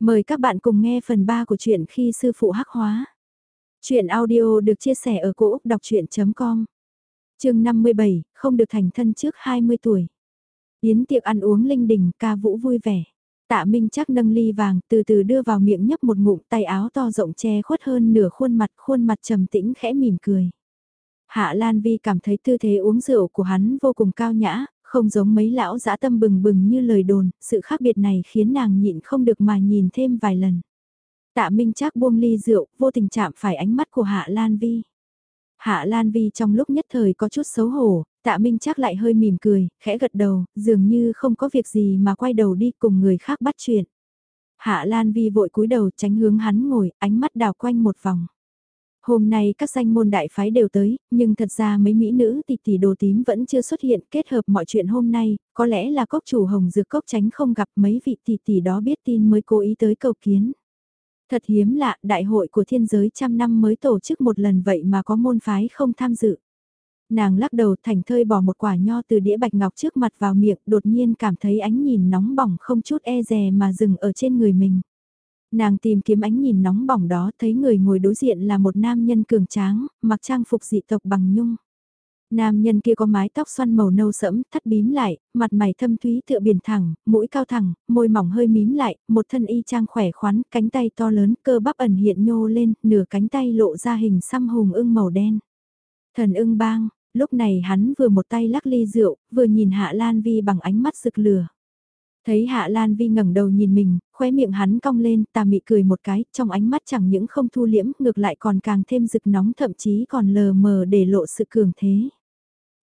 Mời các bạn cùng nghe phần 3 của truyện khi sư phụ hắc hóa. Chuyện audio được chia sẻ ở cỗ đọc chuyện.com Trường 57, không được thành thân trước 20 tuổi. Yến tiệc ăn uống linh đình ca vũ vui vẻ. Tạ Minh chắc nâng ly vàng từ từ đưa vào miệng nhấp một ngụm tay áo to rộng che khuất hơn nửa khuôn mặt khuôn mặt trầm tĩnh khẽ mỉm cười. Hạ Lan Vi cảm thấy tư thế uống rượu của hắn vô cùng cao nhã, không giống mấy lão dã tâm bừng bừng như lời đồn, sự khác biệt này khiến nàng nhịn không được mà nhìn thêm vài lần. Tạ Minh Trác buông ly rượu, vô tình chạm phải ánh mắt của Hạ Lan Vi. Hạ Lan Vi trong lúc nhất thời có chút xấu hổ, Tạ Minh Trác lại hơi mỉm cười, khẽ gật đầu, dường như không có việc gì mà quay đầu đi cùng người khác bắt chuyện. Hạ Lan Vi vội cúi đầu tránh hướng hắn ngồi, ánh mắt đào quanh một vòng. Hôm nay các danh môn đại phái đều tới, nhưng thật ra mấy mỹ nữ tỷ tỷ đồ tím vẫn chưa xuất hiện kết hợp mọi chuyện hôm nay, có lẽ là cốc chủ hồng dược cốc tránh không gặp mấy vị tỷ tỷ đó biết tin mới cố ý tới cầu kiến. Thật hiếm lạ, đại hội của thiên giới trăm năm mới tổ chức một lần vậy mà có môn phái không tham dự. Nàng lắc đầu thành thơi bỏ một quả nho từ đĩa bạch ngọc trước mặt vào miệng đột nhiên cảm thấy ánh nhìn nóng bỏng không chút e dè mà dừng ở trên người mình. Nàng tìm kiếm ánh nhìn nóng bỏng đó thấy người ngồi đối diện là một nam nhân cường tráng, mặc trang phục dị tộc bằng nhung. Nam nhân kia có mái tóc xoăn màu nâu sẫm, thắt bím lại, mặt mày thâm thúy tựa biển thẳng, mũi cao thẳng, môi mỏng hơi mím lại, một thân y trang khỏe khoắn, cánh tay to lớn, cơ bắp ẩn hiện nhô lên, nửa cánh tay lộ ra hình xăm hùng ưng màu đen. Thần ưng bang, lúc này hắn vừa một tay lắc ly rượu, vừa nhìn Hạ Lan Vi bằng ánh mắt rực lửa. Thấy Hạ Lan Vi ngẩng đầu nhìn mình, khóe miệng hắn cong lên, tà mị cười một cái, trong ánh mắt chẳng những không thu liễm, ngược lại còn càng thêm rực nóng thậm chí còn lờ mờ để lộ sự cường thế.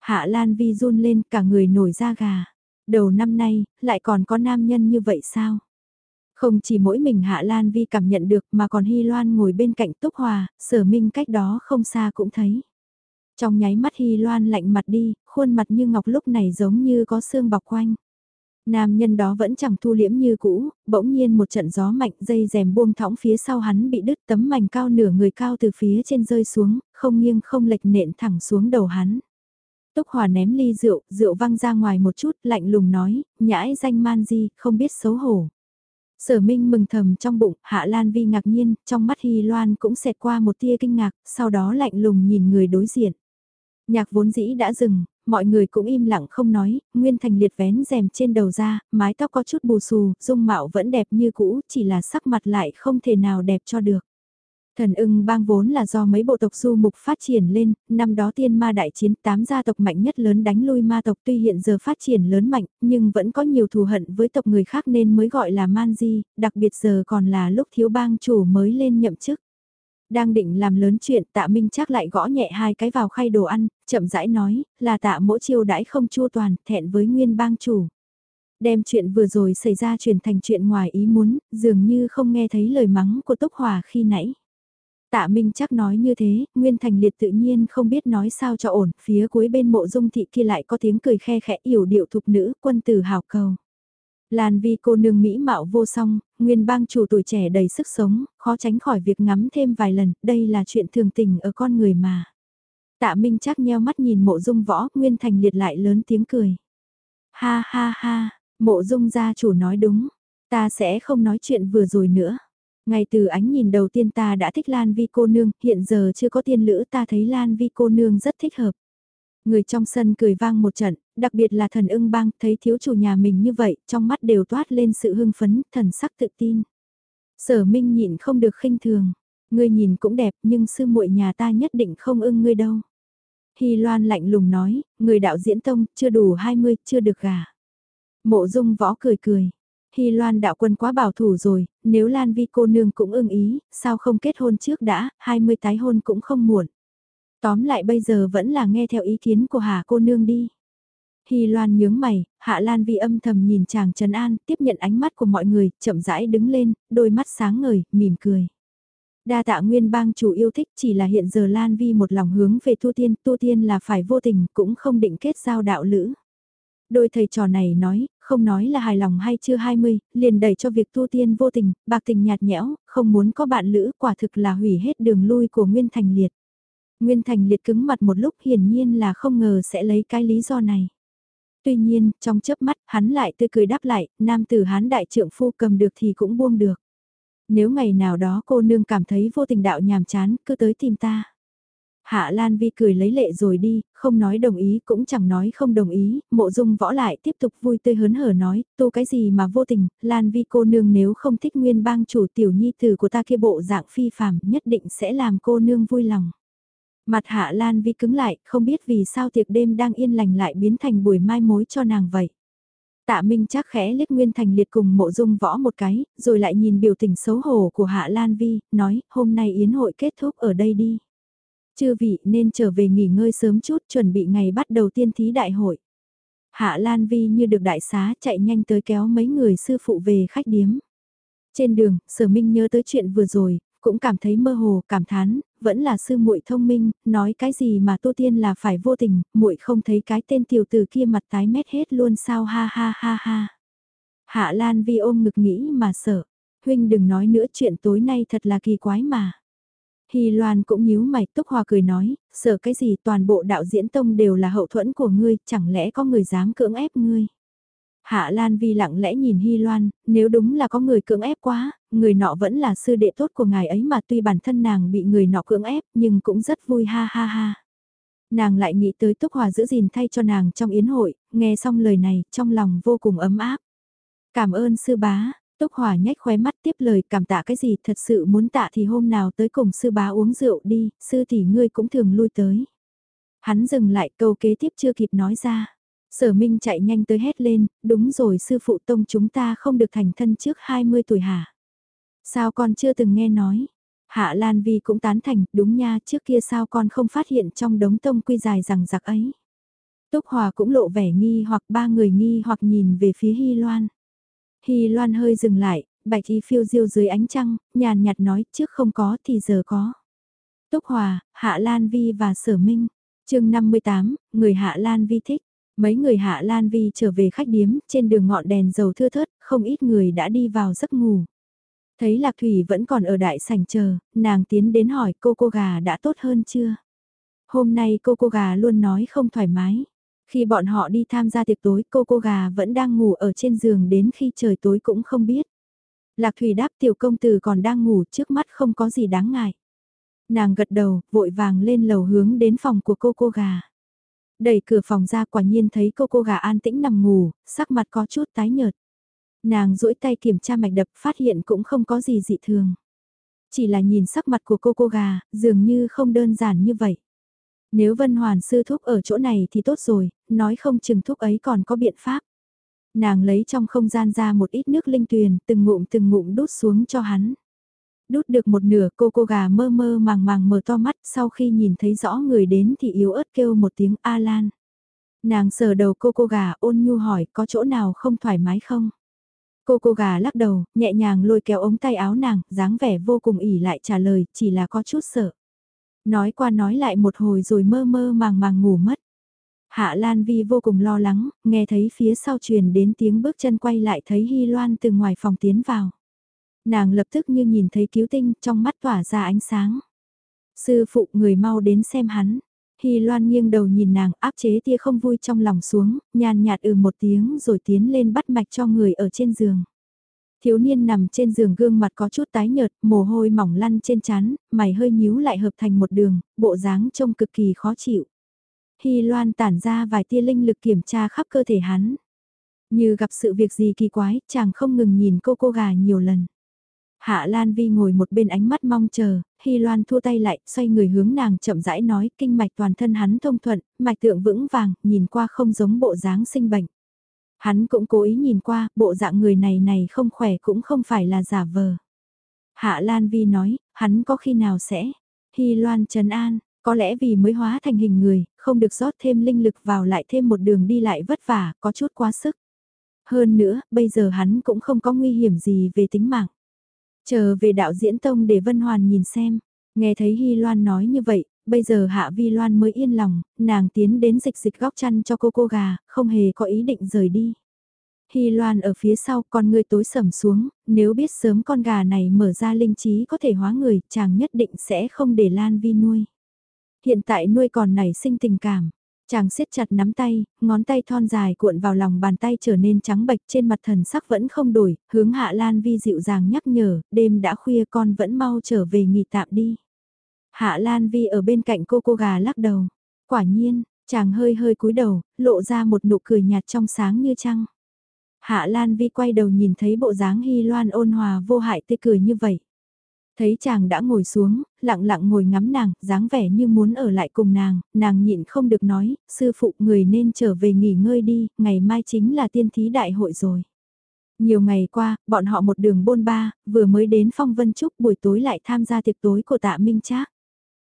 Hạ Lan Vi run lên, cả người nổi da gà. Đầu năm nay, lại còn có nam nhân như vậy sao? Không chỉ mỗi mình Hạ Lan Vi cảm nhận được mà còn Hy Loan ngồi bên cạnh Túc Hòa, sở minh cách đó không xa cũng thấy. Trong nháy mắt Hy Loan lạnh mặt đi, khuôn mặt như ngọc lúc này giống như có xương bọc quanh. Nam nhân đó vẫn chẳng thu liễm như cũ, bỗng nhiên một trận gió mạnh dây rèm buông thõng phía sau hắn bị đứt tấm mảnh cao nửa người cao từ phía trên rơi xuống, không nghiêng không lệch nện thẳng xuống đầu hắn. Túc Hòa ném ly rượu, rượu văng ra ngoài một chút, lạnh lùng nói, nhãi danh man di, không biết xấu hổ. Sở Minh mừng thầm trong bụng, Hạ Lan Vi ngạc nhiên, trong mắt Hy Loan cũng xẹt qua một tia kinh ngạc, sau đó lạnh lùng nhìn người đối diện. Nhạc vốn dĩ đã dừng, mọi người cũng im lặng không nói, Nguyên Thành liệt vén rèm trên đầu ra, mái tóc có chút bù xù, dung mạo vẫn đẹp như cũ, chỉ là sắc mặt lại không thể nào đẹp cho được. Thần ưng bang vốn là do mấy bộ tộc du mục phát triển lên, năm đó tiên ma đại chiến tám gia tộc mạnh nhất lớn đánh lui ma tộc tuy hiện giờ phát triển lớn mạnh, nhưng vẫn có nhiều thù hận với tộc người khác nên mới gọi là man di, đặc biệt giờ còn là lúc thiếu bang chủ mới lên nhậm chức. Đang định làm lớn chuyện tạ minh chắc lại gõ nhẹ hai cái vào khay đồ ăn, chậm rãi nói, là tạ mỗi chiêu đãi không chua toàn, thẹn với nguyên bang chủ. Đem chuyện vừa rồi xảy ra chuyển thành chuyện ngoài ý muốn, dường như không nghe thấy lời mắng của Túc Hòa khi nãy. Tạ Minh chắc nói như thế, Nguyên Thành Liệt tự nhiên không biết nói sao cho ổn, phía cuối bên mộ dung thị kia lại có tiếng cười khe khẽ yểu điệu thục nữ, quân tử hào cầu. Lan vi cô nương mỹ mạo vô song, nguyên bang chủ tuổi trẻ đầy sức sống, khó tránh khỏi việc ngắm thêm vài lần, đây là chuyện thường tình ở con người mà. Tạ Minh chắc nheo mắt nhìn mộ dung võ, Nguyên Thành liệt lại lớn tiếng cười. Ha ha ha, mộ dung gia chủ nói đúng, ta sẽ không nói chuyện vừa rồi nữa. Ngay từ ánh nhìn đầu tiên ta đã thích Lan Vi cô nương, hiện giờ chưa có tiên lữ ta thấy Lan Vi cô nương rất thích hợp. Người trong sân cười vang một trận, đặc biệt là thần ưng bang thấy thiếu chủ nhà mình như vậy, trong mắt đều toát lên sự hưng phấn, thần sắc tự tin. Sở Minh nhịn không được khinh thường, ngươi nhìn cũng đẹp nhưng sư muội nhà ta nhất định không ưng ngươi đâu. Hy Loan lạnh lùng nói, người đạo diễn tông, chưa đủ 20, chưa được gà. Mộ dung võ cười cười. Hy Loan đạo quân quá bảo thủ rồi, nếu Lan Vi cô nương cũng ưng ý, sao không kết hôn trước đã, 20 tái hôn cũng không muộn. Tóm lại bây giờ vẫn là nghe theo ý kiến của Hà cô nương đi. Hy Loan nhướng mày, Hạ Lan Vi âm thầm nhìn chàng Trần An, tiếp nhận ánh mắt của mọi người, chậm rãi đứng lên, đôi mắt sáng ngời, mỉm cười. Đa tạ nguyên bang chủ yêu thích chỉ là hiện giờ Lan Vi một lòng hướng về tu tiên, tu tiên là phải vô tình, cũng không định kết giao đạo lữ. Đôi thầy trò này nói, không nói là hài lòng hay chưa 20, liền đẩy cho việc tu tiên vô tình, bạc tình nhạt nhẽo, không muốn có bạn lữ, quả thực là hủy hết đường lui của Nguyên Thành Liệt. Nguyên Thành liệt cứng mặt một lúc hiển nhiên là không ngờ sẽ lấy cái lý do này. Tuy nhiên, trong chớp mắt, hắn lại tươi cười đáp lại, nam tử hán đại trượng phu cầm được thì cũng buông được. Nếu ngày nào đó cô nương cảm thấy vô tình đạo nhàm chán, cứ tới tìm ta. Hạ Lan Vi cười lấy lệ rồi đi, không nói đồng ý cũng chẳng nói không đồng ý, mộ dung võ lại tiếp tục vui tươi hớn hở nói, tu cái gì mà vô tình, Lan Vi cô nương nếu không thích nguyên bang chủ tiểu nhi tử của ta kia bộ dạng phi phàm nhất định sẽ làm cô nương vui lòng. Mặt Hạ Lan Vi cứng lại, không biết vì sao tiệc đêm đang yên lành lại biến thành buổi mai mối cho nàng vậy. Tạ Minh chắc khẽ liếc Nguyên Thành Liệt cùng mộ dung võ một cái, rồi lại nhìn biểu tình xấu hổ của Hạ Lan Vi, nói, hôm nay yến hội kết thúc ở đây đi. Chư vị nên trở về nghỉ ngơi sớm chút chuẩn bị ngày bắt đầu tiên thí đại hội. Hạ Lan Vi như được đại xá chạy nhanh tới kéo mấy người sư phụ về khách điếm. Trên đường, Sở Minh nhớ tới chuyện vừa rồi, cũng cảm thấy mơ hồ, cảm thán, vẫn là sư muội thông minh, nói cái gì mà Tô Tiên là phải vô tình, muội không thấy cái tên tiểu tử kia mặt tái mét hết luôn sao ha ha ha ha. Hạ Lan Vi ôm ngực nghĩ mà sợ, huynh đừng nói nữa chuyện tối nay thật là kỳ quái mà. Hy Loan cũng nhíu mày túc hòa cười nói, sợ cái gì toàn bộ đạo diễn tông đều là hậu thuẫn của ngươi, chẳng lẽ có người dám cưỡng ép ngươi. Hạ Lan Vi lặng lẽ nhìn Hy Loan, nếu đúng là có người cưỡng ép quá, người nọ vẫn là sư đệ tốt của ngài ấy mà tuy bản thân nàng bị người nọ cưỡng ép nhưng cũng rất vui ha ha ha. Nàng lại nghĩ tới Túc Hòa giữ gìn thay cho nàng trong yến hội, nghe xong lời này trong lòng vô cùng ấm áp. Cảm ơn sư bá, Túc Hòa nhếch khóe mắt tiếp lời cảm tạ cái gì thật sự muốn tạ thì hôm nào tới cùng sư bá uống rượu đi, sư tỷ ngươi cũng thường lui tới. Hắn dừng lại câu kế tiếp chưa kịp nói ra. Sở Minh chạy nhanh tới hét lên, đúng rồi sư phụ tông chúng ta không được thành thân trước 20 tuổi hả? Sao con chưa từng nghe nói? Hạ Lan Vi cũng tán thành, đúng nha, trước kia sao con không phát hiện trong đống tông quy dài rằng giặc ấy. Túc Hòa cũng lộ vẻ nghi hoặc ba người nghi hoặc nhìn về phía Hy Loan. Hy Loan hơi dừng lại, bạch y phiêu diêu dưới ánh trăng, nhàn nhạt nói trước không có thì giờ có. Túc Hòa, Hạ Lan Vi và Sở Minh. chương 58, người Hạ Lan Vi thích. Mấy người Hạ Lan Vi trở về khách điếm, trên đường ngọn đèn dầu thưa thớt, không ít người đã đi vào giấc ngủ. Thấy Lạc Thủy vẫn còn ở đại sảnh chờ, nàng tiến đến hỏi cô cô gà đã tốt hơn chưa? Hôm nay cô cô gà luôn nói không thoải mái. Khi bọn họ đi tham gia tiệc tối cô cô gà vẫn đang ngủ ở trên giường đến khi trời tối cũng không biết. Lạc Thủy đáp tiểu công tử còn đang ngủ trước mắt không có gì đáng ngại. Nàng gật đầu, vội vàng lên lầu hướng đến phòng của cô cô gà. Đẩy cửa phòng ra quả nhiên thấy cô cô gà an tĩnh nằm ngủ, sắc mặt có chút tái nhợt. Nàng duỗi tay kiểm tra mạch đập phát hiện cũng không có gì dị thường. Chỉ là nhìn sắc mặt của cô cô gà, dường như không đơn giản như vậy. Nếu Vân Hoàn sư thúc ở chỗ này thì tốt rồi, nói không chừng thúc ấy còn có biện pháp. Nàng lấy trong không gian ra một ít nước linh tuyền, từng ngụm từng ngụm đút xuống cho hắn. Đút được một nửa cô cô gà mơ mơ màng màng mở to mắt sau khi nhìn thấy rõ người đến thì yếu ớt kêu một tiếng A Lan. Nàng sờ đầu cô cô gà ôn nhu hỏi có chỗ nào không thoải mái không? Cô cô gà lắc đầu, nhẹ nhàng lôi kéo ống tay áo nàng, dáng vẻ vô cùng ỉ lại trả lời, chỉ là có chút sợ. Nói qua nói lại một hồi rồi mơ mơ màng màng ngủ mất. Hạ Lan Vi vô cùng lo lắng, nghe thấy phía sau truyền đến tiếng bước chân quay lại thấy Hy Loan từ ngoài phòng tiến vào. Nàng lập tức như nhìn thấy cứu tinh trong mắt tỏa ra ánh sáng. Sư phụ người mau đến xem hắn. Hy Loan nghiêng đầu nhìn nàng áp chế tia không vui trong lòng xuống, nhàn nhạt ừ một tiếng rồi tiến lên bắt mạch cho người ở trên giường. Thiếu niên nằm trên giường gương mặt có chút tái nhợt, mồ hôi mỏng lăn trên chán, mày hơi nhíu lại hợp thành một đường, bộ dáng trông cực kỳ khó chịu. Hy Loan tản ra vài tia linh lực kiểm tra khắp cơ thể hắn. Như gặp sự việc gì kỳ quái, chàng không ngừng nhìn cô cô gà nhiều lần. Hạ Lan Vi ngồi một bên ánh mắt mong chờ, Hy Loan thua tay lại, xoay người hướng nàng chậm rãi nói, kinh mạch toàn thân hắn thông thuận, mạch tượng vững vàng, nhìn qua không giống bộ dáng sinh bệnh. Hắn cũng cố ý nhìn qua, bộ dạng người này này không khỏe cũng không phải là giả vờ. Hạ Lan Vi nói, hắn có khi nào sẽ? Hy Loan trấn an, có lẽ vì mới hóa thành hình người, không được rót thêm linh lực vào lại thêm một đường đi lại vất vả, có chút quá sức. Hơn nữa, bây giờ hắn cũng không có nguy hiểm gì về tính mạng. Chờ về đạo diễn tông để Vân Hoàn nhìn xem. Nghe thấy Hy Loan nói như vậy, bây giờ Hạ Vi Loan mới yên lòng, nàng tiến đến dịch dịch góc chăn cho cô cô gà, không hề có ý định rời đi. Hy Loan ở phía sau con người tối sầm xuống, nếu biết sớm con gà này mở ra linh trí có thể hóa người, chàng nhất định sẽ không để Lan Vi nuôi. Hiện tại nuôi còn nảy sinh tình cảm, Chàng siết chặt nắm tay, ngón tay thon dài cuộn vào lòng bàn tay trở nên trắng bệch trên mặt thần sắc vẫn không đổi, hướng Hạ Lan Vi dịu dàng nhắc nhở, đêm đã khuya con vẫn mau trở về nghỉ tạm đi. Hạ Lan Vi ở bên cạnh cô cô gà lắc đầu. Quả nhiên, chàng hơi hơi cúi đầu, lộ ra một nụ cười nhạt trong sáng như trăng. Hạ Lan Vi quay đầu nhìn thấy bộ dáng Hy Loan ôn hòa vô hại tươi cười như vậy. Thấy chàng đã ngồi xuống, lặng lặng ngồi ngắm nàng, dáng vẻ như muốn ở lại cùng nàng, nàng nhịn không được nói, sư phụ người nên trở về nghỉ ngơi đi, ngày mai chính là tiên thí đại hội rồi. Nhiều ngày qua, bọn họ một đường bôn ba, vừa mới đến phong vân trúc buổi tối lại tham gia tiệc tối của tạ Minh Trác.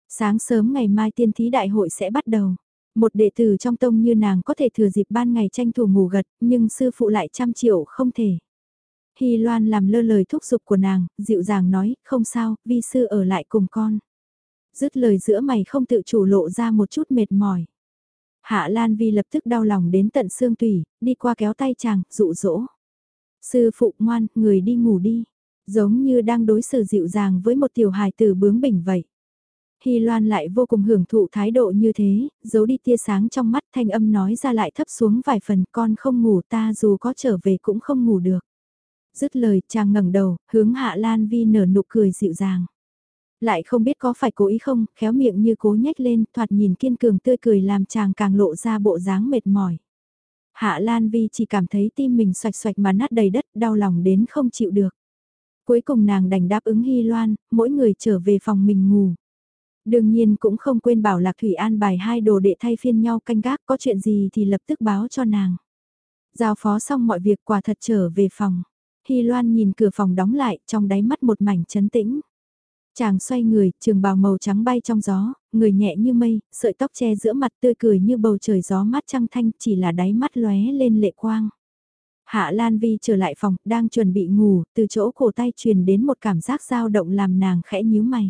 Sáng sớm ngày mai tiên thí đại hội sẽ bắt đầu. Một đệ tử trong tông như nàng có thể thừa dịp ban ngày tranh thủ ngủ gật, nhưng sư phụ lại trăm triệu không thể. Hy Loan làm lơ lời thúc giục của nàng, dịu dàng nói, không sao, vi sư ở lại cùng con. Dứt lời giữa mày không tự chủ lộ ra một chút mệt mỏi. Hạ Lan Vi lập tức đau lòng đến tận xương tủy, đi qua kéo tay chàng, dụ dỗ. Sư phụ ngoan, người đi ngủ đi. Giống như đang đối xử dịu dàng với một tiểu hài tử bướng bỉnh vậy. Hy Loan lại vô cùng hưởng thụ thái độ như thế, giấu đi tia sáng trong mắt thanh âm nói ra lại thấp xuống vài phần con không ngủ ta dù có trở về cũng không ngủ được. Dứt lời chàng ngẩng đầu, hướng Hạ Lan Vi nở nụ cười dịu dàng. Lại không biết có phải cố ý không, khéo miệng như cố nhếch lên, thoạt nhìn kiên cường tươi cười làm chàng càng lộ ra bộ dáng mệt mỏi. Hạ Lan Vi chỉ cảm thấy tim mình xoạch xoạch mà nát đầy đất, đau lòng đến không chịu được. Cuối cùng nàng đành đáp ứng Hy Loan, mỗi người trở về phòng mình ngủ. Đương nhiên cũng không quên bảo Lạc Thủy An bài hai đồ đệ thay phiên nhau canh gác có chuyện gì thì lập tức báo cho nàng. Giao phó xong mọi việc quả thật trở về phòng. Hy Loan nhìn cửa phòng đóng lại trong đáy mắt một mảnh chấn tĩnh. Chàng xoay người, trường bào màu trắng bay trong gió, người nhẹ như mây, sợi tóc che giữa mặt tươi cười như bầu trời gió mát trăng thanh chỉ là đáy mắt lóe lên lệ quang. Hạ Lan Vi trở lại phòng, đang chuẩn bị ngủ, từ chỗ cổ tay truyền đến một cảm giác dao động làm nàng khẽ nhíu mày.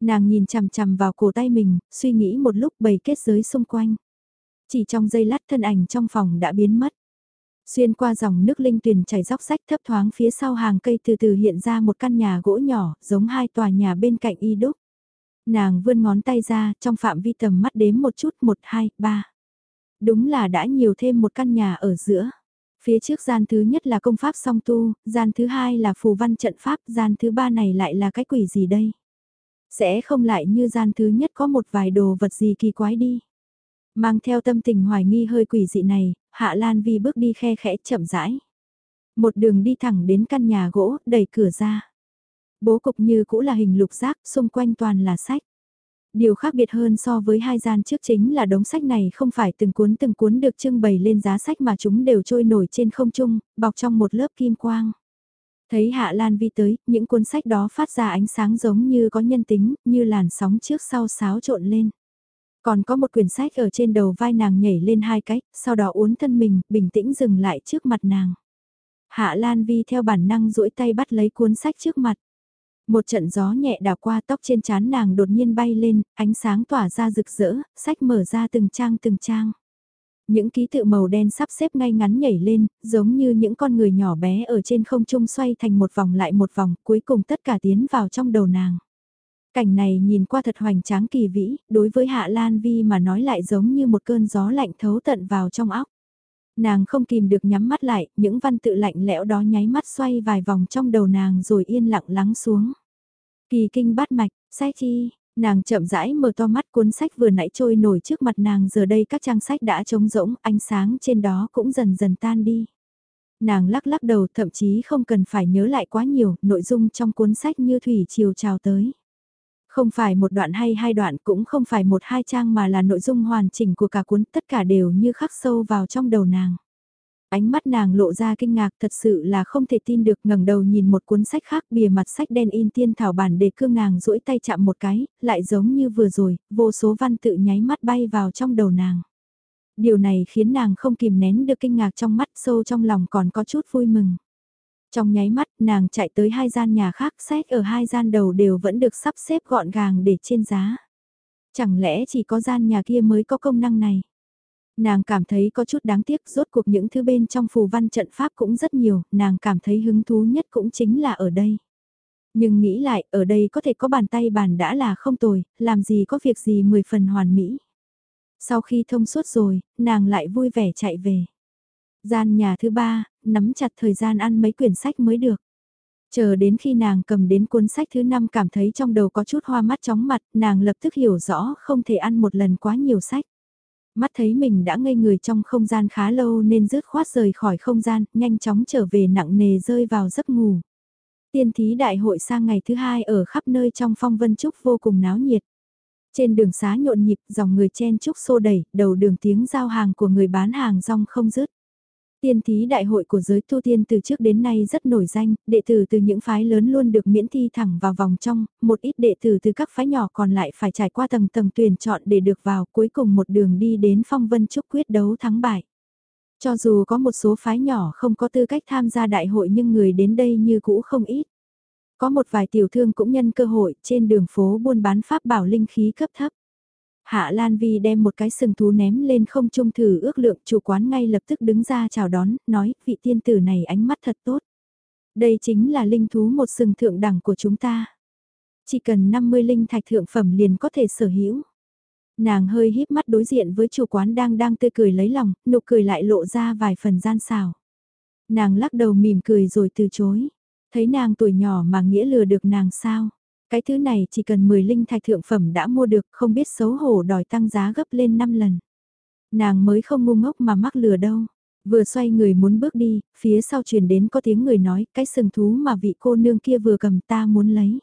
Nàng nhìn chằm chằm vào cổ tay mình, suy nghĩ một lúc bày kết giới xung quanh. Chỉ trong giây lát thân ảnh trong phòng đã biến mất. Xuyên qua dòng nước linh tuyền chảy dốc sách thấp thoáng phía sau hàng cây từ từ hiện ra một căn nhà gỗ nhỏ, giống hai tòa nhà bên cạnh y đúc. Nàng vươn ngón tay ra, trong phạm vi tầm mắt đếm một chút, một, hai, ba. Đúng là đã nhiều thêm một căn nhà ở giữa. Phía trước gian thứ nhất là công pháp song tu, gian thứ hai là phù văn trận pháp, gian thứ ba này lại là cái quỷ gì đây? Sẽ không lại như gian thứ nhất có một vài đồ vật gì kỳ quái đi. Mang theo tâm tình hoài nghi hơi quỷ dị này, Hạ Lan Vi bước đi khe khẽ chậm rãi. Một đường đi thẳng đến căn nhà gỗ, đẩy cửa ra. Bố cục như cũ là hình lục giác, xung quanh toàn là sách. Điều khác biệt hơn so với hai gian trước chính là đống sách này không phải từng cuốn từng cuốn được trưng bày lên giá sách mà chúng đều trôi nổi trên không trung, bọc trong một lớp kim quang. Thấy Hạ Lan Vi tới, những cuốn sách đó phát ra ánh sáng giống như có nhân tính, như làn sóng trước sau xáo trộn lên. Còn có một quyển sách ở trên đầu vai nàng nhảy lên hai cách, sau đó uốn thân mình, bình tĩnh dừng lại trước mặt nàng. Hạ Lan Vi theo bản năng duỗi tay bắt lấy cuốn sách trước mặt. Một trận gió nhẹ đào qua tóc trên trán nàng đột nhiên bay lên, ánh sáng tỏa ra rực rỡ, sách mở ra từng trang từng trang. Những ký tự màu đen sắp xếp ngay ngắn nhảy lên, giống như những con người nhỏ bé ở trên không trung xoay thành một vòng lại một vòng, cuối cùng tất cả tiến vào trong đầu nàng. Cảnh này nhìn qua thật hoành tráng kỳ vĩ, đối với Hạ Lan Vi mà nói lại giống như một cơn gió lạnh thấu tận vào trong óc. Nàng không kìm được nhắm mắt lại, những văn tự lạnh lẽo đó nháy mắt xoay vài vòng trong đầu nàng rồi yên lặng lắng xuống. Kỳ kinh bát mạch, sai chi, nàng chậm rãi mở to mắt cuốn sách vừa nãy trôi nổi trước mặt nàng giờ đây các trang sách đã trống rỗng, ánh sáng trên đó cũng dần dần tan đi. Nàng lắc lắc đầu thậm chí không cần phải nhớ lại quá nhiều, nội dung trong cuốn sách như thủy chiều trào tới. Không phải một đoạn hay hai đoạn cũng không phải một hai trang mà là nội dung hoàn chỉnh của cả cuốn tất cả đều như khắc sâu vào trong đầu nàng. Ánh mắt nàng lộ ra kinh ngạc thật sự là không thể tin được ngẩng đầu nhìn một cuốn sách khác bìa mặt sách đen in tiên thảo bản để cương nàng duỗi tay chạm một cái, lại giống như vừa rồi, vô số văn tự nháy mắt bay vào trong đầu nàng. Điều này khiến nàng không kìm nén được kinh ngạc trong mắt sâu trong lòng còn có chút vui mừng. Trong nháy mắt, nàng chạy tới hai gian nhà khác xét ở hai gian đầu đều vẫn được sắp xếp gọn gàng để trên giá. Chẳng lẽ chỉ có gian nhà kia mới có công năng này? Nàng cảm thấy có chút đáng tiếc rốt cuộc những thứ bên trong phù văn trận pháp cũng rất nhiều, nàng cảm thấy hứng thú nhất cũng chính là ở đây. Nhưng nghĩ lại, ở đây có thể có bàn tay bàn đã là không tồi, làm gì có việc gì mười phần hoàn mỹ. Sau khi thông suốt rồi, nàng lại vui vẻ chạy về. Gian nhà thứ ba, nắm chặt thời gian ăn mấy quyển sách mới được. Chờ đến khi nàng cầm đến cuốn sách thứ năm cảm thấy trong đầu có chút hoa mắt chóng mặt, nàng lập tức hiểu rõ không thể ăn một lần quá nhiều sách. Mắt thấy mình đã ngây người trong không gian khá lâu nên rứt khoát rời khỏi không gian, nhanh chóng trở về nặng nề rơi vào giấc ngủ. Tiên thí đại hội sang ngày thứ hai ở khắp nơi trong phong vân trúc vô cùng náo nhiệt. Trên đường xá nhộn nhịp, dòng người chen trúc xô đẩy, đầu đường tiếng giao hàng của người bán hàng rong không dứt. Tiên thí đại hội của giới tu tiên từ trước đến nay rất nổi danh, đệ tử từ những phái lớn luôn được miễn thi thẳng vào vòng trong, một ít đệ tử từ các phái nhỏ còn lại phải trải qua tầng tầng tuyển chọn để được vào cuối cùng một đường đi đến phong vân trúc quyết đấu thắng bại. Cho dù có một số phái nhỏ không có tư cách tham gia đại hội nhưng người đến đây như cũ không ít. Có một vài tiểu thương cũng nhân cơ hội trên đường phố buôn bán pháp bảo linh khí cấp thấp. Hạ Lan Vi đem một cái sừng thú ném lên không trung thử ước lượng chủ quán ngay lập tức đứng ra chào đón, nói vị tiên tử này ánh mắt thật tốt. Đây chính là linh thú một sừng thượng đẳng của chúng ta. Chỉ cần 50 linh thạch thượng phẩm liền có thể sở hữu. Nàng hơi híp mắt đối diện với chủ quán đang đang tươi cười lấy lòng, nụ cười lại lộ ra vài phần gian xào. Nàng lắc đầu mỉm cười rồi từ chối. Thấy nàng tuổi nhỏ mà nghĩa lừa được nàng sao? Cái thứ này chỉ cần 10 linh thạch thượng phẩm đã mua được, không biết xấu hổ đòi tăng giá gấp lên 5 lần. Nàng mới không ngu ngốc mà mắc lừa đâu. Vừa xoay người muốn bước đi, phía sau truyền đến có tiếng người nói, cái sừng thú mà vị cô nương kia vừa cầm ta muốn lấy.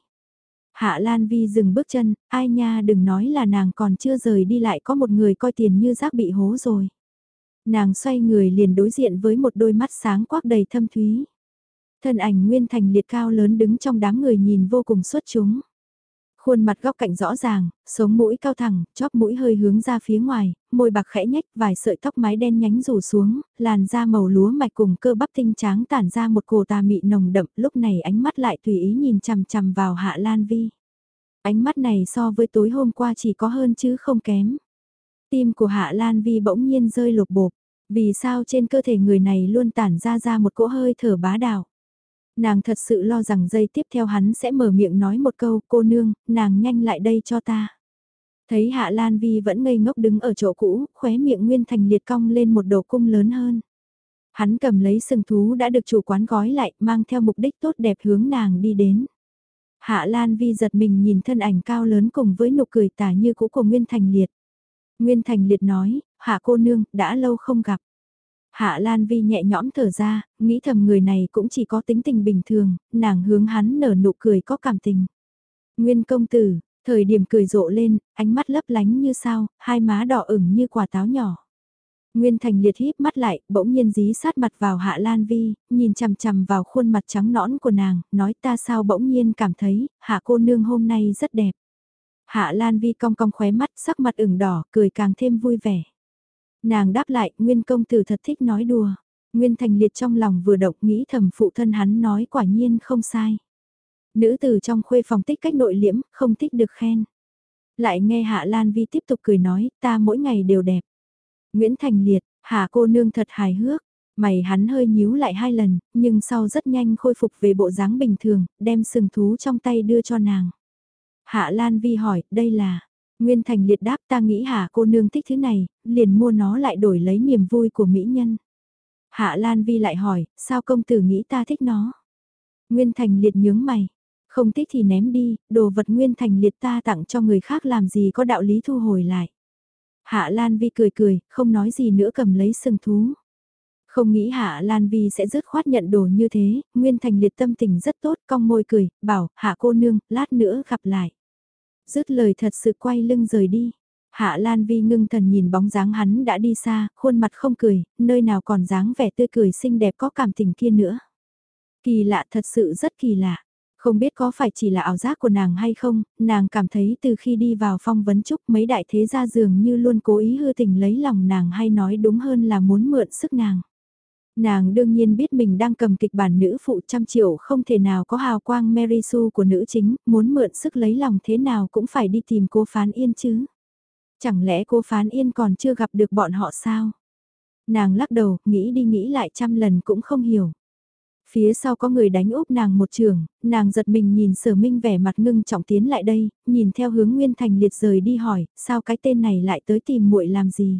Hạ Lan Vi dừng bước chân, ai nha đừng nói là nàng còn chưa rời đi lại có một người coi tiền như rác bị hố rồi. Nàng xoay người liền đối diện với một đôi mắt sáng quắc đầy thâm thúy. Thân ảnh Nguyên Thành liệt cao lớn đứng trong đám người nhìn vô cùng xuất chúng. Khuôn mặt góc cạnh rõ ràng, sống mũi cao thẳng, chóp mũi hơi hướng ra phía ngoài, môi bạc khẽ nhách, vài sợi tóc mái đen nhánh rủ xuống, làn da màu lúa mạch cùng cơ bắp tinh tráng tản ra một cổ tà mị nồng đậm, lúc này ánh mắt lại tùy ý nhìn chằm chằm vào Hạ Lan Vi. Ánh mắt này so với tối hôm qua chỉ có hơn chứ không kém. Tim của Hạ Lan Vi bỗng nhiên rơi lột bột, vì sao trên cơ thể người này luôn tản ra ra một cỗ hơi thở bá đạo. Nàng thật sự lo rằng giây tiếp theo hắn sẽ mở miệng nói một câu, cô nương, nàng nhanh lại đây cho ta. Thấy Hạ Lan Vi vẫn ngây ngốc đứng ở chỗ cũ, khóe miệng Nguyên Thành liệt cong lên một đầu cung lớn hơn. Hắn cầm lấy sừng thú đã được chủ quán gói lại, mang theo mục đích tốt đẹp hướng nàng đi đến. Hạ Lan Vi giật mình nhìn thân ảnh cao lớn cùng với nụ cười tà như cũ của Nguyên Thành Liệt. Nguyên Thành Liệt nói, Hạ cô nương, đã lâu không gặp. Hạ Lan Vi nhẹ nhõm thở ra, nghĩ thầm người này cũng chỉ có tính tình bình thường, nàng hướng hắn nở nụ cười có cảm tình. Nguyên công tử, thời điểm cười rộ lên, ánh mắt lấp lánh như sao, hai má đỏ ửng như quả táo nhỏ. Nguyên Thành liệt híp mắt lại, bỗng nhiên dí sát mặt vào Hạ Lan Vi, nhìn chằm chằm vào khuôn mặt trắng nõn của nàng, nói ta sao bỗng nhiên cảm thấy, Hạ cô nương hôm nay rất đẹp. Hạ Lan Vi cong cong khóe mắt, sắc mặt ửng đỏ, cười càng thêm vui vẻ. Nàng đáp lại, Nguyên công tử thật thích nói đùa. Nguyên Thành Liệt trong lòng vừa động nghĩ thầm phụ thân hắn nói quả nhiên không sai. Nữ tử trong khuê phòng tích cách nội liễm, không thích được khen. Lại nghe Hạ Lan Vi tiếp tục cười nói, ta mỗi ngày đều đẹp. Nguyễn Thành Liệt, Hạ cô nương thật hài hước. Mày hắn hơi nhíu lại hai lần, nhưng sau rất nhanh khôi phục về bộ dáng bình thường, đem sừng thú trong tay đưa cho nàng. Hạ Lan Vi hỏi, đây là, Nguyên Thành liệt đáp ta nghĩ hả cô nương thích thứ này, liền mua nó lại đổi lấy niềm vui của mỹ nhân. Hạ Lan Vi lại hỏi, sao công tử nghĩ ta thích nó? Nguyên Thành liệt nhướng mày, không thích thì ném đi, đồ vật Nguyên Thành liệt ta tặng cho người khác làm gì có đạo lý thu hồi lại. Hạ Lan Vi cười cười, không nói gì nữa cầm lấy sừng thú. Không nghĩ Hạ Lan Vi sẽ dứt khoát nhận đồ như thế, Nguyên Thành liệt tâm tình rất tốt, cong môi cười, bảo, Hạ cô nương, lát nữa gặp lại dứt lời thật sự quay lưng rời đi. Hạ Lan Vi ngưng thần nhìn bóng dáng hắn đã đi xa, khuôn mặt không cười, nơi nào còn dáng vẻ tươi cười xinh đẹp có cảm tình kia nữa. Kỳ lạ thật sự rất kỳ lạ. Không biết có phải chỉ là ảo giác của nàng hay không, nàng cảm thấy từ khi đi vào phong vấn trúc mấy đại thế gia dường như luôn cố ý hư tình lấy lòng nàng hay nói đúng hơn là muốn mượn sức nàng. Nàng đương nhiên biết mình đang cầm kịch bản nữ phụ trăm triệu không thể nào có hào quang Mary Sue của nữ chính, muốn mượn sức lấy lòng thế nào cũng phải đi tìm cô Phán Yên chứ. Chẳng lẽ cô Phán Yên còn chưa gặp được bọn họ sao? Nàng lắc đầu, nghĩ đi nghĩ lại trăm lần cũng không hiểu. Phía sau có người đánh úp nàng một trường, nàng giật mình nhìn sở minh vẻ mặt ngưng trọng tiến lại đây, nhìn theo hướng Nguyên Thành liệt rời đi hỏi, sao cái tên này lại tới tìm muội làm gì?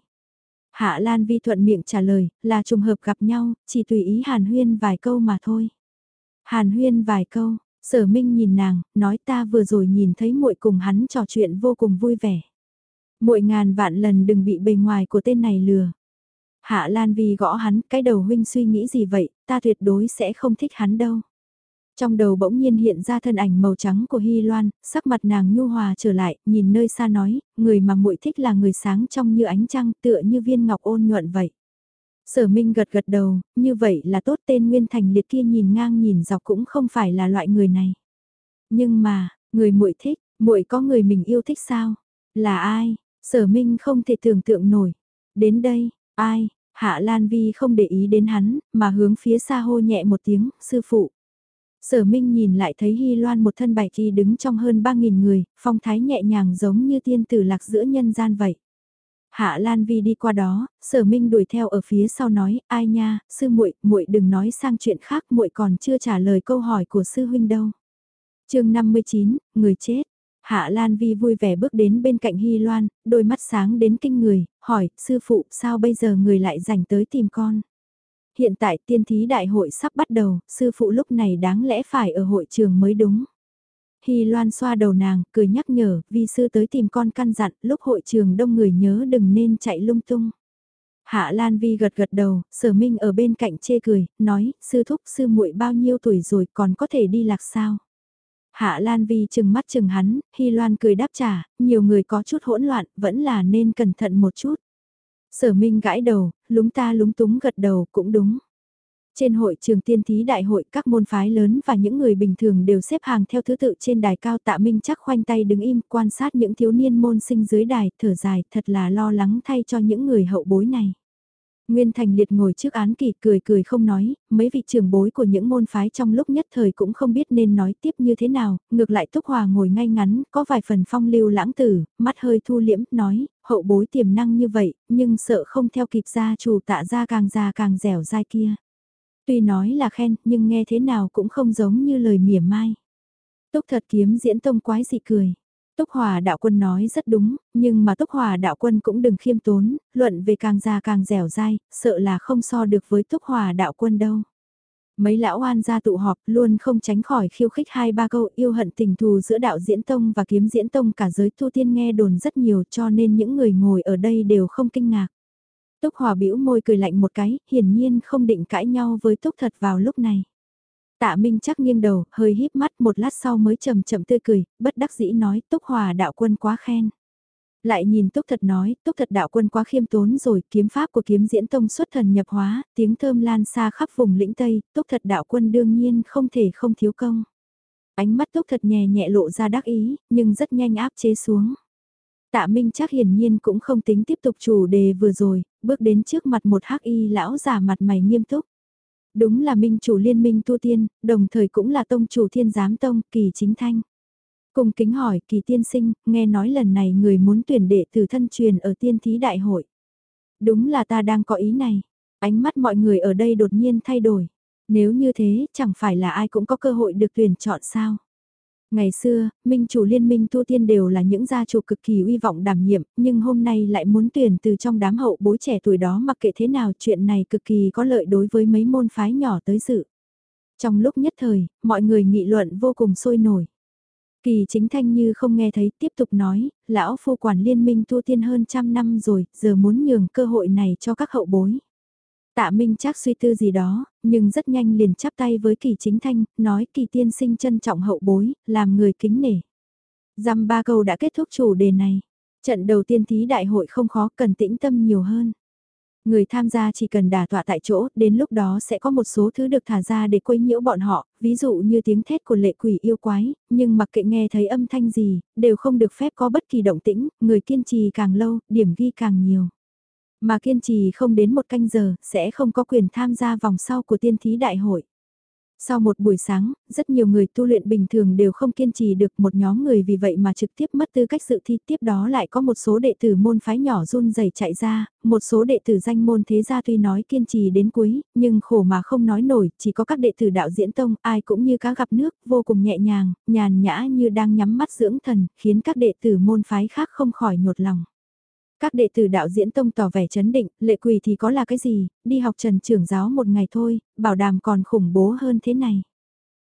Hạ Lan Vi thuận miệng trả lời, là trùng hợp gặp nhau, chỉ tùy ý Hàn Huyên vài câu mà thôi. Hàn Huyên vài câu, sở minh nhìn nàng, nói ta vừa rồi nhìn thấy muội cùng hắn trò chuyện vô cùng vui vẻ. muội ngàn vạn lần đừng bị bề ngoài của tên này lừa. Hạ Lan Vi gõ hắn, cái đầu huynh suy nghĩ gì vậy, ta tuyệt đối sẽ không thích hắn đâu. Trong đầu bỗng nhiên hiện ra thân ảnh màu trắng của Hy Loan, sắc mặt nàng nhu hòa trở lại, nhìn nơi xa nói, người mà muội thích là người sáng trong như ánh trăng tựa như viên ngọc ôn nhuận vậy. Sở Minh gật gật đầu, như vậy là tốt tên Nguyên Thành liệt kia nhìn ngang nhìn dọc cũng không phải là loại người này. Nhưng mà, người muội thích, muội có người mình yêu thích sao? Là ai? Sở Minh không thể tưởng tượng nổi. Đến đây, ai? Hạ Lan Vi không để ý đến hắn, mà hướng phía xa hô nhẹ một tiếng, sư phụ. Sở Minh nhìn lại thấy Hy Loan một thân bài thi đứng trong hơn 3.000 người, phong thái nhẹ nhàng giống như tiên tử lạc giữa nhân gian vậy. Hạ Lan Vi đi qua đó, Sở Minh đuổi theo ở phía sau nói, ai nha, sư muội, muội đừng nói sang chuyện khác, muội còn chưa trả lời câu hỏi của sư huynh đâu. Chương 59, người chết. Hạ Lan Vi vui vẻ bước đến bên cạnh Hy Loan, đôi mắt sáng đến kinh người, hỏi, sư phụ, sao bây giờ người lại rảnh tới tìm con? Hiện tại tiên thí đại hội sắp bắt đầu, sư phụ lúc này đáng lẽ phải ở hội trường mới đúng. Hy Loan xoa đầu nàng, cười nhắc nhở, vi sư tới tìm con căn dặn, lúc hội trường đông người nhớ đừng nên chạy lung tung. Hạ Lan Vi gật gật đầu, sở minh ở bên cạnh chê cười, nói, sư thúc sư muội bao nhiêu tuổi rồi còn có thể đi lạc sao? Hạ Lan Vi chừng mắt chừng hắn, Hy Loan cười đáp trả, nhiều người có chút hỗn loạn, vẫn là nên cẩn thận một chút. Sở Minh gãi đầu, lúng ta lúng túng gật đầu cũng đúng. Trên hội trường tiên thí đại hội các môn phái lớn và những người bình thường đều xếp hàng theo thứ tự trên đài cao tạ minh chắc khoanh tay đứng im quan sát những thiếu niên môn sinh dưới đài thở dài thật là lo lắng thay cho những người hậu bối này. Nguyên Thành Liệt ngồi trước án kỳ cười cười không nói, mấy vị trưởng bối của những môn phái trong lúc nhất thời cũng không biết nên nói tiếp như thế nào, ngược lại Túc Hòa ngồi ngay ngắn, có vài phần phong lưu lãng tử, mắt hơi thu liễm, nói, hậu bối tiềm năng như vậy, nhưng sợ không theo kịp gia chủ tạ ra càng già càng dẻo dai kia. Tuy nói là khen, nhưng nghe thế nào cũng không giống như lời mỉa mai. Túc thật kiếm diễn tông quái dị cười. Túc Hòa đạo quân nói rất đúng, nhưng mà Túc Hòa đạo quân cũng đừng khiêm tốn, luận về càng già càng dẻo dai, sợ là không so được với Túc Hòa đạo quân đâu. Mấy lão oan gia tụ họp luôn không tránh khỏi khiêu khích hai ba câu yêu hận tình thù giữa đạo diễn tông và kiếm diễn tông cả giới thu tiên nghe đồn rất nhiều cho nên những người ngồi ở đây đều không kinh ngạc. Túc Hòa bĩu môi cười lạnh một cái, hiển nhiên không định cãi nhau với Túc thật vào lúc này. Tạ Minh chắc nghiêng đầu, hơi híp mắt một lát sau mới chậm chậm tươi cười, bất đắc dĩ nói Túc Hòa đạo quân quá khen. Lại nhìn Túc Thật nói, Túc Thật đạo quân quá khiêm tốn rồi, kiếm pháp của kiếm diễn tông xuất thần nhập hóa, tiếng thơm lan xa khắp vùng lĩnh Tây, Túc Thật đạo quân đương nhiên không thể không thiếu công. Ánh mắt Túc Thật nhẹ nhẹ lộ ra đắc ý, nhưng rất nhanh áp chế xuống. Tạ Minh chắc hiển nhiên cũng không tính tiếp tục chủ đề vừa rồi, bước đến trước mặt một hắc y lão giả mặt mày nghiêm túc. Đúng là minh chủ liên minh tu tiên, đồng thời cũng là tông chủ thiên giám tông, kỳ chính thanh. Cùng kính hỏi kỳ tiên sinh, nghe nói lần này người muốn tuyển đệ tử thân truyền ở tiên thí đại hội. Đúng là ta đang có ý này. Ánh mắt mọi người ở đây đột nhiên thay đổi. Nếu như thế, chẳng phải là ai cũng có cơ hội được tuyển chọn sao. Ngày xưa, minh chủ liên minh tu tiên đều là những gia chủ cực kỳ uy vọng đảm nhiệm, nhưng hôm nay lại muốn tuyển từ trong đám hậu bối trẻ tuổi đó mặc kệ thế nào chuyện này cực kỳ có lợi đối với mấy môn phái nhỏ tới dự. Trong lúc nhất thời, mọi người nghị luận vô cùng sôi nổi. Kỳ chính thanh như không nghe thấy tiếp tục nói, lão phu quản liên minh tu tiên hơn trăm năm rồi, giờ muốn nhường cơ hội này cho các hậu bối. Tạ Minh chắc suy tư gì đó, nhưng rất nhanh liền chắp tay với kỳ chính thanh, nói kỳ tiên sinh trân trọng hậu bối, làm người kính nể. Dăm ba câu đã kết thúc chủ đề này. Trận đầu tiên thí đại hội không khó cần tĩnh tâm nhiều hơn. Người tham gia chỉ cần đả tọa tại chỗ, đến lúc đó sẽ có một số thứ được thả ra để quấy nhiễu bọn họ, ví dụ như tiếng thét của lệ quỷ yêu quái, nhưng mặc kệ nghe thấy âm thanh gì, đều không được phép có bất kỳ động tĩnh, người kiên trì càng lâu, điểm ghi càng nhiều. Mà kiên trì không đến một canh giờ, sẽ không có quyền tham gia vòng sau của tiên thí đại hội. Sau một buổi sáng, rất nhiều người tu luyện bình thường đều không kiên trì được một nhóm người vì vậy mà trực tiếp mất tư cách dự thi tiếp đó lại có một số đệ tử môn phái nhỏ run rẩy chạy ra, một số đệ tử danh môn thế gia tuy nói kiên trì đến cuối, nhưng khổ mà không nói nổi, chỉ có các đệ tử đạo diễn tông ai cũng như cá gặp nước, vô cùng nhẹ nhàng, nhàn nhã như đang nhắm mắt dưỡng thần, khiến các đệ tử môn phái khác không khỏi nhột lòng. Các đệ tử đạo diễn tông tỏ vẻ chấn định, lệ quỳ thì có là cái gì, đi học trần trưởng giáo một ngày thôi, bảo đảm còn khủng bố hơn thế này.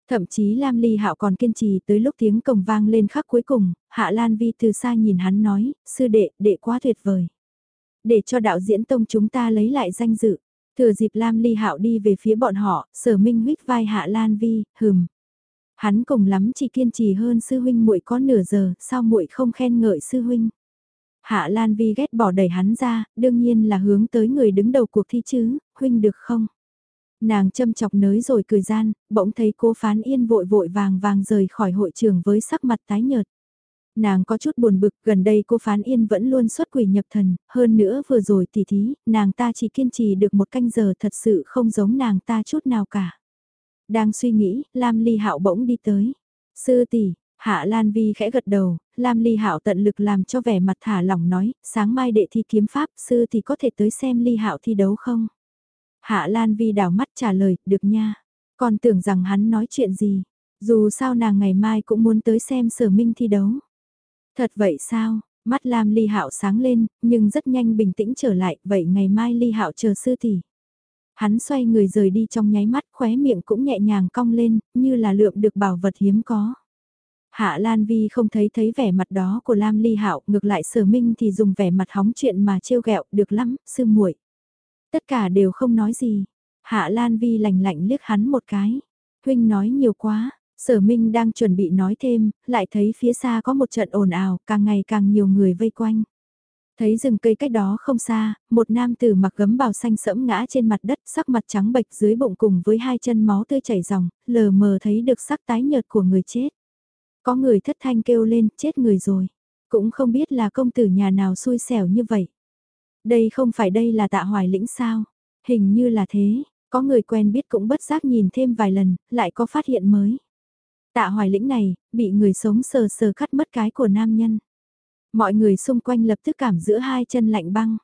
Thậm chí Lam Ly Hạo còn kiên trì tới lúc tiếng cổng vang lên khắc cuối cùng, Hạ Lan Vi từ xa nhìn hắn nói, sư đệ, đệ quá tuyệt vời. Để cho đạo diễn tông chúng ta lấy lại danh dự. Thừa dịp Lam Ly Hạo đi về phía bọn họ, sở minh huyết vai Hạ Lan Vi, hừm. Hắn cùng lắm chỉ kiên trì hơn sư huynh muội có nửa giờ, sao muội không khen ngợi sư huynh. Hạ Lan Vi ghét bỏ đẩy hắn ra, đương nhiên là hướng tới người đứng đầu cuộc thi chứ, huynh được không? Nàng châm chọc nới rồi cười gian, bỗng thấy cô phán yên vội vội vàng vàng rời khỏi hội trường với sắc mặt tái nhợt. Nàng có chút buồn bực, gần đây cô phán yên vẫn luôn xuất quỷ nhập thần, hơn nữa vừa rồi tỉ thí, nàng ta chỉ kiên trì được một canh giờ thật sự không giống nàng ta chút nào cả. Đang suy nghĩ, Lam Ly Hạo bỗng đi tới. Sư tỷ, Hạ Lan Vi khẽ gật đầu, Lam Ly Hạo tận lực làm cho vẻ mặt thả lỏng nói, sáng mai đệ thi kiếm pháp sư thì có thể tới xem Ly Hạo thi đấu không? Hạ Lan Vi đảo mắt trả lời, được nha. Còn tưởng rằng hắn nói chuyện gì, dù sao nàng ngày mai cũng muốn tới xem sở minh thi đấu. Thật vậy sao? Mắt Lam Ly Hạo sáng lên, nhưng rất nhanh bình tĩnh trở lại, vậy ngày mai Ly Hạo chờ sư tỷ. Hắn xoay người rời đi trong nháy mắt, khóe miệng cũng nhẹ nhàng cong lên, như là lượm được bảo vật hiếm có. Hạ Lan Vi không thấy thấy vẻ mặt đó của Lam Ly Hạo, ngược lại Sở Minh thì dùng vẻ mặt hóng chuyện mà trêu ghẹo, được lắm, sư muội. Tất cả đều không nói gì. Hạ Lan Vi lạnh lạnh liếc hắn một cái. Huynh nói nhiều quá, Sở Minh đang chuẩn bị nói thêm, lại thấy phía xa có một trận ồn ào, càng ngày càng nhiều người vây quanh. Thấy rừng cây cách đó không xa, một nam tử mặc gấm bào xanh sẫm ngã trên mặt đất, sắc mặt trắng bệch dưới bụng cùng với hai chân máu tươi chảy ròng, lờ mờ thấy được sắc tái nhợt của người chết. Có người thất thanh kêu lên, chết người rồi. Cũng không biết là công tử nhà nào xui xẻo như vậy. Đây không phải đây là tạ hoài lĩnh sao? Hình như là thế, có người quen biết cũng bất giác nhìn thêm vài lần, lại có phát hiện mới. Tạ hoài lĩnh này, bị người sống sờ sờ cắt mất cái của nam nhân. Mọi người xung quanh lập tức cảm giữa hai chân lạnh băng.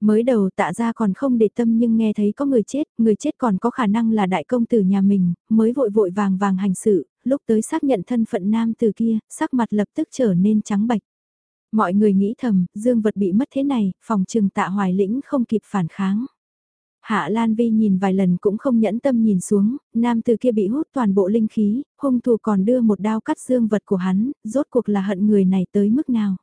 Mới đầu tạ ra còn không để tâm nhưng nghe thấy có người chết, người chết còn có khả năng là đại công tử nhà mình, mới vội vội vàng vàng hành sự, lúc tới xác nhận thân phận nam từ kia, sắc mặt lập tức trở nên trắng bạch. Mọi người nghĩ thầm, dương vật bị mất thế này, phòng trừng tạ hoài lĩnh không kịp phản kháng. Hạ Lan Vi nhìn vài lần cũng không nhẫn tâm nhìn xuống, nam từ kia bị hút toàn bộ linh khí, hung thủ còn đưa một đao cắt dương vật của hắn, rốt cuộc là hận người này tới mức nào.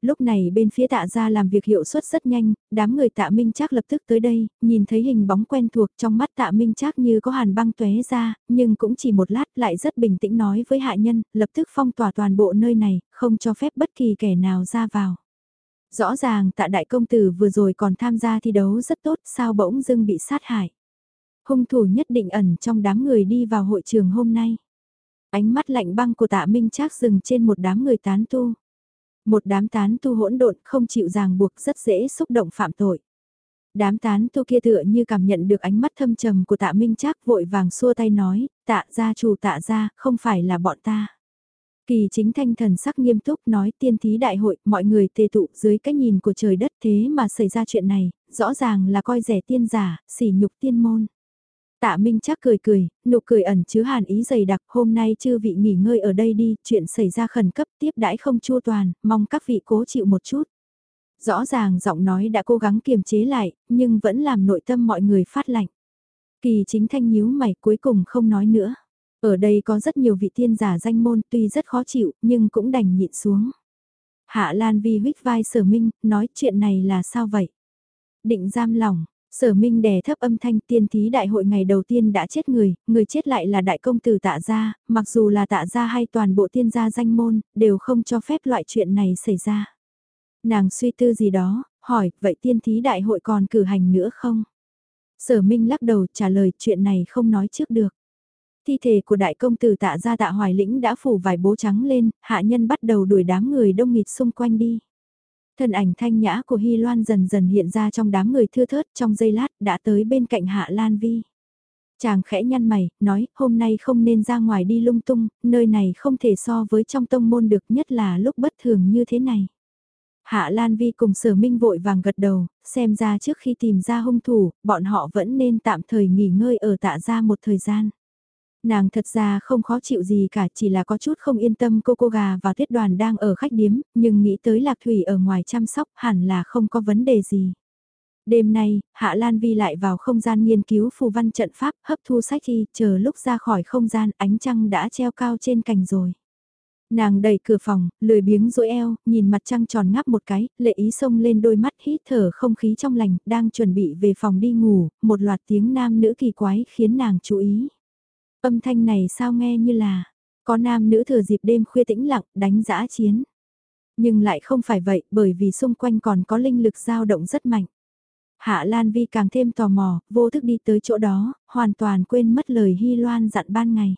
Lúc này bên phía tạ gia làm việc hiệu suất rất nhanh, đám người tạ minh trác lập tức tới đây, nhìn thấy hình bóng quen thuộc trong mắt tạ minh trác như có hàn băng tuế ra, nhưng cũng chỉ một lát lại rất bình tĩnh nói với hạ nhân, lập tức phong tỏa toàn bộ nơi này, không cho phép bất kỳ kẻ nào ra vào. Rõ ràng tạ đại công tử vừa rồi còn tham gia thi đấu rất tốt, sao bỗng dưng bị sát hại. Hung thủ nhất định ẩn trong đám người đi vào hội trường hôm nay. Ánh mắt lạnh băng của tạ minh trác dừng trên một đám người tán tu. Một đám tán tu hỗn độn không chịu ràng buộc rất dễ xúc động phạm tội. Đám tán tu kia tựa như cảm nhận được ánh mắt thâm trầm của tạ Minh Trác vội vàng xua tay nói, tạ gia chủ tạ gia, không phải là bọn ta. Kỳ chính thanh thần sắc nghiêm túc nói tiên thí đại hội, mọi người tề tụ dưới cái nhìn của trời đất thế mà xảy ra chuyện này, rõ ràng là coi rẻ tiên giả, sỉ nhục tiên môn. Tạ Minh chắc cười cười, nụ cười ẩn chứa hàn ý dày đặc, hôm nay chư vị nghỉ ngơi ở đây đi, chuyện xảy ra khẩn cấp tiếp đãi không chua toàn, mong các vị cố chịu một chút. Rõ ràng giọng nói đã cố gắng kiềm chế lại, nhưng vẫn làm nội tâm mọi người phát lạnh. Kỳ chính thanh nhíu mày cuối cùng không nói nữa. Ở đây có rất nhiều vị tiên giả danh môn tuy rất khó chịu, nhưng cũng đành nhịn xuống. Hạ Lan Vi huyết vai sở minh, nói chuyện này là sao vậy? Định giam lòng, Sở Minh đè thấp âm thanh tiên thí đại hội ngày đầu tiên đã chết người, người chết lại là đại công tử tạ gia, mặc dù là tạ gia hay toàn bộ tiên gia danh môn, đều không cho phép loại chuyện này xảy ra. Nàng suy tư gì đó, hỏi, vậy tiên thí đại hội còn cử hành nữa không? Sở Minh lắc đầu trả lời chuyện này không nói trước được. Thi thể của đại công tử tạ gia tạ hoài lĩnh đã phủ vải bố trắng lên, hạ nhân bắt đầu đuổi đám người đông nghịt xung quanh đi. Thân ảnh thanh nhã của Hy Loan dần dần hiện ra trong đám người thưa thớt trong giây lát đã tới bên cạnh Hạ Lan Vi. Chàng khẽ nhăn mày, nói, hôm nay không nên ra ngoài đi lung tung, nơi này không thể so với trong tông môn được nhất là lúc bất thường như thế này. Hạ Lan Vi cùng sở minh vội vàng gật đầu, xem ra trước khi tìm ra hung thủ, bọn họ vẫn nên tạm thời nghỉ ngơi ở tạ gia một thời gian. Nàng thật ra không khó chịu gì cả chỉ là có chút không yên tâm cô cô gà và tiết đoàn đang ở khách điếm, nhưng nghĩ tới lạc thủy ở ngoài chăm sóc hẳn là không có vấn đề gì. Đêm nay, Hạ Lan Vi lại vào không gian nghiên cứu phù văn trận pháp hấp thu sách thi, chờ lúc ra khỏi không gian ánh trăng đã treo cao trên cành rồi. Nàng đẩy cửa phòng, lười biếng rỗi eo, nhìn mặt trăng tròn ngắp một cái, lệ ý xông lên đôi mắt hít thở không khí trong lành, đang chuẩn bị về phòng đi ngủ, một loạt tiếng nam nữ kỳ quái khiến nàng chú ý. Âm thanh này sao nghe như là, có nam nữ thừa dịp đêm khuya tĩnh lặng, đánh giã chiến. Nhưng lại không phải vậy, bởi vì xung quanh còn có linh lực dao động rất mạnh. Hạ Lan Vi càng thêm tò mò, vô thức đi tới chỗ đó, hoàn toàn quên mất lời Hy Loan dặn ban ngày.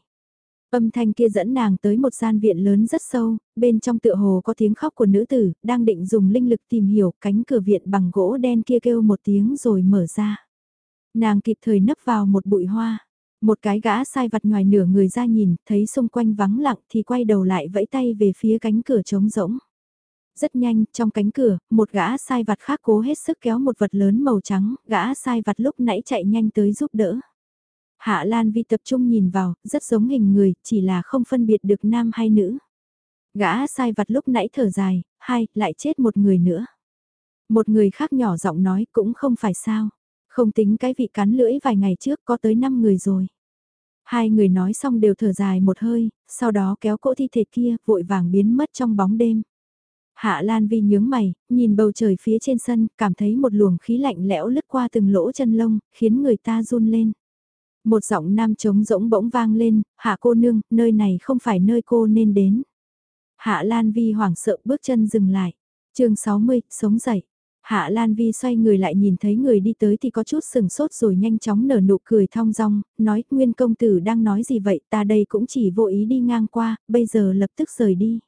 Âm thanh kia dẫn nàng tới một gian viện lớn rất sâu, bên trong tựa hồ có tiếng khóc của nữ tử, đang định dùng linh lực tìm hiểu cánh cửa viện bằng gỗ đen kia kêu một tiếng rồi mở ra. Nàng kịp thời nấp vào một bụi hoa. Một cái gã sai vặt ngoài nửa người ra nhìn, thấy xung quanh vắng lặng thì quay đầu lại vẫy tay về phía cánh cửa trống rỗng. Rất nhanh, trong cánh cửa, một gã sai vặt khác cố hết sức kéo một vật lớn màu trắng, gã sai vặt lúc nãy chạy nhanh tới giúp đỡ. Hạ Lan Vi tập trung nhìn vào, rất giống hình người, chỉ là không phân biệt được nam hay nữ. Gã sai vặt lúc nãy thở dài, hai, lại chết một người nữa. Một người khác nhỏ giọng nói cũng không phải sao. Không tính cái vị cắn lưỡi vài ngày trước có tới 5 người rồi. Hai người nói xong đều thở dài một hơi, sau đó kéo cỗ thi thể kia vội vàng biến mất trong bóng đêm. Hạ Lan Vi nhướng mày, nhìn bầu trời phía trên sân, cảm thấy một luồng khí lạnh lẽo lướt qua từng lỗ chân lông, khiến người ta run lên. Một giọng nam trống rỗng bỗng vang lên, hạ cô nương, nơi này không phải nơi cô nên đến. Hạ Lan Vi hoảng sợ bước chân dừng lại. chương 60, sống dậy. Hạ Lan Vi xoay người lại nhìn thấy người đi tới thì có chút sừng sốt rồi nhanh chóng nở nụ cười thong dong, nói Nguyên công tử đang nói gì vậy ta đây cũng chỉ vô ý đi ngang qua, bây giờ lập tức rời đi.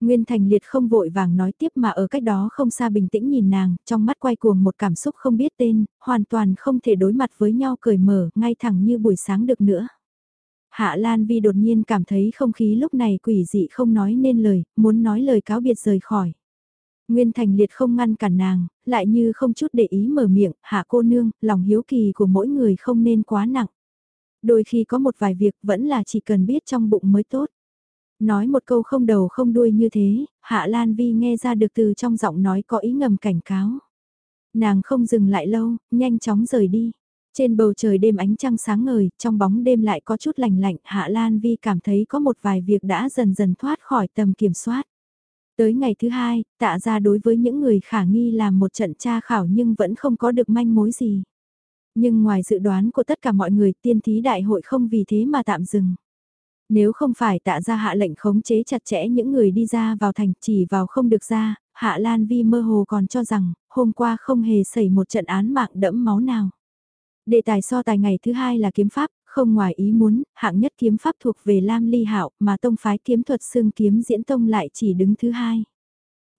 Nguyên Thành Liệt không vội vàng nói tiếp mà ở cách đó không xa bình tĩnh nhìn nàng, trong mắt quay cuồng một cảm xúc không biết tên, hoàn toàn không thể đối mặt với nhau cởi mở, ngay thẳng như buổi sáng được nữa. Hạ Lan Vi đột nhiên cảm thấy không khí lúc này quỷ dị không nói nên lời, muốn nói lời cáo biệt rời khỏi. Nguyên Thành Liệt không ngăn cản nàng, lại như không chút để ý mở miệng, hạ cô nương, lòng hiếu kỳ của mỗi người không nên quá nặng. Đôi khi có một vài việc vẫn là chỉ cần biết trong bụng mới tốt. Nói một câu không đầu không đuôi như thế, Hạ Lan Vi nghe ra được từ trong giọng nói có ý ngầm cảnh cáo. Nàng không dừng lại lâu, nhanh chóng rời đi. Trên bầu trời đêm ánh trăng sáng ngời, trong bóng đêm lại có chút lành lạnh, Hạ Lan Vi cảm thấy có một vài việc đã dần dần thoát khỏi tầm kiểm soát. Tới ngày thứ hai, tạ ra đối với những người khả nghi làm một trận tra khảo nhưng vẫn không có được manh mối gì. Nhưng ngoài dự đoán của tất cả mọi người tiên thí đại hội không vì thế mà tạm dừng. Nếu không phải tạ ra hạ lệnh khống chế chặt chẽ những người đi ra vào thành chỉ vào không được ra, hạ Lan Vi mơ hồ còn cho rằng hôm qua không hề xảy một trận án mạng đẫm máu nào. Đề tài so tài ngày thứ hai là kiếm pháp, không ngoài ý muốn, hạng nhất kiếm pháp thuộc về Lam Ly Hạo mà tông phái kiếm thuật xương kiếm diễn tông lại chỉ đứng thứ hai.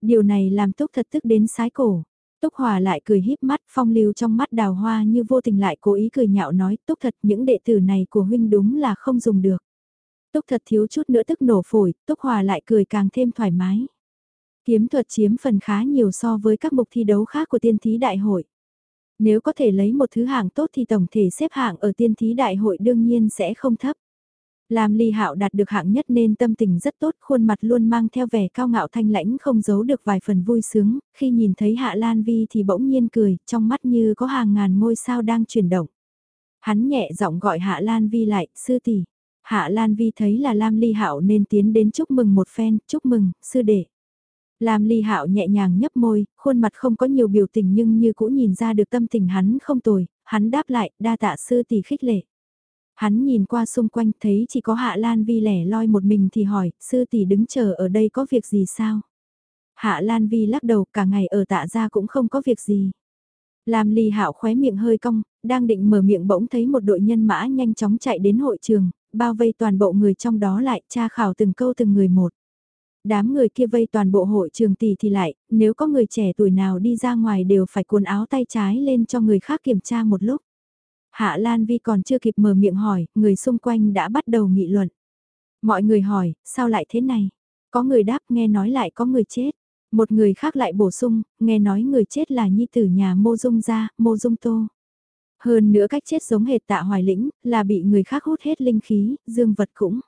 Điều này làm Túc thật tức đến sái cổ. Túc Hòa lại cười híp mắt phong lưu trong mắt đào hoa như vô tình lại cố ý cười nhạo nói Túc thật những đệ tử này của huynh đúng là không dùng được. Túc thật thiếu chút nữa tức nổ phổi, Túc Hòa lại cười càng thêm thoải mái. Kiếm thuật chiếm phần khá nhiều so với các mục thi đấu khác của tiên thí đại hội. Nếu có thể lấy một thứ hạng tốt thì tổng thể xếp hạng ở tiên thí đại hội đương nhiên sẽ không thấp. Làm ly hạo đạt được hạng nhất nên tâm tình rất tốt, khuôn mặt luôn mang theo vẻ cao ngạo thanh lãnh không giấu được vài phần vui sướng, khi nhìn thấy hạ Lan Vi thì bỗng nhiên cười, trong mắt như có hàng ngàn ngôi sao đang chuyển động. Hắn nhẹ giọng gọi hạ Lan Vi lại, sư tỷ. Hạ Lan Vi thấy là Lam Ly Hạo nên tiến đến chúc mừng một phen, chúc mừng, sư đệ. Lam Ly Hạo nhẹ nhàng nhấp môi, khuôn mặt không có nhiều biểu tình nhưng như cũ nhìn ra được tâm tình hắn không tồi, hắn đáp lại, đa tạ sư tỷ khích lệ. Hắn nhìn qua xung quanh thấy chỉ có Hạ Lan Vi lẻ loi một mình thì hỏi, sư tỷ đứng chờ ở đây có việc gì sao? Hạ Lan Vi lắc đầu cả ngày ở tạ ra cũng không có việc gì. Lam Ly Hạo khóe miệng hơi cong, đang định mở miệng bỗng thấy một đội nhân mã nhanh chóng chạy đến hội trường, bao vây toàn bộ người trong đó lại, tra khảo từng câu từng người một. Đám người kia vây toàn bộ hội trường tỷ thì lại, nếu có người trẻ tuổi nào đi ra ngoài đều phải cuốn áo tay trái lên cho người khác kiểm tra một lúc. Hạ Lan Vi còn chưa kịp mở miệng hỏi, người xung quanh đã bắt đầu nghị luận. Mọi người hỏi, sao lại thế này? Có người đáp nghe nói lại có người chết. Một người khác lại bổ sung, nghe nói người chết là nhi tử nhà mô dung gia, mô dung tô. Hơn nữa cách chết giống hệt tạ hoài lĩnh, là bị người khác hút hết linh khí, dương vật cũng.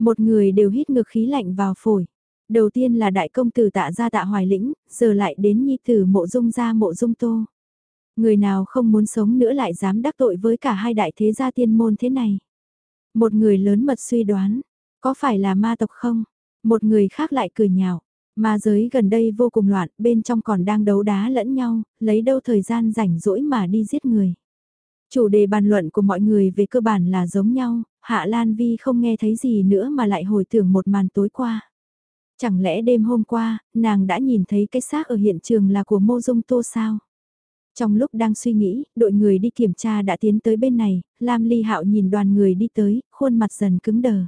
Một người đều hít ngược khí lạnh vào phổi. Đầu tiên là đại công tử tạ gia tạ hoài lĩnh, giờ lại đến nhi tử mộ dung gia mộ dung tô. Người nào không muốn sống nữa lại dám đắc tội với cả hai đại thế gia tiên môn thế này. Một người lớn mật suy đoán, có phải là ma tộc không? Một người khác lại cười nhạo. Ma giới gần đây vô cùng loạn, bên trong còn đang đấu đá lẫn nhau, lấy đâu thời gian rảnh rỗi mà đi giết người. Chủ đề bàn luận của mọi người về cơ bản là giống nhau, Hạ Lan Vi không nghe thấy gì nữa mà lại hồi tưởng một màn tối qua. Chẳng lẽ đêm hôm qua, nàng đã nhìn thấy cái xác ở hiện trường là của Mô Dung Tô sao? Trong lúc đang suy nghĩ, đội người đi kiểm tra đã tiến tới bên này, Lam Ly Hạo nhìn đoàn người đi tới, khuôn mặt dần cứng đờ.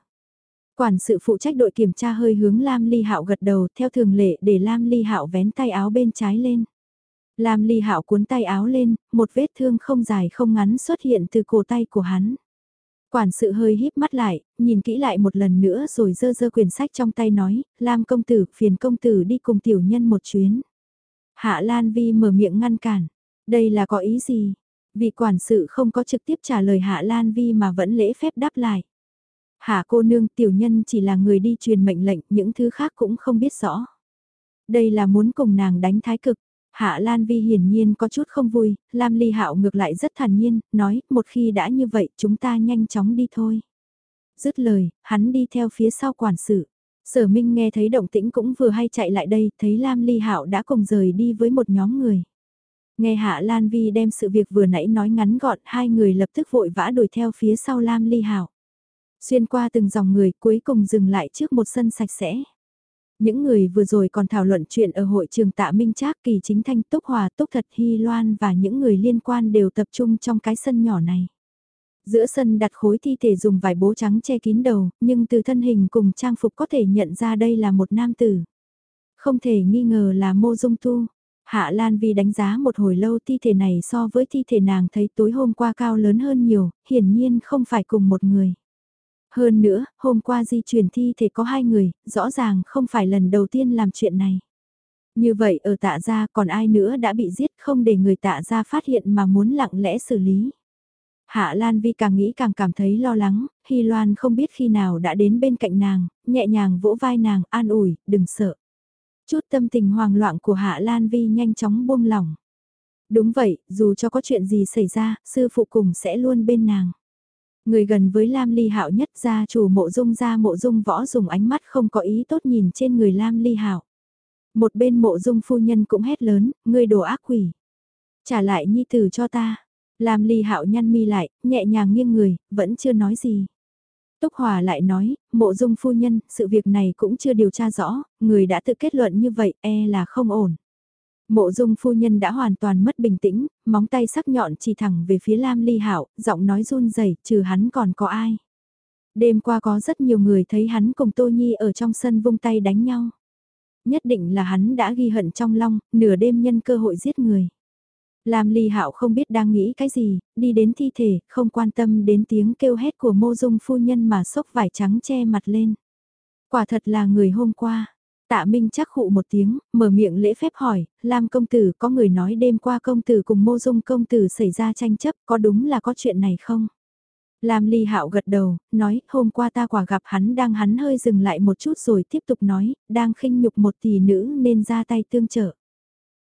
Quản sự phụ trách đội kiểm tra hơi hướng Lam Ly Hạo gật đầu theo thường lệ để Lam Ly Hạo vén tay áo bên trái lên. Lam Ly Hạo cuốn tay áo lên, một vết thương không dài không ngắn xuất hiện từ cổ tay của hắn. Quản sự hơi híp mắt lại, nhìn kỹ lại một lần nữa rồi dơ dơ quyển sách trong tay nói, Lam công tử, phiền công tử đi cùng tiểu nhân một chuyến. Hạ Lan Vi mở miệng ngăn cản, đây là có ý gì? Vì quản sự không có trực tiếp trả lời Hạ Lan Vi mà vẫn lễ phép đáp lại. Hạ cô nương tiểu nhân chỉ là người đi truyền mệnh lệnh, những thứ khác cũng không biết rõ. Đây là muốn cùng nàng đánh thái cực. Hạ Lan Vi hiển nhiên có chút không vui, Lam Ly Hạo ngược lại rất thản nhiên, nói, một khi đã như vậy chúng ta nhanh chóng đi thôi. Dứt lời, hắn đi theo phía sau quản sự. Sở Minh nghe thấy động tĩnh cũng vừa hay chạy lại đây, thấy Lam Ly Hạo đã cùng rời đi với một nhóm người. Nghe Hạ Lan Vi đem sự việc vừa nãy nói ngắn gọn, hai người lập tức vội vã đuổi theo phía sau Lam Ly Hạo. Xuyên qua từng dòng người cuối cùng dừng lại trước một sân sạch sẽ. Những người vừa rồi còn thảo luận chuyện ở hội trường tạ Minh Trác kỳ chính thanh Túc Hòa Túc Thật Hy Loan và những người liên quan đều tập trung trong cái sân nhỏ này. Giữa sân đặt khối thi thể dùng vải bố trắng che kín đầu, nhưng từ thân hình cùng trang phục có thể nhận ra đây là một nam tử. Không thể nghi ngờ là mô dung tu. Hạ Lan Vi đánh giá một hồi lâu thi thể này so với thi thể nàng thấy tối hôm qua cao lớn hơn nhiều, hiển nhiên không phải cùng một người. Hơn nữa, hôm qua di chuyển thi thể có hai người, rõ ràng không phải lần đầu tiên làm chuyện này. Như vậy ở tạ gia còn ai nữa đã bị giết không để người tạ gia phát hiện mà muốn lặng lẽ xử lý. Hạ Lan Vi càng nghĩ càng cảm thấy lo lắng, Hy Loan không biết khi nào đã đến bên cạnh nàng, nhẹ nhàng vỗ vai nàng, an ủi, đừng sợ. Chút tâm tình hoang loạn của Hạ Lan Vi nhanh chóng buông lỏng. Đúng vậy, dù cho có chuyện gì xảy ra, sư phụ cùng sẽ luôn bên nàng. Người gần với Lam Ly Hạo nhất gia chủ mộ dung gia mộ dung võ dùng ánh mắt không có ý tốt nhìn trên người Lam Ly Hạo. Một bên mộ dung phu nhân cũng hét lớn, ngươi đồ ác quỷ. Trả lại nhi tử cho ta. Lam Ly Hạo nhăn mi lại, nhẹ nhàng nghiêng người, vẫn chưa nói gì. Túc Hòa lại nói, mộ dung phu nhân, sự việc này cũng chưa điều tra rõ, người đã tự kết luận như vậy e là không ổn. Mộ dung phu nhân đã hoàn toàn mất bình tĩnh, móng tay sắc nhọn chỉ thẳng về phía Lam Ly Hạo, giọng nói run rẩy, trừ hắn còn có ai. Đêm qua có rất nhiều người thấy hắn cùng Tô Nhi ở trong sân vung tay đánh nhau. Nhất định là hắn đã ghi hận trong lòng, nửa đêm nhân cơ hội giết người. Lam Ly Hạo không biết đang nghĩ cái gì, đi đến thi thể, không quan tâm đến tiếng kêu hét của mô dung phu nhân mà xốc vải trắng che mặt lên. Quả thật là người hôm qua, Tạ Minh chắc khụ một tiếng, mở miệng lễ phép hỏi, Lam công tử có người nói đêm qua công tử cùng mô dung công tử xảy ra tranh chấp, có đúng là có chuyện này không? Lam Ly Hạo gật đầu, nói, hôm qua ta quả gặp hắn đang hắn hơi dừng lại một chút rồi tiếp tục nói, đang khinh nhục một tỷ nữ nên ra tay tương trợ.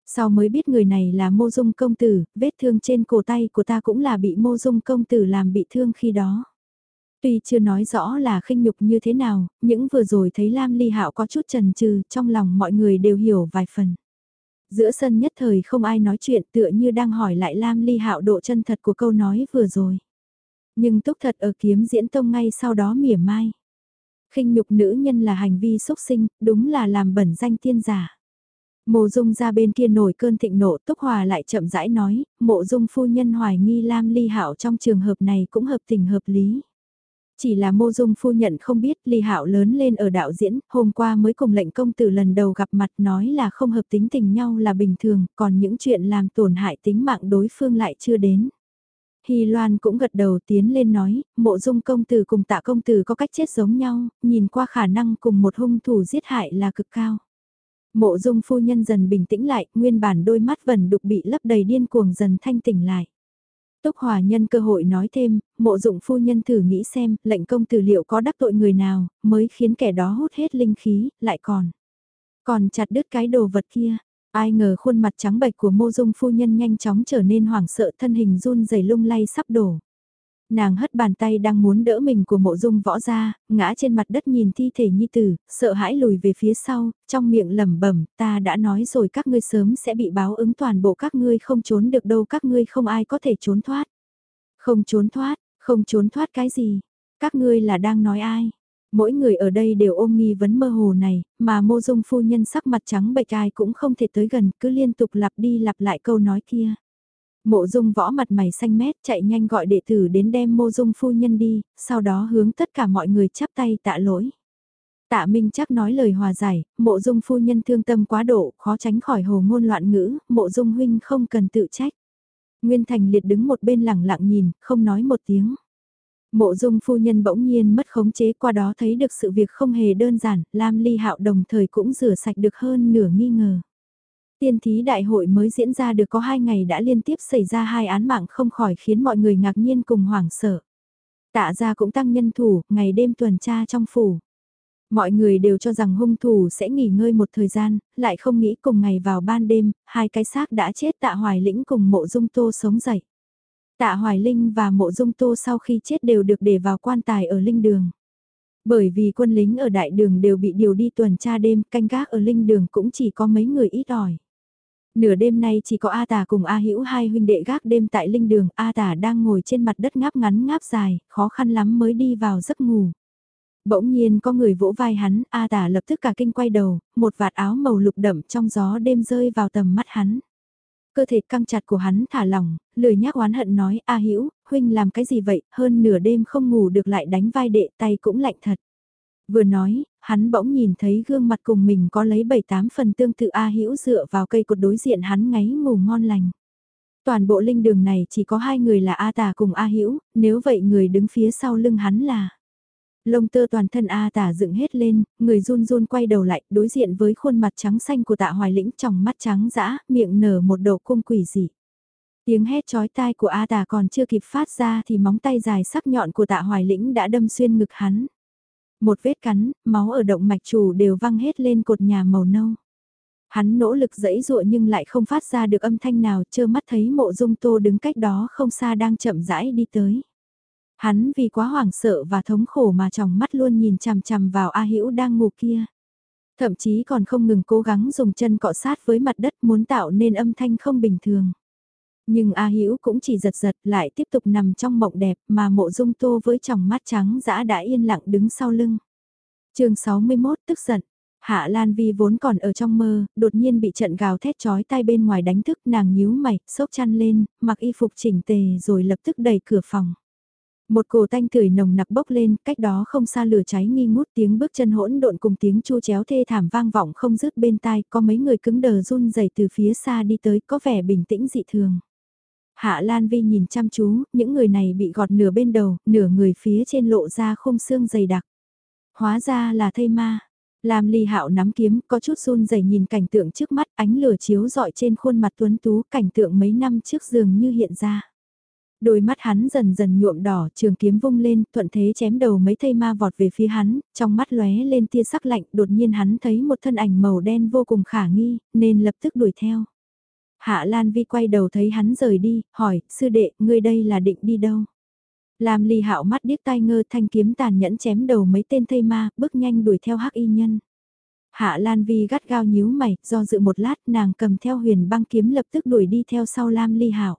Sau mới biết người này là mô dung công tử, vết thương trên cổ tay của ta cũng là bị mô dung công tử làm bị thương khi đó. Tuy chưa nói rõ là khinh nhục như thế nào, những vừa rồi thấy Lam Ly Hạo có chút trần trừ, trong lòng mọi người đều hiểu vài phần. Giữa sân nhất thời không ai nói chuyện tựa như đang hỏi lại Lam Ly Hạo độ chân thật của câu nói vừa rồi. Nhưng túc thật ở kiếm diễn tông ngay sau đó mỉa mai. khinh nhục nữ nhân là hành vi xúc sinh, đúng là làm bẩn danh tiên giả. Mộ dung ra bên kia nổi cơn thịnh nộ Túc Hòa lại chậm rãi nói, mộ dung phu nhân hoài nghi Lam Ly Hạo trong trường hợp này cũng hợp tình hợp lý. Chỉ là mô dung phu nhận không biết Ly Hạo lớn lên ở đạo diễn, hôm qua mới cùng lệnh công tử lần đầu gặp mặt nói là không hợp tính tình nhau là bình thường, còn những chuyện làm tổn hại tính mạng đối phương lại chưa đến. Hy Loan cũng gật đầu tiến lên nói, mộ dung công tử cùng tạ công tử có cách chết giống nhau, nhìn qua khả năng cùng một hung thủ giết hại là cực cao. Mộ dung phu nhân dần bình tĩnh lại, nguyên bản đôi mắt vần đục bị lấp đầy điên cuồng dần thanh tỉnh lại. Túc Hòa nhân cơ hội nói thêm, mộ dụng phu nhân thử nghĩ xem, lệnh công tử liệu có đắc tội người nào, mới khiến kẻ đó hút hết linh khí, lại còn. Còn chặt đứt cái đồ vật kia, ai ngờ khuôn mặt trắng bệch của mộ dung phu nhân nhanh chóng trở nên hoảng sợ thân hình run rẩy lung lay sắp đổ. Nàng hất bàn tay đang muốn đỡ mình của mộ dung võ ra, ngã trên mặt đất nhìn thi thể nhi tử, sợ hãi lùi về phía sau, trong miệng lẩm bẩm ta đã nói rồi các ngươi sớm sẽ bị báo ứng toàn bộ các ngươi không trốn được đâu các ngươi không ai có thể trốn thoát. Không trốn thoát, không trốn thoát cái gì, các ngươi là đang nói ai? Mỗi người ở đây đều ôm nghi vấn mơ hồ này, mà mô dung phu nhân sắc mặt trắng bệch ai cũng không thể tới gần, cứ liên tục lặp đi lặp lại câu nói kia. Mộ dung võ mặt mày xanh mét chạy nhanh gọi đệ tử đến đem mô dung phu nhân đi, sau đó hướng tất cả mọi người chắp tay tạ lỗi. Tạ Minh chắc nói lời hòa giải, mộ dung phu nhân thương tâm quá độ, khó tránh khỏi hồ ngôn loạn ngữ, mộ dung huynh không cần tự trách. Nguyên Thành liệt đứng một bên lẳng lặng nhìn, không nói một tiếng. Mộ dung phu nhân bỗng nhiên mất khống chế qua đó thấy được sự việc không hề đơn giản, Lam Ly Hạo đồng thời cũng rửa sạch được hơn nửa nghi ngờ tiên thí đại hội mới diễn ra được có hai ngày đã liên tiếp xảy ra hai án mạng không khỏi khiến mọi người ngạc nhiên cùng hoảng sợ. Tạ ra cũng tăng nhân thủ, ngày đêm tuần tra trong phủ. Mọi người đều cho rằng hung thủ sẽ nghỉ ngơi một thời gian, lại không nghĩ cùng ngày vào ban đêm, hai cái xác đã chết tạ hoài lĩnh cùng mộ dung tô sống dậy. Tạ hoài linh và mộ dung tô sau khi chết đều được để vào quan tài ở linh đường. Bởi vì quân lính ở đại đường đều bị điều đi tuần tra đêm, canh gác ở linh đường cũng chỉ có mấy người ít ỏi. Nửa đêm nay chỉ có A Tà cùng A Hữu hai huynh đệ gác đêm tại linh đường, A Tà đang ngồi trên mặt đất ngáp ngắn ngáp dài, khó khăn lắm mới đi vào giấc ngủ. Bỗng nhiên có người vỗ vai hắn, A Tà lập tức cả kinh quay đầu, một vạt áo màu lục đậm trong gió đêm rơi vào tầm mắt hắn. Cơ thể căng chặt của hắn thả lỏng, lười nhác oán hận nói, A Hữu huynh làm cái gì vậy, hơn nửa đêm không ngủ được lại đánh vai đệ tay cũng lạnh thật. Vừa nói, hắn bỗng nhìn thấy gương mặt cùng mình có lấy bảy tám phần tương tự A Hữu dựa vào cây cột đối diện hắn ngáy ngủ ngon lành. Toàn bộ linh đường này chỉ có hai người là A Tả cùng A Hữu, nếu vậy người đứng phía sau lưng hắn là Lông tơ toàn thân A tả dựng hết lên, người run run quay đầu lại, đối diện với khuôn mặt trắng xanh của tạ hoài lĩnh trong mắt trắng dã, miệng nở một đầu cung quỷ dị. Tiếng hét chói tai của A tả còn chưa kịp phát ra thì móng tay dài sắc nhọn của tạ hoài lĩnh đã đâm xuyên ngực hắn. Một vết cắn, máu ở động mạch chủ đều văng hết lên cột nhà màu nâu. Hắn nỗ lực dẫy dụa nhưng lại không phát ra được âm thanh nào, chơ mắt thấy mộ dung tô đứng cách đó không xa đang chậm rãi đi tới. Hắn vì quá hoảng sợ và thống khổ mà trong mắt luôn nhìn chằm chằm vào A Hữu đang ngủ kia. Thậm chí còn không ngừng cố gắng dùng chân cọ sát với mặt đất muốn tạo nên âm thanh không bình thường. Nhưng A Hữu cũng chỉ giật giật lại tiếp tục nằm trong mộng đẹp mà mộ dung tô với tròng mắt trắng dã đã yên lặng đứng sau lưng. chương 61 tức giận. Hạ Lan Vi vốn còn ở trong mơ, đột nhiên bị trận gào thét chói tai bên ngoài đánh thức nàng nhíu mày, sốc chăn lên, mặc y phục chỉnh tề rồi lập tức đẩy cửa phòng. Một cổ tanh cười nồng nặc bốc lên, cách đó không xa lửa cháy nghi ngút tiếng bước chân hỗn độn cùng tiếng chu chéo thê thảm vang vọng không dứt bên tai, có mấy người cứng đờ run rẩy từ phía xa đi tới, có vẻ bình tĩnh dị thường. Hạ Lan Vi nhìn chăm chú, những người này bị gọt nửa bên đầu, nửa người phía trên lộ ra khung xương dày đặc. Hóa ra là thây ma. Lam Ly Hạo nắm kiếm, có chút run rẩy nhìn cảnh tượng trước mắt, ánh lửa chiếu rọi trên khuôn mặt tuấn tú, cảnh tượng mấy năm trước dường như hiện ra. Đôi mắt hắn dần dần nhuộm đỏ, trường kiếm vung lên, thuận thế chém đầu mấy thây ma vọt về phía hắn, trong mắt lóe lên tia sắc lạnh, đột nhiên hắn thấy một thân ảnh màu đen vô cùng khả nghi, nên lập tức đuổi theo. Hạ Lan Vi quay đầu thấy hắn rời đi, hỏi, sư đệ, ngươi đây là định đi đâu? Lam ly hạo mắt điếc tai ngơ thanh kiếm tàn nhẫn chém đầu mấy tên thây ma, bước nhanh đuổi theo hắc y nhân. Hạ Lan Vi gắt gao nhíu mày, do dự một lát nàng cầm theo huyền băng kiếm lập tức đuổi đi theo sau Lam ly hạo.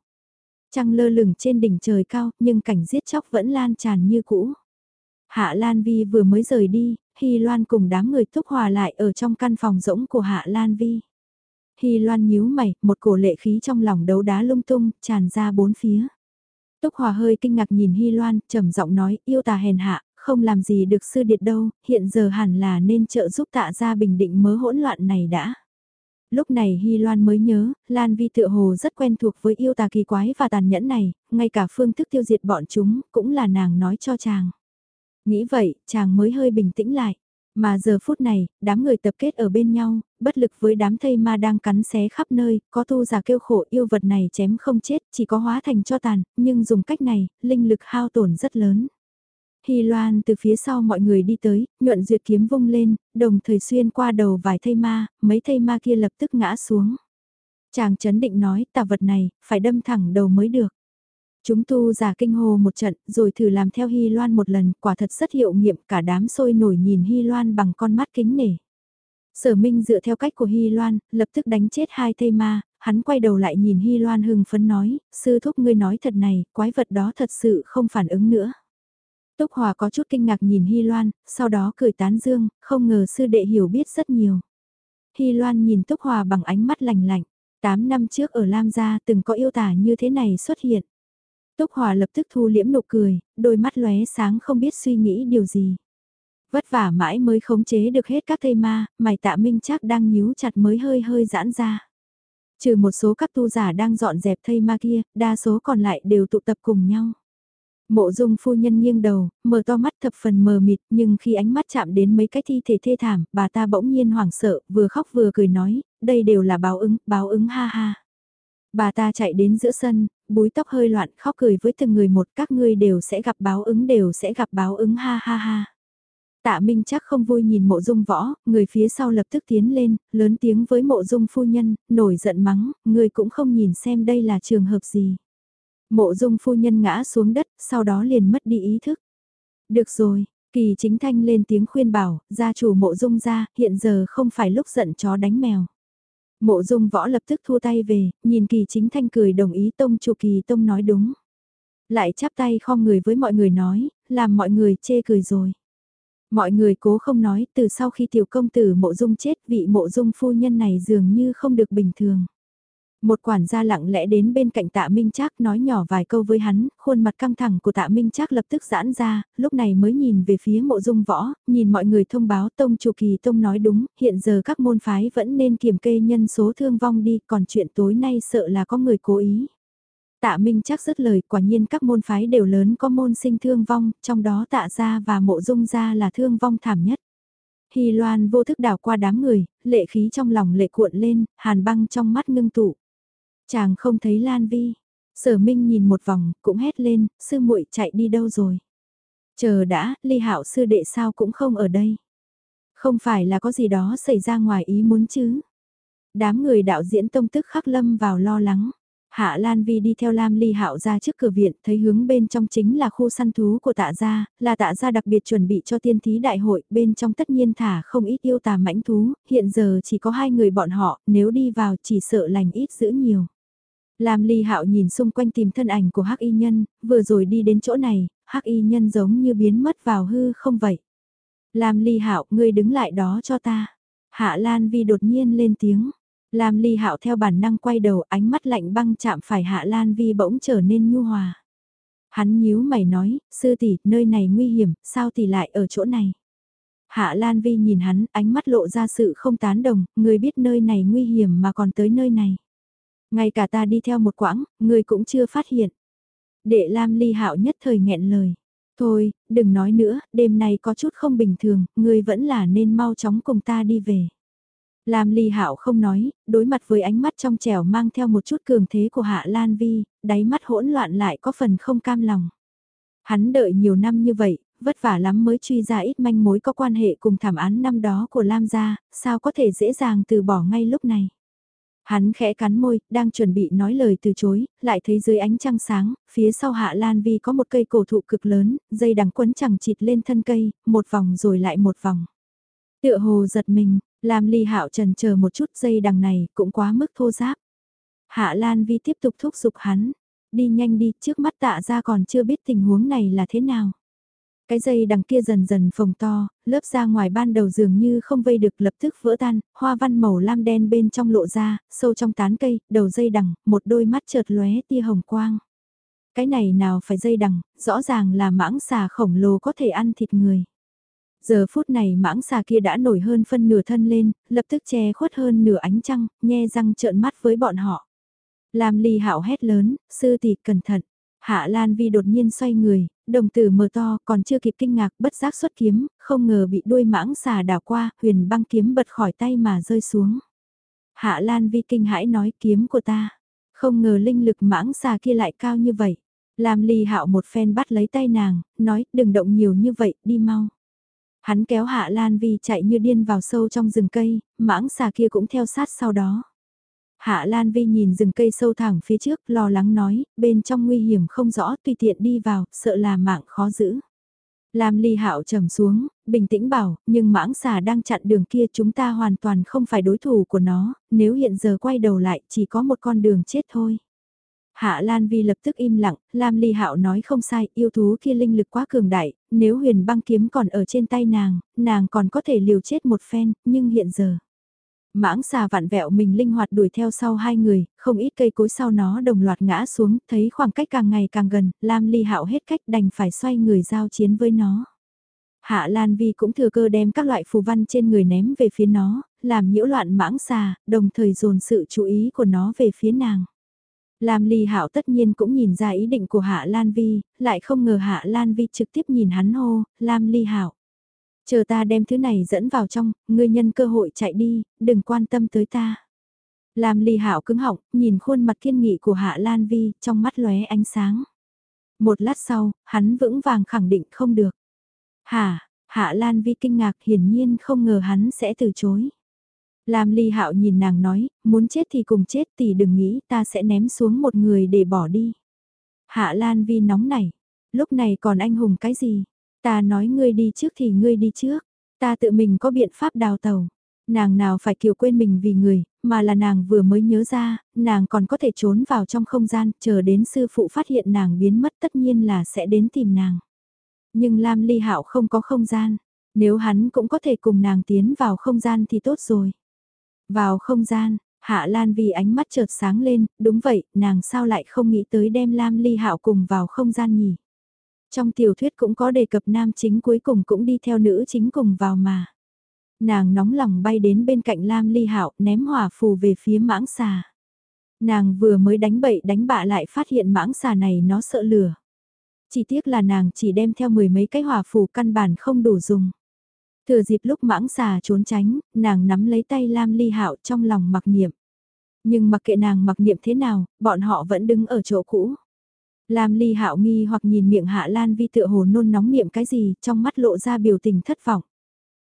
Trăng lơ lửng trên đỉnh trời cao, nhưng cảnh giết chóc vẫn lan tràn như cũ. Hạ Lan Vi vừa mới rời đi, Hy Loan cùng đám người thúc hòa lại ở trong căn phòng rỗng của Hạ Lan Vi. Hy Loan nhíu mày, một cổ lệ khí trong lòng đấu đá lung tung, tràn ra bốn phía. Túc Hòa hơi kinh ngạc nhìn Hy Loan, trầm giọng nói, yêu tà hèn hạ, không làm gì được sư điệt đâu, hiện giờ hẳn là nên trợ giúp tạ ra bình định mớ hỗn loạn này đã. Lúc này Hy Loan mới nhớ, Lan Vi tựa hồ rất quen thuộc với yêu tà kỳ quái và tàn nhẫn này, ngay cả phương thức tiêu diệt bọn chúng cũng là nàng nói cho chàng. Nghĩ vậy, chàng mới hơi bình tĩnh lại. Mà giờ phút này, đám người tập kết ở bên nhau, bất lực với đám thây ma đang cắn xé khắp nơi, có tu giả kêu khổ yêu vật này chém không chết, chỉ có hóa thành cho tàn, nhưng dùng cách này, linh lực hao tổn rất lớn. Hy Loan từ phía sau mọi người đi tới, nhuận duyệt kiếm vung lên, đồng thời xuyên qua đầu vài thây ma, mấy thây ma kia lập tức ngã xuống. Chàng chấn định nói, tà vật này, phải đâm thẳng đầu mới được. Chúng tu giả kinh hồ một trận, rồi thử làm theo Hy Loan một lần, quả thật rất hiệu nghiệm, cả đám sôi nổi nhìn Hy Loan bằng con mắt kính nể. Sở Minh dựa theo cách của Hy Loan, lập tức đánh chết hai thây ma, hắn quay đầu lại nhìn Hy Loan hưng phấn nói, sư thúc ngươi nói thật này, quái vật đó thật sự không phản ứng nữa. Túc Hòa có chút kinh ngạc nhìn Hy Loan, sau đó cười tán dương, không ngờ sư đệ hiểu biết rất nhiều. Hy Loan nhìn Túc Hòa bằng ánh mắt lạnh lạnh, tám năm trước ở Lam Gia từng có yêu tả như thế này xuất hiện. Túc Hòa lập tức thu liễm nụ cười, đôi mắt lóe sáng không biết suy nghĩ điều gì. Vất vả mãi mới khống chế được hết các thây ma, mày tạ minh chắc đang nhíu chặt mới hơi hơi giãn ra. Trừ một số các tu giả đang dọn dẹp thây ma kia, đa số còn lại đều tụ tập cùng nhau. Mộ dung phu nhân nghiêng đầu, mở to mắt thập phần mờ mịt nhưng khi ánh mắt chạm đến mấy cái thi thể thê thảm, bà ta bỗng nhiên hoảng sợ, vừa khóc vừa cười nói, đây đều là báo ứng, báo ứng ha ha. Bà ta chạy đến giữa sân, búi tóc hơi loạn khóc cười với từng người một các ngươi đều sẽ gặp báo ứng đều sẽ gặp báo ứng ha ha ha. Tạ Minh chắc không vui nhìn mộ dung võ, người phía sau lập tức tiến lên, lớn tiếng với mộ dung phu nhân, nổi giận mắng, người cũng không nhìn xem đây là trường hợp gì. Mộ dung phu nhân ngã xuống đất, sau đó liền mất đi ý thức. Được rồi, kỳ chính thanh lên tiếng khuyên bảo, gia chủ mộ dung ra, hiện giờ không phải lúc giận chó đánh mèo. Mộ dung võ lập tức thua tay về, nhìn kỳ chính thanh cười đồng ý tông chủ kỳ tông nói đúng. Lại chắp tay khom người với mọi người nói, làm mọi người chê cười rồi. Mọi người cố không nói, từ sau khi tiểu công tử mộ dung chết vị mộ dung phu nhân này dường như không được bình thường. Một quản gia lặng lẽ đến bên cạnh tạ Minh Trác nói nhỏ vài câu với hắn, khuôn mặt căng thẳng của tạ Minh Trác lập tức giãn ra, lúc này mới nhìn về phía mộ dung võ, nhìn mọi người thông báo Tông Chủ Kỳ Tông nói đúng, hiện giờ các môn phái vẫn nên kiểm kê nhân số thương vong đi, còn chuyện tối nay sợ là có người cố ý. Tạ Minh Trác dứt lời, quả nhiên các môn phái đều lớn có môn sinh thương vong, trong đó tạ gia và mộ dung gia là thương vong thảm nhất. Hy Loan vô thức đảo qua đám người, lệ khí trong lòng lệ cuộn lên, hàn băng trong mắt ngưng tụ. Chàng không thấy Lan Vi. Sở Minh nhìn một vòng, cũng hét lên, sư muội chạy đi đâu rồi? Chờ đã, ly hạo sư đệ sao cũng không ở đây. Không phải là có gì đó xảy ra ngoài ý muốn chứ. Đám người đạo diễn tông tức khắc lâm vào lo lắng. Hạ Lan Vi đi theo Lam Ly Hạo ra trước cửa viện, thấy hướng bên trong chính là khu săn thú của tạ gia, là tạ gia đặc biệt chuẩn bị cho tiên thí đại hội, bên trong tất nhiên thả không ít yêu tà mãnh thú, hiện giờ chỉ có hai người bọn họ, nếu đi vào chỉ sợ lành ít giữ nhiều. Lam Ly Hạo nhìn xung quanh tìm thân ảnh của Hắc Y Nhân, vừa rồi đi đến chỗ này, Hắc Y Nhân giống như biến mất vào hư không vậy. Lam Ly Hạo, ngươi đứng lại đó cho ta. Hạ Lan Vi đột nhiên lên tiếng. Lam Ly Hạo theo bản năng quay đầu, ánh mắt lạnh băng chạm phải Hạ Lan Vi bỗng trở nên nhu hòa. Hắn nhíu mày nói, sư tỷ, nơi này nguy hiểm, sao tỷ lại ở chỗ này? Hạ Lan Vi nhìn hắn, ánh mắt lộ ra sự không tán đồng, người biết nơi này nguy hiểm mà còn tới nơi này. Ngay cả ta đi theo một quãng, người cũng chưa phát hiện. Đệ Lam Ly Hạo nhất thời nghẹn lời. Thôi, đừng nói nữa, đêm nay có chút không bình thường, người vẫn là nên mau chóng cùng ta đi về. Lam Ly Hạo không nói, đối mặt với ánh mắt trong trẻo mang theo một chút cường thế của Hạ Lan Vi, đáy mắt hỗn loạn lại có phần không cam lòng. Hắn đợi nhiều năm như vậy, vất vả lắm mới truy ra ít manh mối có quan hệ cùng thảm án năm đó của Lam gia, sao có thể dễ dàng từ bỏ ngay lúc này. Hắn khẽ cắn môi, đang chuẩn bị nói lời từ chối, lại thấy dưới ánh trăng sáng, phía sau Hạ Lan Vi có một cây cổ thụ cực lớn, dây đằng quấn chẳng chịt lên thân cây, một vòng rồi lại một vòng. Tựa hồ giật mình, làm ly hạo trần chờ một chút dây đằng này cũng quá mức thô giáp. Hạ Lan Vi tiếp tục thúc giục hắn, đi nhanh đi, trước mắt tạ ra còn chưa biết tình huống này là thế nào. Cái dây đằng kia dần dần phồng to, lớp da ngoài ban đầu dường như không vây được lập tức vỡ tan, hoa văn màu lam đen bên trong lộ ra, sâu trong tán cây, đầu dây đằng, một đôi mắt chợt lóe tia hồng quang. Cái này nào phải dây đằng, rõ ràng là mãng xà khổng lồ có thể ăn thịt người. Giờ phút này mãng xà kia đã nổi hơn phân nửa thân lên, lập tức che khuất hơn nửa ánh trăng, nhe răng trợn mắt với bọn họ. làm ly hạo hét lớn, sư tỷ cẩn thận. Hạ Lan Vi đột nhiên xoay người, đồng tử mờ to còn chưa kịp kinh ngạc bất giác xuất kiếm, không ngờ bị đuôi mãng xà đảo qua, huyền băng kiếm bật khỏi tay mà rơi xuống. Hạ Lan Vi kinh hãi nói kiếm của ta, không ngờ linh lực mãng xà kia lại cao như vậy. Lam ly hạo một phen bắt lấy tay nàng, nói đừng động nhiều như vậy, đi mau. Hắn kéo Hạ Lan Vi chạy như điên vào sâu trong rừng cây, mãng xà kia cũng theo sát sau đó. Hạ Lan Vi nhìn rừng cây sâu thẳng phía trước, lo lắng nói, bên trong nguy hiểm không rõ, tùy tiện đi vào, sợ là mạng khó giữ. Lam Ly Hạo trầm xuống, bình tĩnh bảo, nhưng mãng xà đang chặn đường kia chúng ta hoàn toàn không phải đối thủ của nó, nếu hiện giờ quay đầu lại chỉ có một con đường chết thôi. Hạ Lan Vi lập tức im lặng, Lam Ly Hạo nói không sai, yêu thú kia linh lực quá cường đại, nếu huyền băng kiếm còn ở trên tay nàng, nàng còn có thể liều chết một phen, nhưng hiện giờ. Mãng xà vặn vẹo mình linh hoạt đuổi theo sau hai người, không ít cây cối sau nó đồng loạt ngã xuống, thấy khoảng cách càng ngày càng gần, Lam Ly Hạo hết cách đành phải xoay người giao chiến với nó. Hạ Lan Vi cũng thừa cơ đem các loại phù văn trên người ném về phía nó, làm nhiễu loạn mãng xà, đồng thời dồn sự chú ý của nó về phía nàng. Lam Ly Hạo tất nhiên cũng nhìn ra ý định của Hạ Lan Vi, lại không ngờ Hạ Lan Vi trực tiếp nhìn hắn hô, Lam Ly Hạo. Chờ ta đem thứ này dẫn vào trong, ngươi nhân cơ hội chạy đi, đừng quan tâm tới ta. Lam Ly Hạo cứng họng, nhìn khuôn mặt kiên nghị của Hạ Lan Vi, trong mắt lóe ánh sáng. Một lát sau, hắn vững vàng khẳng định không được. Hả, Hạ Lan Vi kinh ngạc hiển nhiên không ngờ hắn sẽ từ chối. Lam Ly Hạo nhìn nàng nói, muốn chết thì cùng chết thì đừng nghĩ ta sẽ ném xuống một người để bỏ đi. Hạ Lan Vi nóng nảy, lúc này còn anh hùng cái gì? Ta nói ngươi đi trước thì ngươi đi trước, ta tự mình có biện pháp đào tàu. Nàng nào phải kiều quên mình vì người, mà là nàng vừa mới nhớ ra, nàng còn có thể trốn vào trong không gian, chờ đến sư phụ phát hiện nàng biến mất tất nhiên là sẽ đến tìm nàng. Nhưng Lam Ly Hạo không có không gian, nếu hắn cũng có thể cùng nàng tiến vào không gian thì tốt rồi. Vào không gian, Hạ Lan vì ánh mắt chợt sáng lên, đúng vậy, nàng sao lại không nghĩ tới đem Lam Ly Hạo cùng vào không gian nhỉ? Trong tiểu thuyết cũng có đề cập nam chính cuối cùng cũng đi theo nữ chính cùng vào mà. Nàng nóng lòng bay đến bên cạnh Lam Ly Hạo ném hỏa phù về phía mãng xà. Nàng vừa mới đánh bậy đánh bạ lại phát hiện mãng xà này nó sợ lửa. Chỉ tiếc là nàng chỉ đem theo mười mấy cái hỏa phù căn bản không đủ dùng. Thừa dịp lúc mãng xà trốn tránh, nàng nắm lấy tay Lam Ly Hạo trong lòng mặc niệm. Nhưng mặc kệ nàng mặc niệm thế nào, bọn họ vẫn đứng ở chỗ cũ. Lam Ly Hạo nghi hoặc nhìn miệng Hạ Lan Vi tựa hồ nôn nóng niệm cái gì, trong mắt lộ ra biểu tình thất vọng.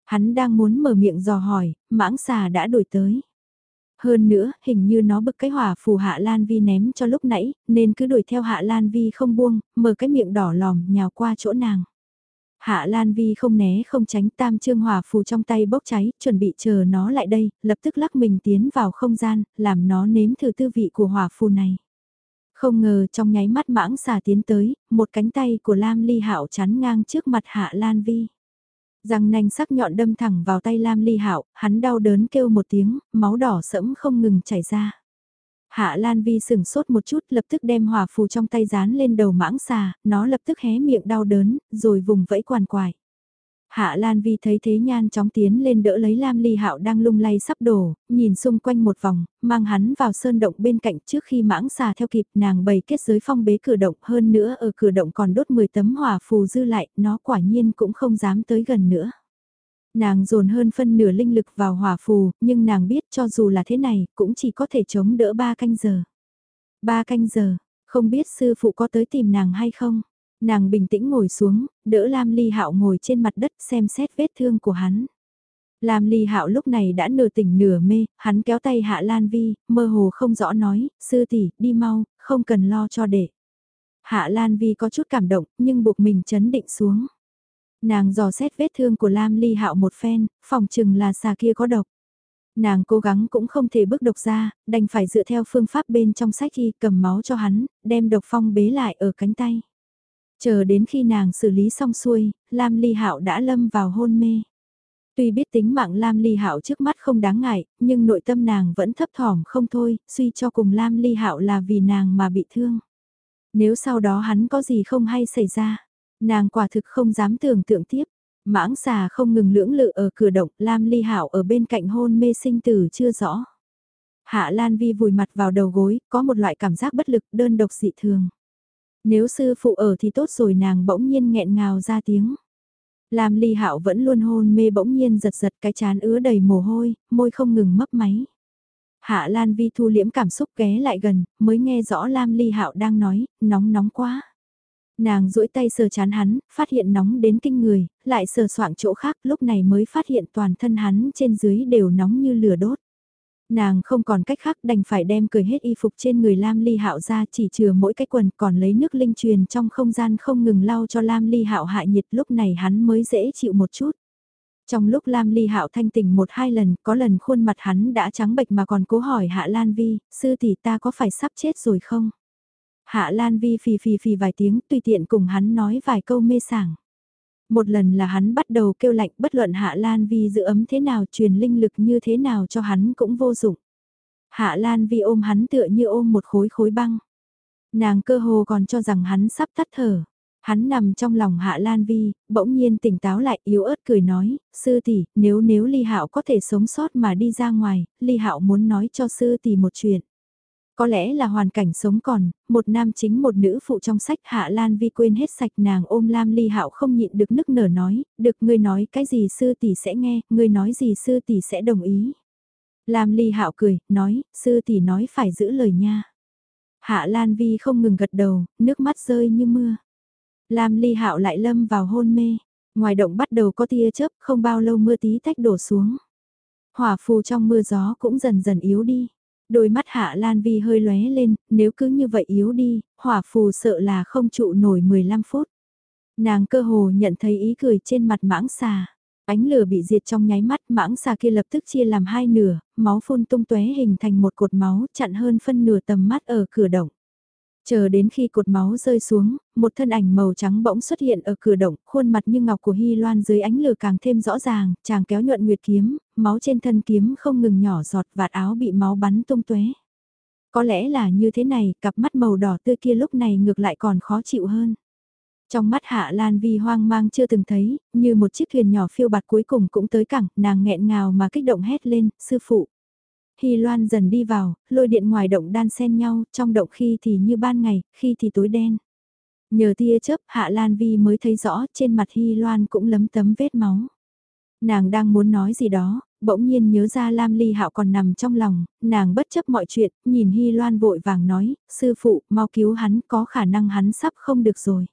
Hắn đang muốn mở miệng dò hỏi, mãng xà đã đổi tới. Hơn nữa, hình như nó bực cái hỏa phù Hạ Lan Vi ném cho lúc nãy, nên cứ đuổi theo Hạ Lan Vi không buông, mở cái miệng đỏ lòm nhào qua chỗ nàng. Hạ Lan Vi không né không tránh tam trương hỏa phù trong tay bốc cháy, chuẩn bị chờ nó lại đây, lập tức lắc mình tiến vào không gian, làm nó nếm thử tư vị của hỏa phù này. Không ngờ trong nháy mắt mãng xà tiến tới, một cánh tay của Lam Ly Hạo chắn ngang trước mặt Hạ Lan Vi. Răng nanh sắc nhọn đâm thẳng vào tay Lam Ly Hạo, hắn đau đớn kêu một tiếng, máu đỏ sẫm không ngừng chảy ra. Hạ Lan Vi sửng sốt một chút lập tức đem hỏa phù trong tay dán lên đầu mãng xà, nó lập tức hé miệng đau đớn, rồi vùng vẫy quằn quại Hạ Lan Vi thấy thế nhan chóng tiến lên đỡ lấy Lam Ly Hạo đang lung lay sắp đổ, nhìn xung quanh một vòng, mang hắn vào sơn động bên cạnh trước khi mãng xà theo kịp nàng bày kết giới phong bế cửa động hơn nữa ở cửa động còn đốt 10 tấm hỏa phù dư lại, nó quả nhiên cũng không dám tới gần nữa. Nàng dồn hơn phân nửa linh lực vào hỏa phù, nhưng nàng biết cho dù là thế này, cũng chỉ có thể chống đỡ ba canh giờ. Ba canh giờ, không biết sư phụ có tới tìm nàng hay không? Nàng bình tĩnh ngồi xuống, đỡ Lam Ly Hạo ngồi trên mặt đất xem xét vết thương của hắn. Lam Ly Hạo lúc này đã nửa tỉnh nửa mê, hắn kéo tay Hạ Lan Vi, mơ hồ không rõ nói, sư tỷ, đi mau, không cần lo cho đệ. Hạ Lan Vi có chút cảm động, nhưng buộc mình chấn định xuống. Nàng dò xét vết thương của Lam Ly Hạo một phen, phòng chừng là xà kia có độc. Nàng cố gắng cũng không thể bước độc ra, đành phải dựa theo phương pháp bên trong sách y cầm máu cho hắn, đem độc phong bế lại ở cánh tay. Chờ đến khi nàng xử lý xong xuôi, Lam Ly Hạo đã lâm vào hôn mê. Tuy biết tính mạng Lam Ly Hạo trước mắt không đáng ngại, nhưng nội tâm nàng vẫn thấp thỏm không thôi, suy cho cùng Lam Ly Hạo là vì nàng mà bị thương. Nếu sau đó hắn có gì không hay xảy ra, nàng quả thực không dám tưởng tượng tiếp. Mãng xà không ngừng lưỡng lự ở cửa động, Lam Ly Hạo ở bên cạnh hôn mê sinh tử chưa rõ. Hạ Lan Vi vùi mặt vào đầu gối, có một loại cảm giác bất lực đơn độc dị thường. Nếu sư phụ ở thì tốt rồi nàng bỗng nhiên nghẹn ngào ra tiếng. Lam Ly Hạo vẫn luôn hôn mê bỗng nhiên giật giật cái chán ứa đầy mồ hôi, môi không ngừng mấp máy. Hạ Lan Vi thu liễm cảm xúc ghé lại gần, mới nghe rõ Lam Ly Hạo đang nói, nóng nóng quá. Nàng duỗi tay sờ chán hắn, phát hiện nóng đến kinh người, lại sờ soạng chỗ khác, lúc này mới phát hiện toàn thân hắn trên dưới đều nóng như lửa đốt. Nàng không còn cách khác đành phải đem cười hết y phục trên người Lam Ly Hạo ra chỉ chừa mỗi cái quần còn lấy nước linh truyền trong không gian không ngừng lau cho Lam Ly Hạo hạ nhiệt lúc này hắn mới dễ chịu một chút. Trong lúc Lam Ly Hạo thanh tỉnh một hai lần, có lần khuôn mặt hắn đã trắng bệch mà còn cố hỏi Hạ Lan Vi, sư tỷ ta có phải sắp chết rồi không? Hạ Lan Vi phì phì phì vài tiếng tùy tiện cùng hắn nói vài câu mê sảng. Một lần là hắn bắt đầu kêu lạnh bất luận Hạ Lan Vi giữ ấm thế nào truyền linh lực như thế nào cho hắn cũng vô dụng. Hạ Lan Vi ôm hắn tựa như ôm một khối khối băng. Nàng cơ hồ còn cho rằng hắn sắp tắt thở. Hắn nằm trong lòng Hạ Lan Vi, bỗng nhiên tỉnh táo lại yếu ớt cười nói, sư tỷ, nếu nếu Ly Hạo có thể sống sót mà đi ra ngoài, Ly Hạo muốn nói cho sư tỷ một chuyện. Có lẽ là hoàn cảnh sống còn, một nam chính một nữ phụ trong sách Hạ Lan Vi quên hết sạch nàng ôm Lam Ly Hạo không nhịn được nức nở nói, được ngươi nói cái gì sư tỷ sẽ nghe, ngươi nói gì sư tỷ sẽ đồng ý. Lam Ly Hạo cười, nói, sư tỷ nói phải giữ lời nha. Hạ Lan Vi không ngừng gật đầu, nước mắt rơi như mưa. Lam Ly Hạo lại lâm vào hôn mê, ngoài động bắt đầu có tia chớp, không bao lâu mưa tí tách đổ xuống. Hỏa phù trong mưa gió cũng dần dần yếu đi. Đôi mắt Hạ Lan Vi hơi lóe lên, nếu cứ như vậy yếu đi, hỏa phù sợ là không trụ nổi 15 phút. Nàng cơ hồ nhận thấy ý cười trên mặt mãng xà. Ánh lửa bị diệt trong nháy mắt mãng xà kia lập tức chia làm hai nửa, máu phun tung tóe hình thành một cột máu chặn hơn phân nửa tầm mắt ở cửa động. Chờ đến khi cột máu rơi xuống, một thân ảnh màu trắng bỗng xuất hiện ở cửa động, khuôn mặt như ngọc của Hy Loan dưới ánh lửa càng thêm rõ ràng, chàng kéo nhuận nguyệt kiếm, máu trên thân kiếm không ngừng nhỏ giọt vạt áo bị máu bắn tung tóe. Có lẽ là như thế này, cặp mắt màu đỏ tươi kia lúc này ngược lại còn khó chịu hơn. Trong mắt Hạ Lan Vi hoang mang chưa từng thấy, như một chiếc thuyền nhỏ phiêu bạt cuối cùng cũng tới cảng, nàng nghẹn ngào mà kích động hét lên, sư phụ. Hy Loan dần đi vào, lôi điện ngoài động đan xen nhau, trong động khi thì như ban ngày, khi thì tối đen. Nhờ tia chớp Hạ Lan Vi mới thấy rõ trên mặt Hy Loan cũng lấm tấm vết máu. Nàng đang muốn nói gì đó, bỗng nhiên nhớ ra Lam Ly Hạo còn nằm trong lòng, nàng bất chấp mọi chuyện, nhìn Hy Loan vội vàng nói, sư phụ, mau cứu hắn, có khả năng hắn sắp không được rồi.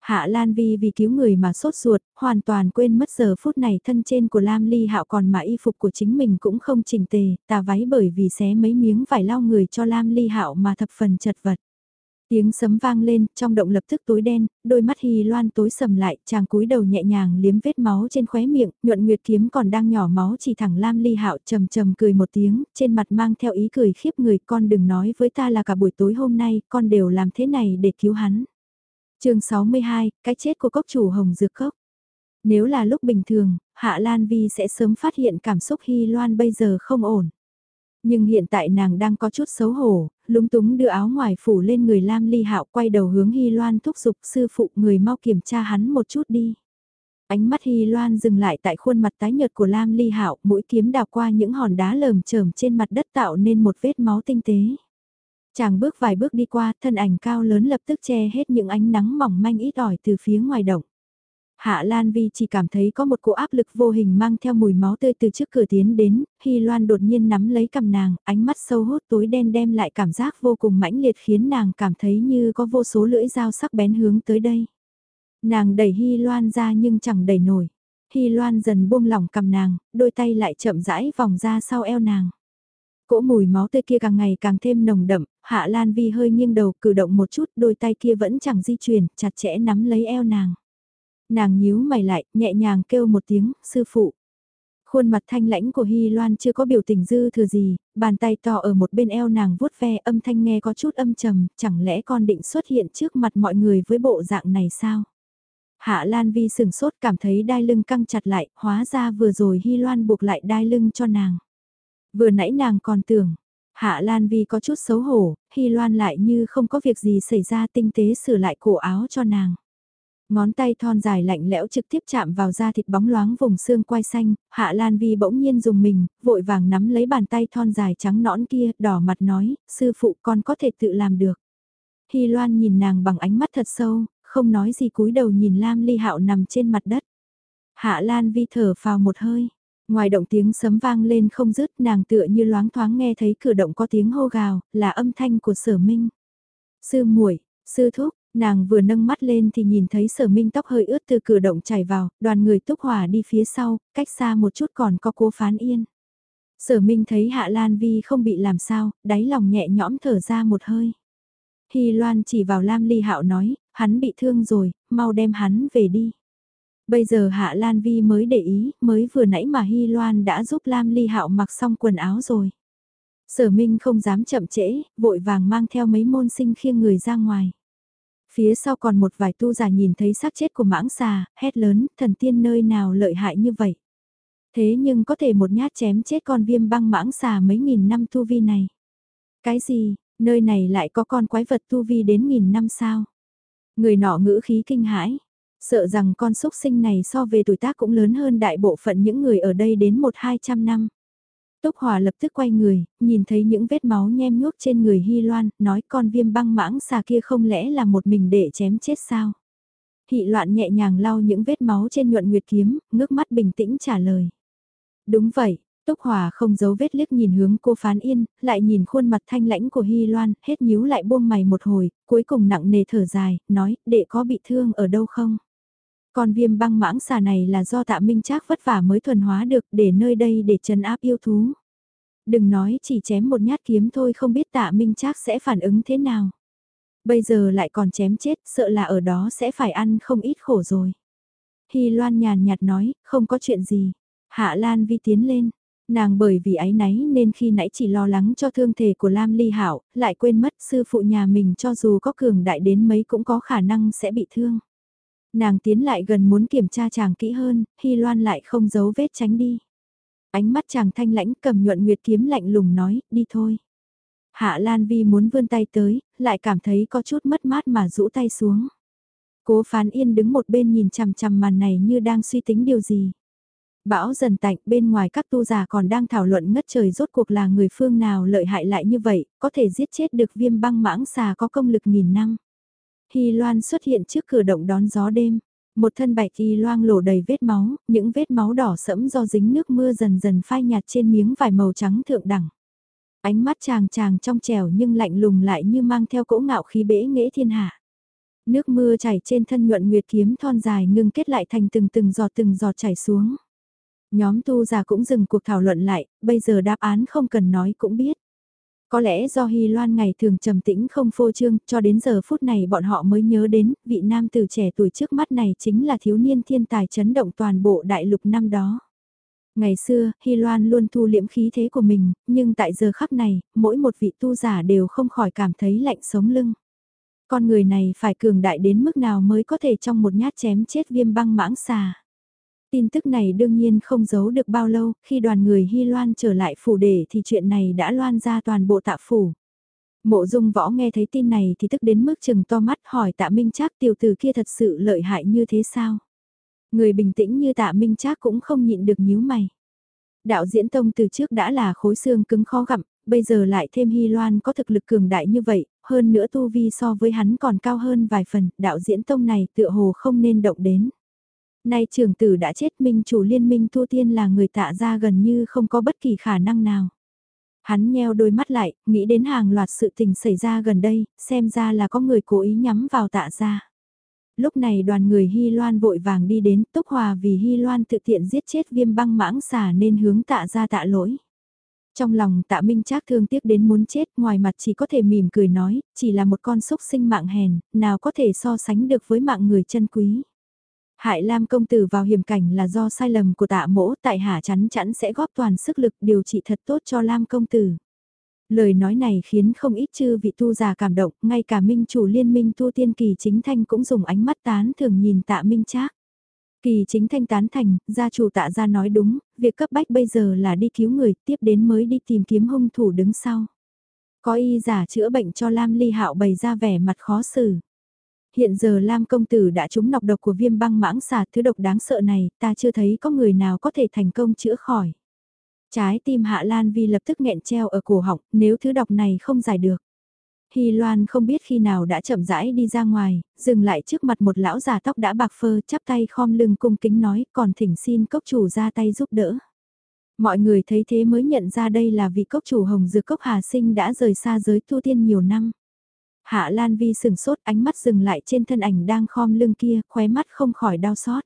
Hạ Lan Vi vì cứu người mà sốt ruột, hoàn toàn quên mất giờ phút này thân trên của Lam Ly Hạo còn mà y phục của chính mình cũng không chỉnh tề, tà váy bởi vì xé mấy miếng vải lau người cho Lam Ly Hạo mà thập phần chật vật. Tiếng sấm vang lên, trong động lập tức tối đen, đôi mắt Hy Loan tối sầm lại, chàng cúi đầu nhẹ nhàng liếm vết máu trên khóe miệng, nhuận nguyệt kiếm còn đang nhỏ máu chỉ thẳng Lam Ly Hạo trầm trầm cười một tiếng, trên mặt mang theo ý cười khiếp người, con đừng nói với ta là cả buổi tối hôm nay, con đều làm thế này để cứu hắn chương 62, cái chết của cốc chủ hồng dược cốc. Nếu là lúc bình thường, Hạ Lan Vi sẽ sớm phát hiện cảm xúc Hy Loan bây giờ không ổn. Nhưng hiện tại nàng đang có chút xấu hổ, lúng túng đưa áo ngoài phủ lên người Lam Ly Hạo quay đầu hướng Hy Loan thúc giục sư phụ người mau kiểm tra hắn một chút đi. Ánh mắt Hy Loan dừng lại tại khuôn mặt tái nhợt của Lam Ly Hạo, mũi kiếm đào qua những hòn đá lởm chởm trên mặt đất tạo nên một vết máu tinh tế. Chàng bước vài bước đi qua, thân ảnh cao lớn lập tức che hết những ánh nắng mỏng manh ít ỏi từ phía ngoài động. Hạ Lan Vi chỉ cảm thấy có một cỗ áp lực vô hình mang theo mùi máu tươi từ trước cửa tiến đến, Hy Loan đột nhiên nắm lấy cầm nàng, ánh mắt sâu hút tối đen đem lại cảm giác vô cùng mãnh liệt khiến nàng cảm thấy như có vô số lưỡi dao sắc bén hướng tới đây. Nàng đẩy Hy Loan ra nhưng chẳng đẩy nổi. Hy Loan dần buông lỏng cầm nàng, đôi tay lại chậm rãi vòng ra sau eo nàng. Cỗ mùi máu tươi kia càng ngày càng thêm nồng đậm, Hạ Lan Vi hơi nghiêng đầu cử động một chút đôi tay kia vẫn chẳng di chuyển, chặt chẽ nắm lấy eo nàng. Nàng nhíu mày lại, nhẹ nhàng kêu một tiếng, sư phụ. Khuôn mặt thanh lãnh của Hy Loan chưa có biểu tình dư thừa gì, bàn tay to ở một bên eo nàng vuốt ve âm thanh nghe có chút âm trầm, chẳng lẽ con định xuất hiện trước mặt mọi người với bộ dạng này sao? Hạ Lan Vi sừng sốt cảm thấy đai lưng căng chặt lại, hóa ra vừa rồi Hy Loan buộc lại đai lưng cho nàng. Vừa nãy nàng còn tưởng, Hạ Lan Vi có chút xấu hổ, Hy Loan lại như không có việc gì xảy ra tinh tế sửa lại cổ áo cho nàng. Ngón tay thon dài lạnh lẽo trực tiếp chạm vào da thịt bóng loáng vùng xương quai xanh, Hạ Lan Vi bỗng nhiên dùng mình, vội vàng nắm lấy bàn tay thon dài trắng nõn kia, đỏ mặt nói, sư phụ con có thể tự làm được. Hy Loan nhìn nàng bằng ánh mắt thật sâu, không nói gì cúi đầu nhìn Lam Ly Hạo nằm trên mặt đất. Hạ Lan Vi thở phào một hơi. Ngoài động tiếng sấm vang lên không dứt nàng tựa như loáng thoáng nghe thấy cửa động có tiếng hô gào, là âm thanh của sở minh. Sư muội sư thúc, nàng vừa nâng mắt lên thì nhìn thấy sở minh tóc hơi ướt từ cửa động chảy vào, đoàn người túc hỏa đi phía sau, cách xa một chút còn có cố phán yên. Sở minh thấy Hạ Lan Vi không bị làm sao, đáy lòng nhẹ nhõm thở ra một hơi. Hy Loan chỉ vào Lam Ly Hạo nói, hắn bị thương rồi, mau đem hắn về đi. Bây giờ Hạ Lan Vi mới để ý, mới vừa nãy mà Hy Loan đã giúp Lam Ly Hạo mặc xong quần áo rồi. Sở Minh không dám chậm trễ, vội vàng mang theo mấy môn sinh khiêng người ra ngoài. Phía sau còn một vài tu giả nhìn thấy xác chết của mãng xà, hét lớn, thần tiên nơi nào lợi hại như vậy. Thế nhưng có thể một nhát chém chết con viêm băng mãng xà mấy nghìn năm tu vi này. Cái gì, nơi này lại có con quái vật tu vi đến nghìn năm sao? Người nọ ngữ khí kinh hãi, sợ rằng con súc sinh này so về tuổi tác cũng lớn hơn đại bộ phận những người ở đây đến một hai trăm năm. Túc Hòa lập tức quay người, nhìn thấy những vết máu nhem nhuốc trên người Hy Loan, nói con viêm băng mãng xà kia không lẽ là một mình để chém chết sao? Hị loạn nhẹ nhàng lau những vết máu trên nhuận nguyệt kiếm, ngước mắt bình tĩnh trả lời. Đúng vậy, Túc Hòa không giấu vết liếc nhìn hướng cô Phán Yên, lại nhìn khuôn mặt thanh lãnh của Hy Loan, hết nhíu lại buông mày một hồi, cuối cùng nặng nề thở dài, nói, đệ có bị thương ở đâu không? Con viêm băng mãng xà này là do tạ minh trác vất vả mới thuần hóa được để nơi đây để trấn áp yêu thú. Đừng nói chỉ chém một nhát kiếm thôi không biết tạ minh trác sẽ phản ứng thế nào. Bây giờ lại còn chém chết, sợ là ở đó sẽ phải ăn không ít khổ rồi. Hy Loan nhàn nhạt nói, không có chuyện gì. Hạ Lan Vi tiến lên, nàng bởi vì ái náy nên khi nãy chỉ lo lắng cho thương thể của Lam Ly Hảo, lại quên mất sư phụ nhà mình cho dù có cường đại đến mấy cũng có khả năng sẽ bị thương. Nàng tiến lại gần muốn kiểm tra chàng kỹ hơn, Hy Loan lại không giấu vết tránh đi. Ánh mắt chàng thanh lãnh cầm nhuận nguyệt kiếm lạnh lùng nói, đi thôi. Hạ Lan Vi muốn vươn tay tới, lại cảm thấy có chút mất mát mà rũ tay xuống. Cố phán yên đứng một bên nhìn chằm chằm màn này như đang suy tính điều gì. Bão dần tạnh bên ngoài các tu giả còn đang thảo luận ngất trời rốt cuộc là người phương nào lợi hại lại như vậy, có thể giết chết được viêm băng mãng xà có công lực nghìn năm. Hy Loan xuất hiện trước cửa động đón gió đêm. Một thân bạch y loang lổ đầy vết máu, những vết máu đỏ sẫm do dính nước mưa dần dần phai nhạt trên miếng vải màu trắng thượng đẳng. Ánh mắt chàng chàng trong trẻo nhưng lạnh lùng lại như mang theo cỗ ngạo khí bể nghệ thiên hạ. Nước mưa chảy trên thân nhuận nguyệt kiếm thon dài ngưng kết lại thành từng từng giọt từng giọt chảy xuống. Nhóm tu già cũng dừng cuộc thảo luận lại, bây giờ đáp án không cần nói cũng biết. Có lẽ do Hy Loan ngày thường trầm tĩnh không phô trương, cho đến giờ phút này bọn họ mới nhớ đến, vị nam tử trẻ tuổi trước mắt này chính là thiếu niên thiên tài chấn động toàn bộ đại lục năm đó. Ngày xưa, Hy Loan luôn thu liễm khí thế của mình, nhưng tại giờ khắc này, mỗi một vị tu giả đều không khỏi cảm thấy lạnh sống lưng. Con người này phải cường đại đến mức nào mới có thể trong một nhát chém chết viêm băng mãng xà. Tin tức này đương nhiên không giấu được bao lâu, khi đoàn người Hy Loan trở lại phủ đề thì chuyện này đã loan ra toàn bộ tạ phủ. Mộ dung võ nghe thấy tin này thì tức đến mức chừng to mắt hỏi tạ Minh Trác tiểu tử kia thật sự lợi hại như thế sao? Người bình tĩnh như tạ Minh Trác cũng không nhịn được nhíu mày. Đạo diễn tông từ trước đã là khối xương cứng khó gặm, bây giờ lại thêm Hy Loan có thực lực cường đại như vậy, hơn nữa tu vi so với hắn còn cao hơn vài phần, đạo diễn tông này tựa hồ không nên động đến. Nay trưởng tử đã chết minh chủ liên minh thu tiên là người tạ ra gần như không có bất kỳ khả năng nào. Hắn nheo đôi mắt lại, nghĩ đến hàng loạt sự tình xảy ra gần đây, xem ra là có người cố ý nhắm vào tạ ra. Lúc này đoàn người Hy Loan vội vàng đi đến Túc Hòa vì Hy Loan tự tiện giết chết viêm băng mãng xà nên hướng tạ ra tạ lỗi. Trong lòng tạ minh trác thương tiếc đến muốn chết ngoài mặt chỉ có thể mỉm cười nói, chỉ là một con súc sinh mạng hèn, nào có thể so sánh được với mạng người chân quý. Hại Lam công tử vào hiểm cảnh là do sai lầm của tạ mỗ tại hạ chắn chắn sẽ góp toàn sức lực điều trị thật tốt cho Lam công tử. Lời nói này khiến không ít chư vị tu già cảm động, ngay cả minh chủ liên minh tu tiên kỳ chính thanh cũng dùng ánh mắt tán thường nhìn tạ minh trác. Kỳ chính thanh tán thành, gia chủ tạ ra nói đúng, việc cấp bách bây giờ là đi cứu người, tiếp đến mới đi tìm kiếm hung thủ đứng sau. Có y giả chữa bệnh cho Lam Ly Hạo bày ra vẻ mặt khó xử hiện giờ Lam công tử đã trúng nọc độc của viêm băng mãng xà thứ độc đáng sợ này, ta chưa thấy có người nào có thể thành công chữa khỏi. Trái tim Hạ Lan Vi lập tức nghẹn treo ở cổ họng, nếu thứ độc này không giải được. Hy Loan không biết khi nào đã chậm rãi đi ra ngoài, dừng lại trước mặt một lão già tóc đã bạc phơ chắp tay khom lưng cung kính nói còn thỉnh xin cốc chủ ra tay giúp đỡ. Mọi người thấy thế mới nhận ra đây là vị cốc chủ hồng dược cốc Hà Sinh đã rời xa giới tu tiên nhiều năm. Hạ Lan Vi sừng sốt ánh mắt dừng lại trên thân ảnh đang khom lưng kia, khóe mắt không khỏi đau xót.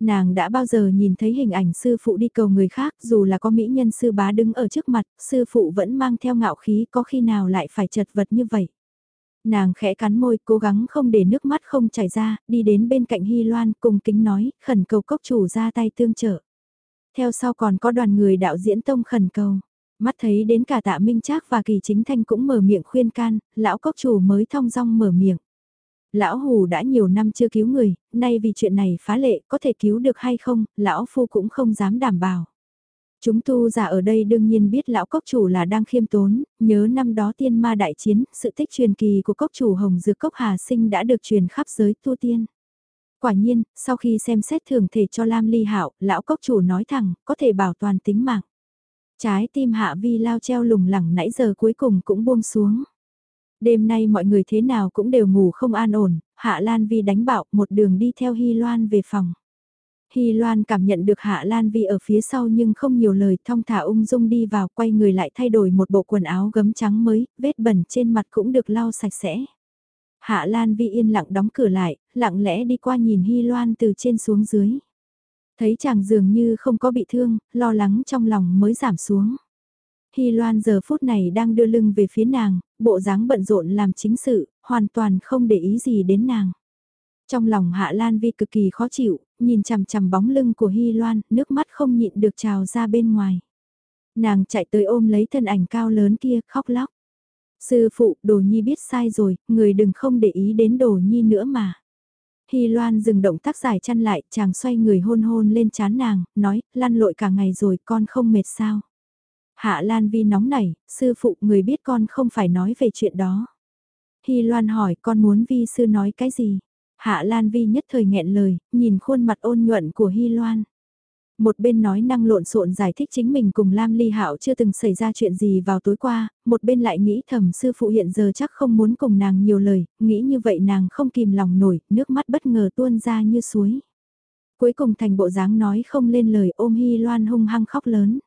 Nàng đã bao giờ nhìn thấy hình ảnh sư phụ đi cầu người khác dù là có mỹ nhân sư bá đứng ở trước mặt, sư phụ vẫn mang theo ngạo khí có khi nào lại phải chật vật như vậy. Nàng khẽ cắn môi cố gắng không để nước mắt không chảy ra, đi đến bên cạnh Hy Loan cùng kính nói, khẩn cầu cốc chủ ra tay tương trợ. Theo sau còn có đoàn người đạo diễn tông khẩn cầu. Mắt thấy đến cả tạ Minh Trác và Kỳ Chính Thanh cũng mở miệng khuyên can, lão cốc chủ mới thong dong mở miệng. Lão Hù đã nhiều năm chưa cứu người, nay vì chuyện này phá lệ có thể cứu được hay không, lão Phu cũng không dám đảm bảo. Chúng tu giả ở đây đương nhiên biết lão cốc chủ là đang khiêm tốn, nhớ năm đó tiên ma đại chiến, sự tích truyền kỳ của cốc chủ Hồng Dược Cốc Hà Sinh đã được truyền khắp giới tu tiên. Quả nhiên, sau khi xem xét thường thể cho Lam Ly Hạo, lão cốc chủ nói thẳng, có thể bảo toàn tính mạng. Trái tim Hạ Vi lao treo lủng lẳng nãy giờ cuối cùng cũng buông xuống. Đêm nay mọi người thế nào cũng đều ngủ không an ổn, Hạ Lan Vi đánh bạo một đường đi theo Hy Loan về phòng. Hy Loan cảm nhận được Hạ Lan Vi ở phía sau nhưng không nhiều lời thong thả ung dung đi vào quay người lại thay đổi một bộ quần áo gấm trắng mới, vết bẩn trên mặt cũng được lau sạch sẽ. Hạ Lan Vi yên lặng đóng cửa lại, lặng lẽ đi qua nhìn Hy Loan từ trên xuống dưới. Thấy chàng dường như không có bị thương, lo lắng trong lòng mới giảm xuống. Hy Loan giờ phút này đang đưa lưng về phía nàng, bộ dáng bận rộn làm chính sự, hoàn toàn không để ý gì đến nàng. Trong lòng Hạ Lan Vi cực kỳ khó chịu, nhìn chằm chằm bóng lưng của Hy Loan, nước mắt không nhịn được trào ra bên ngoài. Nàng chạy tới ôm lấy thân ảnh cao lớn kia, khóc lóc. Sư phụ, đồ nhi biết sai rồi, người đừng không để ý đến đồ nhi nữa mà. Hy Loan dừng động tác giải chăn lại, chàng xoay người hôn hôn lên chán nàng, nói, lăn lội cả ngày rồi con không mệt sao. Hạ Lan Vi nóng nảy, sư phụ người biết con không phải nói về chuyện đó. Hy Loan hỏi con muốn Vi sư nói cái gì? Hạ Lan Vi nhất thời nghẹn lời, nhìn khuôn mặt ôn nhuận của Hy Loan. Một bên nói năng lộn xộn giải thích chính mình cùng Lam Ly Hạo chưa từng xảy ra chuyện gì vào tối qua, một bên lại nghĩ thầm sư phụ hiện giờ chắc không muốn cùng nàng nhiều lời, nghĩ như vậy nàng không kìm lòng nổi, nước mắt bất ngờ tuôn ra như suối. Cuối cùng thành bộ dáng nói không lên lời ôm Hy Loan hung hăng khóc lớn.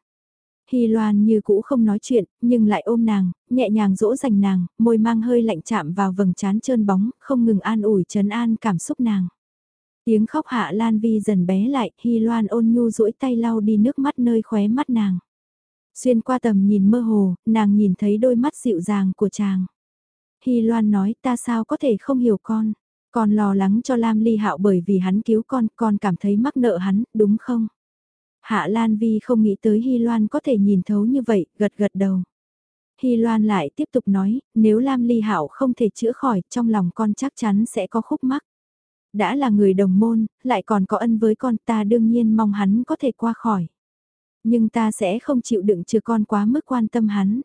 Hy Loan như cũ không nói chuyện, nhưng lại ôm nàng, nhẹ nhàng dỗ dành nàng, môi mang hơi lạnh chạm vào vầng trán trơn bóng, không ngừng an ủi trấn an cảm xúc nàng. Tiếng khóc hạ Lan Vi dần bé lại, Hy Loan ôn nhu duỗi tay lau đi nước mắt nơi khóe mắt nàng. Xuyên qua tầm nhìn mơ hồ, nàng nhìn thấy đôi mắt dịu dàng của chàng. Hy Loan nói ta sao có thể không hiểu con. Con lo lắng cho Lam Ly Hạo bởi vì hắn cứu con, con cảm thấy mắc nợ hắn, đúng không? Hạ Lan Vi không nghĩ tới Hy Loan có thể nhìn thấu như vậy, gật gật đầu. Hy Loan lại tiếp tục nói, nếu Lam Ly Hạo không thể chữa khỏi, trong lòng con chắc chắn sẽ có khúc mắc. Đã là người đồng môn, lại còn có ân với con ta đương nhiên mong hắn có thể qua khỏi. Nhưng ta sẽ không chịu đựng trừ con quá mức quan tâm hắn.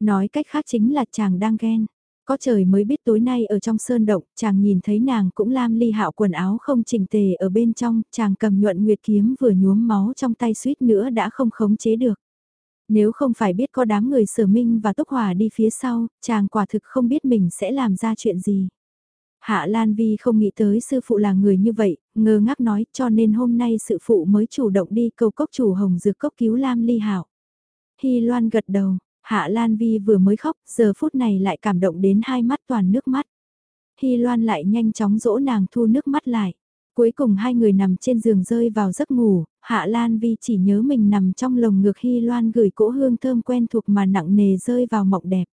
Nói cách khác chính là chàng đang ghen. Có trời mới biết tối nay ở trong sơn động, chàng nhìn thấy nàng cũng lam ly hạo quần áo không chỉnh tề ở bên trong, chàng cầm nhuận nguyệt kiếm vừa nhuốm máu trong tay suýt nữa đã không khống chế được. Nếu không phải biết có đám người sở minh và tốc hòa đi phía sau, chàng quả thực không biết mình sẽ làm ra chuyện gì. Hạ Lan Vi không nghĩ tới sư phụ là người như vậy, ngơ ngác nói cho nên hôm nay sư phụ mới chủ động đi cầu cốc chủ hồng dược cốc cứu Lam Ly Hảo. Hy Loan gật đầu, Hạ Lan Vi vừa mới khóc, giờ phút này lại cảm động đến hai mắt toàn nước mắt. Hy Loan lại nhanh chóng dỗ nàng thu nước mắt lại. Cuối cùng hai người nằm trên giường rơi vào giấc ngủ, Hạ Lan Vi chỉ nhớ mình nằm trong lồng ngực Hy Loan gửi cỗ hương thơm quen thuộc mà nặng nề rơi vào mộng đẹp.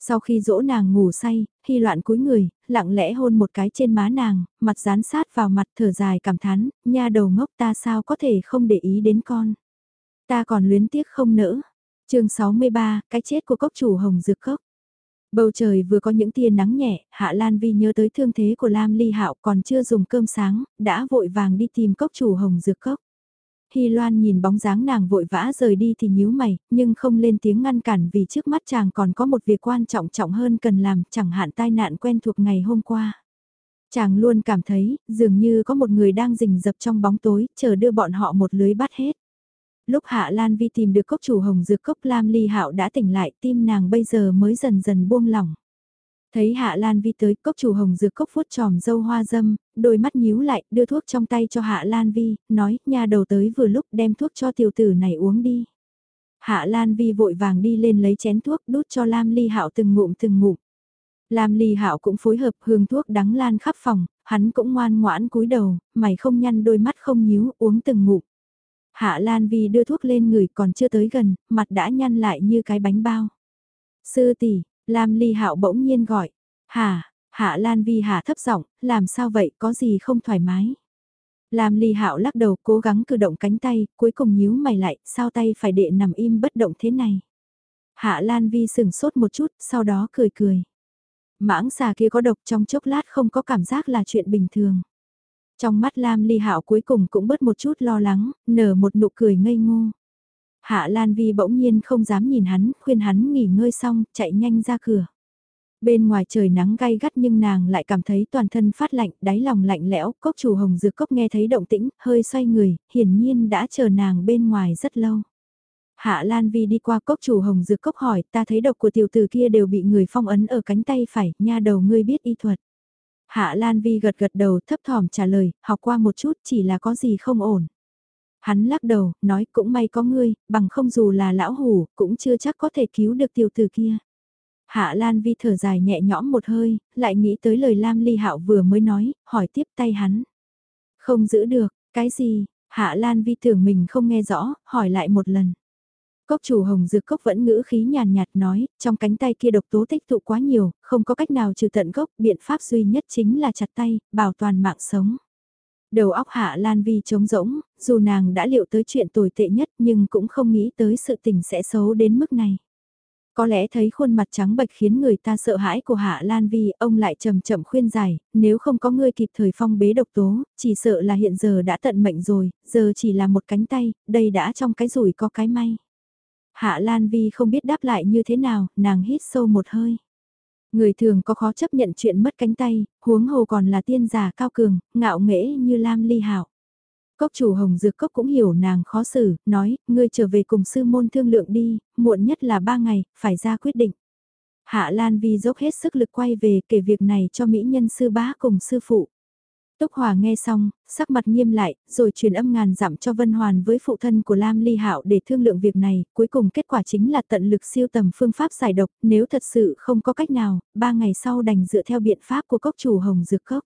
Sau khi dỗ nàng ngủ say, Hy loạn cúi người, lặng lẽ hôn một cái trên má nàng, mặt dán sát vào mặt thở dài cảm thán, nha đầu ngốc ta sao có thể không để ý đến con. Ta còn luyến tiếc không nỡ. chương 63, cái chết của cốc chủ hồng dược cốc. Bầu trời vừa có những tia nắng nhẹ, Hạ Lan Vi nhớ tới thương thế của Lam Ly Hạo còn chưa dùng cơm sáng, đã vội vàng đi tìm cốc chủ hồng dược cốc. Hy Loan nhìn bóng dáng nàng vội vã rời đi thì nhíu mày, nhưng không lên tiếng ngăn cản vì trước mắt chàng còn có một việc quan trọng trọng hơn cần làm, chẳng hạn tai nạn quen thuộc ngày hôm qua. Chàng luôn cảm thấy, dường như có một người đang rình rập trong bóng tối, chờ đưa bọn họ một lưới bắt hết. Lúc Hạ Lan Vi tìm được cốc chủ hồng dược cốc Lam Ly Hạo đã tỉnh lại, tim nàng bây giờ mới dần dần buông lỏng. Thấy Hạ Lan Vi tới, cốc chủ hồng dược cốc vuốt tròm dâu hoa dâm, đôi mắt nhíu lại, đưa thuốc trong tay cho Hạ Lan Vi, nói, nhà đầu tới vừa lúc đem thuốc cho tiểu tử này uống đi. Hạ Lan Vi vội vàng đi lên lấy chén thuốc đút cho Lam Ly Hạo từng ngụm từng ngụm. Lam Ly Hạo cũng phối hợp hương thuốc đắng lan khắp phòng, hắn cũng ngoan ngoãn cúi đầu, mày không nhăn đôi mắt không nhíu, uống từng ngụm. Hạ Lan Vi đưa thuốc lên người còn chưa tới gần, mặt đã nhăn lại như cái bánh bao. Sư tỷ, Lam Ly Hạo bỗng nhiên gọi. Hà, Hạ Lan Vi hạ thấp giọng, làm sao vậy, có gì không thoải mái. Lam Ly Hạo lắc đầu cố gắng cử động cánh tay, cuối cùng nhíu mày lại, sao tay phải đệ nằm im bất động thế này. Hạ Lan Vi sừng sốt một chút, sau đó cười cười. Mãng xà kia có độc trong chốc lát không có cảm giác là chuyện bình thường. Trong mắt Lam Ly Hạo cuối cùng cũng bớt một chút lo lắng, nở một nụ cười ngây ngô. Hạ Lan Vi bỗng nhiên không dám nhìn hắn, khuyên hắn nghỉ ngơi xong, chạy nhanh ra cửa. Bên ngoài trời nắng gay gắt nhưng nàng lại cảm thấy toàn thân phát lạnh, đáy lòng lạnh lẽo, cốc chủ hồng dược cốc nghe thấy động tĩnh, hơi xoay người, hiển nhiên đã chờ nàng bên ngoài rất lâu. Hạ Lan Vi đi qua cốc chủ hồng dược cốc hỏi, ta thấy độc của tiểu tử kia đều bị người phong ấn ở cánh tay phải, nha đầu ngươi biết y thuật. Hạ Lan Vi gật gật đầu thấp thỏm trả lời, học qua một chút chỉ là có gì không ổn. Hắn lắc đầu, nói cũng may có ngươi, bằng không dù là lão hủ, cũng chưa chắc có thể cứu được tiểu tử kia. Hạ Lan Vi thở dài nhẹ nhõm một hơi, lại nghĩ tới lời Lam Ly Hạo vừa mới nói, hỏi tiếp tay hắn. Không giữ được, cái gì? Hạ Lan Vi tưởng mình không nghe rõ, hỏi lại một lần. Cốc chủ hồng dược cốc vẫn ngữ khí nhàn nhạt nói, trong cánh tay kia độc tố tích tụ quá nhiều, không có cách nào trừ tận gốc, biện pháp duy nhất chính là chặt tay, bảo toàn mạng sống. Đầu óc hạ Lan Vi trống rỗng, dù nàng đã liệu tới chuyện tồi tệ nhất nhưng cũng không nghĩ tới sự tình sẽ xấu đến mức này. Có lẽ thấy khuôn mặt trắng bệch khiến người ta sợ hãi của Hạ Lan Vi, ông lại chậm chậm khuyên giải, nếu không có ngươi kịp thời phong bế độc tố, chỉ sợ là hiện giờ đã tận mệnh rồi, giờ chỉ là một cánh tay, đây đã trong cái rủi có cái may. Hạ Lan Vi không biết đáp lại như thế nào, nàng hít sâu một hơi. Người thường có khó chấp nhận chuyện mất cánh tay, huống hồ còn là tiên giả cao cường, ngạo nghễ như Lam Ly Hạo, Cốc chủ hồng dược cốc cũng hiểu nàng khó xử, nói, ngươi trở về cùng sư môn thương lượng đi, muộn nhất là ba ngày, phải ra quyết định. Hạ Lan Vi dốc hết sức lực quay về kể việc này cho mỹ nhân sư bá cùng sư phụ. Tốc Hòa nghe xong, sắc mặt nghiêm lại, rồi truyền âm ngàn dặm cho Vân Hoàn với phụ thân của Lam Ly Hạo để thương lượng việc này, cuối cùng kết quả chính là tận lực siêu tầm phương pháp giải độc, nếu thật sự không có cách nào, ba ngày sau đành dựa theo biện pháp của cốc chủ Hồng Dược Cốc.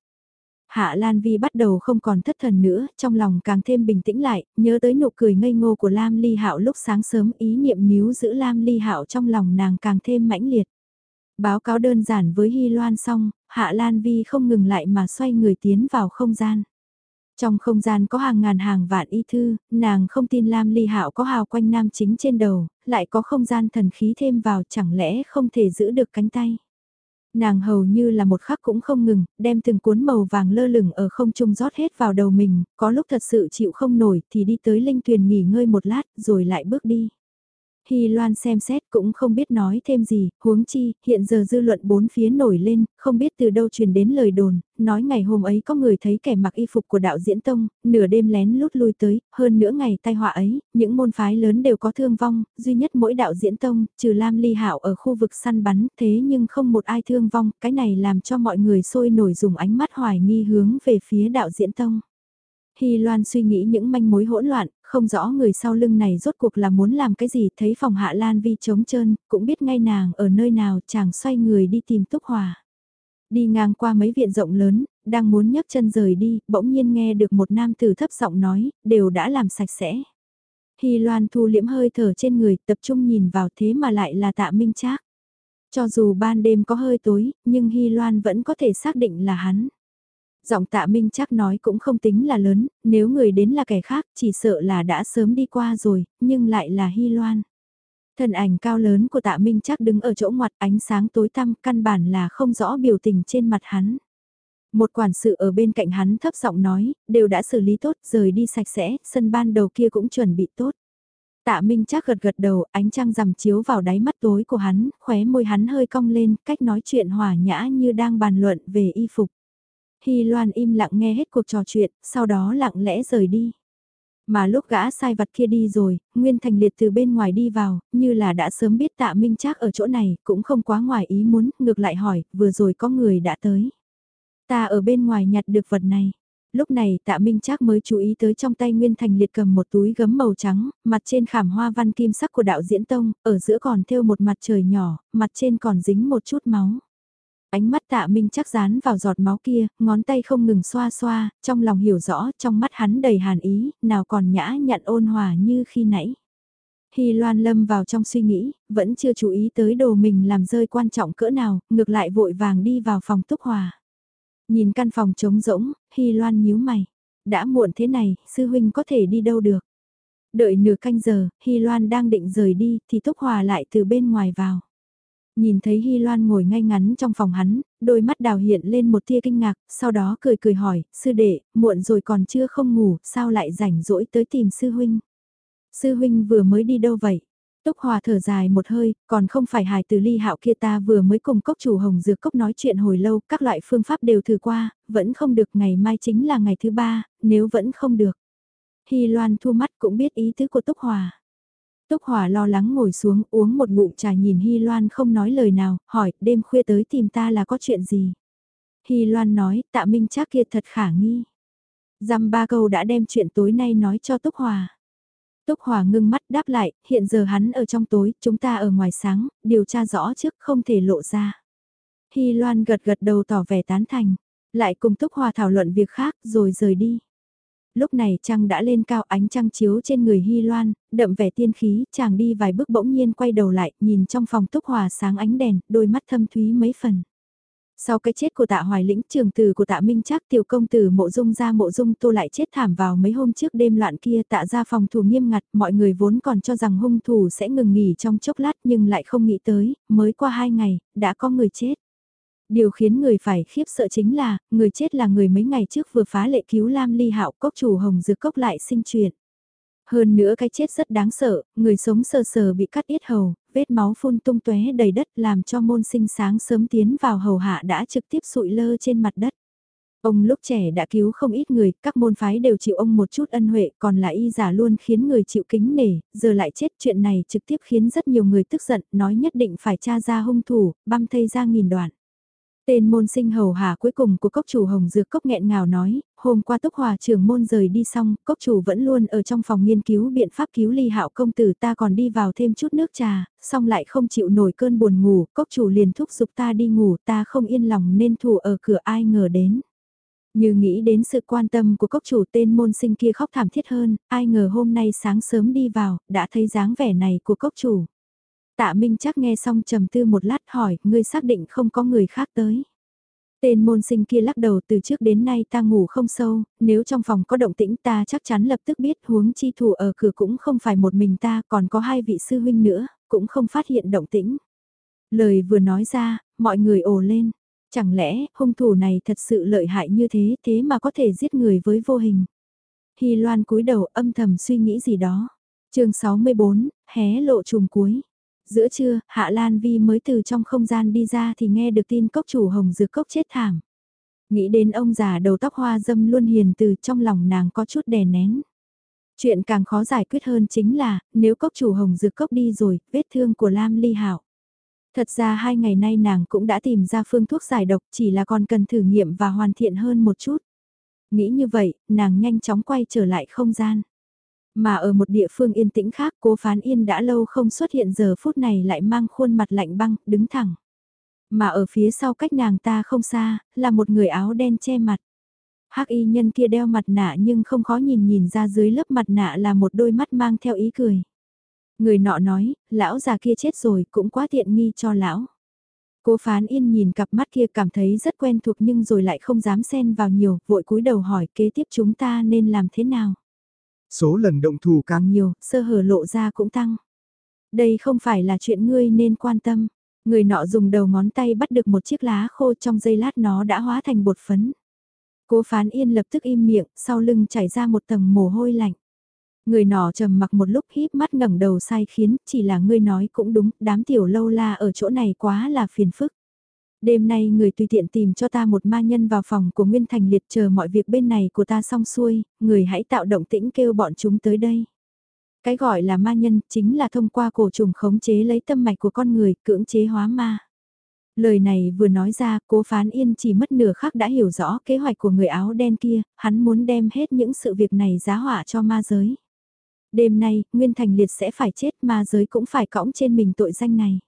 Hạ Lan Vi bắt đầu không còn thất thần nữa, trong lòng càng thêm bình tĩnh lại, nhớ tới nụ cười ngây ngô của Lam Ly Hạo lúc sáng sớm ý niệm níu giữ Lam Ly Hạo trong lòng nàng càng thêm mãnh liệt. Báo cáo đơn giản với Hy Loan xong, Hạ Lan Vi không ngừng lại mà xoay người tiến vào không gian. Trong không gian có hàng ngàn hàng vạn y thư, nàng không tin Lam Ly Hạo có hào quanh nam chính trên đầu, lại có không gian thần khí thêm vào chẳng lẽ không thể giữ được cánh tay. Nàng hầu như là một khắc cũng không ngừng, đem từng cuốn màu vàng lơ lửng ở không trung rót hết vào đầu mình, có lúc thật sự chịu không nổi thì đi tới linh tuyền nghỉ ngơi một lát rồi lại bước đi. Hy Loan xem xét cũng không biết nói thêm gì, huống chi, hiện giờ dư luận bốn phía nổi lên, không biết từ đâu truyền đến lời đồn, nói ngày hôm ấy có người thấy kẻ mặc y phục của đạo diễn tông, nửa đêm lén lút lui tới, hơn nửa ngày tai họa ấy, những môn phái lớn đều có thương vong, duy nhất mỗi đạo diễn tông, trừ Lam Ly Hạo ở khu vực săn bắn, thế nhưng không một ai thương vong, cái này làm cho mọi người sôi nổi dùng ánh mắt hoài nghi hướng về phía đạo diễn tông. Hy Loan suy nghĩ những manh mối hỗn loạn, không rõ người sau lưng này rốt cuộc là muốn làm cái gì, thấy phòng Hạ Lan Vi trống trơn, cũng biết ngay nàng ở nơi nào, chàng xoay người đi tìm Túc Hòa. Đi ngang qua mấy viện rộng lớn, đang muốn nhấc chân rời đi, bỗng nhiên nghe được một nam tử thấp giọng nói, đều đã làm sạch sẽ. Hy Loan thu liễm hơi thở trên người, tập trung nhìn vào thế mà lại là tạ minh trác. Cho dù ban đêm có hơi tối, nhưng Hy Loan vẫn có thể xác định là hắn. Giọng tạ minh chắc nói cũng không tính là lớn, nếu người đến là kẻ khác chỉ sợ là đã sớm đi qua rồi, nhưng lại là Hy Loan. Thân ảnh cao lớn của tạ minh chắc đứng ở chỗ ngoặt ánh sáng tối tăm căn bản là không rõ biểu tình trên mặt hắn. Một quản sự ở bên cạnh hắn thấp giọng nói, đều đã xử lý tốt, rời đi sạch sẽ, sân ban đầu kia cũng chuẩn bị tốt. Tạ Minh chắc gật gật đầu, ánh trăng rằm chiếu vào đáy mắt tối của hắn, khóe môi hắn hơi cong lên, cách nói chuyện hòa nhã như đang bàn luận về y phục. Hy Loan im lặng nghe hết cuộc trò chuyện, sau đó lặng lẽ rời đi. Mà lúc gã sai vặt kia đi rồi, Nguyên Thành Liệt từ bên ngoài đi vào, như là đã sớm biết tạ Minh Trác ở chỗ này, cũng không quá ngoài ý muốn, ngược lại hỏi, vừa rồi có người đã tới. Ta ở bên ngoài nhặt được vật này. Lúc này tạ Minh Trác mới chú ý tới trong tay Nguyên Thành Liệt cầm một túi gấm màu trắng, mặt trên khảm hoa văn kim sắc của đạo diễn tông, ở giữa còn thêu một mặt trời nhỏ, mặt trên còn dính một chút máu. Ánh mắt tạ Minh chắc dán vào giọt máu kia, ngón tay không ngừng xoa xoa, trong lòng hiểu rõ, trong mắt hắn đầy hàn ý, nào còn nhã nhặn ôn hòa như khi nãy. Hy Loan lâm vào trong suy nghĩ, vẫn chưa chú ý tới đồ mình làm rơi quan trọng cỡ nào, ngược lại vội vàng đi vào phòng túc hòa. Nhìn căn phòng trống rỗng, Hy Loan nhíu mày. Đã muộn thế này, sư huynh có thể đi đâu được. Đợi nửa canh giờ, Hy Loan đang định rời đi, thì Túc Hòa lại từ bên ngoài vào. Nhìn thấy Hy Loan ngồi ngay ngắn trong phòng hắn, đôi mắt đào hiện lên một tia kinh ngạc, sau đó cười cười hỏi, sư đệ, muộn rồi còn chưa không ngủ, sao lại rảnh rỗi tới tìm sư huynh? Sư huynh vừa mới đi đâu vậy? Túc Hòa thở dài một hơi, còn không phải hài từ ly hạo kia ta vừa mới cùng cốc chủ hồng dược cốc nói chuyện hồi lâu, các loại phương pháp đều thử qua, vẫn không được, ngày mai chính là ngày thứ ba, nếu vẫn không được. Hy Loan thu mắt cũng biết ý tứ của Túc Hòa. Túc Hòa lo lắng ngồi xuống uống một ngụm trà nhìn Hy Loan không nói lời nào, hỏi đêm khuya tới tìm ta là có chuyện gì. Hy Loan nói tạ minh chắc kia thật khả nghi. Dăm ba câu đã đem chuyện tối nay nói cho Túc Hòa. Túc Hòa ngưng mắt đáp lại, hiện giờ hắn ở trong tối, chúng ta ở ngoài sáng, điều tra rõ trước không thể lộ ra. Hy Loan gật gật đầu tỏ vẻ tán thành, lại cùng Túc Hòa thảo luận việc khác rồi rời đi. Lúc này trăng đã lên cao ánh trăng chiếu trên người Hy Loan, đậm vẻ tiên khí, chàng đi vài bước bỗng nhiên quay đầu lại, nhìn trong phòng Túc Hòa sáng ánh đèn, đôi mắt thâm thúy mấy phần. Sau cái chết của tạ hoài lĩnh trường tử của tạ minh chắc tiểu công tử mộ dung ra mộ dung tô lại chết thảm vào mấy hôm trước đêm loạn kia tạ ra phòng thủ nghiêm ngặt mọi người vốn còn cho rằng hung thủ sẽ ngừng nghỉ trong chốc lát nhưng lại không nghĩ tới, mới qua hai ngày, đã có người chết. Điều khiến người phải khiếp sợ chính là, người chết là người mấy ngày trước vừa phá lệ cứu Lam Ly Hạo cốc chủ hồng dược cốc lại sinh chuyện. Hơn nữa cái chết rất đáng sợ, người sống sờ sờ bị cắt yết hầu, vết máu phun tung tóe đầy đất làm cho môn sinh sáng sớm tiến vào hầu hạ đã trực tiếp sụi lơ trên mặt đất. Ông lúc trẻ đã cứu không ít người, các môn phái đều chịu ông một chút ân huệ, còn là y giả luôn khiến người chịu kính nể, giờ lại chết chuyện này trực tiếp khiến rất nhiều người tức giận, nói nhất định phải tra ra hung thủ, băm thây ra nghìn đoạn. Tên môn sinh hầu hà cuối cùng của cốc chủ hồng dược cốc nghẹn ngào nói, hôm qua túc hòa trưởng môn rời đi xong, cốc chủ vẫn luôn ở trong phòng nghiên cứu biện pháp cứu ly hạo công tử ta còn đi vào thêm chút nước trà, xong lại không chịu nổi cơn buồn ngủ, cốc chủ liền thúc giục ta đi ngủ ta không yên lòng nên thủ ở cửa ai ngờ đến. Như nghĩ đến sự quan tâm của cốc chủ tên môn sinh kia khóc thảm thiết hơn, ai ngờ hôm nay sáng sớm đi vào, đã thấy dáng vẻ này của cốc chủ. Tạ Minh chắc nghe xong trầm tư một lát hỏi, ngươi xác định không có người khác tới. Tên môn sinh kia lắc đầu từ trước đến nay ta ngủ không sâu, nếu trong phòng có động tĩnh ta chắc chắn lập tức biết huống chi thủ ở cửa cũng không phải một mình ta còn có hai vị sư huynh nữa, cũng không phát hiện động tĩnh. Lời vừa nói ra, mọi người ồ lên. Chẳng lẽ hung thủ này thật sự lợi hại như thế thế mà có thể giết người với vô hình. Hy Loan cúi đầu âm thầm suy nghĩ gì đó. chương 64, hé lộ trùm cuối. Giữa trưa, Hạ Lan Vi mới từ trong không gian đi ra thì nghe được tin cốc chủ hồng dược cốc chết thảm. Nghĩ đến ông già đầu tóc hoa dâm luôn hiền từ trong lòng nàng có chút đè nén. Chuyện càng khó giải quyết hơn chính là, nếu cốc chủ hồng dược cốc đi rồi, vết thương của Lam Ly Hảo. Thật ra hai ngày nay nàng cũng đã tìm ra phương thuốc giải độc chỉ là còn cần thử nghiệm và hoàn thiện hơn một chút. Nghĩ như vậy, nàng nhanh chóng quay trở lại không gian. Mà ở một địa phương yên tĩnh khác cố phán yên đã lâu không xuất hiện giờ phút này lại mang khuôn mặt lạnh băng, đứng thẳng. Mà ở phía sau cách nàng ta không xa, là một người áo đen che mặt. hắc y nhân kia đeo mặt nạ nhưng không khó nhìn nhìn ra dưới lớp mặt nạ là một đôi mắt mang theo ý cười. Người nọ nói, lão già kia chết rồi cũng quá tiện nghi cho lão. Cố phán yên nhìn cặp mắt kia cảm thấy rất quen thuộc nhưng rồi lại không dám xen vào nhiều, vội cúi đầu hỏi kế tiếp chúng ta nên làm thế nào. Số lần động thủ càng nhiều, sơ hở lộ ra cũng tăng. Đây không phải là chuyện ngươi nên quan tâm. Người nọ dùng đầu ngón tay bắt được một chiếc lá khô trong giây lát nó đã hóa thành bột phấn. Cố phán yên lập tức im miệng, sau lưng chảy ra một tầng mồ hôi lạnh. Người nọ trầm mặc một lúc híp mắt ngẩng đầu sai khiến, chỉ là ngươi nói cũng đúng, đám tiểu lâu la ở chỗ này quá là phiền phức. Đêm nay người tùy tiện tìm cho ta một ma nhân vào phòng của Nguyên Thành Liệt chờ mọi việc bên này của ta xong xuôi, người hãy tạo động tĩnh kêu bọn chúng tới đây. Cái gọi là ma nhân chính là thông qua cổ trùng khống chế lấy tâm mạch của con người, cưỡng chế hóa ma. Lời này vừa nói ra, cố phán yên chỉ mất nửa khắc đã hiểu rõ kế hoạch của người áo đen kia, hắn muốn đem hết những sự việc này giá hỏa cho ma giới. Đêm nay, Nguyên Thành Liệt sẽ phải chết ma giới cũng phải cõng trên mình tội danh này.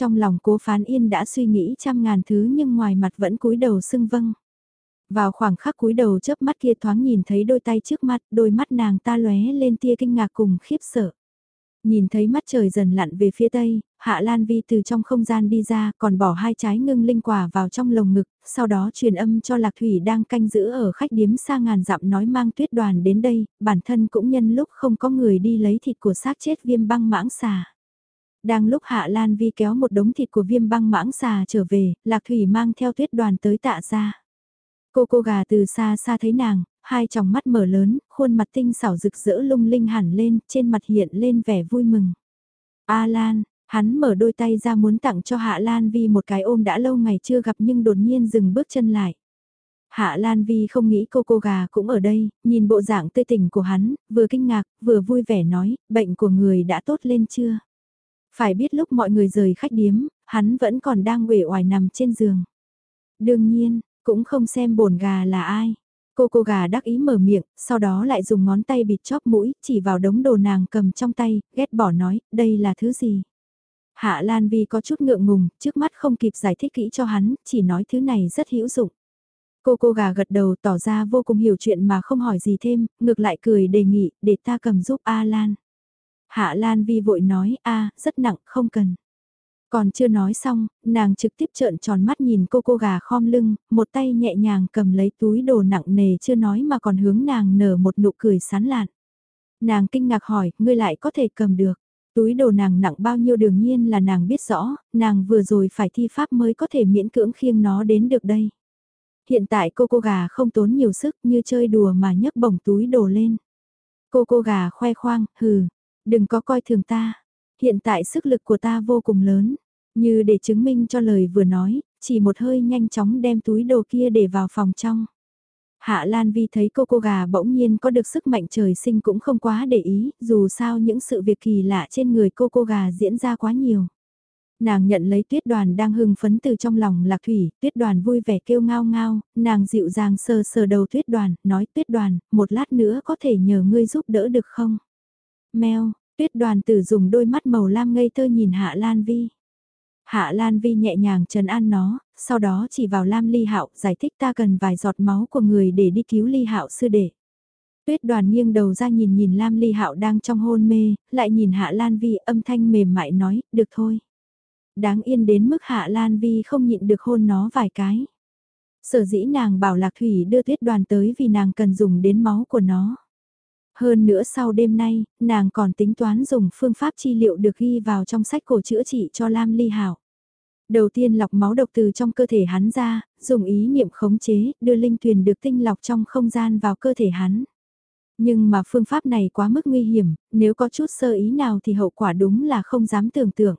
Trong lòng cố phán yên đã suy nghĩ trăm ngàn thứ nhưng ngoài mặt vẫn cúi đầu xưng vâng. Vào khoảng khắc cúi đầu chớp mắt kia thoáng nhìn thấy đôi tay trước mặt, đôi mắt nàng ta lóe lên tia kinh ngạc cùng khiếp sợ. Nhìn thấy mắt trời dần lặn về phía tây, Hạ Lan Vi từ trong không gian đi ra còn bỏ hai trái ngưng linh quả vào trong lồng ngực, sau đó truyền âm cho Lạc Thủy đang canh giữ ở khách điếm xa ngàn dặm nói mang tuyết đoàn đến đây, bản thân cũng nhân lúc không có người đi lấy thịt của xác chết viêm băng mãng xà. Đang lúc Hạ Lan Vi kéo một đống thịt của viêm băng mãng xà trở về, Lạc Thủy mang theo tuyết đoàn tới tạ ra. Cô cô gà từ xa xa thấy nàng, hai tròng mắt mở lớn, khuôn mặt tinh xảo rực rỡ lung linh hẳn lên, trên mặt hiện lên vẻ vui mừng. A Lan, hắn mở đôi tay ra muốn tặng cho Hạ Lan Vi một cái ôm đã lâu ngày chưa gặp nhưng đột nhiên dừng bước chân lại. Hạ Lan Vi không nghĩ cô cô gà cũng ở đây, nhìn bộ dạng tươi tỉnh của hắn, vừa kinh ngạc, vừa vui vẻ nói, bệnh của người đã tốt lên chưa? Phải biết lúc mọi người rời khách điếm, hắn vẫn còn đang uể oải nằm trên giường. Đương nhiên, cũng không xem bổn gà là ai. Cô cô gà đắc ý mở miệng, sau đó lại dùng ngón tay bịt chóp mũi, chỉ vào đống đồ nàng cầm trong tay, ghét bỏ nói, đây là thứ gì? Hạ Lan Vi có chút ngượng ngùng, trước mắt không kịp giải thích kỹ cho hắn, chỉ nói thứ này rất hữu dụng. Cô cô gà gật đầu tỏ ra vô cùng hiểu chuyện mà không hỏi gì thêm, ngược lại cười đề nghị, để ta cầm giúp A Lan. Hạ Lan Vi vội nói, a rất nặng, không cần. Còn chưa nói xong, nàng trực tiếp trợn tròn mắt nhìn cô cô gà khom lưng, một tay nhẹ nhàng cầm lấy túi đồ nặng nề chưa nói mà còn hướng nàng nở một nụ cười sán lạn. Nàng kinh ngạc hỏi, ngươi lại có thể cầm được. Túi đồ nàng nặng bao nhiêu đương nhiên là nàng biết rõ, nàng vừa rồi phải thi pháp mới có thể miễn cưỡng khiêng nó đến được đây. Hiện tại cô cô gà không tốn nhiều sức như chơi đùa mà nhấc bổng túi đồ lên. Cô cô gà khoe khoang, hừ, đừng có coi thường ta, hiện tại sức lực của ta vô cùng lớn, như để chứng minh cho lời vừa nói, chỉ một hơi nhanh chóng đem túi đồ kia để vào phòng trong. Hạ Lan Vi thấy cô cô gà bỗng nhiên có được sức mạnh trời sinh cũng không quá để ý, dù sao những sự việc kỳ lạ trên người cô cô gà diễn ra quá nhiều. Nàng nhận lấy tuyết đoàn đang hưng phấn từ trong lòng lạc thủy, tuyết đoàn vui vẻ kêu ngao ngao, nàng dịu dàng sờ sờ đầu tuyết đoàn, nói tuyết đoàn, một lát nữa có thể nhờ ngươi giúp đỡ được không? Mèo, tuyết đoàn tử dùng đôi mắt màu lam ngây thơ nhìn Hạ Lan Vi. Hạ Lan Vi nhẹ nhàng trần an nó, sau đó chỉ vào Lam Ly Hạo giải thích ta cần vài giọt máu của người để đi cứu Ly Hạo sư đệ. Tuyết đoàn nghiêng đầu ra nhìn nhìn Lam Ly Hạo đang trong hôn mê, lại nhìn Hạ Lan Vi âm thanh mềm mại nói, được thôi. Đáng yên đến mức Hạ Lan Vi không nhịn được hôn nó vài cái. Sở dĩ nàng bảo Lạc Thủy đưa tuyết đoàn tới vì nàng cần dùng đến máu của nó. Hơn nữa sau đêm nay, nàng còn tính toán dùng phương pháp chi liệu được ghi vào trong sách cổ chữa trị cho Lam Ly Hảo. Đầu tiên lọc máu độc từ trong cơ thể hắn ra, dùng ý niệm khống chế, đưa linh tuyền được tinh lọc trong không gian vào cơ thể hắn. Nhưng mà phương pháp này quá mức nguy hiểm, nếu có chút sơ ý nào thì hậu quả đúng là không dám tưởng tượng.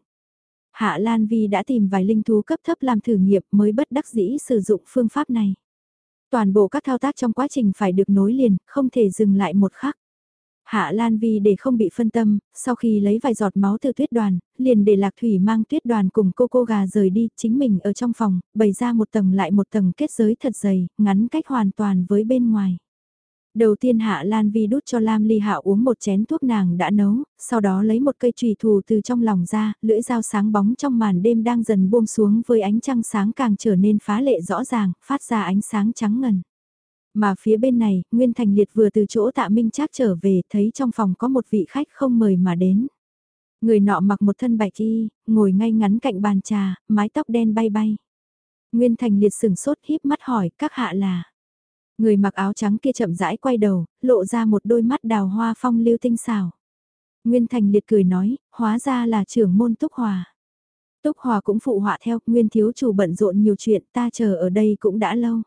Hạ Lan Vi đã tìm vài linh thú cấp thấp làm thử nghiệm mới bất đắc dĩ sử dụng phương pháp này. Toàn bộ các thao tác trong quá trình phải được nối liền, không thể dừng lại một khắc. Hạ Lan Vi để không bị phân tâm, sau khi lấy vài giọt máu từ tuyết đoàn, liền để Lạc Thủy mang tuyết đoàn cùng cô cô gà rời đi, chính mình ở trong phòng, bày ra một tầng lại một tầng kết giới thật dày, ngắn cách hoàn toàn với bên ngoài. Đầu tiên Hạ Lan Vi đút cho Lam Ly Hạ uống một chén thuốc nàng đã nấu, sau đó lấy một cây trùy thủ từ trong lòng ra, lưỡi dao sáng bóng trong màn đêm đang dần buông xuống với ánh trăng sáng càng trở nên phá lệ rõ ràng, phát ra ánh sáng trắng ngần. Mà phía bên này, Nguyên Thành Liệt vừa từ chỗ tạ minh trác trở về, thấy trong phòng có một vị khách không mời mà đến. Người nọ mặc một thân bạch y, ngồi ngay ngắn cạnh bàn trà, mái tóc đen bay bay. Nguyên Thành Liệt sừng sốt híp mắt hỏi, các hạ là... Người mặc áo trắng kia chậm rãi quay đầu, lộ ra một đôi mắt đào hoa phong lưu tinh xảo. Nguyên Thành Liệt cười nói, hóa ra là trưởng môn Túc Hòa. Túc Hòa cũng phụ họa theo, Nguyên Thiếu Chủ bận rộn nhiều chuyện, ta chờ ở đây cũng đã lâu.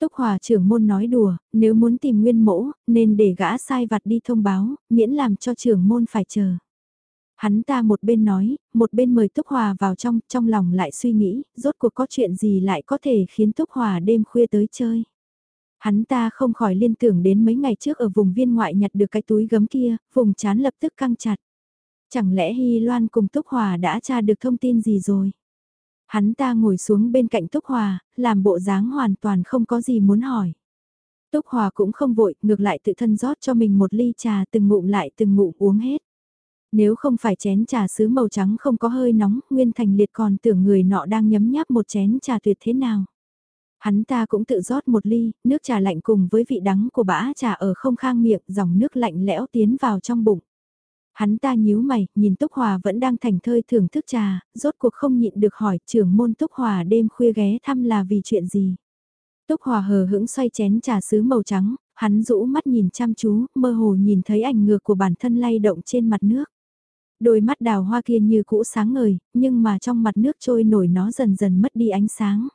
Túc Hòa trưởng môn nói đùa, nếu muốn tìm nguyên mẫu, nên để gã sai vặt đi thông báo, miễn làm cho trưởng môn phải chờ. Hắn ta một bên nói, một bên mời Túc Hòa vào trong, trong lòng lại suy nghĩ, rốt cuộc có chuyện gì lại có thể khiến Túc Hòa đêm khuya tới chơi. Hắn ta không khỏi liên tưởng đến mấy ngày trước ở vùng viên ngoại nhặt được cái túi gấm kia, vùng chán lập tức căng chặt. Chẳng lẽ Hy Loan cùng Túc Hòa đã tra được thông tin gì rồi? Hắn ta ngồi xuống bên cạnh Túc Hòa, làm bộ dáng hoàn toàn không có gì muốn hỏi. Túc Hòa cũng không vội, ngược lại tự thân rót cho mình một ly trà từng ngụm lại từng ngụm uống hết. Nếu không phải chén trà sứ màu trắng không có hơi nóng, Nguyên Thành Liệt còn tưởng người nọ đang nhấm nháp một chén trà tuyệt thế nào. Hắn ta cũng tự rót một ly, nước trà lạnh cùng với vị đắng của bã trà ở không khang miệng, dòng nước lạnh lẽo tiến vào trong bụng. Hắn ta nhíu mày, nhìn Túc Hòa vẫn đang thành thơi thưởng thức trà, rốt cuộc không nhịn được hỏi trưởng môn Túc Hòa đêm khuya ghé thăm là vì chuyện gì. Túc Hòa hờ hững xoay chén trà sứ màu trắng, hắn rũ mắt nhìn chăm chú, mơ hồ nhìn thấy ảnh ngược của bản thân lay động trên mặt nước. Đôi mắt đào hoa kia như cũ sáng ngời, nhưng mà trong mặt nước trôi nổi nó dần dần mất đi ánh sáng.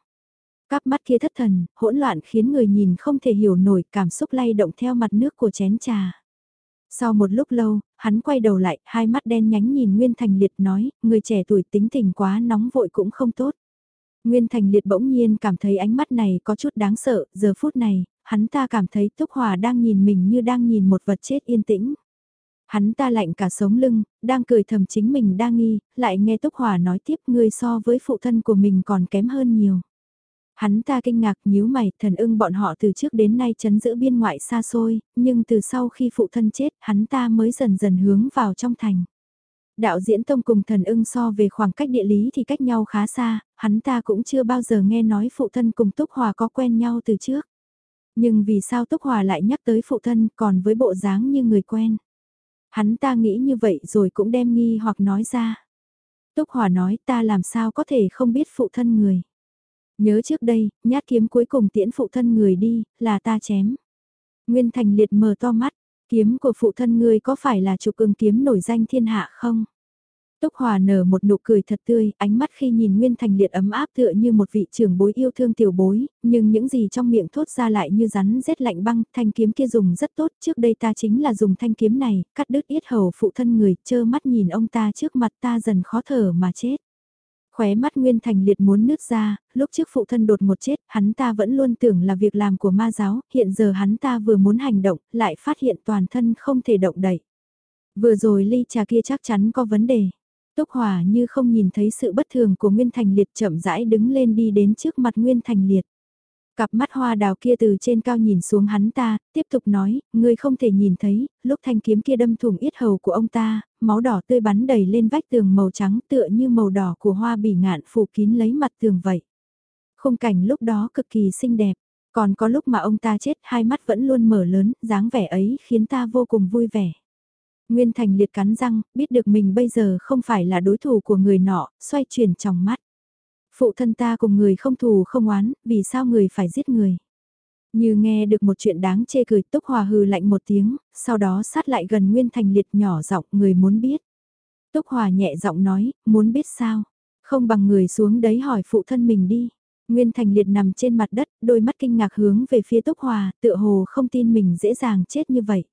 Cắp mắt kia thất thần, hỗn loạn khiến người nhìn không thể hiểu nổi cảm xúc lay động theo mặt nước của chén trà. Sau một lúc lâu, hắn quay đầu lại, hai mắt đen nhánh nhìn Nguyên Thành Liệt nói, người trẻ tuổi tính tình quá nóng vội cũng không tốt. Nguyên Thành Liệt bỗng nhiên cảm thấy ánh mắt này có chút đáng sợ, giờ phút này, hắn ta cảm thấy Túc Hòa đang nhìn mình như đang nhìn một vật chết yên tĩnh. Hắn ta lạnh cả sống lưng, đang cười thầm chính mình đang nghi, lại nghe Túc Hòa nói tiếp người so với phụ thân của mình còn kém hơn nhiều. Hắn ta kinh ngạc nhíu mày, thần ưng bọn họ từ trước đến nay chấn giữ biên ngoại xa xôi, nhưng từ sau khi phụ thân chết, hắn ta mới dần dần hướng vào trong thành. Đạo diễn tông cùng thần ưng so về khoảng cách địa lý thì cách nhau khá xa, hắn ta cũng chưa bao giờ nghe nói phụ thân cùng Túc Hòa có quen nhau từ trước. Nhưng vì sao Túc Hòa lại nhắc tới phụ thân còn với bộ dáng như người quen? Hắn ta nghĩ như vậy rồi cũng đem nghi hoặc nói ra. Túc Hòa nói ta làm sao có thể không biết phụ thân người. Nhớ trước đây, nhát kiếm cuối cùng tiễn phụ thân người đi, là ta chém. Nguyên Thành liệt mở to mắt, kiếm của phụ thân ngươi có phải là trục ưng kiếm nổi danh thiên hạ không? Túc Hòa nở một nụ cười thật tươi, ánh mắt khi nhìn Nguyên Thành Liệt ấm áp tựa như một vị trưởng bối yêu thương tiểu bối, nhưng những gì trong miệng thốt ra lại như rắn rết lạnh băng, thanh kiếm kia dùng rất tốt, trước đây ta chính là dùng thanh kiếm này, cắt đứt yết hầu phụ thân người, chơ mắt nhìn ông ta trước mặt ta dần khó thở mà chết. Khóe mắt Nguyên Thành Liệt muốn nứt ra, lúc trước phụ thân đột một chết, hắn ta vẫn luôn tưởng là việc làm của ma giáo, hiện giờ hắn ta vừa muốn hành động, lại phát hiện toàn thân không thể động đậy. Vừa rồi ly trà kia chắc chắn có vấn đề. Túc Hòa như không nhìn thấy sự bất thường của Nguyên Thành Liệt chậm rãi đứng lên đi đến trước mặt Nguyên Thành Liệt. Cặp mắt hoa đào kia từ trên cao nhìn xuống hắn ta, tiếp tục nói, ngươi không thể nhìn thấy, lúc thanh kiếm kia đâm thủng yết hầu của ông ta, máu đỏ tươi bắn đầy lên vách tường màu trắng tựa như màu đỏ của hoa bỉ ngạn phủ kín lấy mặt tường vậy. Khung cảnh lúc đó cực kỳ xinh đẹp, còn có lúc mà ông ta chết hai mắt vẫn luôn mở lớn, dáng vẻ ấy khiến ta vô cùng vui vẻ. Nguyên Thành liệt cắn răng, biết được mình bây giờ không phải là đối thủ của người nọ, xoay chuyển trong mắt. Phụ thân ta cùng người không thù không oán, vì sao người phải giết người? Như nghe được một chuyện đáng chê cười Túc Hòa hừ lạnh một tiếng, sau đó sát lại gần Nguyên Thành liệt nhỏ giọng người muốn biết. Túc Hòa nhẹ giọng nói, muốn biết sao? Không bằng người xuống đấy hỏi phụ thân mình đi. Nguyên Thành liệt nằm trên mặt đất, đôi mắt kinh ngạc hướng về phía Túc Hòa, tựa hồ không tin mình dễ dàng chết như vậy.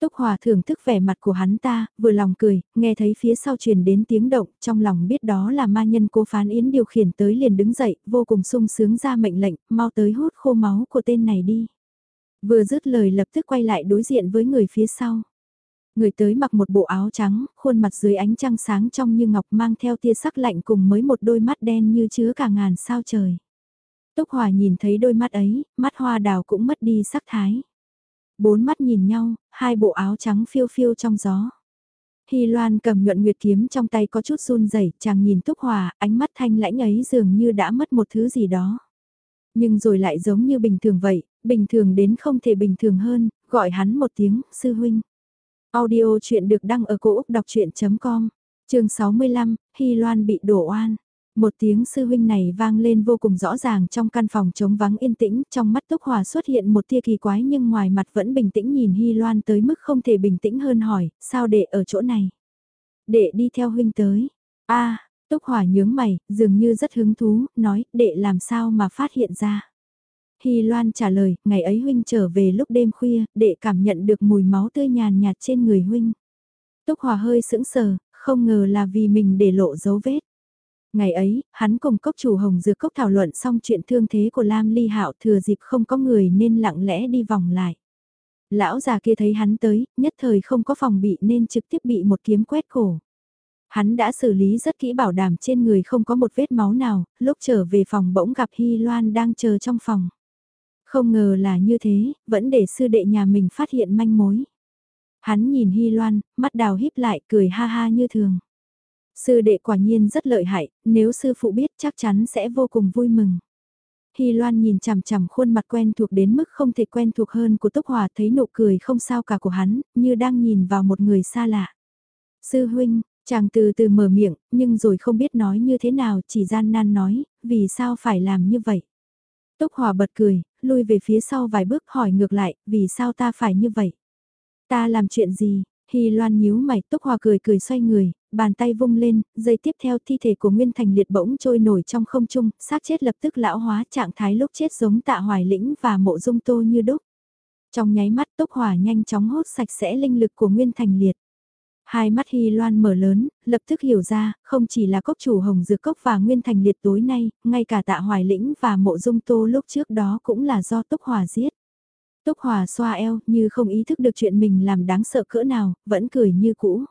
Túc Hòa thưởng thức vẻ mặt của hắn ta, vừa lòng cười, nghe thấy phía sau truyền đến tiếng động, trong lòng biết đó là ma nhân cô phán yến điều khiển tới liền đứng dậy, vô cùng sung sướng ra mệnh lệnh, mau tới hút khô máu của tên này đi. Vừa dứt lời lập tức quay lại đối diện với người phía sau. Người tới mặc một bộ áo trắng, khuôn mặt dưới ánh trăng sáng trong như ngọc mang theo tia sắc lạnh cùng mới một đôi mắt đen như chứa cả ngàn sao trời. Túc Hòa nhìn thấy đôi mắt ấy, mắt hoa đào cũng mất đi sắc thái. Bốn mắt nhìn nhau, hai bộ áo trắng phiêu phiêu trong gió. Hy Loan cầm nhuận nguyệt kiếm trong tay có chút run rẩy, chàng nhìn Túc Hòa, ánh mắt thanh lãnh ấy dường như đã mất một thứ gì đó. Nhưng rồi lại giống như bình thường vậy, bình thường đến không thể bình thường hơn, gọi hắn một tiếng, sư huynh. Audio chuyện được đăng ở cổ Úc đọc chuyện.com, trường 65, Hy Loan bị đổ oan. Một tiếng sư huynh này vang lên vô cùng rõ ràng trong căn phòng trống vắng yên tĩnh, trong mắt Túc Hòa xuất hiện một tia kỳ quái nhưng ngoài mặt vẫn bình tĩnh nhìn Hy Loan tới mức không thể bình tĩnh hơn hỏi, sao đệ ở chỗ này? Đệ đi theo huynh tới. a Túc Hòa nhướng mày, dường như rất hứng thú, nói, đệ làm sao mà phát hiện ra? Hy Loan trả lời, ngày ấy huynh trở về lúc đêm khuya, đệ cảm nhận được mùi máu tươi nhàn nhạt trên người huynh. Túc Hòa hơi sững sờ, Không ngờ là vì mình để lộ dấu vết. Ngày ấy, hắn cùng cốc chủ hồng dược cốc thảo luận xong chuyện thương thế của Lam Ly Hạo thừa dịp không có người nên lặng lẽ đi vòng lại. Lão già kia thấy hắn tới, nhất thời không có phòng bị nên trực tiếp bị một kiếm quét cổ. Hắn đã xử lý rất kỹ bảo đảm trên người không có một vết máu nào, lúc trở về phòng bỗng gặp Hy Loan đang chờ trong phòng. Không ngờ là như thế, vẫn để sư đệ nhà mình phát hiện manh mối. Hắn nhìn Hy Loan, mắt đào híp lại cười ha ha như thường. Sư đệ quả nhiên rất lợi hại, nếu sư phụ biết chắc chắn sẽ vô cùng vui mừng. Hy Loan nhìn chằm chằm khuôn mặt quen thuộc đến mức không thể quen thuộc hơn của Túc Hòa thấy nụ cười không sao cả của hắn, như đang nhìn vào một người xa lạ. Sư huynh, chàng từ từ mở miệng, nhưng rồi không biết nói như thế nào, chỉ gian nan nói, vì sao phải làm như vậy. Túc Hòa bật cười, lui về phía sau vài bước hỏi ngược lại, vì sao ta phải như vậy? Ta làm chuyện gì? Hy Loan nhíu mày, Túc Hòa cười cười xoay người, bàn tay vung lên, giây tiếp theo thi thể của Nguyên Thành liệt bỗng trôi nổi trong không trung, xác chết lập tức lão hóa trạng thái lúc chết giống tạ hoài lĩnh và mộ dung tô như đúc. Trong nháy mắt Túc Hòa nhanh chóng hốt sạch sẽ linh lực của Nguyên Thành liệt. Hai mắt Hy Loan mở lớn, lập tức hiểu ra, không chỉ là cốc chủ hồng dược cốc và nguyên thành liệt tối nay, ngay cả tạ hoài lĩnh và mộ dung tô lúc trước đó cũng là do Túc Hòa giết. Túc Hòa xoa eo như không ý thức được chuyện mình làm đáng sợ cỡ nào, vẫn cười như cũ.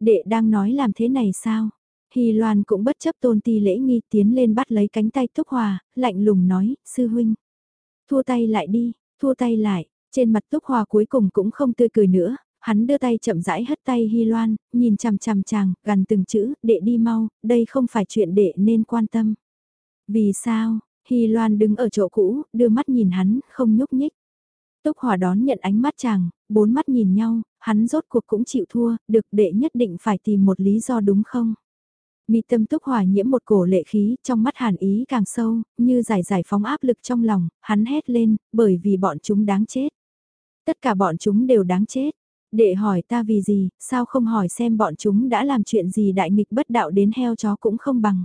Đệ đang nói làm thế này sao? Hy Loan cũng bất chấp tôn ti lễ nghi tiến lên bắt lấy cánh tay Túc Hòa, lạnh lùng nói, sư huynh. Thua tay lại đi, thua tay lại, trên mặt Túc Hòa cuối cùng cũng không tươi cười nữa, hắn đưa tay chậm rãi hất tay Hy Loan, nhìn chằm chằm chàng, gần từng chữ, đệ đi mau, đây không phải chuyện đệ nên quan tâm. Vì sao, Hy Loan đứng ở chỗ cũ, đưa mắt nhìn hắn, không nhúc nhích. Túc Hòa đón nhận ánh mắt chàng, bốn mắt nhìn nhau, hắn rốt cuộc cũng chịu thua, được đệ nhất định phải tìm một lý do đúng không? Mi tâm Túc Hòa nhiễm một cổ lệ khí, trong mắt hàn ý càng sâu, như giải giải phóng áp lực trong lòng, hắn hét lên, bởi vì bọn chúng đáng chết. Tất cả bọn chúng đều đáng chết. Đệ hỏi ta vì gì, sao không hỏi xem bọn chúng đã làm chuyện gì đại nghịch bất đạo đến heo chó cũng không bằng.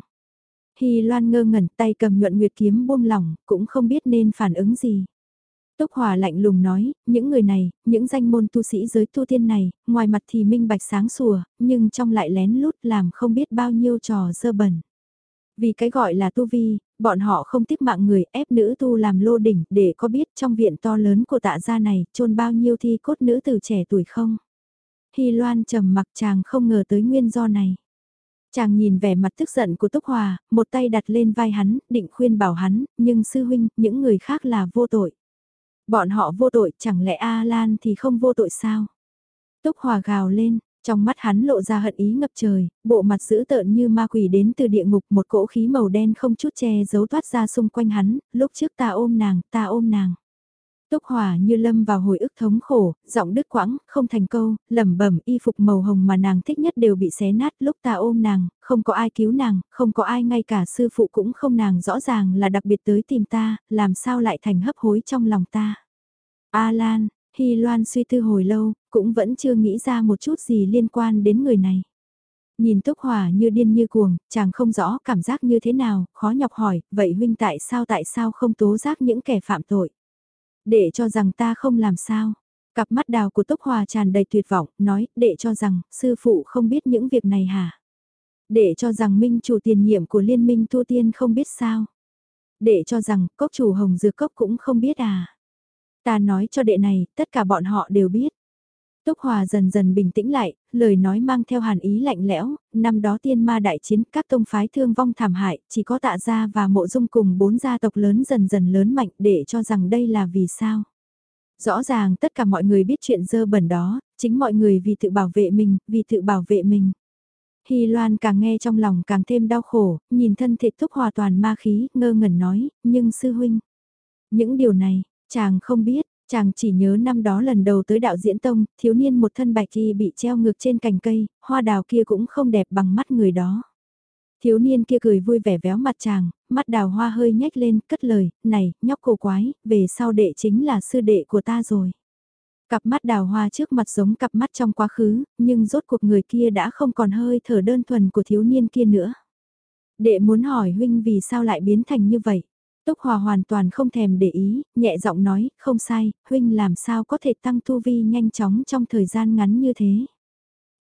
Hy Loan ngơ ngẩn tay cầm nhuận nguyệt kiếm buông lỏng, cũng không biết nên phản ứng gì. Túc Hòa lạnh lùng nói, những người này, những danh môn tu sĩ giới tu tiên này, ngoài mặt thì minh bạch sáng sủa, nhưng trong lại lén lút làm không biết bao nhiêu trò dơ bẩn. Vì cái gọi là tu vi, bọn họ không tiếp mạng người ép nữ tu làm lô đỉnh để có biết trong viện to lớn của tạ gia này chôn bao nhiêu thi cốt nữ từ trẻ tuổi không. Hy Loan trầm mặc chàng không ngờ tới nguyên do này. Chàng nhìn vẻ mặt tức giận của Túc Hòa, một tay đặt lên vai hắn, định khuyên bảo hắn, nhưng sư huynh, những người khác là vô tội. Bọn họ vô tội, chẳng lẽ A Lan thì không vô tội sao? Túc Hòa gào lên, trong mắt hắn lộ ra hận ý ngập trời, bộ mặt dữ tợn như ma quỷ đến từ địa ngục một cỗ khí màu đen không chút che giấu thoát ra xung quanh hắn, lúc trước ta ôm nàng, ta ôm nàng. Túc Hòa như lâm vào hồi ức thống khổ, giọng đứt quãng, không thành câu, lẩm bẩm y phục màu hồng mà nàng thích nhất đều bị xé nát lúc ta ôm nàng, không có ai cứu nàng, không có ai ngay cả sư phụ cũng không nàng rõ ràng là đặc biệt tới tìm ta, làm sao lại thành hấp hối trong lòng ta. A Lan, Hy Loan suy tư hồi lâu, cũng vẫn chưa nghĩ ra một chút gì liên quan đến người này. Nhìn Túc Hòa như điên như cuồng, chàng không rõ cảm giác như thế nào, khó nhọc hỏi, vậy huynh tại sao tại sao không tố giác những kẻ phạm tội? Để cho rằng ta không làm sao. Cặp mắt đào của Túc Hòa tràn đầy tuyệt vọng, nói, để cho rằng, sư phụ không biết những việc này hả? Để cho rằng minh chủ tiền nhiệm của liên minh tu tiên không biết sao? Để cho rằng, cốc chủ hồng dược cốc cũng không biết à? Ta nói cho đệ này, tất cả bọn họ đều biết. Túc Hòa dần dần bình tĩnh lại, lời nói mang theo hàn ý lạnh lẽo, năm đó tiên ma đại chiến các tông phái thương vong thảm hại, chỉ có tạ gia và mộ dung cùng bốn gia tộc lớn dần dần lớn mạnh để cho rằng đây là vì sao. Rõ ràng tất cả mọi người biết chuyện dơ bẩn đó, chính mọi người vì tự bảo vệ mình, vì tự bảo vệ mình. Hy Loan càng nghe trong lòng càng thêm đau khổ, nhìn thân thể Túc Hòa toàn ma khí, ngơ ngẩn nói, nhưng sư huynh. Những điều này, chàng không biết, Chàng chỉ nhớ năm đó lần đầu tới đạo diễn tông, thiếu niên một thân bạch y bị treo ngược trên cành cây, hoa đào kia cũng không đẹp bằng mắt người đó. Thiếu niên kia cười vui vẻ véo mặt chàng, mắt đào hoa hơi nhếch lên, cất lời, này, nhóc cô quái, về sau đệ chính là sư đệ của ta rồi. Cặp mắt đào hoa trước mặt giống cặp mắt trong quá khứ, nhưng rốt cuộc người kia đã không còn hơi thở đơn thuần của thiếu niên kia nữa. Đệ muốn hỏi huynh vì sao lại biến thành như vậy? Túc Hòa hoàn toàn không thèm để ý, nhẹ giọng nói, không sai, huynh làm sao có thể tăng tu vi nhanh chóng trong thời gian ngắn như thế.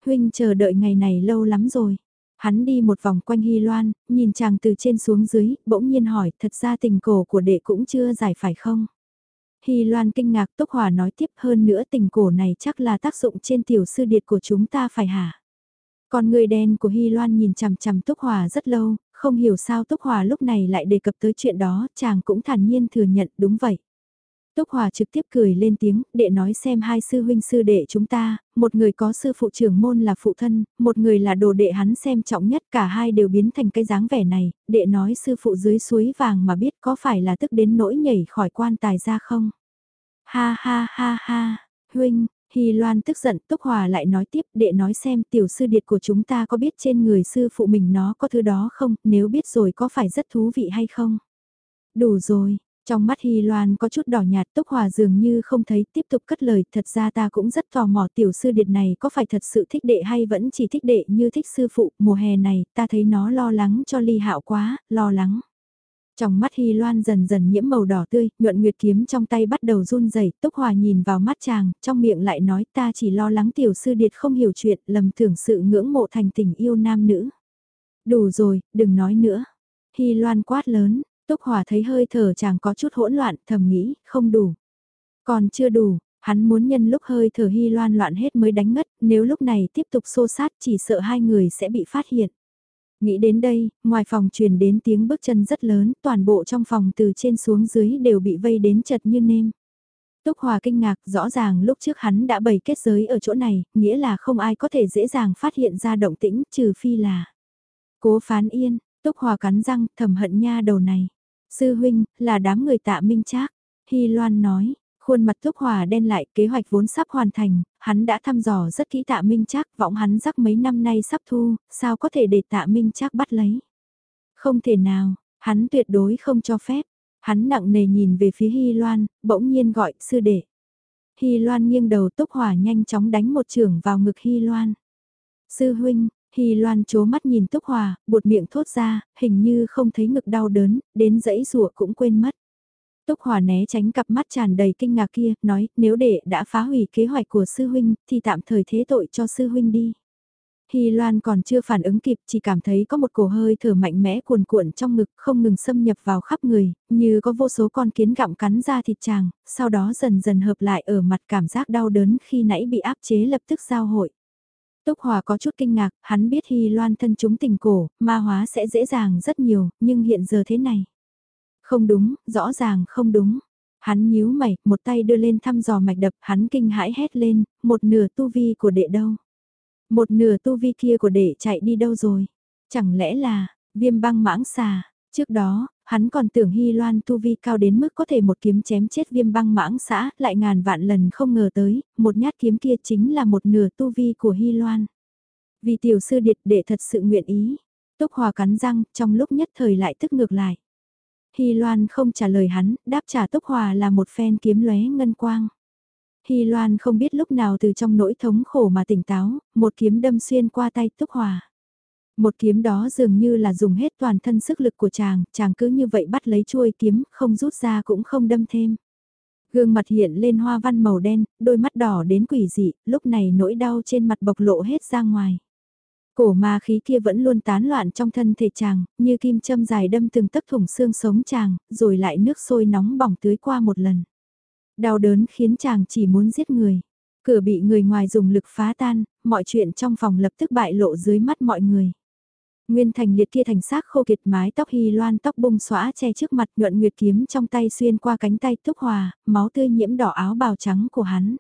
huynh chờ đợi ngày này lâu lắm rồi. Hắn đi một vòng quanh Hy Loan, nhìn chàng từ trên xuống dưới, bỗng nhiên hỏi, thật ra tình cổ của đệ cũng chưa giải phải không? Hy Loan kinh ngạc Túc Hòa nói tiếp hơn nữa tình cổ này chắc là tác dụng trên tiểu sư điệt của chúng ta phải hả? Còn người đen của Hy Loan nhìn chằm chằm Túc Hòa rất lâu, không hiểu sao Túc Hòa lúc này lại đề cập tới chuyện đó, chàng cũng thản nhiên thừa nhận đúng vậy. Túc Hòa trực tiếp cười lên tiếng, đệ nói xem hai sư huynh sư đệ chúng ta, một người có sư phụ trưởng môn là phụ thân, một người là đồ đệ hắn xem trọng nhất, cả hai đều biến thành cái dáng vẻ này, đệ nói sư phụ dưới suối vàng mà biết có phải là tức đến nỗi nhảy khỏi quan tài ra không? Ha ha ha ha, huynh, Hy Loan tức giận, Túc Hòa lại nói tiếp, đệ nói xem tiểu sư điệt của chúng ta có biết trên người sư phụ mình nó có thứ đó không, nếu biết rồi có phải rất thú vị hay không? Đủ rồi, trong mắt Hy Loan có chút đỏ nhạt Túc Hòa dường như không thấy tiếp tục cất lời thật ra ta cũng rất tò mò tiểu sư điệt này có phải thật sự thích đệ hay vẫn chỉ thích đệ như thích sư phụ mùa hè này ta thấy nó lo lắng cho ly hạo quá, lo lắng. Trong mắt Hy Loan dần dần nhiễm màu đỏ tươi, nhuận nguyệt kiếm trong tay bắt đầu run rẩy Túc Hòa nhìn vào mắt chàng, trong miệng lại nói ta chỉ lo lắng tiểu sư điệt không hiểu chuyện, lầm tưởng sự ngưỡng mộ thành tình yêu nam nữ. Đủ rồi, đừng nói nữa. Hy Loan quát lớn, Túc Hòa thấy hơi thở chàng có chút hỗn loạn, thầm nghĩ, không đủ. Còn chưa đủ, hắn muốn nhân lúc hơi thở Hy Loan loạn hết mới đánh ngất, nếu lúc này tiếp tục xô sát chỉ sợ hai người sẽ bị phát hiện. Nghĩ đến đây, ngoài phòng truyền đến tiếng bước chân rất lớn, toàn bộ trong phòng từ trên xuống dưới đều bị vây đến chật như nêm. Túc Hòa kinh ngạc, rõ ràng lúc trước hắn đã bày kết giới ở chỗ này, nghĩa là không ai có thể dễ dàng phát hiện ra động tĩnh, trừ phi là. Cố phán yên, Túc Hòa cắn răng, thầm hận nha đầu này. Sư huynh, là đám người tạ minh trác. Hy Loan nói, khuôn mặt Túc Hòa đen lại, kế hoạch vốn sắp hoàn thành, hắn đã thăm dò rất kỹ tạ minh trác, vọng hắn rắc mấy năm nay sắp thu, sao có thể để tạ minh trác bắt lấy. Không thể nào, hắn tuyệt đối không cho phép. Hắn nặng nề nhìn về phía Hy Loan, bỗng nhiên gọi sư đệ. Hy Loan nghiêng đầu Túc hỏa nhanh chóng đánh một trường vào ngực Hy Loan. Sư huynh, Hy Loan chố mắt nhìn Túc Hòa, buột miệng thốt ra, hình như không thấy ngực đau đớn, đến dãy rùa cũng quên mất. Túc Hòa né tránh cặp mắt tràn đầy kinh ngạc kia, nói, nếu đệ đã phá hủy kế hoạch của sư huynh, thì tạm thời thế tội cho sư huynh đi. Hy Loan còn chưa phản ứng kịp, chỉ cảm thấy có một cổ hơi thở mạnh mẽ cuồn cuộn trong ngực, không ngừng xâm nhập vào khắp người, như có vô số con kiến gặm cắn ra thịt chàng, sau đó dần dần hợp lại ở mặt cảm giác đau đớn khi nãy bị áp chế lập tức giao hội. Túc Hòa có chút kinh ngạc, hắn biết Hy Loan thân chúng tình cổ, ma hóa sẽ dễ dàng rất nhiều, nhưng hiện giờ thế này. Không đúng, rõ ràng không đúng. Hắn nhíu mày, một tay đưa lên thăm dò mạch đập, hắn kinh hãi hét lên, một nửa tu vi của đệ đâu? Một nửa tu vi kia của đệ chạy đi đâu rồi? Chẳng lẽ là, viêm băng mãng xà? Trước đó, hắn còn tưởng Hy Loan tu vi cao đến mức có thể một kiếm chém chết viêm băng mãng xã, lại ngàn vạn lần không ngờ tới, một nhát kiếm kia chính là một nửa tu vi của Hy Loan. Vì tiểu sư điệt đệ thật sự nguyện ý, Túc Hòa cắn răng, trong lúc nhất thời lại tức ngược lại. Hy Loan không trả lời hắn, đáp trả Túc Hòa là một phen kiếm lóe ngân quang. Hy Loan không biết lúc nào từ trong nỗi thống khổ mà tỉnh táo, một kiếm đâm xuyên qua tay Túc Hòa. Một kiếm đó dường như là dùng hết toàn thân sức lực của chàng, chàng cứ như vậy bắt lấy chuôi kiếm, không rút ra cũng không đâm thêm. Gương mặt hiện lên hoa văn màu đen, đôi mắt đỏ đến quỷ dị, lúc này nỗi đau trên mặt bộc lộ hết ra ngoài. Cổ ma khí kia vẫn luôn tán loạn trong thân thể chàng, như kim châm dài đâm từng tấc thủng xương sống chàng, rồi lại nước sôi nóng bỏng tưới qua một lần. Đau đớn khiến chàng chỉ muốn giết người. Cửa bị người ngoài dùng lực phá tan, mọi chuyện trong phòng lập tức bại lộ dưới mắt mọi người. Nguyên thành liệt kia thành xác khô kiệt mái tóc hy loan tóc bung xóa che trước mặt nhuận nguyệt kiếm trong tay xuyên qua cánh tay túc hòa, máu tươi nhiễm đỏ áo bào trắng của hắn.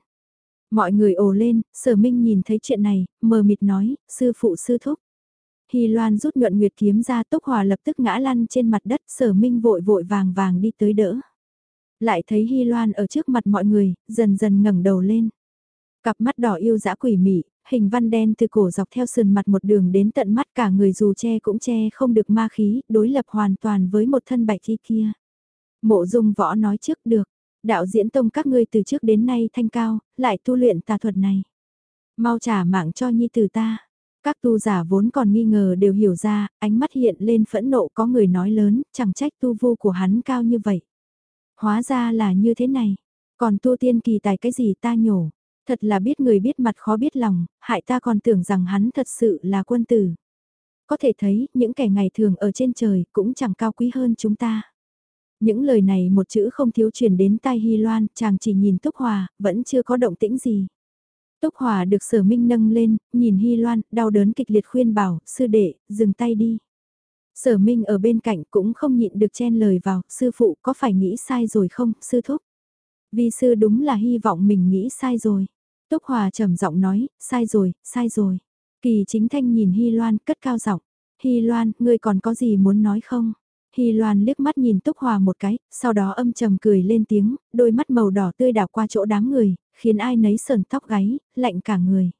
Mọi người ồ lên, sở minh nhìn thấy chuyện này, mờ mịt nói, sư phụ sư thúc. Hy loan rút nhuận nguyệt kiếm ra túc hòa lập tức ngã lăn trên mặt đất sở minh vội vội vàng vàng đi tới đỡ. Lại thấy Hy loan ở trước mặt mọi người, dần dần ngẩng đầu lên. Cặp mắt đỏ yêu dã quỷ mị, hình văn đen từ cổ dọc theo sườn mặt một đường đến tận mắt cả người dù che cũng che không được ma khí, đối lập hoàn toàn với một thân bạch thi kia. Mộ dung võ nói trước được, đạo diễn tông các ngươi từ trước đến nay thanh cao, lại tu luyện tà thuật này. Mau trả mạng cho nhi tử ta. Các tu giả vốn còn nghi ngờ đều hiểu ra, ánh mắt hiện lên phẫn nộ có người nói lớn, chẳng trách tu vu của hắn cao như vậy. Hóa ra là như thế này, còn tu tiên kỳ tài cái gì ta nhổ, Thật là biết người biết mặt khó biết lòng, hại ta còn tưởng rằng hắn thật sự là quân tử. Có thể thấy, những kẻ ngày thường ở trên trời cũng chẳng cao quý hơn chúng ta. Những lời này một chữ không thiếu truyền đến tai Hy Loan, chàng chỉ nhìn Túc Hòa, vẫn chưa có động tĩnh gì. Túc Hòa được sở minh nâng lên, nhìn Hy Loan, đau đớn kịch liệt khuyên bảo, sư đệ, dừng tay đi. Sở minh ở bên cạnh cũng không nhịn được chen lời vào, sư phụ có phải nghĩ sai rồi không, sư thúc. vì sư đúng là hy vọng mình nghĩ sai rồi. Túc Hòa trầm giọng nói, sai rồi, sai rồi. Kỳ chính thanh nhìn Hy Loan cất cao giọng. Hy Loan, ngươi còn có gì muốn nói không? Hy Loan liếc mắt nhìn Túc Hòa một cái, sau đó âm trầm cười lên tiếng, đôi mắt màu đỏ tươi đảo qua chỗ đám người, khiến ai nấy sờn tóc gáy, lạnh cả người.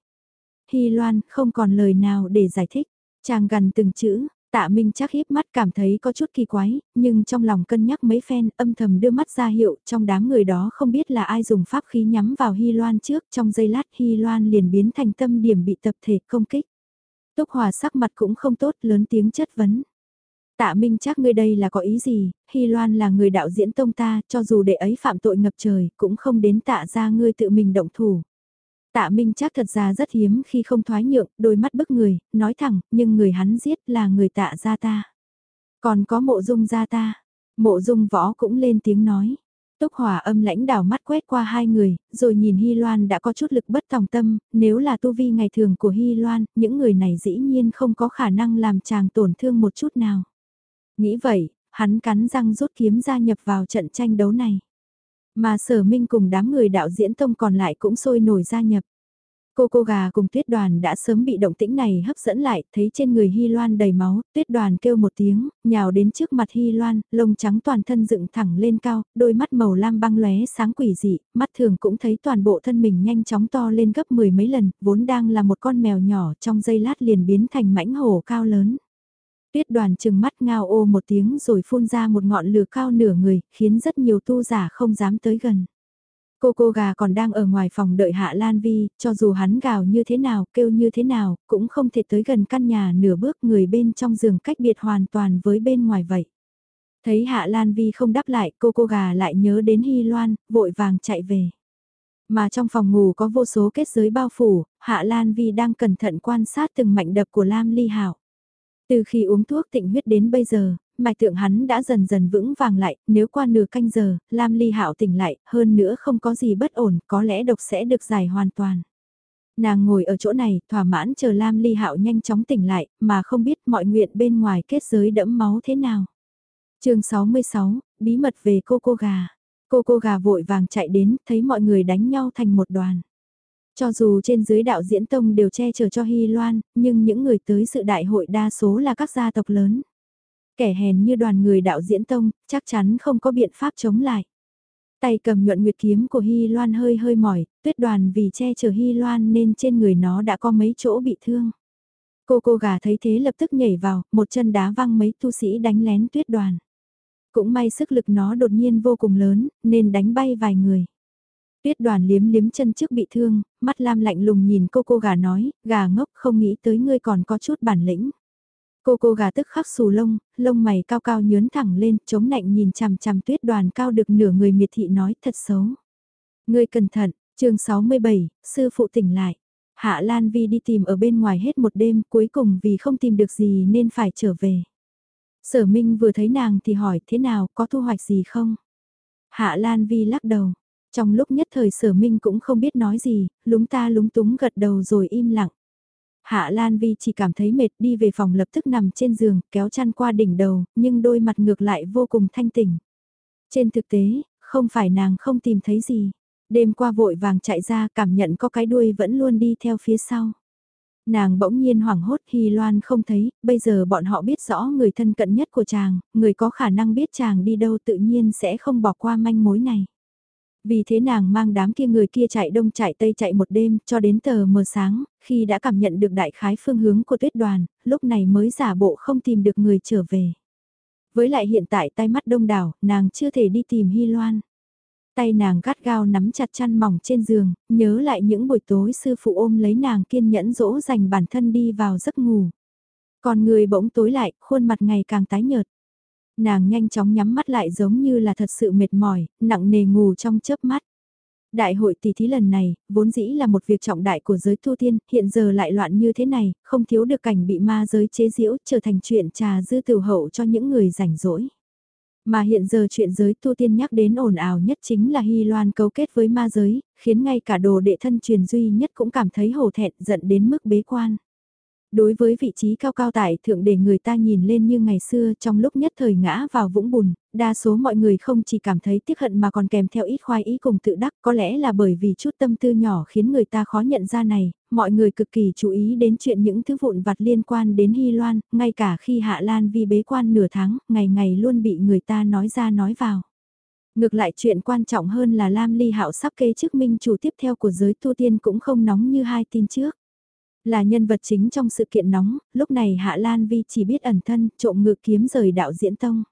Hy Loan không còn lời nào để giải thích, chàng gần từng chữ, tạ minh chắc híp mắt cảm thấy có chút kỳ quái, nhưng trong lòng cân nhắc mấy phen âm thầm đưa mắt ra hiệu trong đám người đó không biết là ai dùng pháp khí nhắm vào Hy Loan trước, trong giây lát Hy Loan liền biến thành tâm điểm bị tập thể công kích. Túc Hòa sắc mặt cũng không tốt lớn tiếng chất vấn. Tạ Minh chắc ngươi đây là có ý gì, Hy Loan là người đạo diễn tông ta, cho dù đệ ấy phạm tội ngập trời, cũng không đến tạ ra ngươi tự mình động thủ. Tạ Minh chắc thật ra rất hiếm khi không thoái nhượng, đôi mắt bức người, nói thẳng, nhưng người hắn giết là người tạ gia ta. Còn có mộ dung gia ta, mộ dung võ cũng lên tiếng nói. Túc Hòa âm lãnh đảo mắt quét qua hai người, rồi nhìn Hy Loan đã có chút lực bất tòng tâm, nếu là tu vi ngày thường của Hy Loan, những người này dĩ nhiên không có khả năng làm chàng tổn thương một chút nào. Nghĩ vậy, hắn cắn răng rút kiếm gia nhập vào trận tranh đấu này. Mà sở minh cùng đám người đạo diễn tông còn lại cũng sôi nổi gia nhập. Cô cô gà cùng tuyết đoàn đã sớm bị động tĩnh này hấp dẫn lại, thấy trên người Hy Loan đầy máu, tuyết đoàn kêu một tiếng, nhào đến trước mặt Hy Loan, lông trắng toàn thân dựng thẳng lên cao, đôi mắt màu lam băng lóe sáng quỷ dị, mắt thường cũng thấy toàn bộ thân mình nhanh chóng to lên gấp mười mấy lần, vốn đang là một con mèo nhỏ trong giây lát liền biến thành mãnh hổ cao lớn. Tuyết đoàn chừng mắt ngao ô một tiếng rồi phun ra một ngọn lửa cao nửa người, khiến rất nhiều tu giả không dám tới gần. Cô cô gà còn đang ở ngoài phòng đợi Hạ Lan Vi, cho dù hắn gào như thế nào, kêu như thế nào, cũng không thể tới gần căn nhà nửa bước người bên trong giường cách biệt hoàn toàn với bên ngoài vậy. Thấy Hạ Lan Vi không đáp lại, cô cô gà lại nhớ đến Hy Loan, vội vàng chạy về. Mà trong phòng ngủ có vô số kết giới bao phủ, Hạ Lan Vi đang cẩn thận quan sát từng mảnh đập của Lam Ly Hảo. Từ khi uống thuốc tịnh huyết đến bây giờ, mạch tượng hắn đã dần dần vững vàng lại, nếu qua nửa canh giờ, Lam Ly Hạo tỉnh lại, hơn nữa không có gì bất ổn, có lẽ độc sẽ được giải hoàn toàn. Nàng ngồi ở chỗ này, thỏa mãn chờ Lam Ly Hạo nhanh chóng tỉnh lại, mà không biết mọi nguyện bên ngoài kết giới đẫm máu thế nào. chương 66, bí mật về cô cô gà. Cô cô gà vội vàng chạy đến, thấy mọi người đánh nhau thành một đoàn. Cho dù trên dưới đạo diễn tông đều che chở cho Hy Loan, nhưng những người tới sự đại hội đa số là các gia tộc lớn. Kẻ hèn như đoàn người đạo diễn tông, chắc chắn không có biện pháp chống lại. Tay cầm nhuận nguyệt kiếm của Hy Loan hơi hơi mỏi, tuyết đoàn vì che chở Hy Loan nên trên người nó đã có mấy chỗ bị thương. Cô cô gà thấy thế lập tức nhảy vào, một chân đá văng mấy tu sĩ đánh lén tuyết đoàn. Cũng may sức lực nó đột nhiên vô cùng lớn, nên đánh bay vài người. Tuyết đoàn liếm liếm chân trước bị thương, mắt lam lạnh lùng nhìn cô cô gà nói, gà ngốc không nghĩ tới ngươi còn có chút bản lĩnh. Cô cô gà tức khắc xù lông, lông mày cao cao nhớn thẳng lên, chống nạnh nhìn chằm chằm tuyết đoàn cao được nửa người miệt thị nói thật xấu. Ngươi cẩn thận, chương 67, sư phụ tỉnh lại. Hạ Lan Vi đi tìm ở bên ngoài hết một đêm cuối cùng vì không tìm được gì nên phải trở về. Sở Minh vừa thấy nàng thì hỏi thế nào có thu hoạch gì không? Hạ Lan Vi lắc đầu, trong lúc nhất thời sở minh cũng không biết nói gì, lúng ta lúng túng gật đầu rồi im lặng. Hạ Lan Vi chỉ cảm thấy mệt đi về phòng lập tức nằm trên giường, kéo chăn qua đỉnh đầu, nhưng đôi mặt ngược lại vô cùng thanh tỉnh. Trên thực tế, không phải nàng không tìm thấy gì. Đêm qua vội vàng chạy ra cảm nhận có cái đuôi vẫn luôn đi theo phía sau. Nàng bỗng nhiên hoảng hốt Hy Loan không thấy, bây giờ bọn họ biết rõ người thân cận nhất của chàng, người có khả năng biết chàng đi đâu tự nhiên sẽ không bỏ qua manh mối này. Vì thế nàng mang đám kia người kia chạy đông chạy tây chạy một đêm cho đến tờ mờ sáng, khi đã cảm nhận được đại khái phương hướng của tuyết đoàn, lúc này mới giả bộ không tìm được người trở về. Với lại hiện tại tay mắt đông đảo, nàng chưa thể đi tìm Hy Loan. Tay nàng gắt gao nắm chặt chăn mỏng trên giường, nhớ lại những buổi tối sư phụ ôm lấy nàng kiên nhẫn dỗ dành bản thân đi vào giấc ngủ. Còn người bỗng tối lại, khuôn mặt ngày càng tái nhợt. Nàng nhanh chóng nhắm mắt lại giống như là thật sự mệt mỏi, nặng nề ngủ trong chớp mắt. Đại hội tỷ thí lần này, vốn dĩ là một việc trọng đại của giới tu tiên, hiện giờ lại loạn như thế này, không thiếu được cảnh bị ma giới chế giễu trở thành chuyện trà dư tiểu hậu cho những người rảnh rỗi. Mà hiện giờ chuyện giới tu tiên nhắc đến ồn ào nhất chính là Hy Loan cấu kết với ma giới, khiến ngay cả đồ đệ thân truyền duy nhất cũng cảm thấy hổ thẹn giận đến mức bế quan. Đối với vị trí cao cao tại thượng để người ta nhìn lên như ngày xưa trong lúc nhất thời ngã vào vũng bùn, đa số mọi người không chỉ cảm thấy tiếc hận mà còn kèm theo ít khoai ý cùng tự đắc có lẽ là bởi vì chút tâm tư nhỏ khiến người ta khó nhận ra này, mọi người cực kỳ chú ý đến chuyện những thứ vụn vặt liên quan đến Hy Loan, ngay cả khi Hạ Lan vì bế quan nửa tháng, ngày ngày luôn bị người ta nói ra nói vào. Ngược lại chuyện quan trọng hơn là Lam Ly Hạo sắp kế chức minh chủ tiếp theo của giới tu tiên cũng không nóng như hai tin trước. Là nhân vật chính trong sự kiện nóng, lúc này Hạ Lan Vi chỉ biết ẩn thân, trộm ngự kiếm rời đạo diễn tông.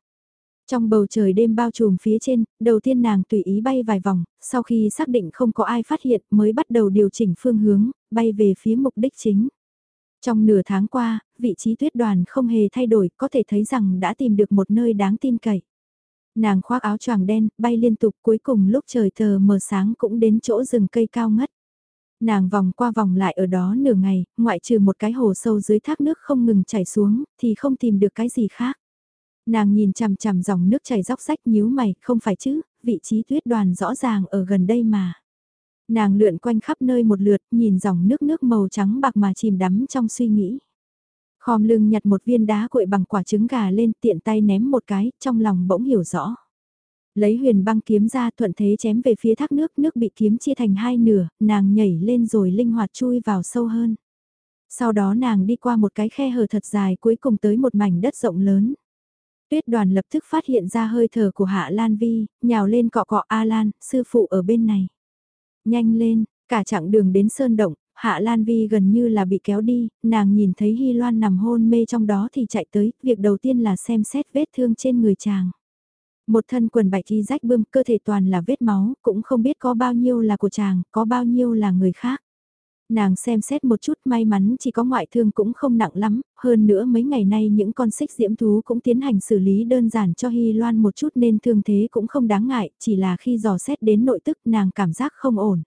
Trong bầu trời đêm bao trùm phía trên, đầu tiên nàng tùy ý bay vài vòng, sau khi xác định không có ai phát hiện mới bắt đầu điều chỉnh phương hướng, bay về phía mục đích chính. Trong nửa tháng qua, vị trí tuyết đoàn không hề thay đổi, có thể thấy rằng đã tìm được một nơi đáng tin cậy. Nàng khoác áo choàng đen, bay liên tục cuối cùng lúc trời thờ mờ sáng cũng đến chỗ rừng cây cao ngất. Nàng vòng qua vòng lại ở đó nửa ngày, ngoại trừ một cái hồ sâu dưới thác nước không ngừng chảy xuống, thì không tìm được cái gì khác. Nàng nhìn chằm chằm dòng nước chảy róc rách nhíu mày, không phải chứ, vị trí tuyết đoàn rõ ràng ở gần đây mà. Nàng lượn quanh khắp nơi một lượt, nhìn dòng nước nước màu trắng bạc mà chìm đắm trong suy nghĩ. Khom lưng nhặt một viên đá cuội bằng quả trứng gà lên tiện tay ném một cái, trong lòng bỗng hiểu rõ. Lấy huyền băng kiếm ra thuận thế chém về phía thác nước, nước bị kiếm chia thành hai nửa, nàng nhảy lên rồi linh hoạt chui vào sâu hơn. Sau đó nàng đi qua một cái khe hở thật dài cuối cùng tới một mảnh đất rộng lớn. Tuyết đoàn lập tức phát hiện ra hơi thở của Hạ Lan Vi, nhào lên cọ cọ A Lan, sư phụ ở bên này. Nhanh lên, cả chặng đường đến sơn động, Hạ Lan Vi gần như là bị kéo đi, nàng nhìn thấy Hy Loan nằm hôn mê trong đó thì chạy tới, việc đầu tiên là xem xét vết thương trên người chàng. Một thân quần bạch y rách bươm, cơ thể toàn là vết máu, cũng không biết có bao nhiêu là của chàng, có bao nhiêu là người khác. Nàng xem xét một chút may mắn chỉ có ngoại thương cũng không nặng lắm, hơn nữa mấy ngày nay những con xích diễm thú cũng tiến hành xử lý đơn giản cho Hy Loan một chút nên thương thế cũng không đáng ngại, chỉ là khi dò xét đến nội tức nàng cảm giác không ổn.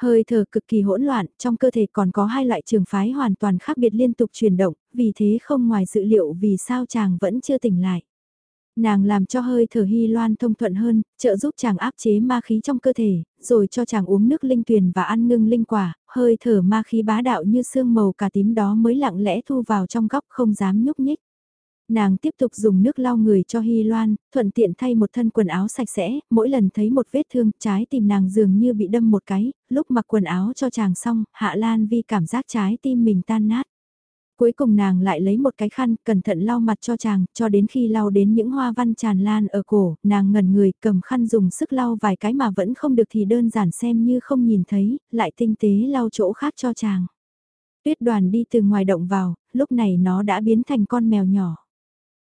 Hơi thở cực kỳ hỗn loạn, trong cơ thể còn có hai loại trường phái hoàn toàn khác biệt liên tục chuyển động, vì thế không ngoài dự liệu vì sao chàng vẫn chưa tỉnh lại. Nàng làm cho hơi thở hy loan thông thuận hơn, trợ giúp chàng áp chế ma khí trong cơ thể, rồi cho chàng uống nước linh tuyền và ăn ngưng linh quả, hơi thở ma khí bá đạo như sương màu cả tím đó mới lặng lẽ thu vào trong góc không dám nhúc nhích. Nàng tiếp tục dùng nước lau người cho Hy Loan, thuận tiện thay một thân quần áo sạch sẽ, mỗi lần thấy một vết thương trái tim nàng dường như bị đâm một cái, lúc mặc quần áo cho chàng xong, Hạ Lan Vi cảm giác trái tim mình tan nát. Cuối cùng nàng lại lấy một cái khăn, cẩn thận lau mặt cho chàng, cho đến khi lau đến những hoa văn tràn lan ở cổ, nàng ngẩn người, cầm khăn dùng sức lau vài cái mà vẫn không được thì đơn giản xem như không nhìn thấy, lại tinh tế lau chỗ khác cho chàng. Tuyết đoàn đi từ ngoài động vào, lúc này nó đã biến thành con mèo nhỏ.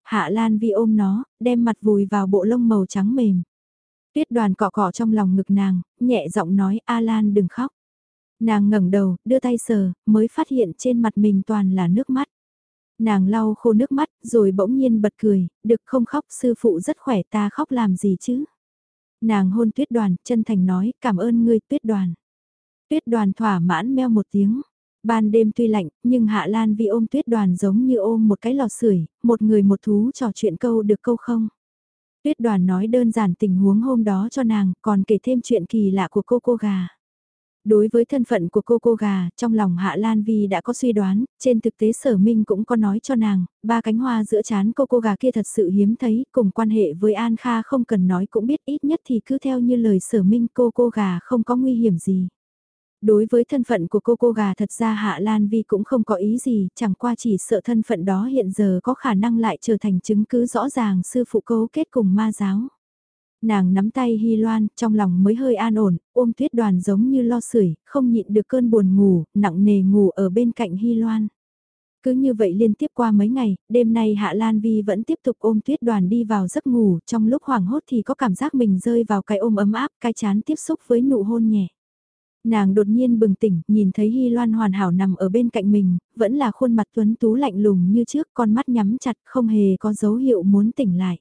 Hạ Lan Vi ôm nó, đem mặt vùi vào bộ lông màu trắng mềm. Tuyết đoàn cọ cọ trong lòng ngực nàng, nhẹ giọng nói A Lan đừng khóc. Nàng ngẩng đầu, đưa tay sờ, mới phát hiện trên mặt mình toàn là nước mắt. Nàng lau khô nước mắt, rồi bỗng nhiên bật cười, được không khóc sư phụ rất khỏe ta khóc làm gì chứ. Nàng hôn tuyết đoàn, chân thành nói, cảm ơn ngươi tuyết đoàn. Tuyết đoàn thỏa mãn meo một tiếng. Ban đêm tuy lạnh, nhưng Hạ Lan vì ôm tuyết đoàn giống như ôm một cái lò sưởi, một người một thú trò chuyện câu được câu không. Tuyết đoàn nói đơn giản tình huống hôm đó cho nàng, còn kể thêm chuyện kỳ lạ của cô cô gà. Đối với thân phận của cô cô gà, trong lòng Hạ Lan Vi đã có suy đoán, trên thực tế sở minh cũng có nói cho nàng, ba cánh hoa giữa chán cô cô gà kia thật sự hiếm thấy, cùng quan hệ với An Kha không cần nói cũng biết ít nhất thì cứ theo như lời sở minh cô cô gà không có nguy hiểm gì. Đối với thân phận của cô cô gà thật ra Hạ Lan Vi cũng không có ý gì, chẳng qua chỉ sợ thân phận đó hiện giờ có khả năng lại trở thành chứng cứ rõ ràng sư phụ cấu kết cùng ma giáo nàng nắm tay Hy Loan, trong lòng mới hơi an ổn, ôm tuyết đoàn giống như lo sưởi, không nhịn được cơn buồn ngủ, nặng nề ngủ ở bên cạnh Hy Loan. Cứ như vậy liên tiếp qua mấy ngày, đêm nay Hạ Lan Vi vẫn tiếp tục ôm tuyết đoàn đi vào giấc ngủ, trong lúc hoảng hốt thì có cảm giác mình rơi vào cái ôm ấm áp, cái chán tiếp xúc với nụ hôn nhẹ. Nàng đột nhiên bừng tỉnh, nhìn thấy Hy Loan hoàn hảo nằm ở bên cạnh mình, vẫn là khuôn mặt tuấn tú lạnh lùng như trước, con mắt nhắm chặt, không hề có dấu hiệu muốn tỉnh lại.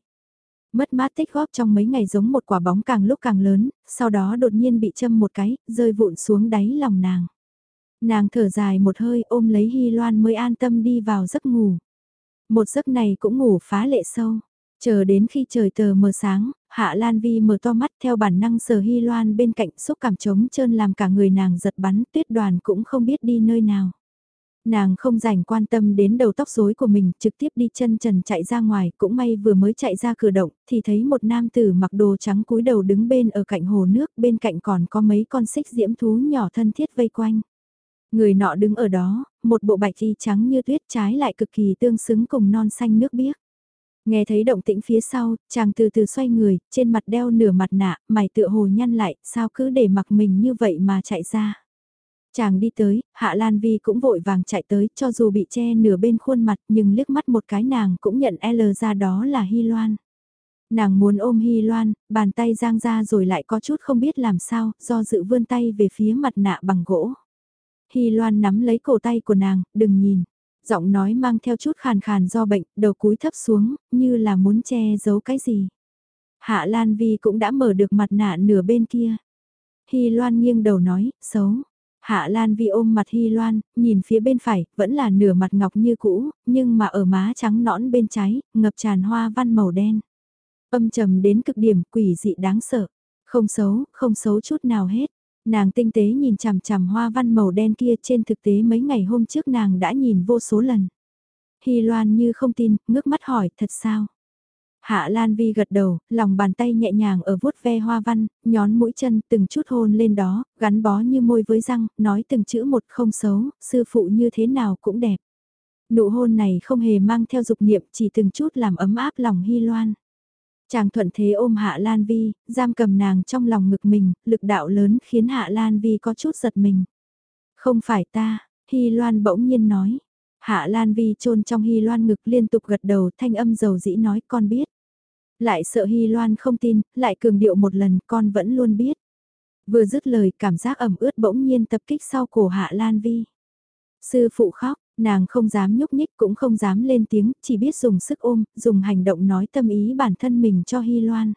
Mất mát tích góp trong mấy ngày giống một quả bóng càng lúc càng lớn, sau đó đột nhiên bị châm một cái, rơi vụn xuống đáy lòng nàng. Nàng thở dài một hơi ôm lấy Hy Loan mới an tâm đi vào giấc ngủ. Một giấc này cũng ngủ phá lệ sâu. Chờ đến khi trời tờ mờ sáng, Hạ Lan Vi mở to mắt theo bản năng sờ Hy Loan bên cạnh xúc cảm trống trơn làm cả người nàng giật bắn tuyết đoàn cũng không biết đi nơi nào. Nàng không rảnh quan tâm đến đầu tóc rối của mình, trực tiếp đi chân trần chạy ra ngoài, cũng may vừa mới chạy ra cửa động, thì thấy một nam tử mặc đồ trắng cúi đầu đứng bên ở cạnh hồ nước, bên cạnh còn có mấy con xích diễm thú nhỏ thân thiết vây quanh. Người nọ đứng ở đó, một bộ bạch y trắng như tuyết trái lại cực kỳ tương xứng cùng non xanh nước biếc. Nghe thấy động tĩnh phía sau, chàng từ từ xoay người, trên mặt đeo nửa mặt nạ, mày tựa hồ nhăn lại, sao cứ để mặc mình như vậy mà chạy ra. Chàng đi tới, Hạ Lan Vi cũng vội vàng chạy tới, cho dù bị che nửa bên khuôn mặt nhưng liếc mắt một cái nàng cũng nhận L ra đó là Hy Loan. Nàng muốn ôm Hy Loan, bàn tay giang ra rồi lại có chút không biết làm sao, do dự vươn tay về phía mặt nạ bằng gỗ. Hy Loan nắm lấy cổ tay của nàng, đừng nhìn. Giọng nói mang theo chút khàn khàn do bệnh, đầu cúi thấp xuống, như là muốn che giấu cái gì. Hạ Lan Vi cũng đã mở được mặt nạ nửa bên kia. Hy Loan nghiêng đầu nói, xấu. Hạ Lan Vi ôm mặt Hy Loan, nhìn phía bên phải, vẫn là nửa mặt ngọc như cũ, nhưng mà ở má trắng nõn bên trái, ngập tràn hoa văn màu đen. Âm trầm đến cực điểm, quỷ dị đáng sợ. Không xấu, không xấu chút nào hết. Nàng tinh tế nhìn chằm chằm hoa văn màu đen kia trên thực tế mấy ngày hôm trước nàng đã nhìn vô số lần. Hy Loan như không tin, ngước mắt hỏi, thật sao? Hạ Lan Vi gật đầu, lòng bàn tay nhẹ nhàng ở vuốt ve hoa văn, nhón mũi chân từng chút hôn lên đó, gắn bó như môi với răng, nói từng chữ một không xấu, sư phụ như thế nào cũng đẹp. Nụ hôn này không hề mang theo dục niệm chỉ từng chút làm ấm áp lòng Hy Loan. Chàng thuận thế ôm Hạ Lan Vi, giam cầm nàng trong lòng ngực mình, lực đạo lớn khiến Hạ Lan Vi có chút giật mình. Không phải ta, Hy Loan bỗng nhiên nói. Hạ Lan Vi chôn trong Hy Loan ngực liên tục gật đầu thanh âm dầu dĩ nói con biết. Lại sợ Hy Loan không tin, lại cường điệu một lần con vẫn luôn biết. Vừa dứt lời cảm giác ẩm ướt bỗng nhiên tập kích sau cổ Hạ Lan Vi. Sư phụ khóc, nàng không dám nhúc nhích cũng không dám lên tiếng, chỉ biết dùng sức ôm, dùng hành động nói tâm ý bản thân mình cho Hy Loan.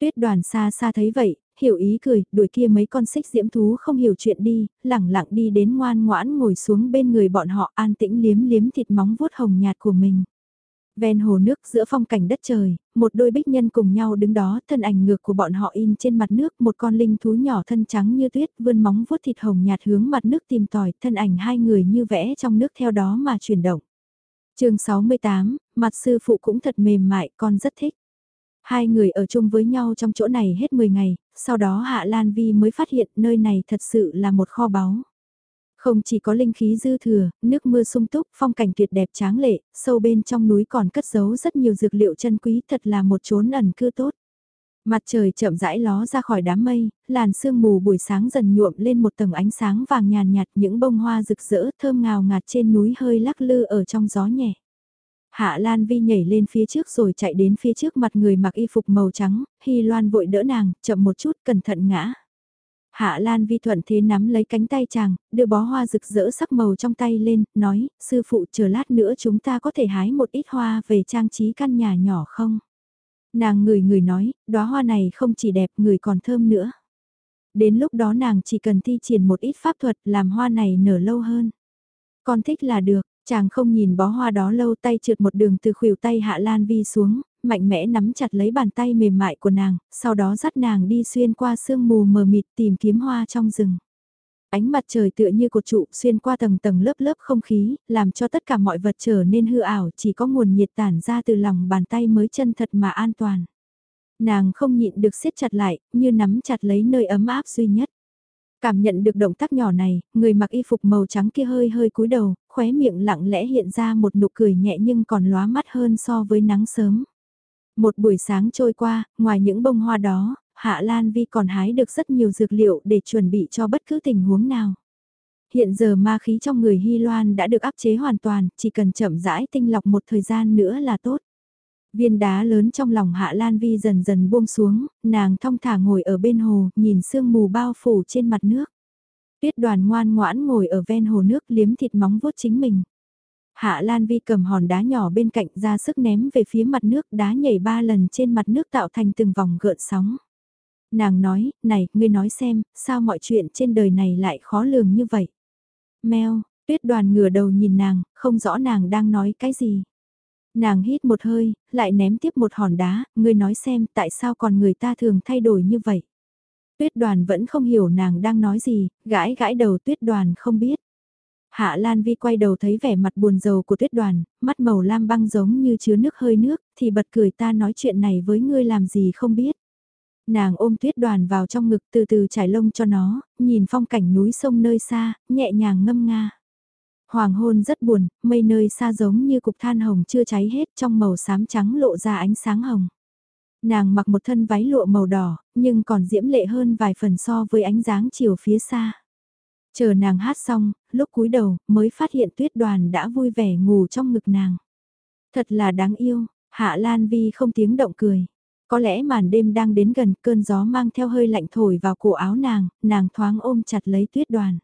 Tuyết đoàn xa xa thấy vậy, hiểu ý cười, đuổi kia mấy con xích diễm thú không hiểu chuyện đi, lẳng lặng đi đến ngoan ngoãn ngồi xuống bên người bọn họ an tĩnh liếm liếm thịt móng vuốt hồng nhạt của mình. Ven hồ nước giữa phong cảnh đất trời, một đôi bích nhân cùng nhau đứng đó, thân ảnh ngược của bọn họ in trên mặt nước, một con linh thú nhỏ thân trắng như tuyết, vươn móng vuốt thịt hồng nhạt hướng mặt nước tìm tòi, thân ảnh hai người như vẽ trong nước theo đó mà chuyển động. chương 68, mặt sư phụ cũng thật mềm mại, con rất thích. Hai người ở chung với nhau trong chỗ này hết 10 ngày, sau đó Hạ Lan Vi mới phát hiện nơi này thật sự là một kho báu. Không chỉ có linh khí dư thừa, nước mưa sung túc, phong cảnh tuyệt đẹp tráng lệ, sâu bên trong núi còn cất giấu rất nhiều dược liệu chân quý thật là một chốn ẩn cư tốt. Mặt trời chậm rãi ló ra khỏi đám mây, làn sương mù buổi sáng dần nhuộm lên một tầng ánh sáng vàng nhàn nhạt những bông hoa rực rỡ thơm ngào ngạt trên núi hơi lắc lư ở trong gió nhẹ. Hạ Lan Vi nhảy lên phía trước rồi chạy đến phía trước mặt người mặc y phục màu trắng, Hy Loan vội đỡ nàng, chậm một chút cẩn thận ngã. Hạ Lan Vi thuận thế nắm lấy cánh tay chàng, đưa bó hoa rực rỡ sắc màu trong tay lên, nói, sư phụ chờ lát nữa chúng ta có thể hái một ít hoa về trang trí căn nhà nhỏ không? Nàng người người nói, đóa hoa này không chỉ đẹp người còn thơm nữa. Đến lúc đó nàng chỉ cần thi triển một ít pháp thuật làm hoa này nở lâu hơn. Con thích là được, chàng không nhìn bó hoa đó lâu tay trượt một đường từ khuỷu tay Hạ Lan Vi xuống, mạnh mẽ nắm chặt lấy bàn tay mềm mại của nàng, sau đó dắt nàng đi xuyên qua sương mù mờ mịt tìm kiếm hoa trong rừng. Ánh mặt trời tựa như cột trụ xuyên qua tầng tầng lớp lớp không khí, làm cho tất cả mọi vật trở nên hư ảo, chỉ có nguồn nhiệt tản ra từ lòng bàn tay mới chân thật mà an toàn. Nàng không nhịn được siết chặt lại, như nắm chặt lấy nơi ấm áp duy nhất. Cảm nhận được động tác nhỏ này, người mặc y phục màu trắng kia hơi hơi cúi đầu, khóe miệng lặng lẽ hiện ra một nụ cười nhẹ nhưng còn lóa mắt hơn so với nắng sớm. Một buổi sáng trôi qua, ngoài những bông hoa đó, Hạ Lan Vi còn hái được rất nhiều dược liệu để chuẩn bị cho bất cứ tình huống nào. Hiện giờ ma khí trong người Hy Loan đã được áp chế hoàn toàn, chỉ cần chậm rãi tinh lọc một thời gian nữa là tốt. Viên đá lớn trong lòng Hạ Lan Vi dần dần buông xuống, nàng thong thả ngồi ở bên hồ, nhìn sương mù bao phủ trên mặt nước. Tuyết đoàn ngoan ngoãn ngồi ở ven hồ nước liếm thịt móng vuốt chính mình. Hạ Lan Vi cầm hòn đá nhỏ bên cạnh ra sức ném về phía mặt nước đá nhảy ba lần trên mặt nước tạo thành từng vòng gợn sóng. Nàng nói, này, ngươi nói xem, sao mọi chuyện trên đời này lại khó lường như vậy? Mèo, tuyết đoàn ngửa đầu nhìn nàng, không rõ nàng đang nói cái gì. Nàng hít một hơi, lại ném tiếp một hòn đá, ngươi nói xem tại sao còn người ta thường thay đổi như vậy. Tuyết đoàn vẫn không hiểu nàng đang nói gì, gãi gãi đầu tuyết đoàn không biết. Hạ Lan Vi quay đầu thấy vẻ mặt buồn rầu của tuyết đoàn, mắt màu lam băng giống như chứa nước hơi nước, thì bật cười ta nói chuyện này với ngươi làm gì không biết. Nàng ôm tuyết đoàn vào trong ngực từ từ trải lông cho nó, nhìn phong cảnh núi sông nơi xa, nhẹ nhàng ngâm nga. Hoàng hôn rất buồn, mây nơi xa giống như cục than hồng chưa cháy hết trong màu xám trắng lộ ra ánh sáng hồng. Nàng mặc một thân váy lụa màu đỏ, nhưng còn diễm lệ hơn vài phần so với ánh dáng chiều phía xa. Chờ nàng hát xong, lúc cúi đầu, mới phát hiện tuyết đoàn đã vui vẻ ngủ trong ngực nàng. Thật là đáng yêu, Hạ Lan Vi không tiếng động cười. Có lẽ màn đêm đang đến gần cơn gió mang theo hơi lạnh thổi vào cổ áo nàng, nàng thoáng ôm chặt lấy tuyết đoàn.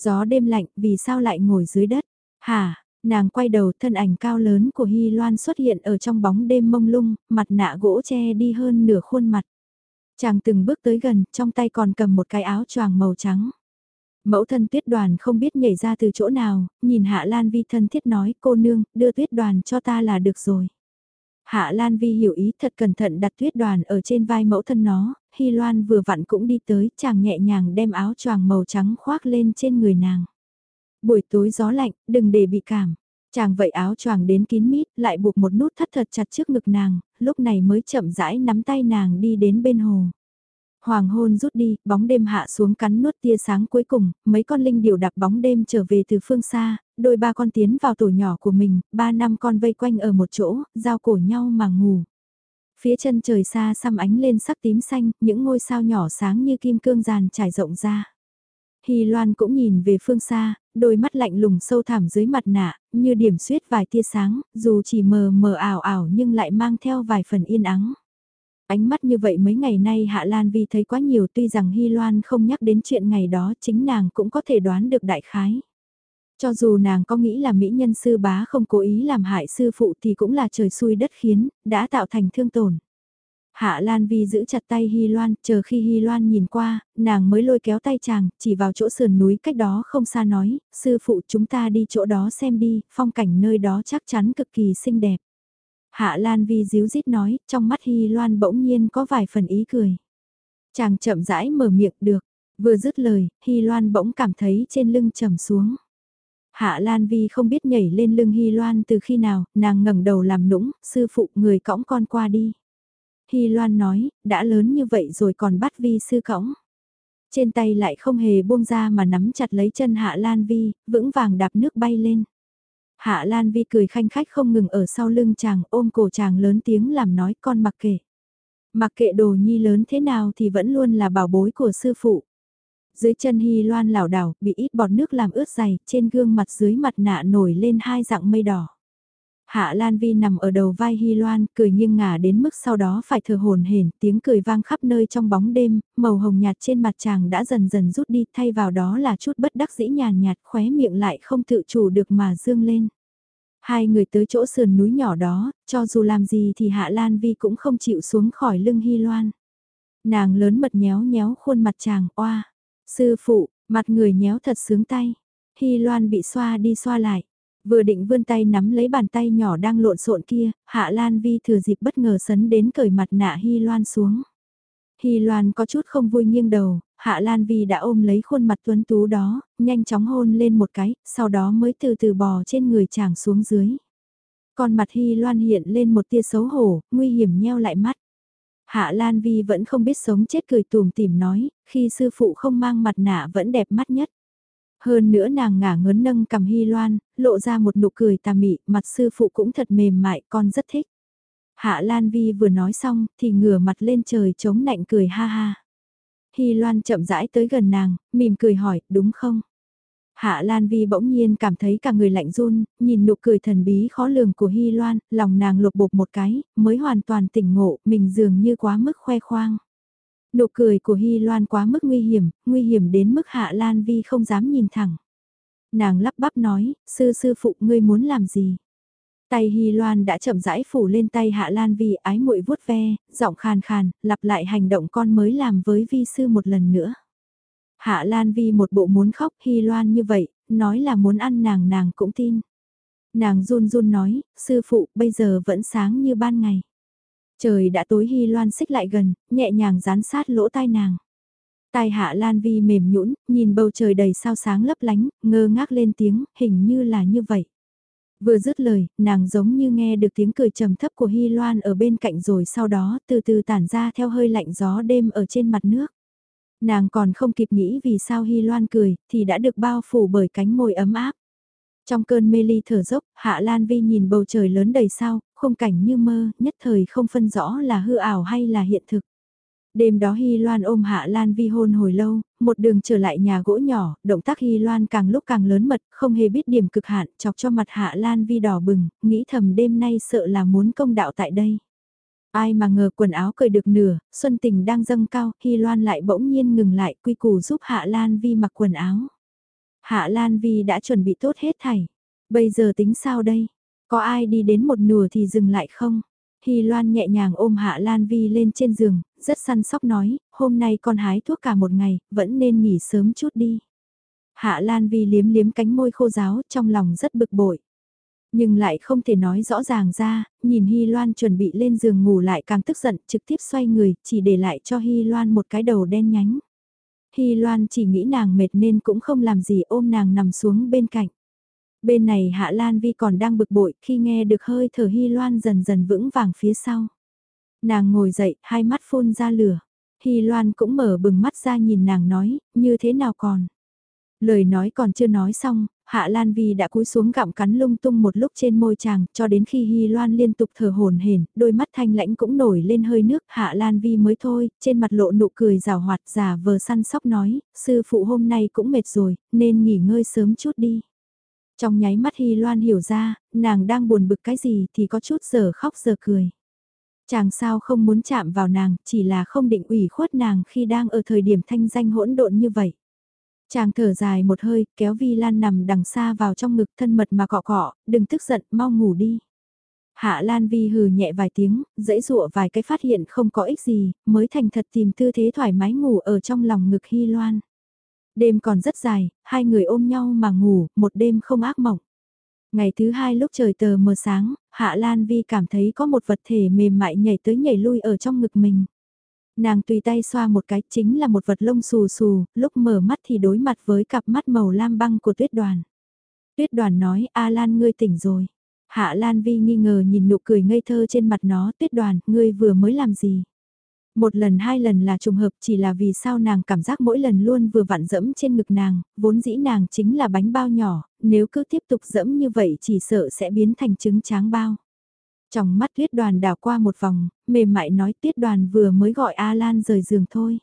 Gió đêm lạnh vì sao lại ngồi dưới đất? Hả, nàng quay đầu thân ảnh cao lớn của Hy Loan xuất hiện ở trong bóng đêm mông lung, mặt nạ gỗ che đi hơn nửa khuôn mặt. Chàng từng bước tới gần, trong tay còn cầm một cái áo choàng màu trắng. Mẫu thân tuyết đoàn không biết nhảy ra từ chỗ nào, nhìn Hạ Lan Vi thân thiết nói cô nương, đưa tuyết đoàn cho ta là được rồi. Hạ Lan Vi hiểu ý thật cẩn thận đặt tuyết đoàn ở trên vai mẫu thân nó, Hy Loan vừa vặn cũng đi tới, chàng nhẹ nhàng đem áo choàng màu trắng khoác lên trên người nàng. Buổi tối gió lạnh, đừng để bị cảm. Chàng vậy áo choàng đến kín mít, lại buộc một nút thắt thật chặt trước ngực nàng, lúc này mới chậm rãi nắm tay nàng đi đến bên hồ. Hoàng hôn rút đi, bóng đêm hạ xuống cắn nuốt tia sáng cuối cùng, mấy con linh điểu đạp bóng đêm trở về từ phương xa, đôi ba con tiến vào tổ nhỏ của mình, ba năm con vây quanh ở một chỗ, giao cổ nhau mà ngủ. Phía chân trời xa xăm ánh lên sắc tím xanh, những ngôi sao nhỏ sáng như kim cương giàn trải rộng ra. Hy Loan cũng nhìn về phương xa, đôi mắt lạnh lùng sâu thẳm dưới mặt nạ, như điểm suyết vài tia sáng, dù chỉ mờ mờ ảo ảo nhưng lại mang theo vài phần yên ắng. Ánh mắt như vậy mấy ngày nay Hạ Lan Vi thấy quá nhiều tuy rằng Hy Loan không nhắc đến chuyện ngày đó chính nàng cũng có thể đoán được đại khái. Cho dù nàng có nghĩ là mỹ nhân sư bá không cố ý làm hại sư phụ thì cũng là trời xui đất khiến, đã tạo thành thương tổn. Hạ Lan Vi giữ chặt tay Hy Loan, chờ khi Hy Loan nhìn qua, nàng mới lôi kéo tay chàng, chỉ vào chỗ sườn núi cách đó không xa nói, sư phụ chúng ta đi chỗ đó xem đi, phong cảnh nơi đó chắc chắn cực kỳ xinh đẹp. Hạ Lan Vi díu dít nói, trong mắt Hy Loan bỗng nhiên có vài phần ý cười. Chàng chậm rãi mở miệng được, vừa dứt lời, Hy Loan bỗng cảm thấy trên lưng trầm xuống. Hạ Lan Vi không biết nhảy lên lưng Hy Loan từ khi nào, nàng ngẩng đầu làm nũng, sư phụ người cõng con qua đi. Hy Loan nói, đã lớn như vậy rồi còn bắt Vi sư cõng. Trên tay lại không hề buông ra mà nắm chặt lấy chân Hạ Lan Vi, vững vàng đạp nước bay lên. Hạ Lan Vi cười khanh khách không ngừng ở sau lưng chàng ôm cổ chàng lớn tiếng làm nói con mặc kệ. Mặc kệ đồ nhi lớn thế nào thì vẫn luôn là bảo bối của sư phụ. Dưới chân Hy Loan lảo đảo, bị ít bọt nước làm ướt dày, trên gương mặt dưới mặt nạ nổi lên hai dạng mây đỏ. Hạ Lan Vi nằm ở đầu vai Hy Loan, cười nghiêng ngả đến mức sau đó phải thở hồn hển, tiếng cười vang khắp nơi trong bóng đêm, màu hồng nhạt trên mặt chàng đã dần dần rút đi, thay vào đó là chút bất đắc dĩ nhàn nhạt, khóe miệng lại không tự chủ được mà dương lên. Hai người tới chỗ sườn núi nhỏ đó, cho dù làm gì thì Hạ Lan Vi cũng không chịu xuống khỏi lưng Hy Loan. Nàng lớn mật nhéo nhéo khuôn mặt chàng, oa, sư phụ, mặt người nhéo thật sướng tay. Hy Loan bị xoa đi xoa lại. Vừa định vươn tay nắm lấy bàn tay nhỏ đang lộn xộn kia, Hạ Lan Vi thừa dịp bất ngờ sấn đến cởi mặt nạ Hy Loan xuống. Hy Loan có chút không vui nghiêng đầu, Hạ Lan Vi đã ôm lấy khuôn mặt tuấn tú đó, nhanh chóng hôn lên một cái, sau đó mới từ từ bò trên người chàng xuống dưới. Còn mặt Hy Loan hiện lên một tia xấu hổ, nguy hiểm nheo lại mắt. Hạ Lan Vi vẫn không biết sống chết cười tùm tìm nói, khi sư phụ không mang mặt nạ vẫn đẹp mắt nhất. Hơn nữa nàng ngả ngớn nâng cầm hy loan, lộ ra một nụ cười tà mị, mặt sư phụ cũng thật mềm mại, con rất thích. Hạ Lan Vi vừa nói xong, thì ngửa mặt lên trời chống nạnh cười ha ha. Hy Loan chậm rãi tới gần nàng, mỉm cười hỏi, đúng không? Hạ Lan Vi bỗng nhiên cảm thấy cả người lạnh run, nhìn nụ cười thần bí khó lường của Hy Loan, lòng nàng lột bột một cái, mới hoàn toàn tỉnh ngộ, mình dường như quá mức khoe khoang. Nụ cười của Hy Loan quá mức nguy hiểm, nguy hiểm đến mức Hạ Lan Vi không dám nhìn thẳng. Nàng lắp bắp nói, sư sư phụ ngươi muốn làm gì? Tay Hy Loan đã chậm rãi phủ lên tay Hạ Lan Vi ái muội vuốt ve, giọng khàn khàn, lặp lại hành động con mới làm với Vi sư một lần nữa. Hạ Lan Vi một bộ muốn khóc Hy Loan như vậy, nói là muốn ăn nàng nàng cũng tin. Nàng run run nói, sư phụ bây giờ vẫn sáng như ban ngày. Trời đã tối Hy Loan xích lại gần, nhẹ nhàng dán sát lỗ tai nàng. Tai Hạ Lan Vi mềm nhũn, nhìn bầu trời đầy sao sáng lấp lánh, ngơ ngác lên tiếng, hình như là như vậy. Vừa dứt lời, nàng giống như nghe được tiếng cười trầm thấp của Hy Loan ở bên cạnh rồi sau đó từ từ tản ra theo hơi lạnh gió đêm ở trên mặt nước. Nàng còn không kịp nghĩ vì sao Hy Loan cười, thì đã được bao phủ bởi cánh môi ấm áp. Trong cơn mê ly thở dốc, Hạ Lan Vi nhìn bầu trời lớn đầy sao, khung cảnh như mơ, nhất thời không phân rõ là hư ảo hay là hiện thực. Đêm đó Hy Loan ôm Hạ Lan Vi hôn hồi lâu, một đường trở lại nhà gỗ nhỏ, động tác Hy Loan càng lúc càng lớn mật, không hề biết điểm cực hạn, chọc cho mặt Hạ Lan Vi đỏ bừng, nghĩ thầm đêm nay sợ là muốn công đạo tại đây. Ai mà ngờ quần áo cởi được nửa, Xuân Tình đang dâng cao, Hy Loan lại bỗng nhiên ngừng lại quy củ giúp Hạ Lan Vi mặc quần áo. Hạ Lan Vi đã chuẩn bị tốt hết thảy. Bây giờ tính sao đây? Có ai đi đến một nửa thì dừng lại không? Hy Loan nhẹ nhàng ôm Hạ Lan Vi lên trên giường, rất săn sóc nói, hôm nay con hái thuốc cả một ngày, vẫn nên nghỉ sớm chút đi. Hạ Lan Vi liếm liếm cánh môi khô giáo, trong lòng rất bực bội. Nhưng lại không thể nói rõ ràng ra, nhìn Hy Loan chuẩn bị lên giường ngủ lại càng tức giận, trực tiếp xoay người, chỉ để lại cho Hy Loan một cái đầu đen nhánh. Hy Loan chỉ nghĩ nàng mệt nên cũng không làm gì ôm nàng nằm xuống bên cạnh. Bên này Hạ Lan Vi còn đang bực bội khi nghe được hơi thở Hy Loan dần dần vững vàng phía sau. Nàng ngồi dậy, hai mắt phun ra lửa. Hy Loan cũng mở bừng mắt ra nhìn nàng nói, như thế nào còn. Lời nói còn chưa nói xong, Hạ Lan Vi đã cúi xuống gặm cắn lung tung một lúc trên môi chàng, cho đến khi Hy Loan liên tục thở hồn hển, đôi mắt thanh lãnh cũng nổi lên hơi nước, Hạ Lan Vi mới thôi, trên mặt lộ nụ cười rào hoạt giả vờ săn sóc nói, sư phụ hôm nay cũng mệt rồi, nên nghỉ ngơi sớm chút đi. Trong nháy mắt Hy Loan hiểu ra, nàng đang buồn bực cái gì thì có chút giờ khóc giờ cười. Chàng sao không muốn chạm vào nàng, chỉ là không định ủy khuất nàng khi đang ở thời điểm thanh danh hỗn độn như vậy. Chàng thở dài một hơi, kéo Vi Lan nằm đằng xa vào trong ngực thân mật mà cọ cọ, đừng tức giận, mau ngủ đi. Hạ Lan Vi hừ nhẹ vài tiếng, dễ dụa vài cái phát hiện không có ích gì, mới thành thật tìm tư thế thoải mái ngủ ở trong lòng ngực Hy Loan. Đêm còn rất dài, hai người ôm nhau mà ngủ, một đêm không ác mộng. Ngày thứ hai lúc trời tờ mờ sáng, Hạ Lan Vi cảm thấy có một vật thể mềm mại nhảy tới nhảy lui ở trong ngực mình. Nàng tùy tay xoa một cái chính là một vật lông xù xù, lúc mở mắt thì đối mặt với cặp mắt màu lam băng của tuyết đoàn. Tuyết đoàn nói, A Lan ngươi tỉnh rồi. Hạ Lan Vi nghi ngờ nhìn nụ cười ngây thơ trên mặt nó, tuyết đoàn, ngươi vừa mới làm gì? Một lần hai lần là trùng hợp chỉ là vì sao nàng cảm giác mỗi lần luôn vừa vặn dẫm trên ngực nàng, vốn dĩ nàng chính là bánh bao nhỏ, nếu cứ tiếp tục dẫm như vậy chỉ sợ sẽ biến thành trứng tráng bao. Trong mắt tuyết đoàn đảo qua một vòng, mềm mại nói tuyết đoàn vừa mới gọi A Lan rời giường thôi.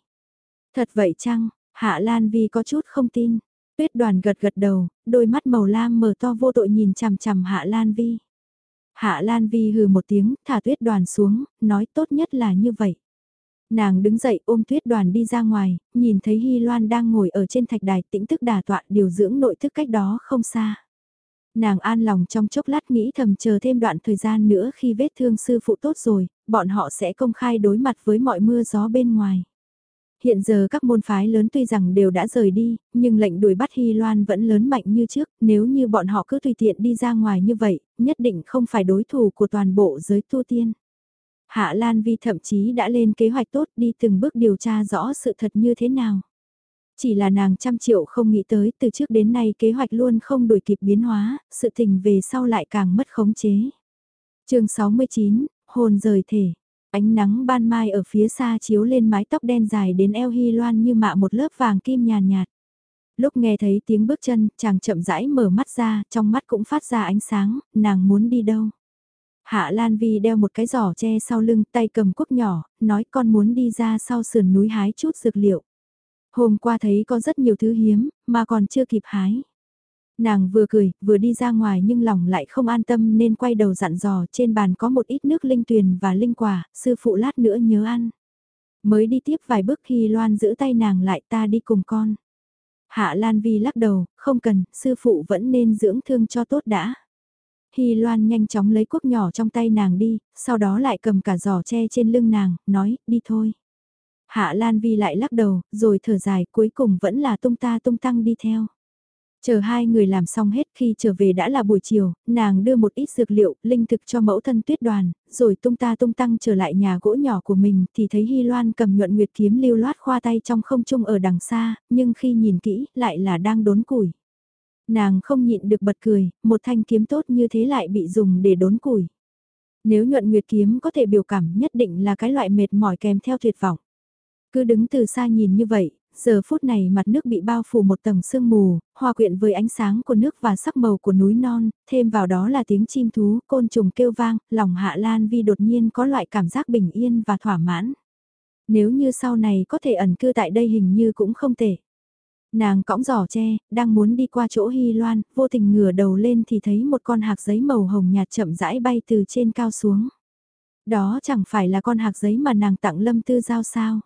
Thật vậy chăng, Hạ Lan Vi có chút không tin. Tuyết đoàn gật gật đầu, đôi mắt màu lam mở to vô tội nhìn chằm chằm Hạ Lan Vi. Hạ Lan Vi hừ một tiếng, thả tuyết đoàn xuống, nói tốt nhất là như vậy. Nàng đứng dậy ôm tuyết đoàn đi ra ngoài, nhìn thấy Hy Loan đang ngồi ở trên thạch đài tĩnh thức đà tọa điều dưỡng nội thức cách đó không xa. Nàng an lòng trong chốc lát nghĩ thầm chờ thêm đoạn thời gian nữa khi vết thương sư phụ tốt rồi, bọn họ sẽ công khai đối mặt với mọi mưa gió bên ngoài. Hiện giờ các môn phái lớn tuy rằng đều đã rời đi, nhưng lệnh đuổi bắt Hy Loan vẫn lớn mạnh như trước, nếu như bọn họ cứ tùy tiện đi ra ngoài như vậy, nhất định không phải đối thủ của toàn bộ giới tu tiên. Hạ Lan Vi thậm chí đã lên kế hoạch tốt đi từng bước điều tra rõ sự thật như thế nào. Chỉ là nàng trăm triệu không nghĩ tới từ trước đến nay kế hoạch luôn không đổi kịp biến hóa, sự tình về sau lại càng mất khống chế. chương 69, hồn rời thể. Ánh nắng ban mai ở phía xa chiếu lên mái tóc đen dài đến eo hy loan như mạ một lớp vàng kim nhàn nhạt, Lúc nghe thấy tiếng bước chân, chàng chậm rãi mở mắt ra, trong mắt cũng phát ra ánh sáng, nàng muốn đi đâu. Hạ Lan Vi đeo một cái giỏ che sau lưng tay cầm cuốc nhỏ, nói con muốn đi ra sau sườn núi hái chút dược liệu. Hôm qua thấy có rất nhiều thứ hiếm, mà còn chưa kịp hái. Nàng vừa cười, vừa đi ra ngoài nhưng lòng lại không an tâm nên quay đầu dặn dò trên bàn có một ít nước linh tuyền và linh quả, sư phụ lát nữa nhớ ăn. Mới đi tiếp vài bước khi Loan giữ tay nàng lại ta đi cùng con. Hạ Lan Vi lắc đầu, không cần, sư phụ vẫn nên dưỡng thương cho tốt đã. Hy Loan nhanh chóng lấy cuốc nhỏ trong tay nàng đi, sau đó lại cầm cả giỏ tre trên lưng nàng, nói, đi thôi. Hạ Lan Vi lại lắc đầu, rồi thở dài, cuối cùng vẫn là tung ta tung tăng đi theo. Chờ hai người làm xong hết khi trở về đã là buổi chiều, nàng đưa một ít dược liệu, linh thực cho mẫu thân tuyết đoàn, rồi tung ta tung tăng trở lại nhà gỗ nhỏ của mình thì thấy Hy Loan cầm nhuận nguyệt kiếm lưu loát khoa tay trong không trung ở đằng xa, nhưng khi nhìn kỹ lại là đang đốn củi. Nàng không nhịn được bật cười, một thanh kiếm tốt như thế lại bị dùng để đốn củi. Nếu nhuận nguyệt kiếm có thể biểu cảm nhất định là cái loại mệt mỏi kèm theo tuyệt vọng. Cứ đứng từ xa nhìn như vậy, giờ phút này mặt nước bị bao phủ một tầng sương mù, hòa quyện với ánh sáng của nước và sắc màu của núi non, thêm vào đó là tiếng chim thú, côn trùng kêu vang, lòng Hạ Lan Vi đột nhiên có loại cảm giác bình yên và thỏa mãn. Nếu như sau này có thể ẩn cư tại đây hình như cũng không tệ. Nàng cõng giỏ tre, đang muốn đi qua chỗ Hy Loan, vô tình ngửa đầu lên thì thấy một con hạc giấy màu hồng nhạt chậm rãi bay từ trên cao xuống. Đó chẳng phải là con hạc giấy mà nàng tặng Lâm Tư Giao sao.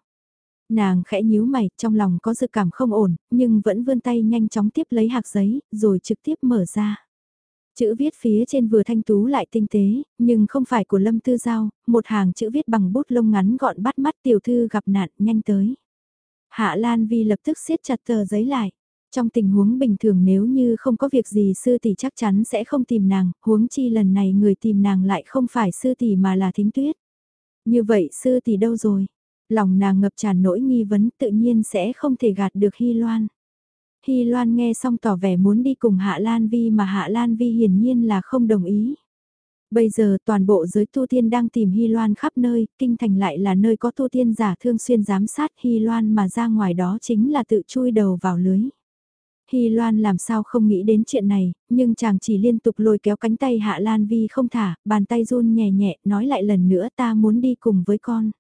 Nàng khẽ nhíu mày, trong lòng có dự cảm không ổn, nhưng vẫn vươn tay nhanh chóng tiếp lấy hạc giấy, rồi trực tiếp mở ra. Chữ viết phía trên vừa thanh tú lại tinh tế, nhưng không phải của Lâm Tư Giao, một hàng chữ viết bằng bút lông ngắn gọn bắt mắt tiểu thư gặp nạn nhanh tới. Hạ Lan Vi lập tức siết chặt tờ giấy lại. Trong tình huống bình thường nếu như không có việc gì sư tỷ chắc chắn sẽ không tìm nàng, huống chi lần này người tìm nàng lại không phải sư tỷ mà là thính tuyết. Như vậy sư tỷ đâu rồi? Lòng nàng ngập tràn nỗi nghi vấn tự nhiên sẽ không thể gạt được Hy Loan. Hy Loan nghe xong tỏ vẻ muốn đi cùng Hạ Lan Vi mà Hạ Lan Vi hiển nhiên là không đồng ý. Bây giờ toàn bộ giới tu tiên đang tìm Hy Loan khắp nơi, kinh thành lại là nơi có tu tiên giả thương xuyên giám sát Hy Loan mà ra ngoài đó chính là tự chui đầu vào lưới. Hy Loan làm sao không nghĩ đến chuyện này, nhưng chàng chỉ liên tục lôi kéo cánh tay Hạ Lan Vi không thả, bàn tay run nhẹ nhẹ, nói lại lần nữa ta muốn đi cùng với con.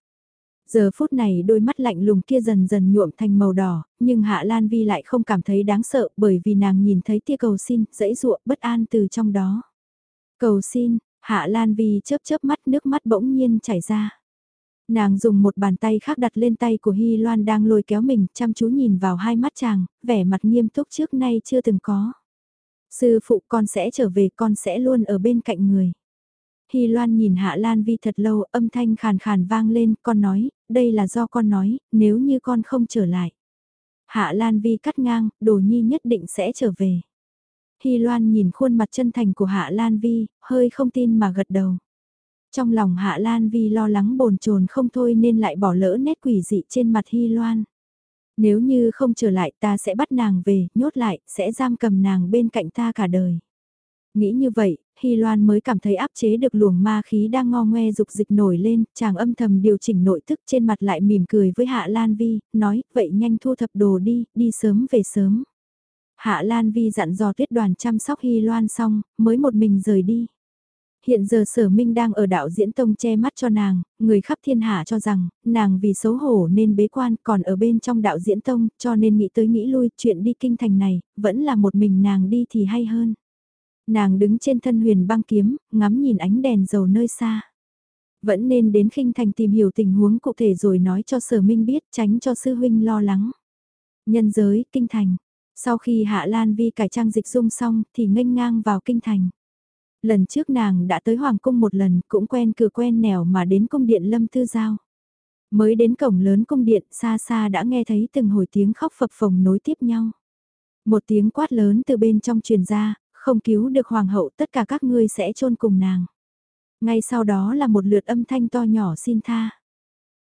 Giờ phút này đôi mắt lạnh lùng kia dần dần nhuộm thành màu đỏ, nhưng Hạ Lan Vi lại không cảm thấy đáng sợ bởi vì nàng nhìn thấy tia cầu xin, dãy ruộng bất an từ trong đó. Cầu xin, Hạ Lan Vi chớp chớp mắt nước mắt bỗng nhiên chảy ra. Nàng dùng một bàn tay khác đặt lên tay của Hy Loan đang lôi kéo mình, chăm chú nhìn vào hai mắt chàng, vẻ mặt nghiêm túc trước nay chưa từng có. Sư phụ con sẽ trở về, con sẽ luôn ở bên cạnh người. Hy Loan nhìn Hạ Lan Vi thật lâu, âm thanh khàn khàn vang lên, con nói, đây là do con nói, nếu như con không trở lại. Hạ Lan Vi cắt ngang, đồ nhi nhất định sẽ trở về. Hy Loan nhìn khuôn mặt chân thành của Hạ Lan Vi, hơi không tin mà gật đầu. Trong lòng Hạ Lan Vi lo lắng bồn chồn không thôi nên lại bỏ lỡ nét quỷ dị trên mặt Hy Loan. Nếu như không trở lại ta sẽ bắt nàng về, nhốt lại, sẽ giam cầm nàng bên cạnh ta cả đời. Nghĩ như vậy, Hy Loan mới cảm thấy áp chế được luồng ma khí đang ngo ngoe dục dịch nổi lên, chàng âm thầm điều chỉnh nội thức trên mặt lại mỉm cười với Hạ Lan Vi, nói, vậy nhanh thu thập đồ đi, đi sớm về sớm. Hạ Lan Vi dặn dò tuyết đoàn chăm sóc Hy Loan xong, mới một mình rời đi. Hiện giờ sở minh đang ở đạo diễn tông che mắt cho nàng, người khắp thiên hạ cho rằng, nàng vì xấu hổ nên bế quan còn ở bên trong đạo diễn tông, cho nên nghĩ tới nghĩ lui chuyện đi kinh thành này, vẫn là một mình nàng đi thì hay hơn. Nàng đứng trên thân huyền băng kiếm, ngắm nhìn ánh đèn dầu nơi xa. Vẫn nên đến khinh thành tìm hiểu tình huống cụ thể rồi nói cho sở minh biết tránh cho sư huynh lo lắng. Nhân giới, kinh thành. Sau khi Hạ Lan Vi cải trang dịch dung xong thì nghênh ngang vào kinh thành. Lần trước nàng đã tới Hoàng cung một lần cũng quen cửa quen nẻo mà đến cung điện Lâm Tư Giao. Mới đến cổng lớn cung điện xa xa đã nghe thấy từng hồi tiếng khóc phập phồng nối tiếp nhau. Một tiếng quát lớn từ bên trong truyền ra, không cứu được hoàng hậu tất cả các ngươi sẽ chôn cùng nàng. Ngay sau đó là một lượt âm thanh to nhỏ xin tha.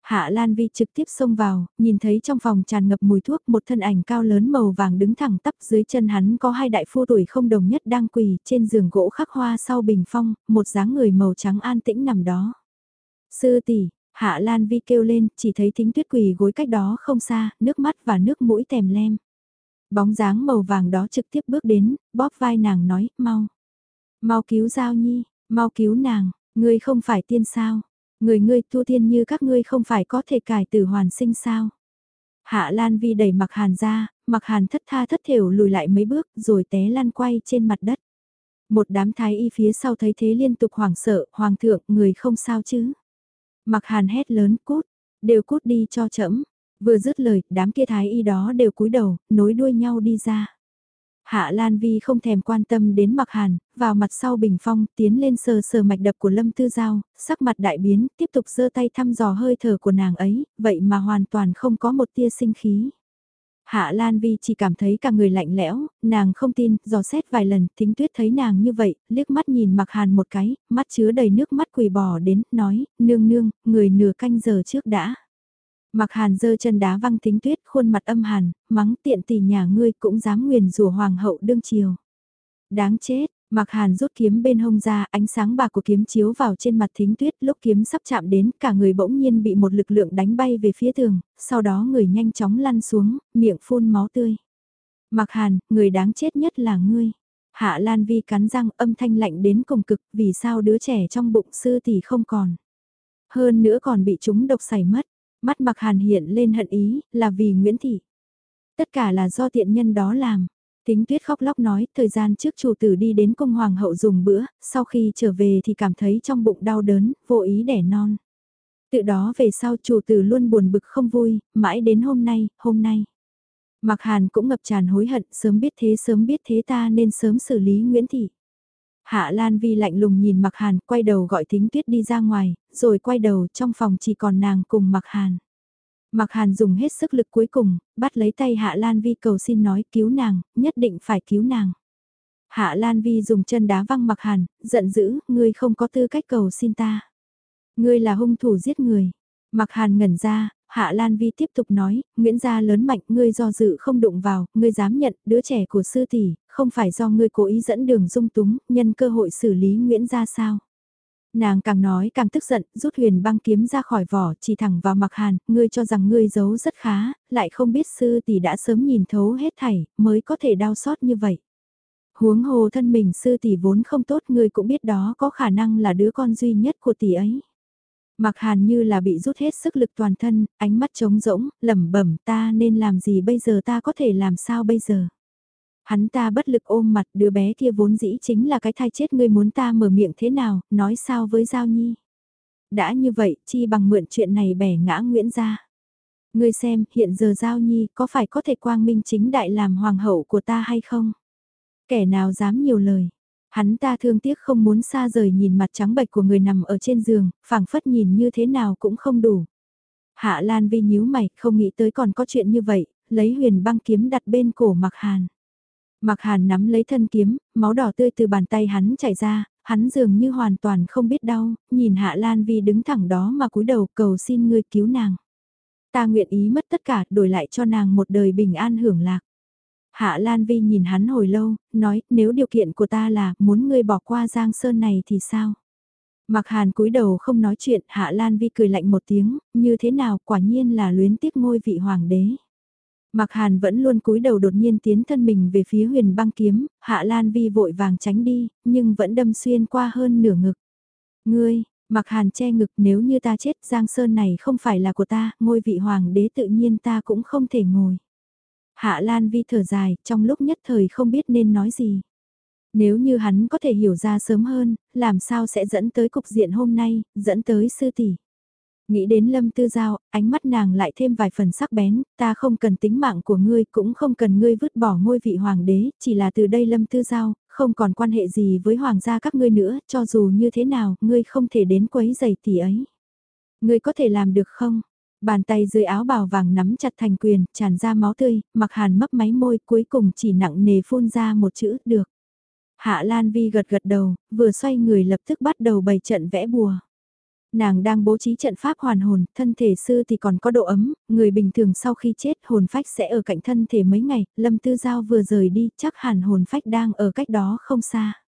Hạ Lan Vi trực tiếp xông vào, nhìn thấy trong phòng tràn ngập mùi thuốc một thân ảnh cao lớn màu vàng đứng thẳng tắp dưới chân hắn có hai đại phu tuổi không đồng nhất đang quỳ trên giường gỗ khắc hoa sau bình phong, một dáng người màu trắng an tĩnh nằm đó. Sư tỷ, Hạ Lan Vi kêu lên, chỉ thấy thính tuyết quỳ gối cách đó không xa, nước mắt và nước mũi tèm lem. Bóng dáng màu vàng đó trực tiếp bước đến, bóp vai nàng nói, mau. Mau cứu Giao Nhi, mau cứu nàng, ngươi không phải tiên sao. Người ngươi tu tiên như các ngươi không phải có thể cải tử hoàn sinh sao. Hạ Lan Vi đẩy mặc hàn ra, mặc hàn thất tha thất thểu lùi lại mấy bước rồi té lăn quay trên mặt đất. Một đám thái y phía sau thấy thế liên tục hoảng sợ, hoàng thượng, người không sao chứ. Mặc hàn hét lớn cút, đều cút đi cho chậm Vừa dứt lời, đám kia thái y đó đều cúi đầu, nối đuôi nhau đi ra. Hạ Lan Vi không thèm quan tâm đến mặc hàn, vào mặt sau bình phong, tiến lên sờ sờ mạch đập của Lâm Tư Giao, sắc mặt đại biến, tiếp tục giơ tay thăm dò hơi thở của nàng ấy, vậy mà hoàn toàn không có một tia sinh khí. Hạ Lan Vi chỉ cảm thấy cả người lạnh lẽo, nàng không tin, dò xét vài lần, thính tuyết thấy nàng như vậy, liếc mắt nhìn mặc hàn một cái, mắt chứa đầy nước mắt quỳ bò đến, nói, nương nương, người nửa canh giờ trước đã. Mặc hàn giơ chân đá văng thính tuyết, khuôn mặt âm hàn, mắng tiện tỷ nhà ngươi cũng dám nguyền rủa hoàng hậu đương chiều. Đáng chết, Mặc hàn rút kiếm bên hông ra, ánh sáng bạc của kiếm chiếu vào trên mặt thính tuyết, lúc kiếm sắp chạm đến, cả người bỗng nhiên bị một lực lượng đánh bay về phía tường, sau đó người nhanh chóng lăn xuống, miệng phun máu tươi. Mặc hàn, người đáng chết nhất là ngươi. Hạ Lan Vi cắn răng âm thanh lạnh đến cùng cực, vì sao đứa trẻ trong bụng sư tỷ không còn. Hơn nữa còn bị chúng độc xảy mất, mắt mặc hàn hiện lên hận ý, là vì Nguyễn Thị. Tất cả là do tiện nhân đó làm. Tính tuyết khóc lóc nói, thời gian trước chủ tử đi đến cung hoàng hậu dùng bữa, sau khi trở về thì cảm thấy trong bụng đau đớn, vô ý đẻ non. từ đó về sau chủ tử luôn buồn bực không vui, mãi đến hôm nay, hôm nay. Mặc hàn cũng ngập tràn hối hận, sớm biết thế sớm biết thế ta nên sớm xử lý Nguyễn Thị. Hạ Lan Vi lạnh lùng nhìn Mặc Hàn, quay đầu gọi Tính Tuyết đi ra ngoài, rồi quay đầu trong phòng chỉ còn nàng cùng Mặc Hàn. Mặc Hàn dùng hết sức lực cuối cùng, bắt lấy tay Hạ Lan Vi cầu xin nói cứu nàng, nhất định phải cứu nàng. Hạ Lan Vi dùng chân đá văng Mặc Hàn, giận dữ, ngươi không có tư cách cầu xin ta. Ngươi là hung thủ giết người. Mặc Hàn ngẩn ra, Hạ Lan Vi tiếp tục nói, Nguyễn gia lớn mạnh, ngươi do dự không đụng vào, ngươi dám nhận đứa trẻ của sư tỷ, không phải do ngươi cố ý dẫn đường dung túng, nhân cơ hội xử lý Nguyễn gia sao? Nàng càng nói càng tức giận, rút huyền băng kiếm ra khỏi vỏ, chỉ thẳng vào mặc hàn, ngươi cho rằng ngươi giấu rất khá, lại không biết sư tỷ đã sớm nhìn thấu hết thảy, mới có thể đau xót như vậy. Huống hồ thân mình sư tỷ vốn không tốt, ngươi cũng biết đó có khả năng là đứa con duy nhất của tỷ ấy. Mặc hàn như là bị rút hết sức lực toàn thân, ánh mắt trống rỗng, lẩm bẩm ta nên làm gì bây giờ ta có thể làm sao bây giờ. Hắn ta bất lực ôm mặt đứa bé kia vốn dĩ chính là cái thai chết ngươi muốn ta mở miệng thế nào, nói sao với Giao Nhi. Đã như vậy, chi bằng mượn chuyện này bẻ ngã Nguyễn ra. Ngươi xem, hiện giờ Giao Nhi có phải có thể quang minh chính đại làm hoàng hậu của ta hay không? Kẻ nào dám nhiều lời. Hắn ta thương tiếc không muốn xa rời nhìn mặt trắng bệch của người nằm ở trên giường, phảng phất nhìn như thế nào cũng không đủ. Hạ Lan Vi nhíu mày, không nghĩ tới còn có chuyện như vậy, lấy huyền băng kiếm đặt bên cổ mặc hàn. Mặc hàn nắm lấy thân kiếm, máu đỏ tươi từ bàn tay hắn chảy ra, hắn dường như hoàn toàn không biết đau, nhìn Hạ Lan Vi đứng thẳng đó mà cúi đầu cầu xin ngươi cứu nàng. Ta nguyện ý mất tất cả đổi lại cho nàng một đời bình an hưởng lạc. Hạ Lan Vi nhìn hắn hồi lâu, nói nếu điều kiện của ta là muốn ngươi bỏ qua Giang Sơn này thì sao? Mặc hàn cúi đầu không nói chuyện, Hạ Lan Vi cười lạnh một tiếng, như thế nào quả nhiên là luyến tiếc ngôi vị hoàng đế. Mặc hàn vẫn luôn cúi đầu đột nhiên tiến thân mình về phía huyền băng kiếm, hạ lan vi vội vàng tránh đi, nhưng vẫn đâm xuyên qua hơn nửa ngực. Ngươi, mặc hàn che ngực nếu như ta chết giang sơn này không phải là của ta, ngôi vị hoàng đế tự nhiên ta cũng không thể ngồi. Hạ lan vi thở dài, trong lúc nhất thời không biết nên nói gì. Nếu như hắn có thể hiểu ra sớm hơn, làm sao sẽ dẫn tới cục diện hôm nay, dẫn tới sư tỷ. Nghĩ đến Lâm Tư Giao, ánh mắt nàng lại thêm vài phần sắc bén, ta không cần tính mạng của ngươi cũng không cần ngươi vứt bỏ ngôi vị hoàng đế, chỉ là từ đây Lâm Tư Giao, không còn quan hệ gì với hoàng gia các ngươi nữa, cho dù như thế nào, ngươi không thể đến quấy giày tỷ ấy. Ngươi có thể làm được không? Bàn tay dưới áo bào vàng nắm chặt thành quyền, tràn ra máu tươi, mặc hàn mấp máy môi cuối cùng chỉ nặng nề phun ra một chữ, được. Hạ Lan Vi gật gật đầu, vừa xoay người lập tức bắt đầu bày trận vẽ bùa. Nàng đang bố trí trận pháp hoàn hồn, thân thể sư thì còn có độ ấm, người bình thường sau khi chết hồn phách sẽ ở cạnh thân thể mấy ngày, Lâm Tư Giao vừa rời đi, chắc hẳn hồn phách đang ở cách đó không xa.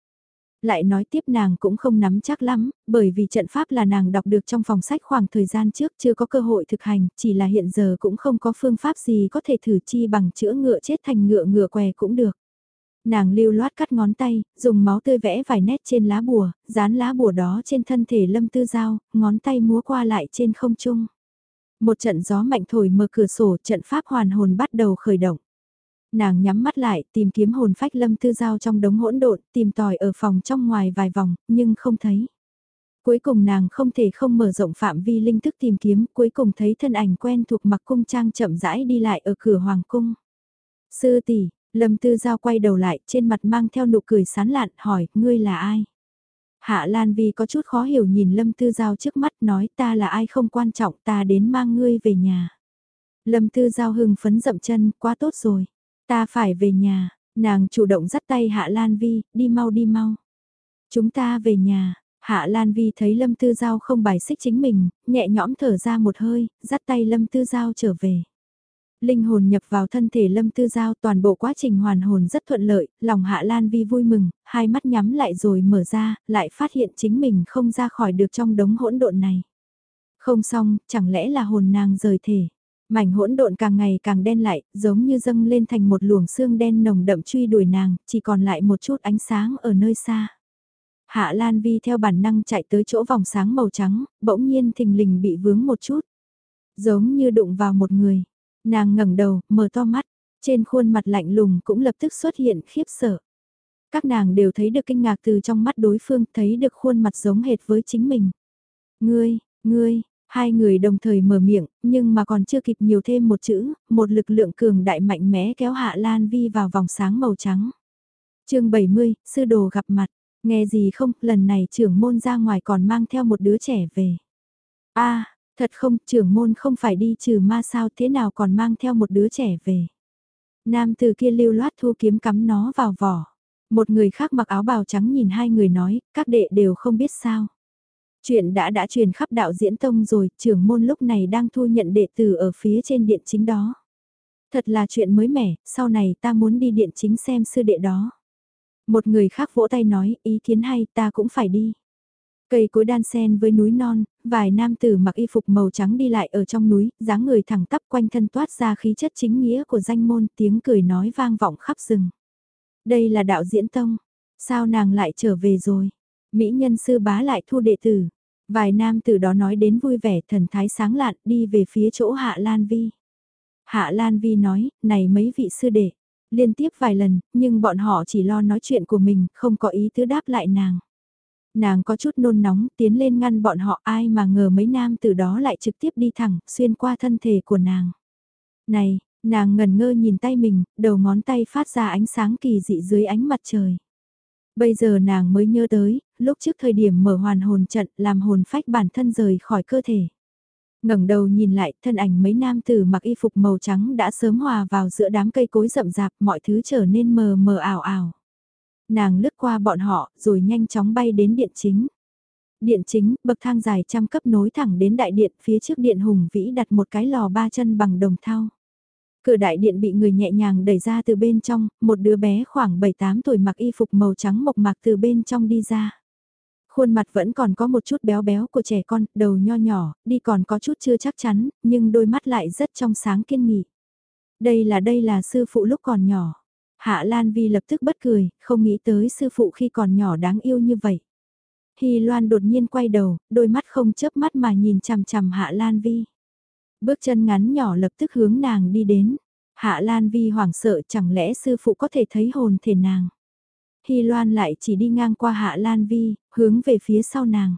Lại nói tiếp nàng cũng không nắm chắc lắm, bởi vì trận pháp là nàng đọc được trong phòng sách khoảng thời gian trước chưa có cơ hội thực hành, chỉ là hiện giờ cũng không có phương pháp gì có thể thử chi bằng chữa ngựa chết thành ngựa ngựa què cũng được. Nàng lưu loát cắt ngón tay, dùng máu tươi vẽ vài nét trên lá bùa, dán lá bùa đó trên thân thể lâm tư giao, ngón tay múa qua lại trên không trung. Một trận gió mạnh thổi mở cửa sổ, trận pháp hoàn hồn bắt đầu khởi động. Nàng nhắm mắt lại, tìm kiếm hồn phách lâm tư giao trong đống hỗn độn, tìm tòi ở phòng trong ngoài vài vòng, nhưng không thấy. Cuối cùng nàng không thể không mở rộng phạm vi linh thức tìm kiếm, cuối cùng thấy thân ảnh quen thuộc mặc cung trang chậm rãi đi lại ở cửa hoàng cung. Sư tỷ, Lâm Tư Giao quay đầu lại, trên mặt mang theo nụ cười sán lạn, hỏi, ngươi là ai? Hạ Lan Vi có chút khó hiểu nhìn Lâm Tư Giao trước mắt nói ta là ai không quan trọng ta đến mang ngươi về nhà. Lâm Tư Giao hưng phấn dậm chân, quá tốt rồi. Ta phải về nhà, nàng chủ động dắt tay Hạ Lan Vi, đi mau đi mau. Chúng ta về nhà, Hạ Lan Vi thấy Lâm Tư Giao không bài xích chính mình, nhẹ nhõm thở ra một hơi, dắt tay Lâm Tư Giao trở về. Linh hồn nhập vào thân thể Lâm Tư Giao toàn bộ quá trình hoàn hồn rất thuận lợi, lòng Hạ Lan Vi vui mừng, hai mắt nhắm lại rồi mở ra, lại phát hiện chính mình không ra khỏi được trong đống hỗn độn này. Không xong, chẳng lẽ là hồn nàng rời thể. Mảnh hỗn độn càng ngày càng đen lại, giống như dâng lên thành một luồng xương đen nồng đậm truy đuổi nàng, chỉ còn lại một chút ánh sáng ở nơi xa. Hạ Lan Vi theo bản năng chạy tới chỗ vòng sáng màu trắng, bỗng nhiên thình lình bị vướng một chút. Giống như đụng vào một người. Nàng ngẩng đầu, mở to mắt, trên khuôn mặt lạnh lùng cũng lập tức xuất hiện khiếp sợ. Các nàng đều thấy được kinh ngạc từ trong mắt đối phương, thấy được khuôn mặt giống hệt với chính mình. Ngươi, ngươi, hai người đồng thời mở miệng, nhưng mà còn chưa kịp nhiều thêm một chữ, một lực lượng cường đại mạnh mẽ kéo Hạ Lan Vi vào vòng sáng màu trắng. chương 70, sư đồ gặp mặt, nghe gì không, lần này trưởng môn ra ngoài còn mang theo một đứa trẻ về. a Thật không, trưởng môn không phải đi trừ ma sao thế nào còn mang theo một đứa trẻ về. Nam từ kia lưu loát thu kiếm cắm nó vào vỏ. Một người khác mặc áo bào trắng nhìn hai người nói, các đệ đều không biết sao. Chuyện đã đã truyền khắp đạo diễn tông rồi, trưởng môn lúc này đang thu nhận đệ tử ở phía trên điện chính đó. Thật là chuyện mới mẻ, sau này ta muốn đi điện chính xem sư đệ đó. Một người khác vỗ tay nói, ý kiến hay ta cũng phải đi. Cây cối đan sen với núi non, vài nam tử mặc y phục màu trắng đi lại ở trong núi, dáng người thẳng tắp quanh thân toát ra khí chất chính nghĩa của danh môn tiếng cười nói vang vọng khắp rừng. Đây là đạo diễn tông, sao nàng lại trở về rồi? Mỹ nhân sư bá lại thu đệ tử. Vài nam tử đó nói đến vui vẻ thần thái sáng lạn đi về phía chỗ Hạ Lan Vi. Hạ Lan Vi nói, này mấy vị sư đệ, liên tiếp vài lần, nhưng bọn họ chỉ lo nói chuyện của mình, không có ý tứ đáp lại nàng. Nàng có chút nôn nóng tiến lên ngăn bọn họ ai mà ngờ mấy nam từ đó lại trực tiếp đi thẳng, xuyên qua thân thể của nàng. Này, nàng ngần ngơ nhìn tay mình, đầu ngón tay phát ra ánh sáng kỳ dị dưới ánh mặt trời. Bây giờ nàng mới nhớ tới, lúc trước thời điểm mở hoàn hồn trận làm hồn phách bản thân rời khỏi cơ thể. ngẩng đầu nhìn lại, thân ảnh mấy nam tử mặc y phục màu trắng đã sớm hòa vào giữa đám cây cối rậm rạp, mọi thứ trở nên mờ mờ ảo ảo. Nàng lướt qua bọn họ, rồi nhanh chóng bay đến điện chính. Điện chính, bậc thang dài trăm cấp nối thẳng đến đại điện, phía trước điện hùng vĩ đặt một cái lò ba chân bằng đồng thau. Cửa đại điện bị người nhẹ nhàng đẩy ra từ bên trong, một đứa bé khoảng 7-8 tuổi mặc y phục màu trắng mộc mạc từ bên trong đi ra. Khuôn mặt vẫn còn có một chút béo béo của trẻ con, đầu nho nhỏ, đi còn có chút chưa chắc chắn, nhưng đôi mắt lại rất trong sáng kiên nghị. Đây là đây là sư phụ lúc còn nhỏ. Hạ Lan Vi lập tức bất cười, không nghĩ tới sư phụ khi còn nhỏ đáng yêu như vậy. Hy Loan đột nhiên quay đầu, đôi mắt không chớp mắt mà nhìn chằm chằm Hạ Lan Vi. Bước chân ngắn nhỏ lập tức hướng nàng đi đến. Hạ Lan Vi hoảng sợ chẳng lẽ sư phụ có thể thấy hồn thể nàng. Hy Loan lại chỉ đi ngang qua Hạ Lan Vi, hướng về phía sau nàng.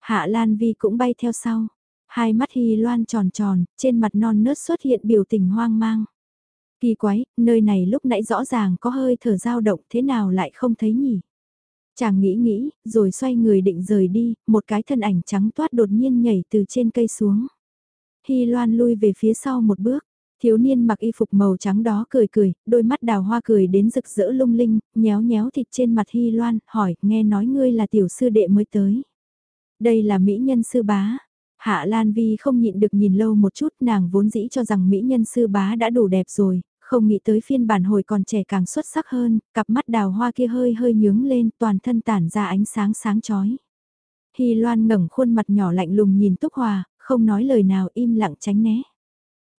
Hạ Lan Vi cũng bay theo sau. Hai mắt Hy Loan tròn tròn, trên mặt non nớt xuất hiện biểu tình hoang mang. Kỳ quái, nơi này lúc nãy rõ ràng có hơi thở dao động thế nào lại không thấy nhỉ? Chàng nghĩ nghĩ, rồi xoay người định rời đi, một cái thân ảnh trắng toát đột nhiên nhảy từ trên cây xuống. Hy Loan lui về phía sau một bước, thiếu niên mặc y phục màu trắng đó cười cười, đôi mắt đào hoa cười đến rực rỡ lung linh, nhéo nhéo thịt trên mặt Hy Loan, hỏi, nghe nói ngươi là tiểu sư đệ mới tới. Đây là mỹ nhân sư bá, Hạ Lan Vi không nhịn được nhìn lâu một chút nàng vốn dĩ cho rằng mỹ nhân sư bá đã đủ đẹp rồi, không nghĩ tới phiên bản hồi còn trẻ càng xuất sắc hơn, cặp mắt đào hoa kia hơi hơi nhướng lên toàn thân tản ra ánh sáng sáng chói. Hy Loan ngẩng khuôn mặt nhỏ lạnh lùng nhìn Túc Hòa, không nói lời nào im lặng tránh né.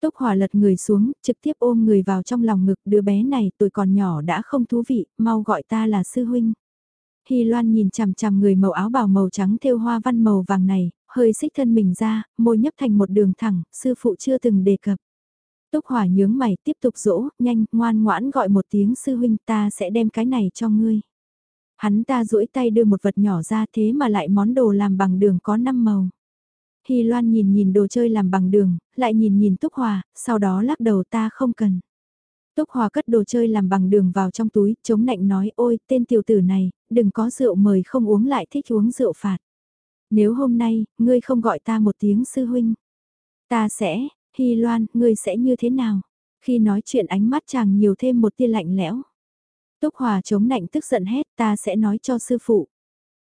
Túc Hòa lật người xuống, trực tiếp ôm người vào trong lòng ngực đứa bé này tuổi còn nhỏ đã không thú vị, mau gọi ta là sư huynh. Hy Loan nhìn chằm chằm người màu áo bào màu trắng thêu hoa văn màu vàng này, hơi xích thân mình ra, môi nhấp thành một đường thẳng, sư phụ chưa từng đề cập. Túc Hòa nhướng mày tiếp tục dỗ, nhanh, ngoan ngoãn gọi một tiếng sư huynh ta sẽ đem cái này cho ngươi. Hắn ta duỗi tay đưa một vật nhỏ ra thế mà lại món đồ làm bằng đường có 5 màu. Hy Loan nhìn nhìn đồ chơi làm bằng đường, lại nhìn nhìn Túc Hòa, sau đó lắc đầu ta không cần. Túc Hòa cất đồ chơi làm bằng đường vào trong túi, chống nạnh nói ôi tên tiểu tử này, đừng có rượu mời không uống lại thích uống rượu phạt. Nếu hôm nay, ngươi không gọi ta một tiếng sư huynh, ta sẽ, Hy Loan, ngươi sẽ như thế nào? Khi nói chuyện ánh mắt chàng nhiều thêm một tia lạnh lẽo. Túc Hòa chống nạnh tức giận hét ta sẽ nói cho sư phụ.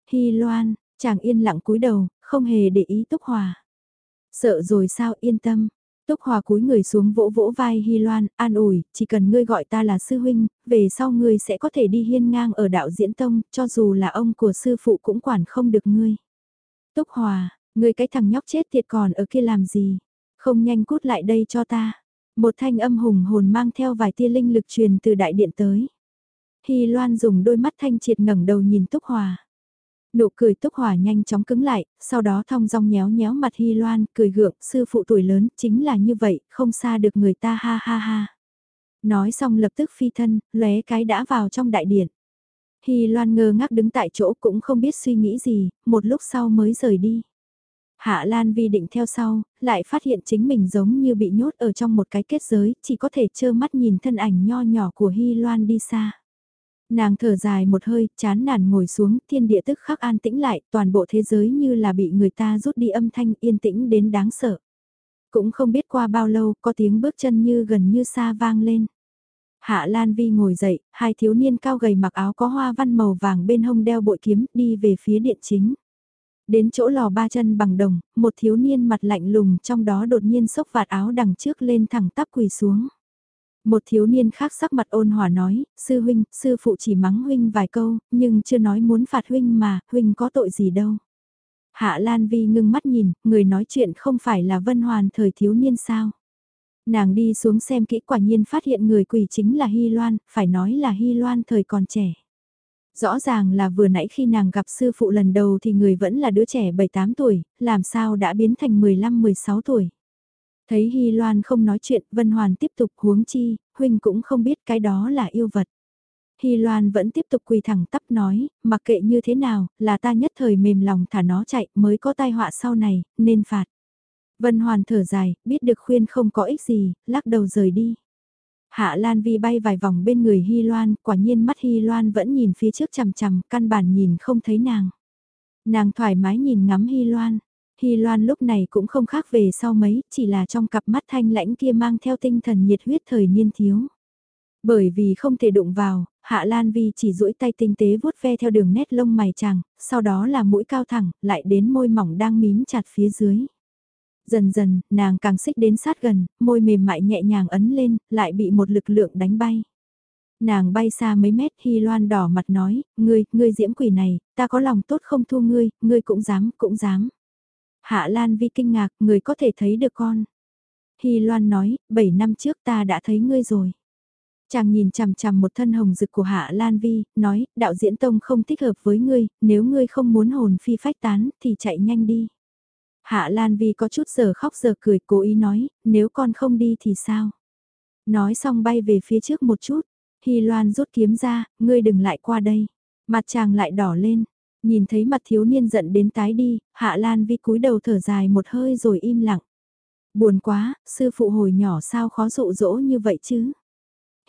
Hy Loan, chàng yên lặng cúi đầu, không hề để ý Túc Hòa. Sợ rồi sao yên tâm. Túc Hòa cúi người xuống vỗ vỗ vai Hy Loan, an ủi, chỉ cần ngươi gọi ta là sư huynh, về sau ngươi sẽ có thể đi hiên ngang ở đạo diễn tông, cho dù là ông của sư phụ cũng quản không được ngươi. Túc Hòa, ngươi cái thằng nhóc chết tiệt còn ở kia làm gì? Không nhanh cút lại đây cho ta. Một thanh âm hùng hồn mang theo vài tia linh lực truyền từ đại điện tới. Hy Loan dùng đôi mắt thanh triệt ngẩng đầu nhìn Túc Hòa. Nụ cười Túc Hòa nhanh chóng cứng lại, sau đó thong dong nhéo nhéo mặt Hy Loan, cười gượng, sư phụ tuổi lớn, chính là như vậy, không xa được người ta ha ha ha. Nói xong lập tức phi thân, lóe cái đã vào trong đại điện. Hy Loan ngơ ngác đứng tại chỗ cũng không biết suy nghĩ gì, một lúc sau mới rời đi. Hạ Lan Vi định theo sau, lại phát hiện chính mình giống như bị nhốt ở trong một cái kết giới, chỉ có thể trơ mắt nhìn thân ảnh nho nhỏ của Hy Loan đi xa. Nàng thở dài một hơi, chán nản ngồi xuống, thiên địa tức khắc an tĩnh lại, toàn bộ thế giới như là bị người ta rút đi âm thanh yên tĩnh đến đáng sợ. Cũng không biết qua bao lâu, có tiếng bước chân như gần như xa vang lên. Hạ Lan Vi ngồi dậy, hai thiếu niên cao gầy mặc áo có hoa văn màu vàng bên hông đeo bội kiếm, đi về phía điện chính. Đến chỗ lò ba chân bằng đồng, một thiếu niên mặt lạnh lùng trong đó đột nhiên xốc vạt áo đằng trước lên thẳng tắp quỳ xuống. Một thiếu niên khác sắc mặt ôn hòa nói, sư huynh, sư phụ chỉ mắng huynh vài câu, nhưng chưa nói muốn phạt huynh mà, huynh có tội gì đâu. Hạ Lan Vi ngưng mắt nhìn, người nói chuyện không phải là Vân Hoàn thời thiếu niên sao. Nàng đi xuống xem kỹ quả nhiên phát hiện người quỷ chính là Hy Loan, phải nói là Hy Loan thời còn trẻ. Rõ ràng là vừa nãy khi nàng gặp sư phụ lần đầu thì người vẫn là đứa trẻ 7-8 tuổi, làm sao đã biến thành 15-16 tuổi. Thấy Hy Loan không nói chuyện, Vân Hoàn tiếp tục huống chi, Huynh cũng không biết cái đó là yêu vật. Hy Loan vẫn tiếp tục quỳ thẳng tắp nói, mặc kệ như thế nào, là ta nhất thời mềm lòng thả nó chạy mới có tai họa sau này, nên phạt. Vân Hoàn thở dài, biết được khuyên không có ích gì, lắc đầu rời đi. Hạ Lan Vi bay vài vòng bên người Hy Loan, quả nhiên mắt Hy Loan vẫn nhìn phía trước chằm chằm, căn bản nhìn không thấy nàng. Nàng thoải mái nhìn ngắm Hy Loan. Hy Loan lúc này cũng không khác về sau mấy, chỉ là trong cặp mắt thanh lãnh kia mang theo tinh thần nhiệt huyết thời niên thiếu. Bởi vì không thể đụng vào, Hạ Lan Vi chỉ duỗi tay tinh tế vuốt ve theo đường nét lông mày chàng, sau đó là mũi cao thẳng, lại đến môi mỏng đang mím chặt phía dưới. Dần dần, nàng càng xích đến sát gần, môi mềm mại nhẹ nhàng ấn lên, lại bị một lực lượng đánh bay. Nàng bay xa mấy mét, Hy Loan đỏ mặt nói, ngươi, ngươi diễm quỷ này, ta có lòng tốt không thu ngươi, ngươi cũng dám, cũng dám. Hạ Lan Vi kinh ngạc, người có thể thấy được con. Hy Loan nói, 7 năm trước ta đã thấy ngươi rồi. Chàng nhìn chằm chằm một thân hồng rực của Hạ Lan Vi, nói, đạo diễn tông không thích hợp với ngươi, nếu ngươi không muốn hồn phi phách tán, thì chạy nhanh đi. Hạ Lan Vi có chút giờ khóc giờ cười cố ý nói, nếu con không đi thì sao? Nói xong bay về phía trước một chút, Hy Loan rút kiếm ra, ngươi đừng lại qua đây. Mặt chàng lại đỏ lên, nhìn thấy mặt thiếu niên giận đến tái đi, Hạ Lan Vi cúi đầu thở dài một hơi rồi im lặng. Buồn quá, sư phụ hồi nhỏ sao khó dụ dỗ như vậy chứ?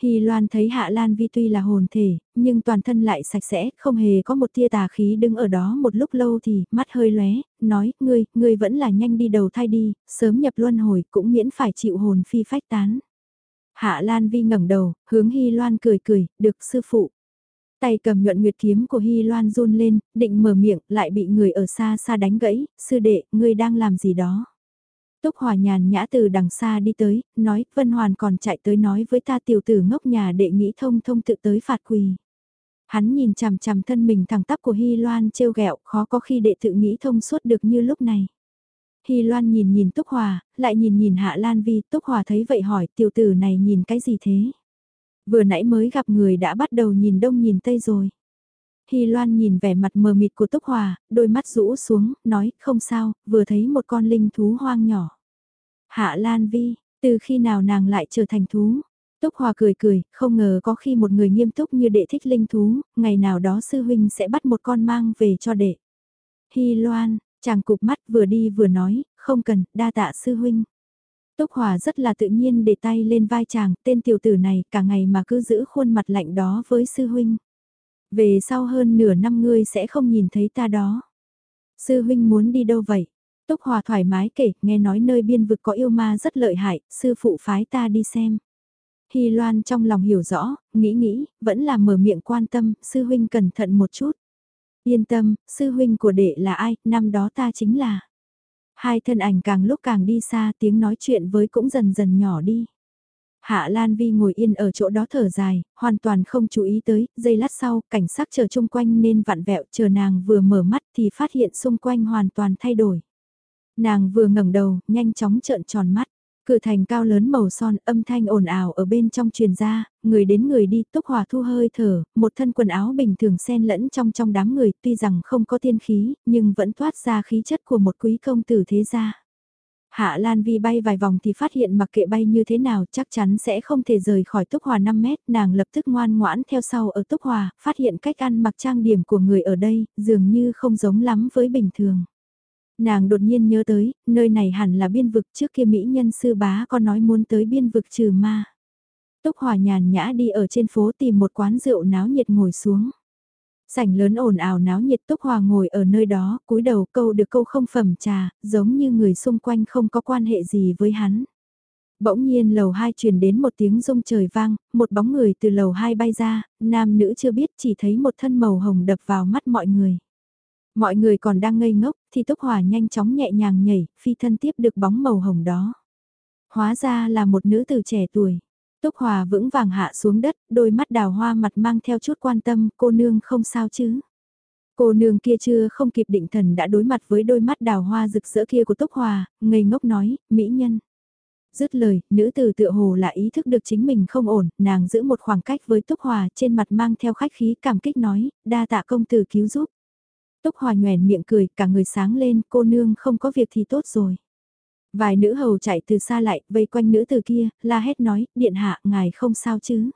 Hy Loan thấy Hạ Lan Vi tuy là hồn thể, nhưng toàn thân lại sạch sẽ, không hề có một tia tà khí đứng ở đó một lúc lâu thì mắt hơi lóe, nói, ngươi, ngươi vẫn là nhanh đi đầu thai đi, sớm nhập luân hồi cũng miễn phải chịu hồn phi phách tán. Hạ Lan Vi ngẩng đầu, hướng Hy Loan cười cười, được sư phụ. Tay cầm nhuận nguyệt kiếm của Hy Loan run lên, định mở miệng, lại bị người ở xa xa đánh gãy, sư đệ, ngươi đang làm gì đó. Túc Hòa nhàn nhã từ đằng xa đi tới, nói, Vân Hoàn còn chạy tới nói với ta tiểu tử ngốc nhà đệ nghĩ thông thông tự tới phạt quỳ. Hắn nhìn chằm chằm thân mình thẳng tắp của Hy Loan trêu ghẹo khó có khi đệ tự nghĩ thông suốt được như lúc này. Hy Loan nhìn nhìn Túc Hòa, lại nhìn nhìn Hạ Lan Vi, Túc Hòa thấy vậy hỏi tiểu tử này nhìn cái gì thế? Vừa nãy mới gặp người đã bắt đầu nhìn đông nhìn tây rồi. Hy Loan nhìn vẻ mặt mờ mịt của Túc Hòa, đôi mắt rũ xuống, nói, không sao, vừa thấy một con linh thú hoang nhỏ. Hạ Lan Vi, từ khi nào nàng lại trở thành thú? Túc Hòa cười cười, không ngờ có khi một người nghiêm túc như đệ thích linh thú, ngày nào đó sư huynh sẽ bắt một con mang về cho đệ. Hy Loan, chàng cụp mắt vừa đi vừa nói, không cần, đa tạ sư huynh. Túc Hòa rất là tự nhiên để tay lên vai chàng, tên tiểu tử này cả ngày mà cứ giữ khuôn mặt lạnh đó với sư huynh. Về sau hơn nửa năm ngươi sẽ không nhìn thấy ta đó. Sư huynh muốn đi đâu vậy? Túc Hòa thoải mái kể, nghe nói nơi biên vực có yêu ma rất lợi hại, sư phụ phái ta đi xem. Hy Loan trong lòng hiểu rõ, nghĩ nghĩ, vẫn là mở miệng quan tâm, sư huynh cẩn thận một chút. Yên tâm, sư huynh của đệ là ai, năm đó ta chính là. Hai thân ảnh càng lúc càng đi xa tiếng nói chuyện với cũng dần dần nhỏ đi. Hạ Lan Vi ngồi yên ở chỗ đó thở dài, hoàn toàn không chú ý tới, giây lát sau, cảnh sát chờ chung quanh nên vặn vẹo, chờ nàng vừa mở mắt thì phát hiện xung quanh hoàn toàn thay đổi. Nàng vừa ngẩng đầu, nhanh chóng trợn tròn mắt. Cửa thành cao lớn màu son âm thanh ồn ào ở bên trong truyền ra, người đến người đi túc hòa thu hơi thở, một thân quần áo bình thường xen lẫn trong trong đám người tuy rằng không có tiên khí, nhưng vẫn thoát ra khí chất của một quý công tử thế gia. Hạ Lan Vi bay vài vòng thì phát hiện mặc kệ bay như thế nào chắc chắn sẽ không thể rời khỏi Túc Hòa 5 mét, nàng lập tức ngoan ngoãn theo sau ở Túc Hòa, phát hiện cách ăn mặc trang điểm của người ở đây, dường như không giống lắm với bình thường. Nàng đột nhiên nhớ tới, nơi này hẳn là biên vực trước kia Mỹ nhân sư bá có nói muốn tới biên vực trừ ma. Túc Hòa nhàn nhã đi ở trên phố tìm một quán rượu náo nhiệt ngồi xuống. Sảnh lớn ồn ào náo nhiệt Túc Hòa ngồi ở nơi đó, cúi đầu câu được câu không phẩm trà, giống như người xung quanh không có quan hệ gì với hắn. Bỗng nhiên lầu 2 truyền đến một tiếng rung trời vang, một bóng người từ lầu 2 bay ra, nam nữ chưa biết chỉ thấy một thân màu hồng đập vào mắt mọi người. Mọi người còn đang ngây ngốc, thì Túc Hòa nhanh chóng nhẹ nhàng nhảy, phi thân tiếp được bóng màu hồng đó. Hóa ra là một nữ tử trẻ tuổi. Túc Hòa vững vàng hạ xuống đất, đôi mắt đào hoa mặt mang theo chút quan tâm, cô nương không sao chứ. Cô nương kia chưa không kịp định thần đã đối mặt với đôi mắt đào hoa rực rỡ kia của Túc Hòa, ngây ngốc nói, mỹ nhân. Dứt lời, nữ tử tựa hồ là ý thức được chính mình không ổn, nàng giữ một khoảng cách với Túc Hòa trên mặt mang theo khách khí cảm kích nói, đa tạ công tử cứu giúp. Túc Hòa nhoèn miệng cười, cả người sáng lên, cô nương không có việc thì tốt rồi. Vài nữ hầu chạy từ xa lại, vây quanh nữ từ kia, la hét nói, điện hạ, ngài không sao chứ.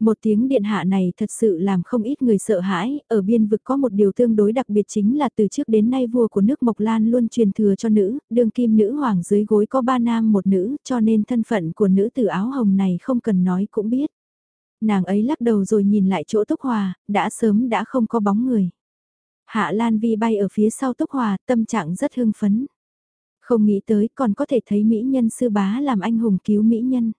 Một tiếng điện hạ này thật sự làm không ít người sợ hãi, ở biên vực có một điều tương đối đặc biệt chính là từ trước đến nay vua của nước Mộc Lan luôn truyền thừa cho nữ, đương kim nữ hoàng dưới gối có ba nam một nữ, cho nên thân phận của nữ tử áo hồng này không cần nói cũng biết. Nàng ấy lắc đầu rồi nhìn lại chỗ Túc Hòa, đã sớm đã không có bóng người. Hạ Lan Vi bay ở phía sau Túc Hòa, tâm trạng rất hưng phấn. Không nghĩ tới còn có thể thấy mỹ nhân sư bá làm anh hùng cứu mỹ nhân.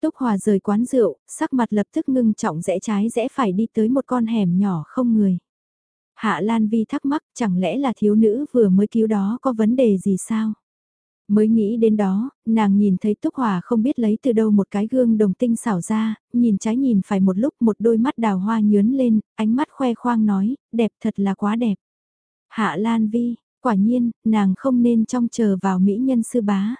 Túc Hòa rời quán rượu, sắc mặt lập tức ngưng trọng rẽ trái rẽ phải đi tới một con hẻm nhỏ không người. Hạ Lan Vi thắc mắc chẳng lẽ là thiếu nữ vừa mới cứu đó có vấn đề gì sao? Mới nghĩ đến đó, nàng nhìn thấy Túc Hòa không biết lấy từ đâu một cái gương đồng tinh xảo ra, nhìn trái nhìn phải một lúc một đôi mắt đào hoa nhướn lên, ánh mắt khoe khoang nói, đẹp thật là quá đẹp. Hạ Lan Vi, quả nhiên, nàng không nên trông chờ vào mỹ nhân sư bá.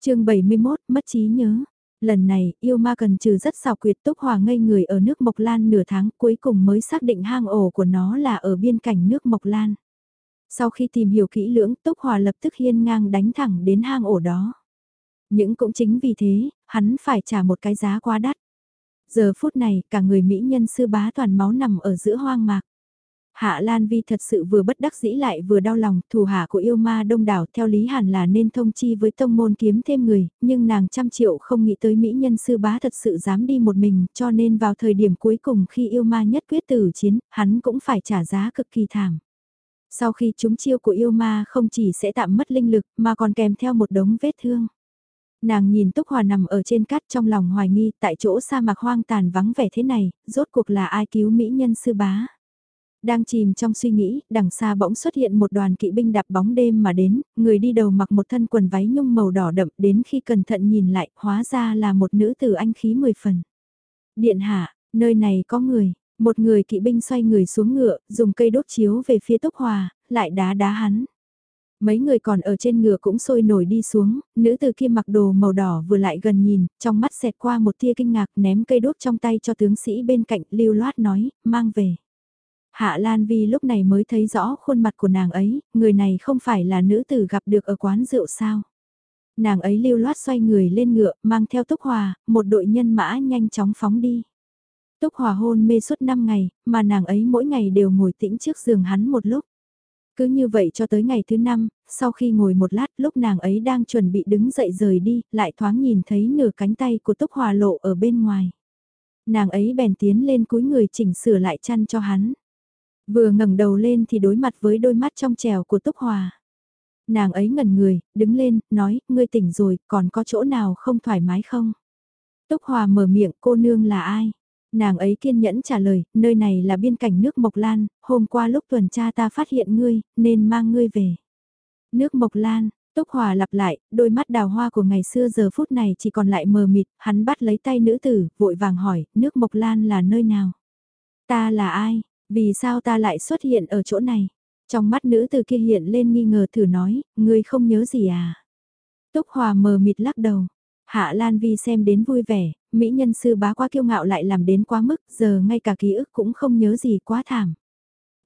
chương 71, mất trí nhớ. Lần này, yêu ma cần trừ rất xào quyệt Túc Hòa ngây người ở nước Mộc Lan nửa tháng cuối cùng mới xác định hang ổ của nó là ở biên cảnh nước Mộc Lan. Sau khi tìm hiểu kỹ lưỡng, Túc Hòa lập tức hiên ngang đánh thẳng đến hang ổ đó. Những cũng chính vì thế, hắn phải trả một cái giá quá đắt. Giờ phút này, cả người Mỹ nhân sư bá toàn máu nằm ở giữa hoang mạc. Hạ Lan Vi thật sự vừa bất đắc dĩ lại vừa đau lòng, thủ hạ của yêu ma đông đảo theo lý hẳn là nên thông chi với tông môn kiếm thêm người, nhưng nàng trăm triệu không nghĩ tới Mỹ nhân sư bá thật sự dám đi một mình, cho nên vào thời điểm cuối cùng khi yêu ma nhất quyết tử chiến, hắn cũng phải trả giá cực kỳ thảm. Sau khi chúng chiêu của yêu ma không chỉ sẽ tạm mất linh lực mà còn kèm theo một đống vết thương. Nàng nhìn Túc Hòa nằm ở trên cát trong lòng hoài nghi tại chỗ sa mạc hoang tàn vắng vẻ thế này, rốt cuộc là ai cứu mỹ nhân sư bá. Đang chìm trong suy nghĩ, đằng xa bỗng xuất hiện một đoàn kỵ binh đạp bóng đêm mà đến, người đi đầu mặc một thân quần váy nhung màu đỏ đậm đến khi cẩn thận nhìn lại, hóa ra là một nữ tử anh khí mười phần. Điện hạ, nơi này có người, một người kỵ binh xoay người xuống ngựa, dùng cây đốt chiếu về phía Túc Hòa, lại đá đá hắn. Mấy người còn ở trên ngựa cũng sôi nổi đi xuống, nữ từ kia mặc đồ màu đỏ vừa lại gần nhìn, trong mắt xẹt qua một tia kinh ngạc ném cây đốt trong tay cho tướng sĩ bên cạnh lưu loát nói, mang về. Hạ Lan Vi lúc này mới thấy rõ khuôn mặt của nàng ấy, người này không phải là nữ tử gặp được ở quán rượu sao. Nàng ấy lưu loát xoay người lên ngựa, mang theo Túc Hòa, một đội nhân mã nhanh chóng phóng đi. Túc Hòa hôn mê suốt 5 ngày, mà nàng ấy mỗi ngày đều ngồi tĩnh trước giường hắn một lúc. Cứ như vậy cho tới ngày thứ năm, sau khi ngồi một lát lúc nàng ấy đang chuẩn bị đứng dậy rời đi, lại thoáng nhìn thấy nửa cánh tay của Túc Hòa lộ ở bên ngoài. Nàng ấy bèn tiến lên cúi người chỉnh sửa lại chăn cho hắn. Vừa ngẩng đầu lên thì đối mặt với đôi mắt trong trèo của Túc Hòa. Nàng ấy ngẩn người, đứng lên, nói, ngươi tỉnh rồi, còn có chỗ nào không thoải mái không? Túc Hòa mở miệng, cô nương là ai? Nàng ấy kiên nhẫn trả lời, nơi này là biên cảnh nước Mộc Lan, hôm qua lúc tuần tra ta phát hiện ngươi, nên mang ngươi về. Nước Mộc Lan, Túc Hòa lặp lại, đôi mắt đào hoa của ngày xưa giờ phút này chỉ còn lại mờ mịt, hắn bắt lấy tay nữ tử, vội vàng hỏi, nước Mộc Lan là nơi nào? Ta là ai? Vì sao ta lại xuất hiện ở chỗ này? Trong mắt nữ tử kia hiện lên nghi ngờ thử nói, ngươi không nhớ gì à? Túc Hòa mờ mịt lắc đầu. Hạ Lan Vi xem đến vui vẻ, mỹ nhân sư bá quá kiêu ngạo lại làm đến quá mức, giờ ngay cả ký ức cũng không nhớ gì quá thảm.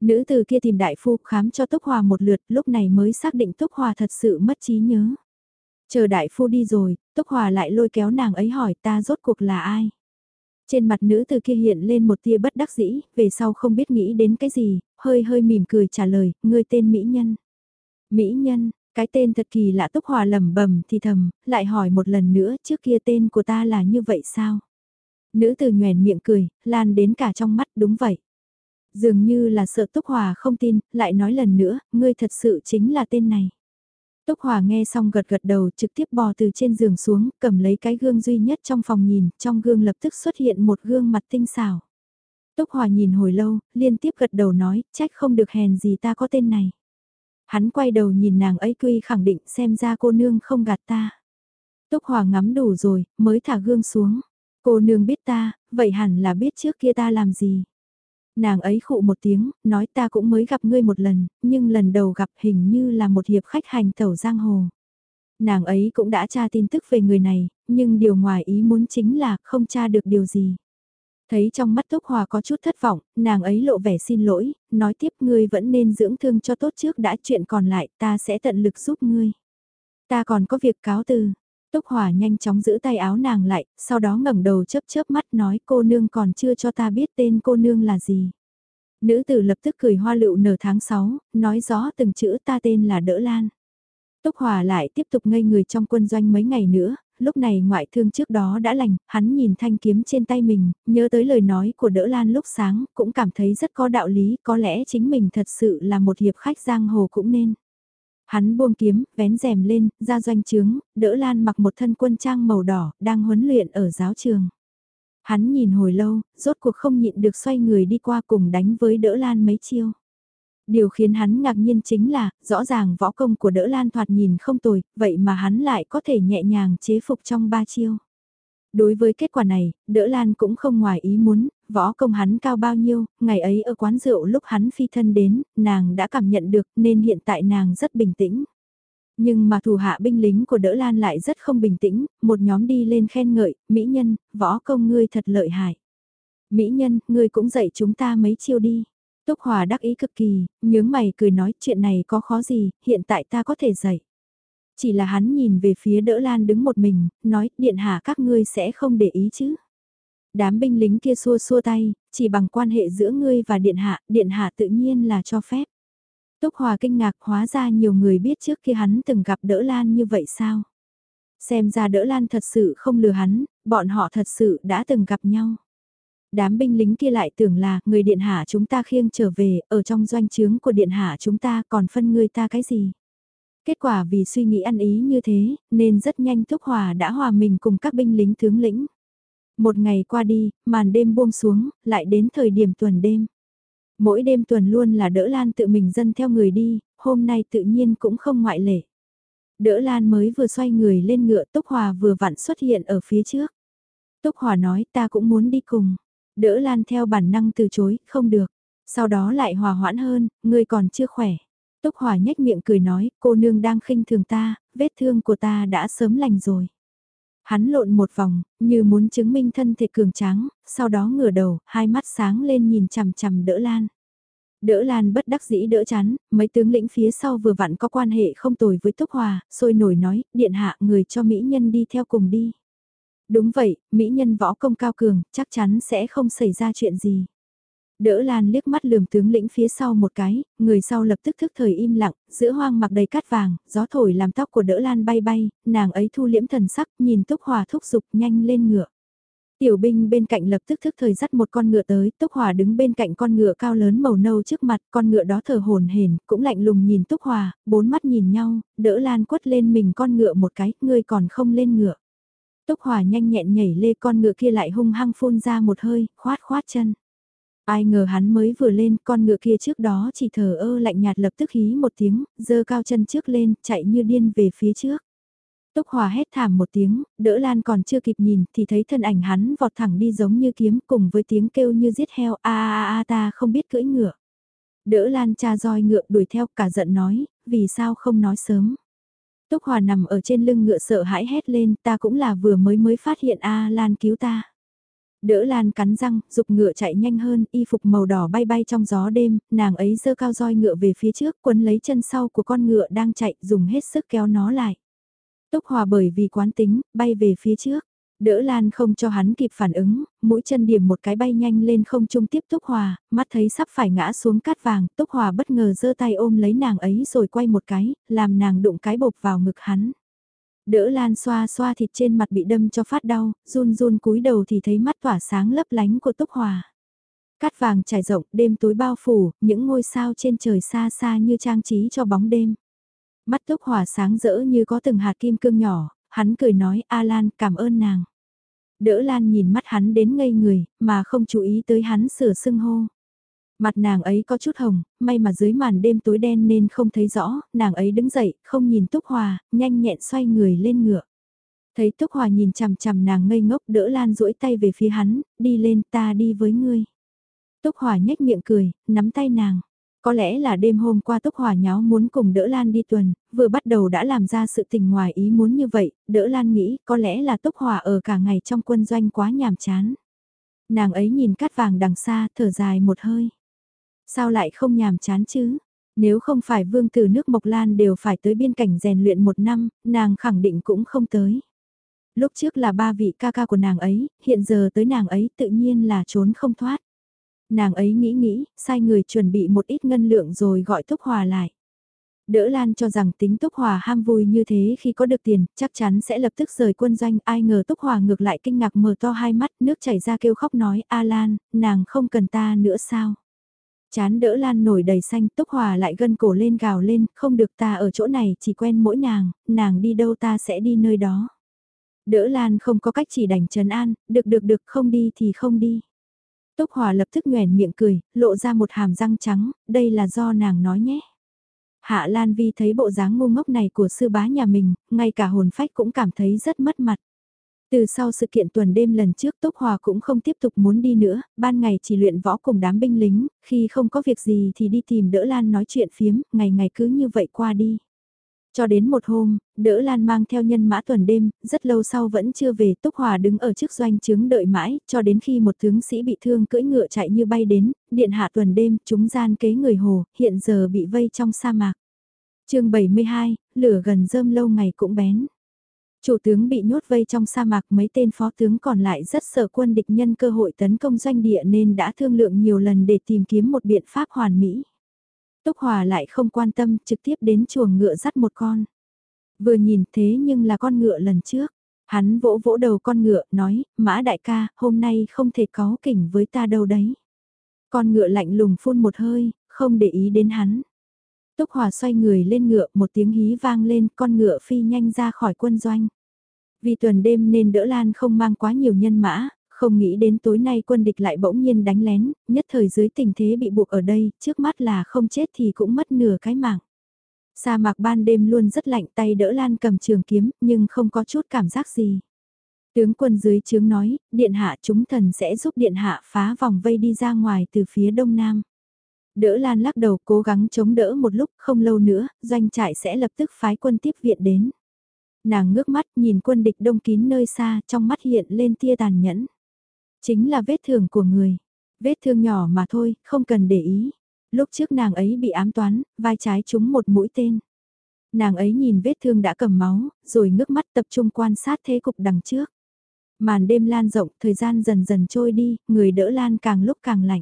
Nữ từ kia tìm đại phu khám cho Túc Hòa một lượt, lúc này mới xác định Túc Hòa thật sự mất trí nhớ. Chờ đại phu đi rồi, Túc Hòa lại lôi kéo nàng ấy hỏi ta rốt cuộc là ai. Trên mặt nữ từ kia hiện lên một tia bất đắc dĩ, về sau không biết nghĩ đến cái gì, hơi hơi mỉm cười trả lời, ngươi tên Mỹ Nhân. Mỹ Nhân, cái tên thật kỳ lạ Túc Hòa lẩm bẩm thì thầm, lại hỏi một lần nữa trước kia tên của ta là như vậy sao? Nữ từ nhoèn miệng cười, lan đến cả trong mắt đúng vậy. Dường như là sợ Túc Hòa không tin, lại nói lần nữa, ngươi thật sự chính là tên này. Túc Hòa nghe xong gật gật đầu trực tiếp bò từ trên giường xuống, cầm lấy cái gương duy nhất trong phòng nhìn, trong gương lập tức xuất hiện một gương mặt tinh xảo. Túc Hòa nhìn hồi lâu, liên tiếp gật đầu nói, trách không được hèn gì ta có tên này. Hắn quay đầu nhìn nàng ấy quy khẳng định xem ra cô nương không gạt ta. Túc Hòa ngắm đủ rồi, mới thả gương xuống. Cô nương biết ta, vậy hẳn là biết trước kia ta làm gì. Nàng ấy khụ một tiếng, nói ta cũng mới gặp ngươi một lần, nhưng lần đầu gặp hình như là một hiệp khách hành tẩu giang hồ. Nàng ấy cũng đã tra tin tức về người này, nhưng điều ngoài ý muốn chính là không tra được điều gì. Thấy trong mắt Túc Hòa có chút thất vọng, nàng ấy lộ vẻ xin lỗi, nói tiếp ngươi vẫn nên dưỡng thương cho tốt trước đã chuyện còn lại ta sẽ tận lực giúp ngươi. Ta còn có việc cáo từ. Túc Hòa nhanh chóng giữ tay áo nàng lại, sau đó ngẩng đầu chớp chớp mắt nói cô nương còn chưa cho ta biết tên cô nương là gì. Nữ tử lập tức cười hoa lựu nở tháng 6, nói rõ từng chữ ta tên là Đỡ Lan. Túc Hòa lại tiếp tục ngây người trong quân doanh mấy ngày nữa, lúc này ngoại thương trước đó đã lành, hắn nhìn thanh kiếm trên tay mình, nhớ tới lời nói của Đỡ Lan lúc sáng, cũng cảm thấy rất có đạo lý, có lẽ chính mình thật sự là một hiệp khách giang hồ cũng nên. Hắn buông kiếm, vén rèm lên, ra doanh trướng, Đỡ Lan mặc một thân quân trang màu đỏ, đang huấn luyện ở giáo trường. Hắn nhìn hồi lâu, rốt cuộc không nhịn được xoay người đi qua cùng đánh với Đỡ Lan mấy chiêu. Điều khiến hắn ngạc nhiên chính là, rõ ràng võ công của đỡ lan thoạt nhìn không tồi, vậy mà hắn lại có thể nhẹ nhàng chế phục trong ba chiêu. Đối với kết quả này, đỡ lan cũng không ngoài ý muốn, võ công hắn cao bao nhiêu, ngày ấy ở quán rượu lúc hắn phi thân đến, nàng đã cảm nhận được nên hiện tại nàng rất bình tĩnh. Nhưng mà thủ hạ binh lính của đỡ lan lại rất không bình tĩnh, một nhóm đi lên khen ngợi, mỹ nhân, võ công ngươi thật lợi hại. Mỹ nhân, ngươi cũng dạy chúng ta mấy chiêu đi. Túc Hòa đắc ý cực kỳ, nhướng mày cười nói chuyện này có khó gì, hiện tại ta có thể dạy. Chỉ là hắn nhìn về phía đỡ lan đứng một mình, nói điện hạ các ngươi sẽ không để ý chứ. Đám binh lính kia xua xua tay, chỉ bằng quan hệ giữa ngươi và điện hạ, điện hạ tự nhiên là cho phép. Túc Hòa kinh ngạc hóa ra nhiều người biết trước khi hắn từng gặp đỡ lan như vậy sao. Xem ra đỡ lan thật sự không lừa hắn, bọn họ thật sự đã từng gặp nhau đám binh lính kia lại tưởng là người điện hạ chúng ta khiêng trở về, ở trong doanh trướng của điện hạ chúng ta còn phân người ta cái gì. Kết quả vì suy nghĩ ăn ý như thế, nên rất nhanh Thúc Hòa đã hòa mình cùng các binh lính tướng lĩnh. Một ngày qua đi, màn đêm buông xuống, lại đến thời điểm tuần đêm. Mỗi đêm tuần luôn là đỡ Lan tự mình dân theo người đi, hôm nay tự nhiên cũng không ngoại lệ. Đỡ Lan mới vừa xoay người lên ngựa Túc Hòa vừa vặn xuất hiện ở phía trước. Túc Hòa nói ta cũng muốn đi cùng. Đỡ Lan theo bản năng từ chối, không được. Sau đó lại hòa hoãn hơn, ngươi còn chưa khỏe. Túc Hòa nhếch miệng cười nói, cô nương đang khinh thường ta, vết thương của ta đã sớm lành rồi. Hắn lộn một vòng, như muốn chứng minh thân thể cường tráng, sau đó ngửa đầu, hai mắt sáng lên nhìn chằm chằm đỡ Lan. Đỡ Lan bất đắc dĩ đỡ chán, mấy tướng lĩnh phía sau vừa vặn có quan hệ không tồi với Túc Hòa, sôi nổi nói, điện hạ người cho Mỹ nhân đi theo cùng đi. Đúng vậy, Mỹ nhân võ công cao cường, chắc chắn sẽ không xảy ra chuyện gì. Đỡ Lan liếc mắt lườm tướng lĩnh phía sau một cái, người sau lập tức thức thời im lặng, giữa hoang mặc đầy cát vàng, gió thổi làm tóc của đỡ Lan bay bay, nàng ấy thu liễm thần sắc, nhìn Túc Hòa thúc giục nhanh lên ngựa. Tiểu binh bên cạnh lập tức thức thời dắt một con ngựa tới, Túc Hòa đứng bên cạnh con ngựa cao lớn màu nâu trước mặt, con ngựa đó thở hồn hển, cũng lạnh lùng nhìn Túc Hòa, bốn mắt nhìn nhau, đỡ Lan quất lên mình con ngựa một cái, ngươi còn không lên ngựa. Túc Hòa nhanh nhẹn nhảy lê con ngựa kia lại hung hăng phun ra một hơi, khoát khoát chân. Ai ngờ hắn mới vừa lên, con ngựa kia trước đó chỉ thở ơ lạnh nhạt lập tức hí một tiếng, dơ cao chân trước lên, chạy như điên về phía trước. Túc Hòa hét thảm một tiếng, đỡ Lan còn chưa kịp nhìn thì thấy thân ảnh hắn vọt thẳng đi giống như kiếm cùng với tiếng kêu như giết heo a a a ta không biết cưỡi ngựa. Đỡ Lan cha roi ngựa đuổi theo cả giận nói, vì sao không nói sớm. Túc Hòa nằm ở trên lưng ngựa sợ hãi hét lên ta cũng là vừa mới mới phát hiện a Lan cứu ta. Đỡ Lan cắn răng, dục ngựa chạy nhanh hơn, y phục màu đỏ bay bay trong gió đêm, nàng ấy dơ cao roi ngựa về phía trước, quấn lấy chân sau của con ngựa đang chạy, dùng hết sức kéo nó lại. Túc Hòa bởi vì quán tính, bay về phía trước. Đỡ Lan không cho hắn kịp phản ứng, mũi chân điểm một cái bay nhanh lên không trung tiếp Túc Hòa, mắt thấy sắp phải ngã xuống cát vàng, Túc Hòa bất ngờ giơ tay ôm lấy nàng ấy rồi quay một cái, làm nàng đụng cái bột vào ngực hắn. Đỡ Lan xoa xoa thịt trên mặt bị đâm cho phát đau, run run cúi đầu thì thấy mắt tỏa sáng lấp lánh của Túc Hòa. Cát vàng trải rộng, đêm tối bao phủ, những ngôi sao trên trời xa xa như trang trí cho bóng đêm. Mắt Túc Hòa sáng rỡ như có từng hạt kim cương nhỏ, hắn cười nói A Lan cảm ơn nàng. Đỡ Lan nhìn mắt hắn đến ngây người, mà không chú ý tới hắn sửa sưng hô. Mặt nàng ấy có chút hồng, may mà dưới màn đêm tối đen nên không thấy rõ, nàng ấy đứng dậy, không nhìn Túc Hòa, nhanh nhẹn xoay người lên ngựa. Thấy Túc Hòa nhìn chằm chằm nàng ngây ngốc đỡ Lan duỗi tay về phía hắn, đi lên ta đi với ngươi. Túc Hòa nhếch miệng cười, nắm tay nàng. Có lẽ là đêm hôm qua Túc Hòa nháo muốn cùng Đỡ Lan đi tuần, vừa bắt đầu đã làm ra sự tình ngoài ý muốn như vậy, Đỡ Lan nghĩ có lẽ là Túc Hòa ở cả ngày trong quân doanh quá nhàm chán. Nàng ấy nhìn cát vàng đằng xa, thở dài một hơi. Sao lại không nhàm chán chứ? Nếu không phải vương tử nước Mộc Lan đều phải tới biên cảnh rèn luyện một năm, nàng khẳng định cũng không tới. Lúc trước là ba vị ca ca của nàng ấy, hiện giờ tới nàng ấy tự nhiên là trốn không thoát. Nàng ấy nghĩ nghĩ, sai người chuẩn bị một ít ngân lượng rồi gọi Túc Hòa lại. Đỡ Lan cho rằng tính Túc Hòa ham vui như thế khi có được tiền, chắc chắn sẽ lập tức rời quân doanh, ai ngờ Túc Hòa ngược lại kinh ngạc mở to hai mắt, nước chảy ra kêu khóc nói, A Lan, nàng không cần ta nữa sao? Chán đỡ Lan nổi đầy xanh, Túc Hòa lại gân cổ lên gào lên, không được ta ở chỗ này chỉ quen mỗi nàng, nàng đi đâu ta sẽ đi nơi đó. Đỡ Lan không có cách chỉ đành trấn an, được được được không đi thì không đi. Túc Hòa lập tức nhoèn miệng cười, lộ ra một hàm răng trắng, đây là do nàng nói nhé. Hạ Lan Vi thấy bộ dáng ngu ngốc này của sư bá nhà mình, ngay cả hồn phách cũng cảm thấy rất mất mặt. Từ sau sự kiện tuần đêm lần trước Túc Hòa cũng không tiếp tục muốn đi nữa, ban ngày chỉ luyện võ cùng đám binh lính, khi không có việc gì thì đi tìm đỡ Lan nói chuyện phiếm, ngày ngày cứ như vậy qua đi. Cho đến một hôm, đỡ Lan mang theo nhân mã tuần đêm, rất lâu sau vẫn chưa về Túc Hòa đứng ở trước doanh chứng đợi mãi, cho đến khi một tướng sĩ bị thương cưỡi ngựa chạy như bay đến, điện hạ tuần đêm, chúng gian kế người hồ, hiện giờ bị vây trong sa mạc. chương 72, lửa gần rơm lâu ngày cũng bén. Chủ tướng bị nhốt vây trong sa mạc mấy tên phó tướng còn lại rất sợ quân địch nhân cơ hội tấn công doanh địa nên đã thương lượng nhiều lần để tìm kiếm một biện pháp hoàn mỹ. Túc Hòa lại không quan tâm trực tiếp đến chuồng ngựa dắt một con. Vừa nhìn thế nhưng là con ngựa lần trước. Hắn vỗ vỗ đầu con ngựa, nói, mã đại ca, hôm nay không thể có kỉnh với ta đâu đấy. Con ngựa lạnh lùng phun một hơi, không để ý đến hắn. Túc Hòa xoay người lên ngựa, một tiếng hí vang lên, con ngựa phi nhanh ra khỏi quân doanh. Vì tuần đêm nên đỡ Lan không mang quá nhiều nhân mã, không nghĩ đến tối nay quân địch lại bỗng nhiên đánh lén, nhất thời dưới tình thế bị buộc ở đây, trước mắt là không chết thì cũng mất nửa cái mạng. Sa mạc ban đêm luôn rất lạnh tay đỡ Lan cầm trường kiếm, nhưng không có chút cảm giác gì. Tướng quân dưới trướng nói, điện hạ chúng thần sẽ giúp điện hạ phá vòng vây đi ra ngoài từ phía đông nam. Đỡ Lan lắc đầu cố gắng chống đỡ một lúc, không lâu nữa, doanh trại sẽ lập tức phái quân tiếp viện đến. Nàng ngước mắt nhìn quân địch đông kín nơi xa, trong mắt hiện lên tia tàn nhẫn. Chính là vết thương của người. Vết thương nhỏ mà thôi, không cần để ý. Lúc trước nàng ấy bị ám toán, vai trái trúng một mũi tên. Nàng ấy nhìn vết thương đã cầm máu, rồi ngước mắt tập trung quan sát thế cục đằng trước. Màn đêm lan rộng, thời gian dần dần trôi đi, người đỡ lan càng lúc càng lạnh.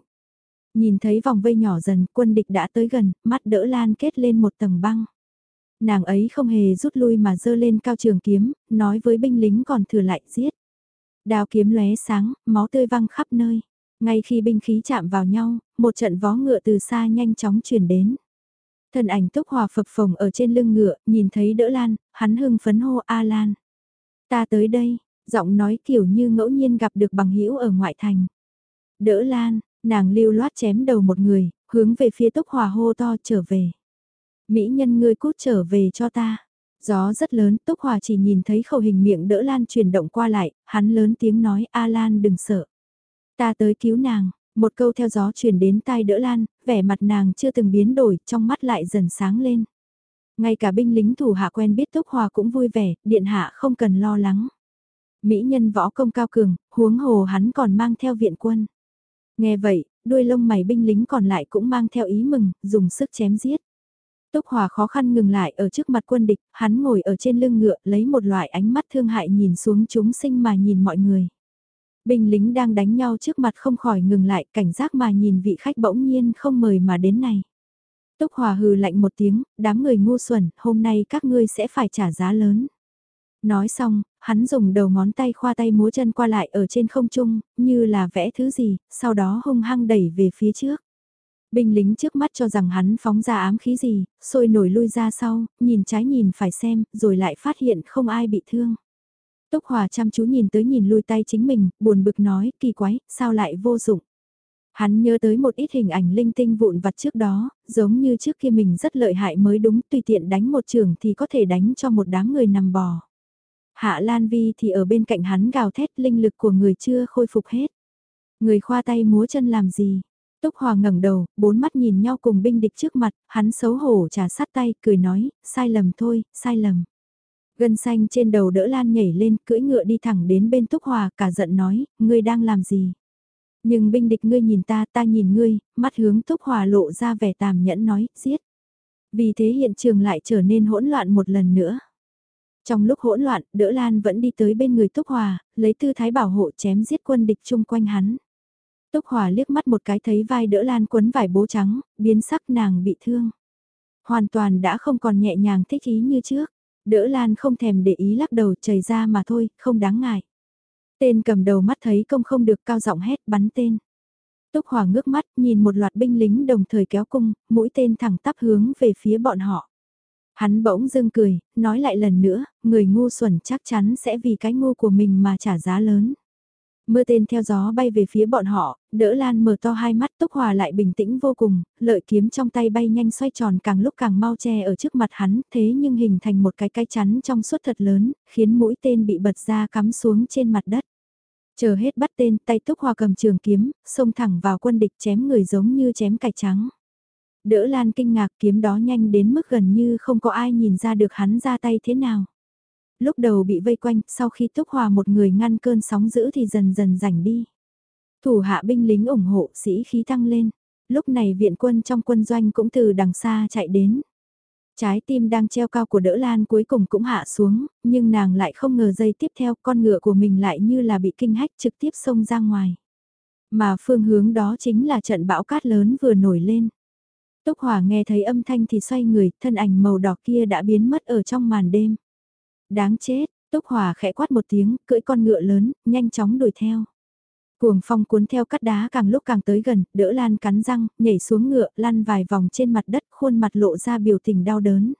Nhìn thấy vòng vây nhỏ dần, quân địch đã tới gần, mắt đỡ lan kết lên một tầng băng. Nàng ấy không hề rút lui mà dơ lên cao trường kiếm, nói với binh lính còn thừa lại giết. Đao kiếm lóe sáng, máu tươi văng khắp nơi. Ngay khi binh khí chạm vào nhau, một trận vó ngựa từ xa nhanh chóng truyền đến. Thần ảnh túc hòa phập phồng ở trên lưng ngựa, nhìn thấy đỡ lan, hắn hưng phấn hô A Lan. Ta tới đây, giọng nói kiểu như ngẫu nhiên gặp được bằng hữu ở ngoại thành. Đỡ lan, nàng lưu loát chém đầu một người, hướng về phía túc hòa hô to trở về. Mỹ nhân ngươi cút trở về cho ta. Gió rất lớn, Túc Hòa chỉ nhìn thấy khẩu hình miệng đỡ Lan chuyển động qua lại, hắn lớn tiếng nói A Lan đừng sợ. Ta tới cứu nàng, một câu theo gió truyền đến tai đỡ Lan, vẻ mặt nàng chưa từng biến đổi, trong mắt lại dần sáng lên. Ngay cả binh lính thủ hạ quen biết Túc Hòa cũng vui vẻ, điện hạ không cần lo lắng. Mỹ nhân võ công cao cường, huống hồ hắn còn mang theo viện quân. Nghe vậy, đuôi lông mày binh lính còn lại cũng mang theo ý mừng, dùng sức chém giết. Túc Hòa khó khăn ngừng lại ở trước mặt quân địch, hắn ngồi ở trên lưng ngựa lấy một loại ánh mắt thương hại nhìn xuống chúng sinh mà nhìn mọi người. Binh lính đang đánh nhau trước mặt không khỏi ngừng lại cảnh giác mà nhìn vị khách bỗng nhiên không mời mà đến này. Túc Hòa hừ lạnh một tiếng, đám người ngu xuẩn, hôm nay các ngươi sẽ phải trả giá lớn. Nói xong, hắn dùng đầu ngón tay khoa tay múa chân qua lại ở trên không trung, như là vẽ thứ gì, sau đó hung hăng đẩy về phía trước. Binh lính trước mắt cho rằng hắn phóng ra ám khí gì, sôi nổi lui ra sau, nhìn trái nhìn phải xem, rồi lại phát hiện không ai bị thương. Túc Hòa chăm chú nhìn tới nhìn lui tay chính mình, buồn bực nói, kỳ quái, sao lại vô dụng. Hắn nhớ tới một ít hình ảnh linh tinh vụn vặt trước đó, giống như trước kia mình rất lợi hại mới đúng tùy tiện đánh một trường thì có thể đánh cho một đám người nằm bò. Hạ Lan Vi thì ở bên cạnh hắn gào thét linh lực của người chưa khôi phục hết. Người khoa tay múa chân làm gì, Túc Hòa ngẩng đầu, bốn mắt nhìn nhau cùng binh địch trước mặt, hắn xấu hổ trà sát tay, cười nói, sai lầm thôi, sai lầm. Gân xanh trên đầu đỡ Lan nhảy lên, cưỡi ngựa đi thẳng đến bên Túc Hòa, cả giận nói, ngươi đang làm gì? Nhưng binh địch ngươi nhìn ta, ta nhìn ngươi, mắt hướng Túc Hòa lộ ra vẻ tàm nhẫn nói, giết. Vì thế hiện trường lại trở nên hỗn loạn một lần nữa. Trong lúc hỗn loạn, đỡ Lan vẫn đi tới bên người Túc Hòa, lấy tư thái bảo hộ chém giết quân địch chung quanh hắn. Túc Hòa liếc mắt một cái thấy vai đỡ lan quấn vải bố trắng, biến sắc nàng bị thương. Hoàn toàn đã không còn nhẹ nhàng thích ý như trước. Đỡ lan không thèm để ý lắc đầu chảy ra mà thôi, không đáng ngại. Tên cầm đầu mắt thấy công không được cao giọng hét bắn tên. Túc Hòa ngước mắt nhìn một loạt binh lính đồng thời kéo cung, mũi tên thẳng tắp hướng về phía bọn họ. Hắn bỗng dưng cười, nói lại lần nữa, người ngu xuẩn chắc chắn sẽ vì cái ngu của mình mà trả giá lớn. Mưa tên theo gió bay về phía bọn họ, đỡ Lan mở to hai mắt Túc Hòa lại bình tĩnh vô cùng, lợi kiếm trong tay bay nhanh xoay tròn càng lúc càng mau che ở trước mặt hắn, thế nhưng hình thành một cái cái chắn trong suốt thật lớn, khiến mũi tên bị bật ra cắm xuống trên mặt đất. Chờ hết bắt tên, tay Túc Hòa cầm trường kiếm, xông thẳng vào quân địch chém người giống như chém cải trắng. Đỡ Lan kinh ngạc kiếm đó nhanh đến mức gần như không có ai nhìn ra được hắn ra tay thế nào lúc đầu bị vây quanh, sau khi Túc Hòa một người ngăn cơn sóng dữ thì dần dần rảnh đi. Thủ hạ binh lính ủng hộ sĩ khí tăng lên, lúc này viện quân trong quân doanh cũng từ đằng xa chạy đến. Trái tim đang treo cao của đỡ lan cuối cùng cũng hạ xuống, nhưng nàng lại không ngờ giây tiếp theo con ngựa của mình lại như là bị kinh hách trực tiếp xông ra ngoài. Mà phương hướng đó chính là trận bão cát lớn vừa nổi lên. Túc Hòa nghe thấy âm thanh thì xoay người, thân ảnh màu đỏ kia đã biến mất ở trong màn đêm. Đáng chết, Túc Hòa khẽ quát một tiếng, cưỡi con ngựa lớn, nhanh chóng đuổi theo. Cuồng phong cuốn theo cắt đá càng lúc càng tới gần, đỡ Lan cắn răng, nhảy xuống ngựa, lăn vài vòng trên mặt đất, khuôn mặt lộ ra biểu tình đau đớn.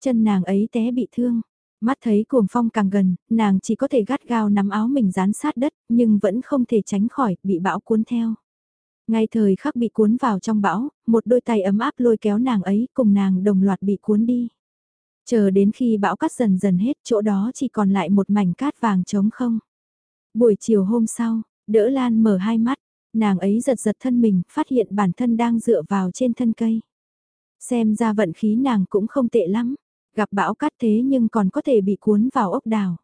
Chân nàng ấy té bị thương, mắt thấy cuồng phong càng gần, nàng chỉ có thể gắt gao nắm áo mình dán sát đất, nhưng vẫn không thể tránh khỏi, bị bão cuốn theo. Ngay thời khắc bị cuốn vào trong bão, một đôi tay ấm áp lôi kéo nàng ấy cùng nàng đồng loạt bị cuốn đi. Chờ đến khi bão cát dần dần hết chỗ đó chỉ còn lại một mảnh cát vàng trống không. Buổi chiều hôm sau, đỡ Lan mở hai mắt, nàng ấy giật giật thân mình, phát hiện bản thân đang dựa vào trên thân cây. Xem ra vận khí nàng cũng không tệ lắm, gặp bão cát thế nhưng còn có thể bị cuốn vào ốc đảo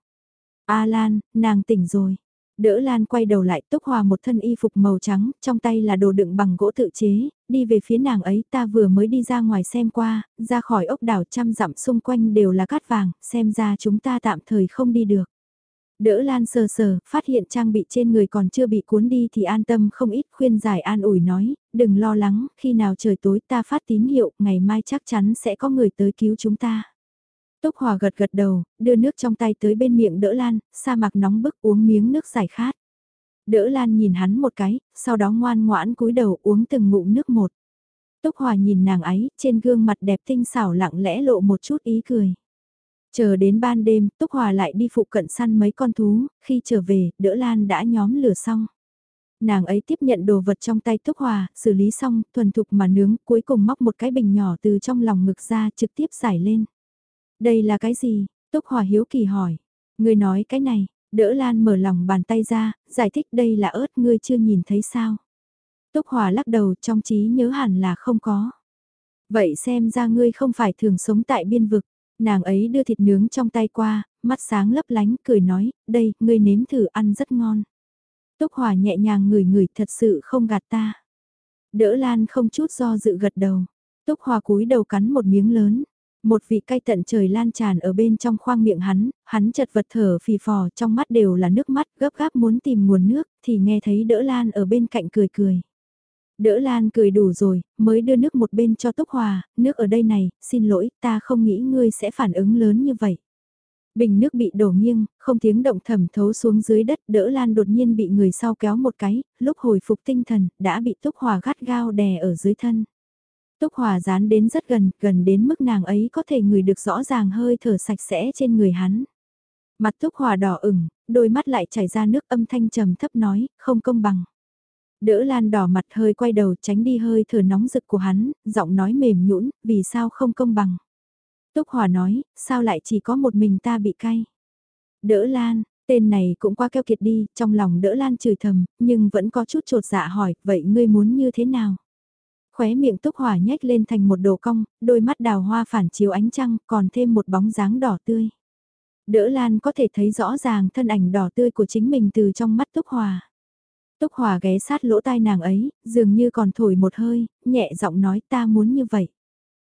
A Lan, nàng tỉnh rồi. Đỡ Lan quay đầu lại Túc Hòa một thân y phục màu trắng, trong tay là đồ đựng bằng gỗ tự chế, đi về phía nàng ấy ta vừa mới đi ra ngoài xem qua, ra khỏi ốc đảo trăm dặm xung quanh đều là cát vàng, xem ra chúng ta tạm thời không đi được. Đỡ Lan sờ sờ, phát hiện trang bị trên người còn chưa bị cuốn đi thì an tâm không ít khuyên giải an ủi nói, đừng lo lắng, khi nào trời tối ta phát tín hiệu, ngày mai chắc chắn sẽ có người tới cứu chúng ta. Túc Hòa gật gật đầu, đưa nước trong tay tới bên miệng đỡ Lan, sa mạc nóng bức uống miếng nước giải khát. Đỡ Lan nhìn hắn một cái, sau đó ngoan ngoãn cúi đầu uống từng ngụm nước một. Túc Hòa nhìn nàng ấy, trên gương mặt đẹp tinh xảo lặng lẽ lộ một chút ý cười. Chờ đến ban đêm, Túc Hòa lại đi phụ cận săn mấy con thú, khi trở về, đỡ Lan đã nhóm lửa xong. Nàng ấy tiếp nhận đồ vật trong tay Túc Hòa, xử lý xong, thuần thục mà nướng, cuối cùng móc một cái bình nhỏ từ trong lòng ngực ra trực tiếp giải lên. Đây là cái gì? Túc Hòa hiếu kỳ hỏi. Người nói cái này, đỡ Lan mở lòng bàn tay ra, giải thích đây là ớt ngươi chưa nhìn thấy sao. Túc Hòa lắc đầu trong trí nhớ hẳn là không có. Vậy xem ra ngươi không phải thường sống tại biên vực. Nàng ấy đưa thịt nướng trong tay qua, mắt sáng lấp lánh, cười nói, đây, ngươi nếm thử ăn rất ngon. Túc Hòa nhẹ nhàng ngửi ngửi thật sự không gạt ta. Đỡ Lan không chút do dự gật đầu. Túc Hòa cúi đầu cắn một miếng lớn. Một vị cay tận trời lan tràn ở bên trong khoang miệng hắn, hắn chật vật thở phì phò trong mắt đều là nước mắt gấp gáp muốn tìm nguồn nước, thì nghe thấy đỡ Lan ở bên cạnh cười cười. Đỡ Lan cười đủ rồi, mới đưa nước một bên cho Túc Hòa, nước ở đây này, xin lỗi, ta không nghĩ ngươi sẽ phản ứng lớn như vậy. Bình nước bị đổ nghiêng, không tiếng động thẩm thấu xuống dưới đất, đỡ Lan đột nhiên bị người sau kéo một cái, lúc hồi phục tinh thần, đã bị Túc Hòa gắt gao đè ở dưới thân. Túc Hòa dán đến rất gần, gần đến mức nàng ấy có thể ngửi được rõ ràng hơi thở sạch sẽ trên người hắn. Mặt Túc Hòa đỏ ửng, đôi mắt lại chảy ra nước âm thanh trầm thấp nói, không công bằng. Đỡ Lan đỏ mặt hơi quay đầu tránh đi hơi thở nóng rực của hắn, giọng nói mềm nhũn, vì sao không công bằng. Túc Hòa nói, sao lại chỉ có một mình ta bị cay. Đỡ Lan, tên này cũng quá keo kiệt đi, trong lòng đỡ Lan chửi thầm, nhưng vẫn có chút trột dạ hỏi, vậy ngươi muốn như thế nào? Khóe miệng Túc hỏa nhếch lên thành một đồ cong, đôi mắt đào hoa phản chiếu ánh trăng, còn thêm một bóng dáng đỏ tươi. Đỡ Lan có thể thấy rõ ràng thân ảnh đỏ tươi của chính mình từ trong mắt Túc Hòa. Túc Hòa ghé sát lỗ tai nàng ấy, dường như còn thổi một hơi, nhẹ giọng nói ta muốn như vậy.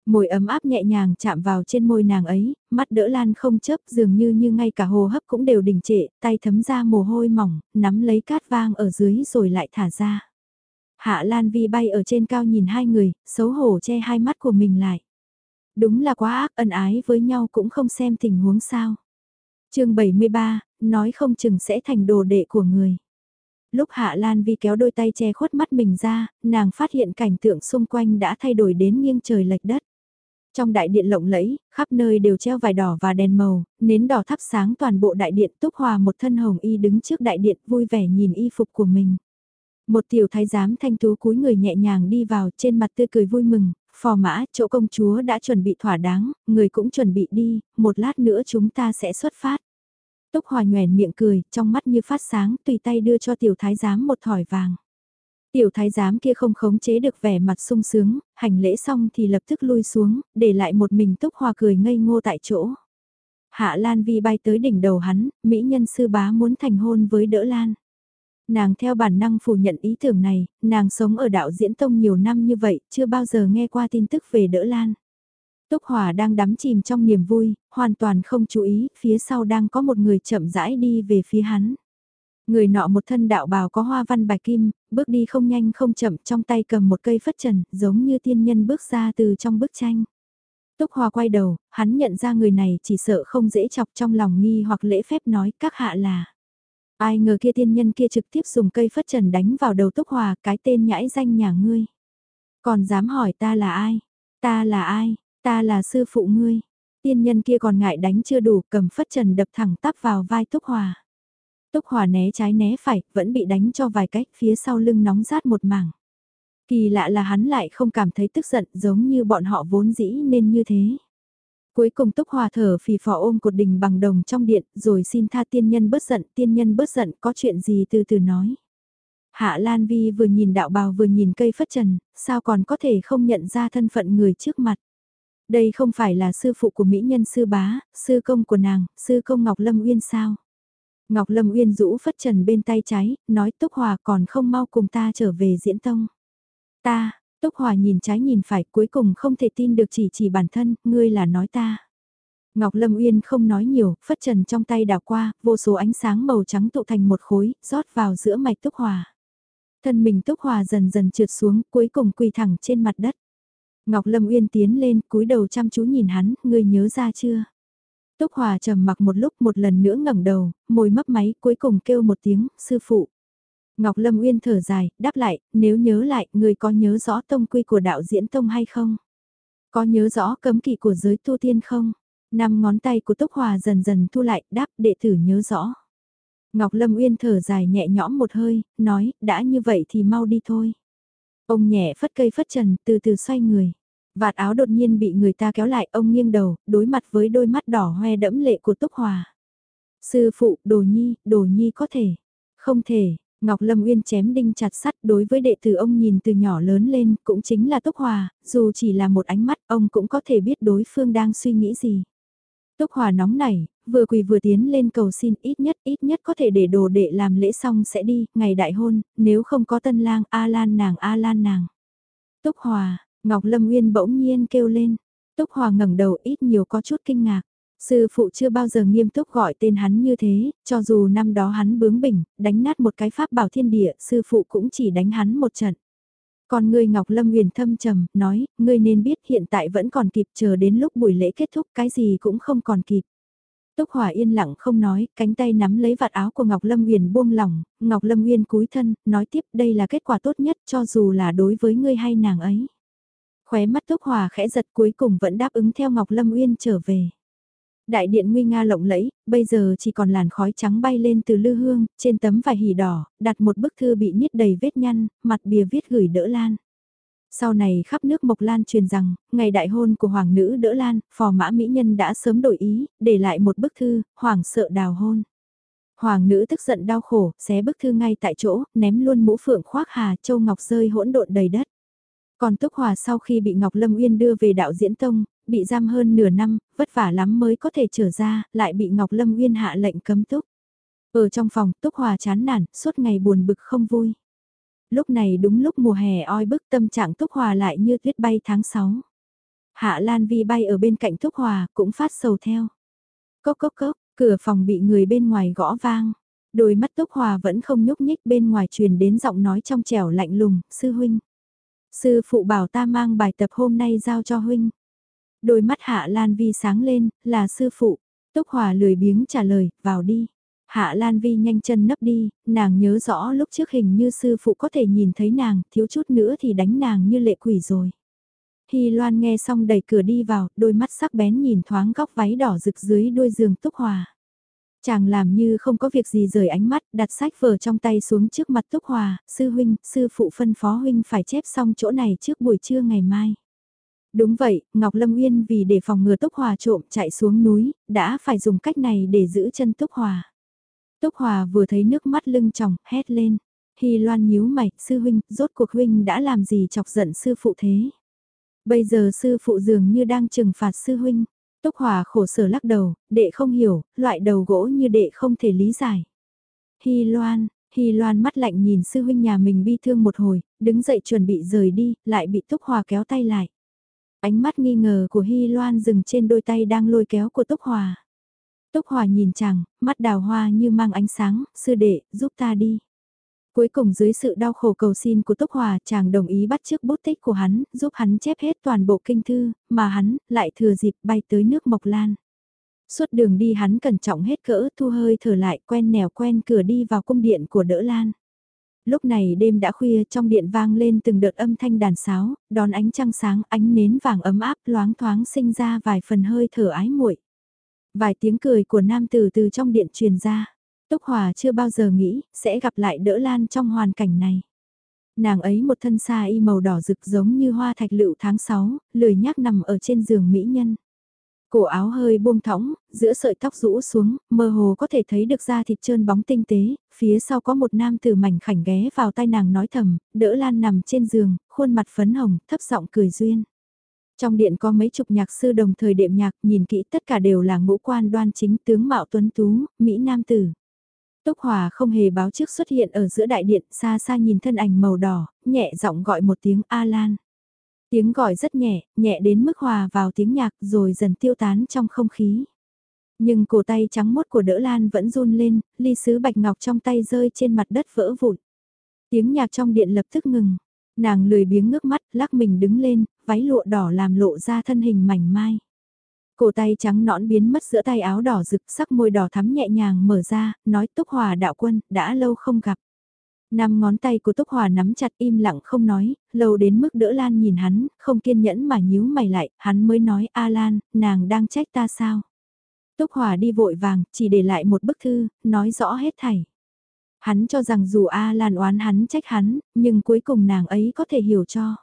mùi ấm áp nhẹ nhàng chạm vào trên môi nàng ấy, mắt đỡ lan không chấp dường như như ngay cả hồ hấp cũng đều đình trệ, tay thấm ra mồ hôi mỏng, nắm lấy cát vang ở dưới rồi lại thả ra. Hạ Lan Vi bay ở trên cao nhìn hai người, xấu hổ che hai mắt của mình lại. Đúng là quá ác ân ái với nhau cũng không xem tình huống sao. chương 73, nói không chừng sẽ thành đồ đệ của người lúc Hạ Lan Vi kéo đôi tay che khuất mắt mình ra, nàng phát hiện cảnh tượng xung quanh đã thay đổi đến nghiêng trời lệch đất. Trong đại điện lộng lẫy, khắp nơi đều treo vải đỏ và đèn màu, nến đỏ thắp sáng toàn bộ đại điện túc hòa một thân hồng y đứng trước đại điện vui vẻ nhìn y phục của mình. Một tiểu thái giám thanh tú cúi người nhẹ nhàng đi vào trên mặt tươi cười vui mừng, phò mã, chỗ công chúa đã chuẩn bị thỏa đáng, người cũng chuẩn bị đi, một lát nữa chúng ta sẽ xuất phát. Túc Hòa nhoèn miệng cười, trong mắt như phát sáng, tùy tay đưa cho tiểu thái giám một thỏi vàng. Tiểu thái giám kia không khống chế được vẻ mặt sung sướng, hành lễ xong thì lập tức lui xuống, để lại một mình Túc Hòa cười ngây ngô tại chỗ. Hạ Lan Vi bay tới đỉnh đầu hắn, mỹ nhân sư bá muốn thành hôn với đỡ Lan. Nàng theo bản năng phủ nhận ý tưởng này, nàng sống ở đạo diễn tông nhiều năm như vậy, chưa bao giờ nghe qua tin tức về đỡ Lan. Túc Hòa đang đắm chìm trong niềm vui, hoàn toàn không chú ý, phía sau đang có một người chậm rãi đi về phía hắn. Người nọ một thân đạo bào có hoa văn bạch kim, bước đi không nhanh không chậm trong tay cầm một cây phất trần, giống như tiên nhân bước ra từ trong bức tranh. Túc Hòa quay đầu, hắn nhận ra người này chỉ sợ không dễ chọc trong lòng nghi hoặc lễ phép nói các hạ là. Ai ngờ kia tiên nhân kia trực tiếp dùng cây phất trần đánh vào đầu Túc Hòa cái tên nhãi danh nhà ngươi. Còn dám hỏi ta là ai? Ta là ai? Ta là sư phụ ngươi. Tiên nhân kia còn ngại đánh chưa đủ cầm phất trần đập thẳng tắp vào vai Túc Hòa. Túc Hòa né trái né phải, vẫn bị đánh cho vài cách phía sau lưng nóng rát một mảng. Kỳ lạ là hắn lại không cảm thấy tức giận giống như bọn họ vốn dĩ nên như thế. Cuối cùng Túc Hòa thở phì phò ôm cột đình bằng đồng trong điện rồi xin tha tiên nhân bớt giận, tiên nhân bớt giận có chuyện gì từ từ nói. Hạ Lan Vi vừa nhìn đạo bào vừa nhìn cây phất trần, sao còn có thể không nhận ra thân phận người trước mặt. Đây không phải là sư phụ của mỹ nhân sư bá, sư công của nàng, sư công Ngọc Lâm Uyên sao. Ngọc Lâm Uyên rũ phất trần bên tay trái, nói Túc Hòa còn không mau cùng ta trở về diễn tông. Ta, Túc Hòa nhìn trái nhìn phải cuối cùng không thể tin được chỉ chỉ bản thân, ngươi là nói ta. Ngọc Lâm Uyên không nói nhiều, phất trần trong tay đảo qua, vô số ánh sáng màu trắng tụ thành một khối, rót vào giữa mạch Túc Hòa. Thân mình Túc Hòa dần dần trượt xuống, cuối cùng quỳ thẳng trên mặt đất. Ngọc Lâm Uyên tiến lên, cúi đầu chăm chú nhìn hắn, ngươi nhớ ra chưa? Túc Hòa trầm mặc một lúc một lần nữa ngẩng đầu, môi mấp máy, cuối cùng kêu một tiếng, sư phụ. Ngọc Lâm Uyên thở dài, đáp lại, nếu nhớ lại, người có nhớ rõ tông quy của đạo diễn tông hay không? Có nhớ rõ cấm kỵ của giới tu tiên không? Năm ngón tay của Túc Hòa dần dần thu lại, đáp đệ tử nhớ rõ. Ngọc Lâm Uyên thở dài nhẹ nhõm một hơi, nói, đã như vậy thì mau đi thôi. Ông nhẹ phất cây phất trần, từ từ xoay người. Vạt áo đột nhiên bị người ta kéo lại, ông nghiêng đầu, đối mặt với đôi mắt đỏ hoe đẫm lệ của Túc Hòa. Sư phụ, đồ nhi, đồ nhi có thể. Không thể, Ngọc Lâm Uyên chém đinh chặt sắt đối với đệ tử ông nhìn từ nhỏ lớn lên, cũng chính là Túc Hòa, dù chỉ là một ánh mắt, ông cũng có thể biết đối phương đang suy nghĩ gì. Túc Hòa nóng nảy, vừa quỳ vừa tiến lên cầu xin ít nhất ít nhất có thể để đồ đệ làm lễ xong sẽ đi, ngày đại hôn, nếu không có tân lang A Lan nàng A Lan nàng. Túc Hòa, Ngọc Lâm Uyên bỗng nhiên kêu lên. Túc Hòa ngẩng đầu ít nhiều có chút kinh ngạc. Sư phụ chưa bao giờ nghiêm túc gọi tên hắn như thế, cho dù năm đó hắn bướng bỉnh, đánh nát một cái pháp bảo thiên địa, sư phụ cũng chỉ đánh hắn một trận. Còn ngươi Ngọc Lâm Nguyền thâm trầm, nói, ngươi nên biết hiện tại vẫn còn kịp chờ đến lúc buổi lễ kết thúc cái gì cũng không còn kịp. Túc Hòa yên lặng không nói, cánh tay nắm lấy vạt áo của Ngọc Lâm Nguyền buông lỏng, Ngọc Lâm Nguyên cúi thân, nói tiếp đây là kết quả tốt nhất cho dù là đối với ngươi hay nàng ấy. Khóe mắt Túc Hòa khẽ giật cuối cùng vẫn đáp ứng theo Ngọc Lâm Uyên trở về. Đại điện nguy nga lộng lẫy, bây giờ chỉ còn làn khói trắng bay lên từ lư hương, trên tấm vải hỉ đỏ, đặt một bức thư bị niết đầy vết nhăn, mặt bìa viết gửi đỡ lan. Sau này khắp nước Mộc Lan truyền rằng, ngày đại hôn của hoàng nữ đỡ lan, phò mã mỹ nhân đã sớm đổi ý, để lại một bức thư, hoàng sợ đào hôn. Hoàng nữ tức giận đau khổ, xé bức thư ngay tại chỗ, ném luôn mũ phượng khoác hà, châu ngọc rơi hỗn độn đầy đất. Còn Túc Hòa sau khi bị Ngọc Lâm Uyên đưa về đạo diễn tông, bị giam hơn nửa năm, vất vả lắm mới có thể trở ra, lại bị Ngọc Lâm Uyên hạ lệnh cấm túc. Ở trong phòng, Túc Hòa chán nản, suốt ngày buồn bực không vui. Lúc này đúng lúc mùa hè oi bức tâm trạng Túc Hòa lại như tuyết bay tháng 6. Hạ Lan Vi bay ở bên cạnh Túc Hòa, cũng phát sầu theo. Cốc cốc cốc, cửa phòng bị người bên ngoài gõ vang. Đôi mắt Túc Hòa vẫn không nhúc nhích bên ngoài truyền đến giọng nói trong trẻo lạnh lùng, sư huynh. Sư phụ bảo ta mang bài tập hôm nay giao cho huynh. Đôi mắt Hạ Lan Vi sáng lên, là sư phụ. Túc Hòa lười biếng trả lời, vào đi. Hạ Lan Vi nhanh chân nấp đi, nàng nhớ rõ lúc trước hình như sư phụ có thể nhìn thấy nàng, thiếu chút nữa thì đánh nàng như lệ quỷ rồi. Hy Loan nghe xong đẩy cửa đi vào, đôi mắt sắc bén nhìn thoáng góc váy đỏ rực dưới đôi giường Túc Hòa. Chàng làm như không có việc gì rời ánh mắt, đặt sách vở trong tay xuống trước mặt Túc Hòa, sư huynh, sư phụ phân phó huynh phải chép xong chỗ này trước buổi trưa ngày mai. Đúng vậy, Ngọc Lâm Uyên vì để phòng ngừa Túc Hòa trộm chạy xuống núi, đã phải dùng cách này để giữ chân Túc Hòa. Túc Hòa vừa thấy nước mắt lưng tròng, hét lên. Hy Loan nhíu mày, sư huynh, rốt cuộc huynh đã làm gì chọc giận sư phụ thế? Bây giờ sư phụ dường như đang trừng phạt sư huynh. Túc Hòa khổ sở lắc đầu, đệ không hiểu, loại đầu gỗ như đệ không thể lý giải. Hy Loan, Hy Loan mắt lạnh nhìn sư huynh nhà mình bi thương một hồi, đứng dậy chuẩn bị rời đi, lại bị Túc Hòa kéo tay lại. Ánh mắt nghi ngờ của Hy Loan dừng trên đôi tay đang lôi kéo của Túc Hòa. Túc Hòa nhìn chàng, mắt đào hoa như mang ánh sáng, sư đệ, giúp ta đi. Cuối cùng dưới sự đau khổ cầu xin của Túc Hòa, chàng đồng ý bắt chước bút tích của hắn, giúp hắn chép hết toàn bộ kinh thư, mà hắn lại thừa dịp bay tới nước Mộc Lan. Suốt đường đi hắn cẩn trọng hết cỡ, thu hơi thở lại, quen nẻo quen cửa đi vào cung điện của Đỡ Lan. Lúc này đêm đã khuya trong điện vang lên từng đợt âm thanh đàn sáo, đón ánh trăng sáng, ánh nến vàng ấm áp loáng thoáng sinh ra vài phần hơi thở ái muội. Vài tiếng cười của nam tử từ trong điện truyền ra. Túc Hòa chưa bao giờ nghĩ sẽ gặp lại đỡ lan trong hoàn cảnh này. Nàng ấy một thân xa y màu đỏ rực giống như hoa thạch lựu tháng 6, lười nhác nằm ở trên giường mỹ nhân. Cổ áo hơi buông thõng, giữa sợi tóc rũ xuống, mơ hồ có thể thấy được da thịt trơn bóng tinh tế, phía sau có một nam tử mảnh khảnh ghé vào tai nàng nói thầm, đỡ lan nằm trên giường, khuôn mặt phấn hồng, thấp giọng cười duyên. Trong điện có mấy chục nhạc sư đồng thời đệm nhạc, nhìn kỹ tất cả đều là ngũ quan đoan chính tướng mạo tuấn tú, Mỹ Nam tử. Túc Hòa không hề báo trước xuất hiện ở giữa đại điện, xa xa nhìn thân ảnh màu đỏ, nhẹ giọng gọi một tiếng A Lan. Tiếng gọi rất nhẹ, nhẹ đến mức hòa vào tiếng nhạc rồi dần tiêu tán trong không khí. Nhưng cổ tay trắng mốt của đỡ Lan vẫn run lên, ly sứ bạch ngọc trong tay rơi trên mặt đất vỡ vụn. Tiếng nhạc trong điện lập tức ngừng. Nàng lười biếng ngước mắt, lắc mình đứng lên, váy lụa đỏ làm lộ ra thân hình mảnh mai. Cổ tay trắng nõn biến mất giữa tay áo đỏ rực sắc môi đỏ thắm nhẹ nhàng mở ra, nói Túc Hòa đạo quân, đã lâu không gặp. Năm ngón tay của Túc Hòa nắm chặt im lặng không nói, lâu đến mức đỡ Lan nhìn hắn, không kiên nhẫn mà nhíu mày lại, hắn mới nói A Lan, nàng đang trách ta sao? Túc Hòa đi vội vàng, chỉ để lại một bức thư, nói rõ hết thảy. Hắn cho rằng dù A Lan oán hắn trách hắn, nhưng cuối cùng nàng ấy có thể hiểu cho.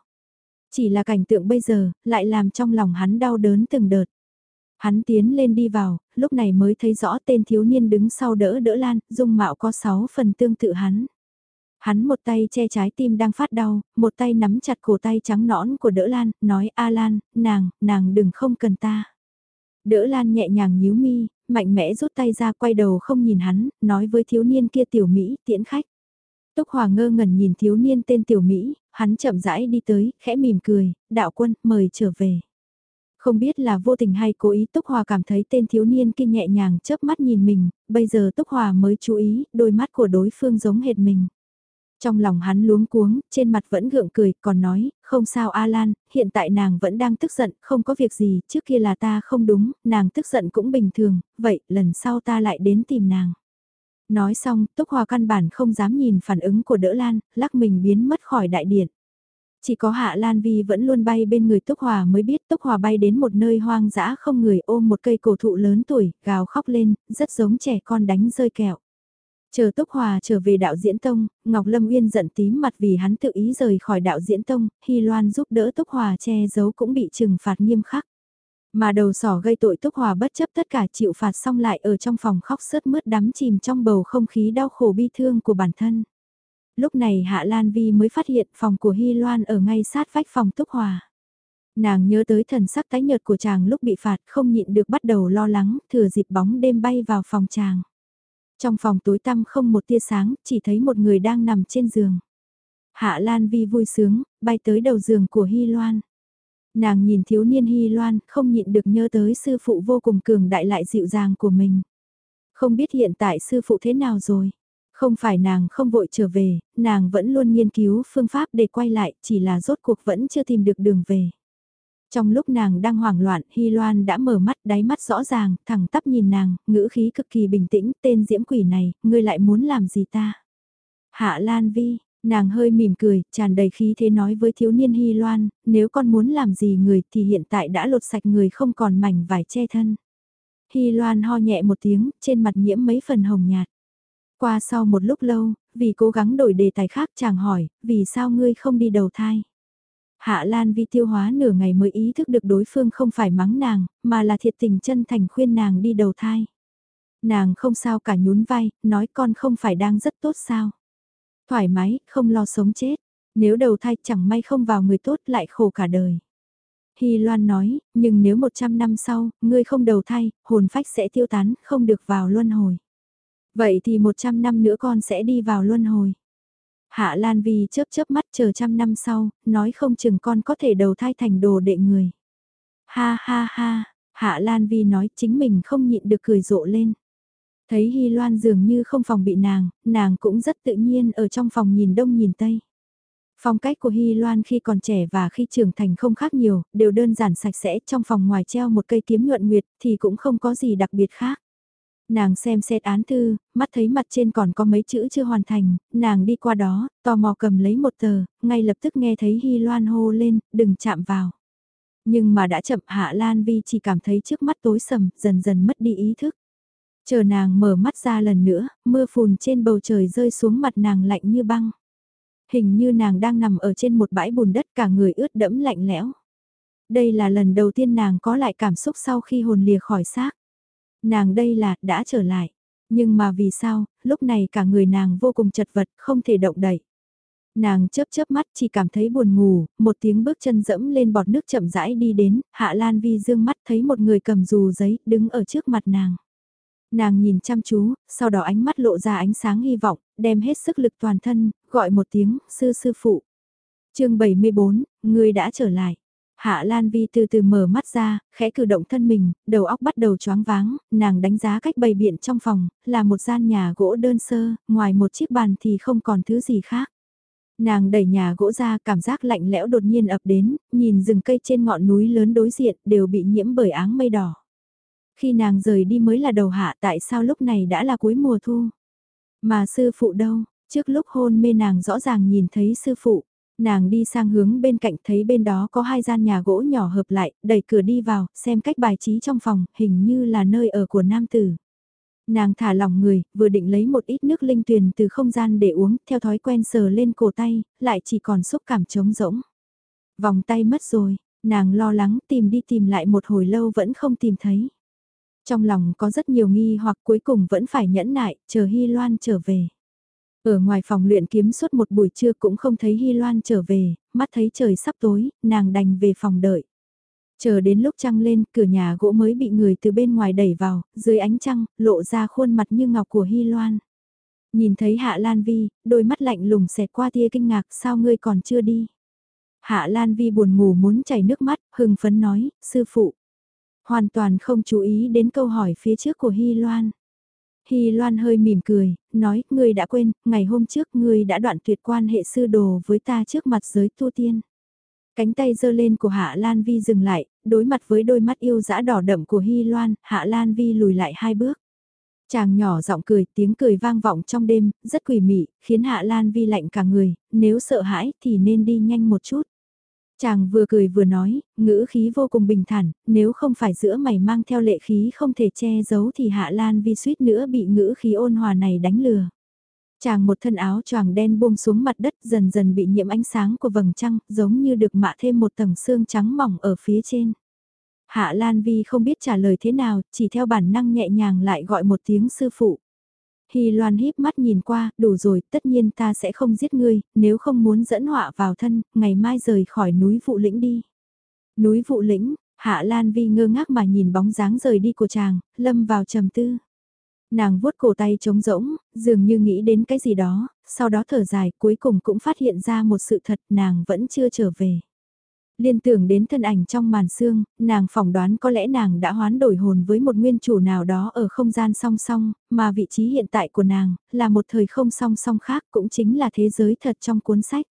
Chỉ là cảnh tượng bây giờ, lại làm trong lòng hắn đau đớn từng đợt. Hắn tiến lên đi vào, lúc này mới thấy rõ tên thiếu niên đứng sau đỡ đỡ Lan, dung mạo có sáu phần tương tự hắn. Hắn một tay che trái tim đang phát đau, một tay nắm chặt cổ tay trắng nõn của đỡ Lan, nói A Lan, nàng, nàng đừng không cần ta. Đỡ Lan nhẹ nhàng nhíu mi, mạnh mẽ rút tay ra quay đầu không nhìn hắn, nói với thiếu niên kia tiểu Mỹ, tiễn khách. Túc Hòa ngơ ngẩn nhìn thiếu niên tên tiểu Mỹ, hắn chậm rãi đi tới, khẽ mỉm cười, đạo quân, mời trở về. Không biết là vô tình hay cố ý Túc Hòa cảm thấy tên thiếu niên kia nhẹ nhàng chớp mắt nhìn mình, bây giờ Túc Hòa mới chú ý, đôi mắt của đối phương giống hệt mình. Trong lòng hắn luống cuống, trên mặt vẫn gượng cười, còn nói, không sao A Lan, hiện tại nàng vẫn đang tức giận, không có việc gì, trước kia là ta không đúng, nàng tức giận cũng bình thường, vậy lần sau ta lại đến tìm nàng. Nói xong, Túc Hòa căn bản không dám nhìn phản ứng của đỡ Lan, lắc mình biến mất khỏi đại điện. Chỉ có Hạ Lan Vi vẫn luôn bay bên người Túc Hòa mới biết Túc Hòa bay đến một nơi hoang dã không người ôm một cây cổ thụ lớn tuổi, gào khóc lên, rất giống trẻ con đánh rơi kẹo. Chờ Túc Hòa trở về đạo diễn tông, Ngọc Lâm Uyên giận tím mặt vì hắn tự ý rời khỏi đạo diễn tông, Hy Loan giúp đỡ Túc Hòa che giấu cũng bị trừng phạt nghiêm khắc. Mà đầu sỏ gây tội Túc Hòa bất chấp tất cả chịu phạt xong lại ở trong phòng khóc sớt mướt đắm chìm trong bầu không khí đau khổ bi thương của bản thân. Lúc này Hạ Lan Vi mới phát hiện phòng của Hy Loan ở ngay sát vách phòng Túc Hòa. Nàng nhớ tới thần sắc tái nhợt của chàng lúc bị phạt không nhịn được bắt đầu lo lắng, thừa dịp bóng đêm bay vào phòng chàng. Trong phòng tối tăm không một tia sáng, chỉ thấy một người đang nằm trên giường. Hạ Lan Vi vui sướng, bay tới đầu giường của Hy Loan. Nàng nhìn thiếu niên Hy Loan, không nhịn được nhớ tới sư phụ vô cùng cường đại lại dịu dàng của mình. Không biết hiện tại sư phụ thế nào rồi. Không phải nàng không vội trở về, nàng vẫn luôn nghiên cứu phương pháp để quay lại, chỉ là rốt cuộc vẫn chưa tìm được đường về. Trong lúc nàng đang hoảng loạn, Hy Loan đã mở mắt đáy mắt rõ ràng, thẳng tắp nhìn nàng, ngữ khí cực kỳ bình tĩnh, tên diễm quỷ này, ngươi lại muốn làm gì ta? Hạ Lan Vi, nàng hơi mỉm cười, tràn đầy khí thế nói với thiếu niên Hy Loan, nếu con muốn làm gì người thì hiện tại đã lột sạch người không còn mảnh vải che thân. Hy Loan ho nhẹ một tiếng, trên mặt nhiễm mấy phần hồng nhạt. Qua sau một lúc lâu, vì cố gắng đổi đề tài khác chàng hỏi, vì sao ngươi không đi đầu thai? Hạ Lan Vi tiêu hóa nửa ngày mới ý thức được đối phương không phải mắng nàng, mà là thiệt tình chân thành khuyên nàng đi đầu thai. Nàng không sao cả nhún vai, nói con không phải đang rất tốt sao. Thoải mái, không lo sống chết. Nếu đầu thai chẳng may không vào người tốt lại khổ cả đời. Hy Loan nói, nhưng nếu 100 năm sau, ngươi không đầu thai, hồn phách sẽ tiêu tán, không được vào luân hồi. Vậy thì 100 năm nữa con sẽ đi vào luân hồi. Hạ Lan Vi chớp chớp mắt chờ trăm năm sau, nói không chừng con có thể đầu thai thành đồ đệ người. Ha ha ha, Hạ Lan Vi nói chính mình không nhịn được cười rộ lên. Thấy Hy Loan dường như không phòng bị nàng, nàng cũng rất tự nhiên ở trong phòng nhìn đông nhìn tây. Phong cách của Hy Loan khi còn trẻ và khi trưởng thành không khác nhiều, đều đơn giản sạch sẽ trong phòng ngoài treo một cây kiếm nhuận nguyệt thì cũng không có gì đặc biệt khác. Nàng xem xét án thư, mắt thấy mặt trên còn có mấy chữ chưa hoàn thành, nàng đi qua đó, tò mò cầm lấy một tờ, ngay lập tức nghe thấy Hy Loan hô lên, đừng chạm vào. Nhưng mà đã chậm Hạ Lan Vi chỉ cảm thấy trước mắt tối sầm, dần dần mất đi ý thức. Chờ nàng mở mắt ra lần nữa, mưa phùn trên bầu trời rơi xuống mặt nàng lạnh như băng. Hình như nàng đang nằm ở trên một bãi bùn đất cả người ướt đẫm lạnh lẽo. Đây là lần đầu tiên nàng có lại cảm xúc sau khi hồn lìa khỏi xác. Nàng đây là, đã trở lại. Nhưng mà vì sao, lúc này cả người nàng vô cùng chật vật, không thể động đậy. Nàng chớp chớp mắt chỉ cảm thấy buồn ngủ, một tiếng bước chân dẫm lên bọt nước chậm rãi đi đến, Hạ Lan Vi dương mắt thấy một người cầm dù giấy đứng ở trước mặt nàng. Nàng nhìn chăm chú, sau đó ánh mắt lộ ra ánh sáng hy vọng, đem hết sức lực toàn thân, gọi một tiếng, sư sư phụ. chương 74, người đã trở lại. Hạ Lan Vi từ từ mở mắt ra, khẽ cử động thân mình, đầu óc bắt đầu choáng váng, nàng đánh giá cách bày biện trong phòng, là một gian nhà gỗ đơn sơ, ngoài một chiếc bàn thì không còn thứ gì khác. Nàng đẩy nhà gỗ ra cảm giác lạnh lẽo đột nhiên ập đến, nhìn rừng cây trên ngọn núi lớn đối diện đều bị nhiễm bởi áng mây đỏ. Khi nàng rời đi mới là đầu hạ tại sao lúc này đã là cuối mùa thu. Mà sư phụ đâu, trước lúc hôn mê nàng rõ ràng nhìn thấy sư phụ. Nàng đi sang hướng bên cạnh thấy bên đó có hai gian nhà gỗ nhỏ hợp lại, đẩy cửa đi vào, xem cách bài trí trong phòng, hình như là nơi ở của nam tử. Nàng thả lỏng người, vừa định lấy một ít nước linh tuyền từ không gian để uống, theo thói quen sờ lên cổ tay, lại chỉ còn xúc cảm trống rỗng. Vòng tay mất rồi, nàng lo lắng tìm đi tìm lại một hồi lâu vẫn không tìm thấy. Trong lòng có rất nhiều nghi hoặc cuối cùng vẫn phải nhẫn nại, chờ Hy Loan trở về. Ở ngoài phòng luyện kiếm suốt một buổi trưa cũng không thấy Hy Loan trở về, mắt thấy trời sắp tối, nàng đành về phòng đợi. Chờ đến lúc trăng lên, cửa nhà gỗ mới bị người từ bên ngoài đẩy vào, dưới ánh trăng, lộ ra khuôn mặt như ngọc của Hy Loan. Nhìn thấy Hạ Lan Vi, đôi mắt lạnh lùng xẹt qua tia kinh ngạc, sao ngươi còn chưa đi? Hạ Lan Vi buồn ngủ muốn chảy nước mắt, hưng phấn nói, sư phụ. Hoàn toàn không chú ý đến câu hỏi phía trước của Hy Loan. Hy Loan hơi mỉm cười, nói, ngươi đã quên, ngày hôm trước ngươi đã đoạn tuyệt quan hệ sư đồ với ta trước mặt giới tu tiên. Cánh tay giơ lên của Hạ Lan Vi dừng lại, đối mặt với đôi mắt yêu dã đỏ đậm của Hy Loan, Hạ Lan Vi lùi lại hai bước. Chàng nhỏ giọng cười, tiếng cười vang vọng trong đêm, rất quỷ mị, khiến Hạ Lan Vi lạnh cả người, nếu sợ hãi thì nên đi nhanh một chút. Chàng vừa cười vừa nói, ngữ khí vô cùng bình thản, nếu không phải giữa mày mang theo lệ khí không thể che giấu thì Hạ Lan Vi suýt nữa bị ngữ khí ôn hòa này đánh lừa. Chàng một thân áo choàng đen buông xuống mặt đất dần dần bị nhiễm ánh sáng của vầng trăng, giống như được mạ thêm một tầng xương trắng mỏng ở phía trên. Hạ Lan Vi không biết trả lời thế nào, chỉ theo bản năng nhẹ nhàng lại gọi một tiếng sư phụ. Hy Loan híp mắt nhìn qua, đủ rồi, tất nhiên ta sẽ không giết ngươi, nếu không muốn dẫn họa vào thân, ngày mai rời khỏi núi vụ lĩnh đi. Núi vụ lĩnh, Hạ Lan Vi ngơ ngác mà nhìn bóng dáng rời đi của chàng, lâm vào trầm tư. Nàng vuốt cổ tay trống rỗng, dường như nghĩ đến cái gì đó, sau đó thở dài cuối cùng cũng phát hiện ra một sự thật nàng vẫn chưa trở về. Liên tưởng đến thân ảnh trong màn xương, nàng phỏng đoán có lẽ nàng đã hoán đổi hồn với một nguyên chủ nào đó ở không gian song song, mà vị trí hiện tại của nàng là một thời không song song khác cũng chính là thế giới thật trong cuốn sách.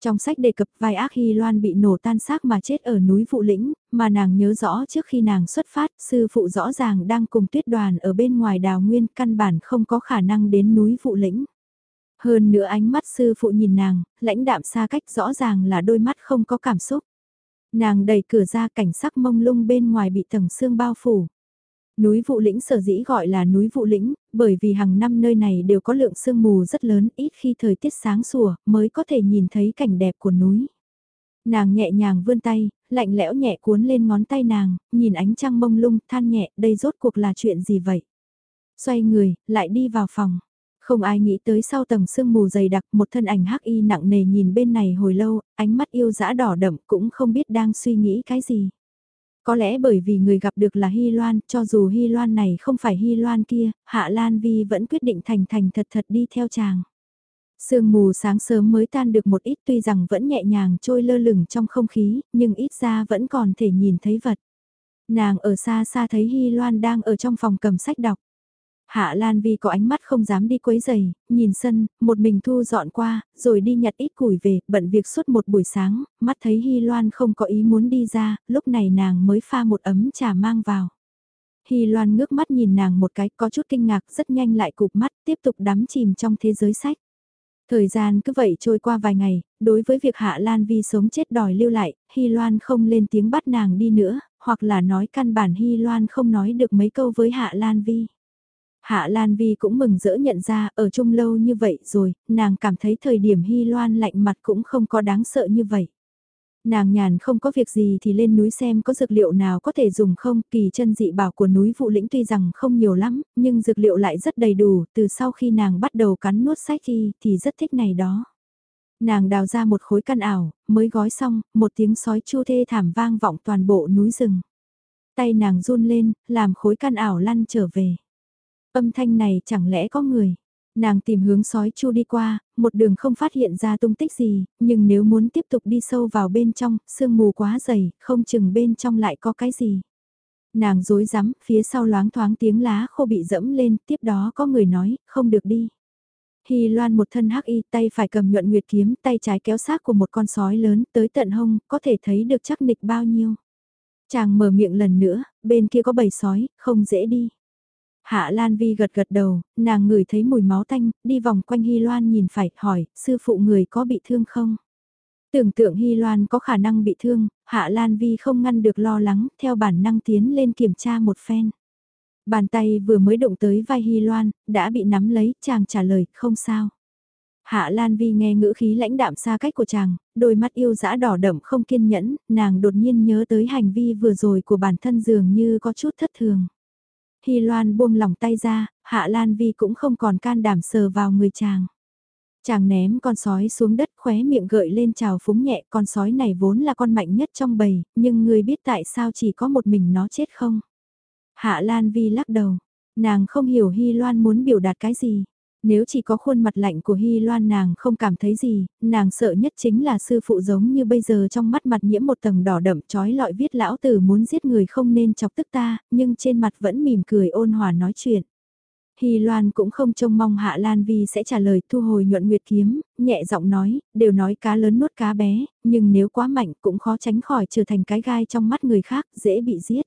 Trong sách đề cập vai ác Hy Loan bị nổ tan xác mà chết ở núi Vụ Lĩnh, mà nàng nhớ rõ trước khi nàng xuất phát, sư phụ rõ ràng đang cùng tuyết đoàn ở bên ngoài đào nguyên căn bản không có khả năng đến núi Vụ Lĩnh. Hơn nữa ánh mắt sư phụ nhìn nàng, lãnh đạm xa cách rõ ràng là đôi mắt không có cảm xúc. Nàng đẩy cửa ra cảnh sắc mông lung bên ngoài bị tầng xương bao phủ. Núi vụ lĩnh sở dĩ gọi là núi vụ lĩnh, bởi vì hàng năm nơi này đều có lượng sương mù rất lớn, ít khi thời tiết sáng sủa mới có thể nhìn thấy cảnh đẹp của núi. Nàng nhẹ nhàng vươn tay, lạnh lẽo nhẹ cuốn lên ngón tay nàng, nhìn ánh trăng mông lung, than nhẹ, đây rốt cuộc là chuyện gì vậy? Xoay người, lại đi vào phòng. Không ai nghĩ tới sau tầng sương mù dày đặc một thân ảnh hắc y nặng nề nhìn bên này hồi lâu, ánh mắt yêu dã đỏ đậm cũng không biết đang suy nghĩ cái gì. Có lẽ bởi vì người gặp được là Hy Loan, cho dù Hy Loan này không phải Hy Loan kia, Hạ Lan Vi vẫn quyết định thành thành thật thật đi theo chàng. Sương mù sáng sớm mới tan được một ít tuy rằng vẫn nhẹ nhàng trôi lơ lửng trong không khí, nhưng ít ra vẫn còn thể nhìn thấy vật. Nàng ở xa xa thấy Hy Loan đang ở trong phòng cầm sách đọc. Hạ Lan Vi có ánh mắt không dám đi quấy giày, nhìn sân, một mình thu dọn qua, rồi đi nhặt ít củi về, bận việc suốt một buổi sáng, mắt thấy Hy Loan không có ý muốn đi ra, lúc này nàng mới pha một ấm trà mang vào. Hy Loan ngước mắt nhìn nàng một cái, có chút kinh ngạc, rất nhanh lại cụp mắt, tiếp tục đắm chìm trong thế giới sách. Thời gian cứ vậy trôi qua vài ngày, đối với việc Hạ Lan Vi sống chết đòi lưu lại, Hy Loan không lên tiếng bắt nàng đi nữa, hoặc là nói căn bản Hy Loan không nói được mấy câu với Hạ Lan Vi. Hạ Lan Vi cũng mừng rỡ nhận ra ở chung lâu như vậy rồi, nàng cảm thấy thời điểm Hy Loan lạnh mặt cũng không có đáng sợ như vậy. Nàng nhàn không có việc gì thì lên núi xem có dược liệu nào có thể dùng không, kỳ chân dị bảo của núi Vụ Lĩnh tuy rằng không nhiều lắm, nhưng dược liệu lại rất đầy đủ, từ sau khi nàng bắt đầu cắn nuốt sách thi thì rất thích này đó. Nàng đào ra một khối căn ảo, mới gói xong, một tiếng sói chu thê thảm vang vọng toàn bộ núi rừng. Tay nàng run lên, làm khối căn ảo lăn trở về. Âm thanh này chẳng lẽ có người. Nàng tìm hướng sói chu đi qua, một đường không phát hiện ra tung tích gì, nhưng nếu muốn tiếp tục đi sâu vào bên trong, sương mù quá dày, không chừng bên trong lại có cái gì. Nàng dối rắm phía sau loáng thoáng tiếng lá khô bị dẫm lên, tiếp đó có người nói, không được đi. Hy Loan một thân hắc y tay phải cầm nhuận nguyệt kiếm, tay trái kéo xác của một con sói lớn tới tận hông, có thể thấy được chắc nịch bao nhiêu. Chàng mở miệng lần nữa, bên kia có bầy sói, không dễ đi. Hạ Lan Vi gật gật đầu, nàng ngửi thấy mùi máu tanh, đi vòng quanh Hy Loan nhìn phải, hỏi, sư phụ người có bị thương không? Tưởng tượng Hy Loan có khả năng bị thương, Hạ Lan Vi không ngăn được lo lắng, theo bản năng tiến lên kiểm tra một phen. Bàn tay vừa mới động tới vai Hy Loan, đã bị nắm lấy, chàng trả lời, không sao. Hạ Lan Vi nghe ngữ khí lãnh đạm xa cách của chàng, đôi mắt yêu dã đỏ đậm không kiên nhẫn, nàng đột nhiên nhớ tới hành vi vừa rồi của bản thân dường như có chút thất thường. Hy Loan buông lỏng tay ra, Hạ Lan Vi cũng không còn can đảm sờ vào người chàng. Chàng ném con sói xuống đất khóe miệng gợi lên trào phúng nhẹ con sói này vốn là con mạnh nhất trong bầy, nhưng người biết tại sao chỉ có một mình nó chết không? Hạ Lan Vi lắc đầu, nàng không hiểu Hy Loan muốn biểu đạt cái gì. Nếu chỉ có khuôn mặt lạnh của Hy Loan nàng không cảm thấy gì, nàng sợ nhất chính là sư phụ giống như bây giờ trong mắt mặt nhiễm một tầng đỏ đậm trói lọi viết lão tử muốn giết người không nên chọc tức ta, nhưng trên mặt vẫn mỉm cười ôn hòa nói chuyện. Hy Loan cũng không trông mong Hạ Lan Vi sẽ trả lời thu hồi nhuận nguyệt kiếm, nhẹ giọng nói, đều nói cá lớn nuốt cá bé, nhưng nếu quá mạnh cũng khó tránh khỏi trở thành cái gai trong mắt người khác, dễ bị giết.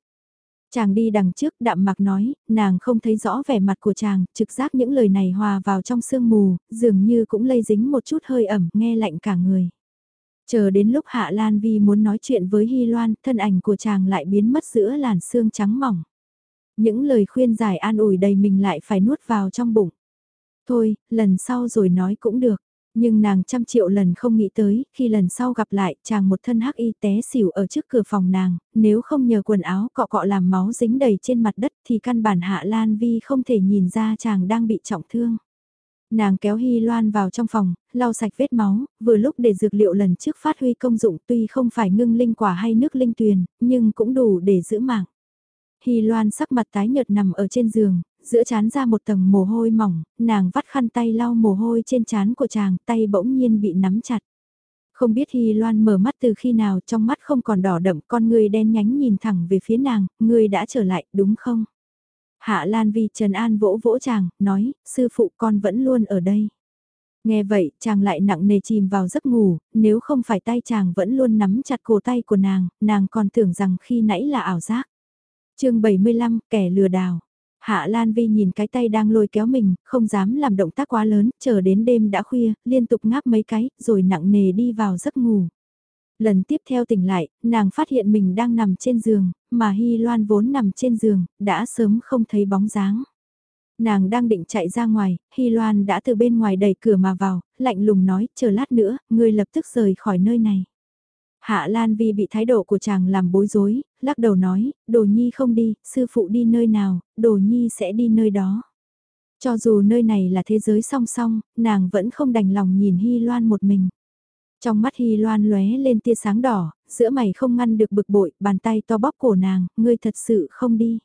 Chàng đi đằng trước đạm mạc nói, nàng không thấy rõ vẻ mặt của chàng, trực giác những lời này hòa vào trong sương mù, dường như cũng lây dính một chút hơi ẩm, nghe lạnh cả người. Chờ đến lúc Hạ Lan Vi muốn nói chuyện với Hy Loan, thân ảnh của chàng lại biến mất giữa làn sương trắng mỏng. Những lời khuyên giải an ủi đầy mình lại phải nuốt vào trong bụng. Thôi, lần sau rồi nói cũng được. Nhưng nàng trăm triệu lần không nghĩ tới, khi lần sau gặp lại, chàng một thân hắc y té xỉu ở trước cửa phòng nàng, nếu không nhờ quần áo cọ cọ làm máu dính đầy trên mặt đất thì căn bản Hạ Lan Vi không thể nhìn ra chàng đang bị trọng thương. Nàng kéo Hy Loan vào trong phòng, lau sạch vết máu, vừa lúc để dược liệu lần trước phát huy công dụng tuy không phải ngưng linh quả hay nước linh tuyền, nhưng cũng đủ để giữ mạng. Hy Loan sắc mặt tái nhợt nằm ở trên giường, giữa chán ra một tầng mồ hôi mỏng, nàng vắt khăn tay lau mồ hôi trên chán của chàng, tay bỗng nhiên bị nắm chặt. Không biết Hy Loan mở mắt từ khi nào trong mắt không còn đỏ đậm con người đen nhánh nhìn thẳng về phía nàng, người đã trở lại đúng không? Hạ Lan Vi Trần An vỗ vỗ chàng, nói, sư phụ con vẫn luôn ở đây. Nghe vậy, chàng lại nặng nề chìm vào giấc ngủ, nếu không phải tay chàng vẫn luôn nắm chặt cổ tay của nàng, nàng còn tưởng rằng khi nãy là ảo giác. chương 75, kẻ lừa đảo. Hạ Lan Vi nhìn cái tay đang lôi kéo mình, không dám làm động tác quá lớn, chờ đến đêm đã khuya, liên tục ngáp mấy cái, rồi nặng nề đi vào giấc ngủ. Lần tiếp theo tỉnh lại, nàng phát hiện mình đang nằm trên giường, mà Hy Loan vốn nằm trên giường, đã sớm không thấy bóng dáng. Nàng đang định chạy ra ngoài, Hy Loan đã từ bên ngoài đẩy cửa mà vào, lạnh lùng nói, chờ lát nữa, ngươi lập tức rời khỏi nơi này. Hạ Lan Vi bị thái độ của chàng làm bối rối, lắc đầu nói, đồ nhi không đi, sư phụ đi nơi nào, đồ nhi sẽ đi nơi đó. Cho dù nơi này là thế giới song song, nàng vẫn không đành lòng nhìn Hy Loan một mình. Trong mắt Hy Loan lóe lên tia sáng đỏ, giữa mày không ngăn được bực bội, bàn tay to bóp cổ nàng, ngươi thật sự không đi.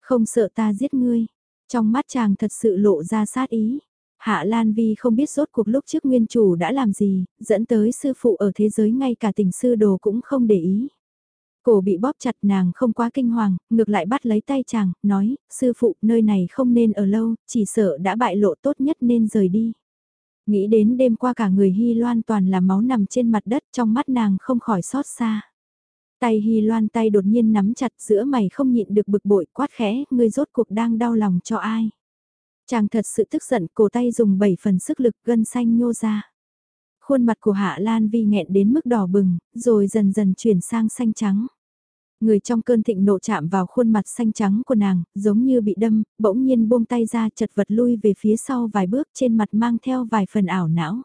Không sợ ta giết ngươi. Trong mắt chàng thật sự lộ ra sát ý. Hạ Lan Vi không biết rốt cuộc lúc trước nguyên chủ đã làm gì, dẫn tới sư phụ ở thế giới ngay cả tình sư đồ cũng không để ý. Cổ bị bóp chặt nàng không quá kinh hoàng, ngược lại bắt lấy tay chàng, nói, sư phụ nơi này không nên ở lâu, chỉ sợ đã bại lộ tốt nhất nên rời đi. Nghĩ đến đêm qua cả người Hy Loan toàn là máu nằm trên mặt đất trong mắt nàng không khỏi xót xa. Tay Hy Loan tay đột nhiên nắm chặt giữa mày không nhịn được bực bội quát khẽ, ngươi rốt cuộc đang đau lòng cho ai. Chàng thật sự tức giận, cổ tay dùng 7 phần sức lực gân xanh nhô ra. Khuôn mặt của Hạ Lan Vi nghẹn đến mức đỏ bừng, rồi dần dần chuyển sang xanh trắng. Người trong cơn thịnh nộ chạm vào khuôn mặt xanh trắng của nàng, giống như bị đâm, bỗng nhiên buông tay ra chật vật lui về phía sau vài bước trên mặt mang theo vài phần ảo não.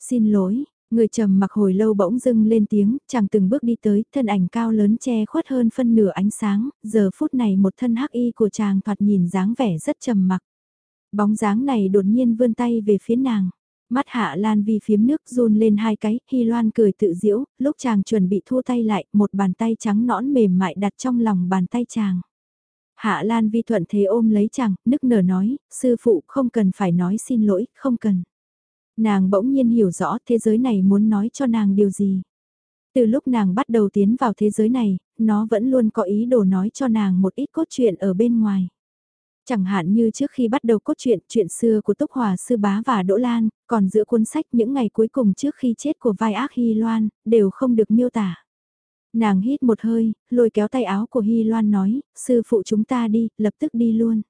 Xin lỗi, người trầm mặc hồi lâu bỗng dưng lên tiếng, chàng từng bước đi tới, thân ảnh cao lớn che khuất hơn phân nửa ánh sáng, giờ phút này một thân hắc y của chàng thoạt nhìn dáng vẻ rất trầm mặc. Bóng dáng này đột nhiên vươn tay về phía nàng. Mắt hạ lan vi phiếm nước run lên hai cái, Hy Loan cười tự diễu, lúc chàng chuẩn bị thua tay lại, một bàn tay trắng nõn mềm mại đặt trong lòng bàn tay chàng. Hạ Lan Vi thuận thế ôm lấy chàng, nức nở nói, sư phụ không cần phải nói xin lỗi, không cần. Nàng bỗng nhiên hiểu rõ thế giới này muốn nói cho nàng điều gì. Từ lúc nàng bắt đầu tiến vào thế giới này, nó vẫn luôn có ý đồ nói cho nàng một ít cốt truyện ở bên ngoài. Chẳng hạn như trước khi bắt đầu cốt truyện, chuyện xưa của Túc Hòa Sư Bá và Đỗ Lan, còn giữa cuốn sách những ngày cuối cùng trước khi chết của vai ác Hy Loan, đều không được miêu tả. Nàng hít một hơi, lôi kéo tay áo của Hy Loan nói, sư phụ chúng ta đi, lập tức đi luôn.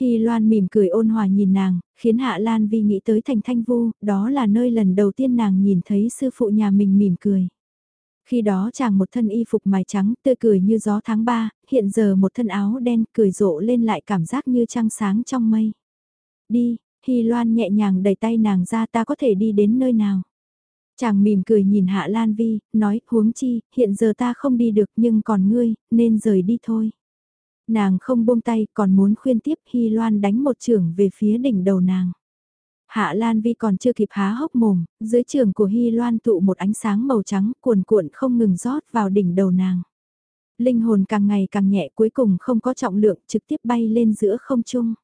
Hy Loan mỉm cười ôn hòa nhìn nàng, khiến Hạ Lan Vi nghĩ tới thành thanh vu, đó là nơi lần đầu tiên nàng nhìn thấy sư phụ nhà mình mỉm cười. Khi đó chàng một thân y phục mài trắng tươi cười như gió tháng 3, hiện giờ một thân áo đen cười rộ lên lại cảm giác như trăng sáng trong mây. Đi, Hy Loan nhẹ nhàng đẩy tay nàng ra ta có thể đi đến nơi nào. Chàng mỉm cười nhìn Hạ Lan Vi, nói, huống chi, hiện giờ ta không đi được nhưng còn ngươi, nên rời đi thôi. Nàng không buông tay, còn muốn khuyên tiếp Hy Loan đánh một trưởng về phía đỉnh đầu nàng. Hạ Lan Vi còn chưa kịp há hốc mồm, dưới trường của Hy Loan tụ một ánh sáng màu trắng cuồn cuộn không ngừng rót vào đỉnh đầu nàng. Linh hồn càng ngày càng nhẹ cuối cùng không có trọng lượng trực tiếp bay lên giữa không trung.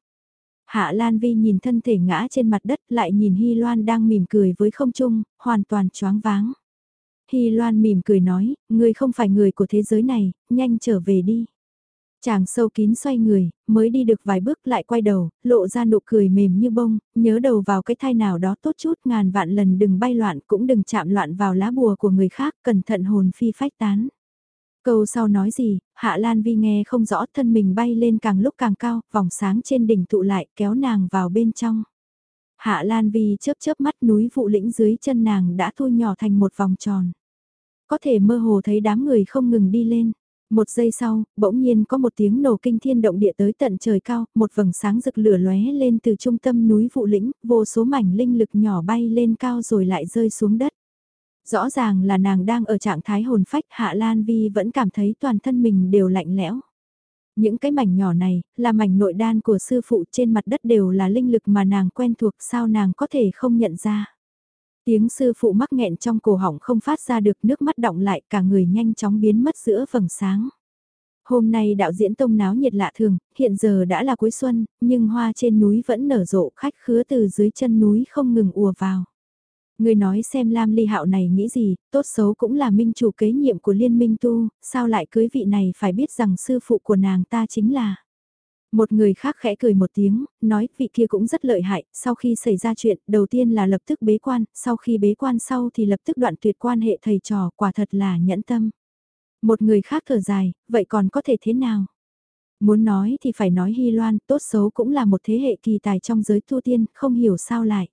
Hạ Lan Vi nhìn thân thể ngã trên mặt đất lại nhìn Hy Loan đang mỉm cười với không trung, hoàn toàn choáng váng. Hy Loan mỉm cười nói, ngươi không phải người của thế giới này, nhanh trở về đi. Chàng sâu kín xoay người, mới đi được vài bước lại quay đầu, lộ ra nụ cười mềm như bông, nhớ đầu vào cái thai nào đó tốt chút ngàn vạn lần đừng bay loạn cũng đừng chạm loạn vào lá bùa của người khác, cẩn thận hồn phi phách tán. Câu sau nói gì, Hạ Lan Vi nghe không rõ thân mình bay lên càng lúc càng cao, vòng sáng trên đỉnh tụ lại kéo nàng vào bên trong. Hạ Lan Vi chớp chớp mắt núi vụ lĩnh dưới chân nàng đã thu nhỏ thành một vòng tròn. Có thể mơ hồ thấy đám người không ngừng đi lên. Một giây sau, bỗng nhiên có một tiếng nổ kinh thiên động địa tới tận trời cao, một vầng sáng rực lửa lóe lên từ trung tâm núi vụ lĩnh, vô số mảnh linh lực nhỏ bay lên cao rồi lại rơi xuống đất. Rõ ràng là nàng đang ở trạng thái hồn phách Hạ Lan Vi vẫn cảm thấy toàn thân mình đều lạnh lẽo. Những cái mảnh nhỏ này, là mảnh nội đan của sư phụ trên mặt đất đều là linh lực mà nàng quen thuộc sao nàng có thể không nhận ra. Tiếng sư phụ mắc nghẹn trong cổ họng không phát ra được nước mắt động lại cả người nhanh chóng biến mất giữa vầng sáng. Hôm nay đạo diễn tông náo nhiệt lạ thường, hiện giờ đã là cuối xuân, nhưng hoa trên núi vẫn nở rộ khách khứa từ dưới chân núi không ngừng ùa vào. Người nói xem Lam Ly Hạo này nghĩ gì, tốt xấu cũng là minh chủ kế nhiệm của liên minh tu, sao lại cưới vị này phải biết rằng sư phụ của nàng ta chính là. Một người khác khẽ cười một tiếng, nói vị kia cũng rất lợi hại, sau khi xảy ra chuyện, đầu tiên là lập tức bế quan, sau khi bế quan sau thì lập tức đoạn tuyệt quan hệ thầy trò, quả thật là nhẫn tâm. Một người khác thở dài, vậy còn có thể thế nào? Muốn nói thì phải nói Hy Loan, tốt xấu cũng là một thế hệ kỳ tài trong giới tu tiên, không hiểu sao lại.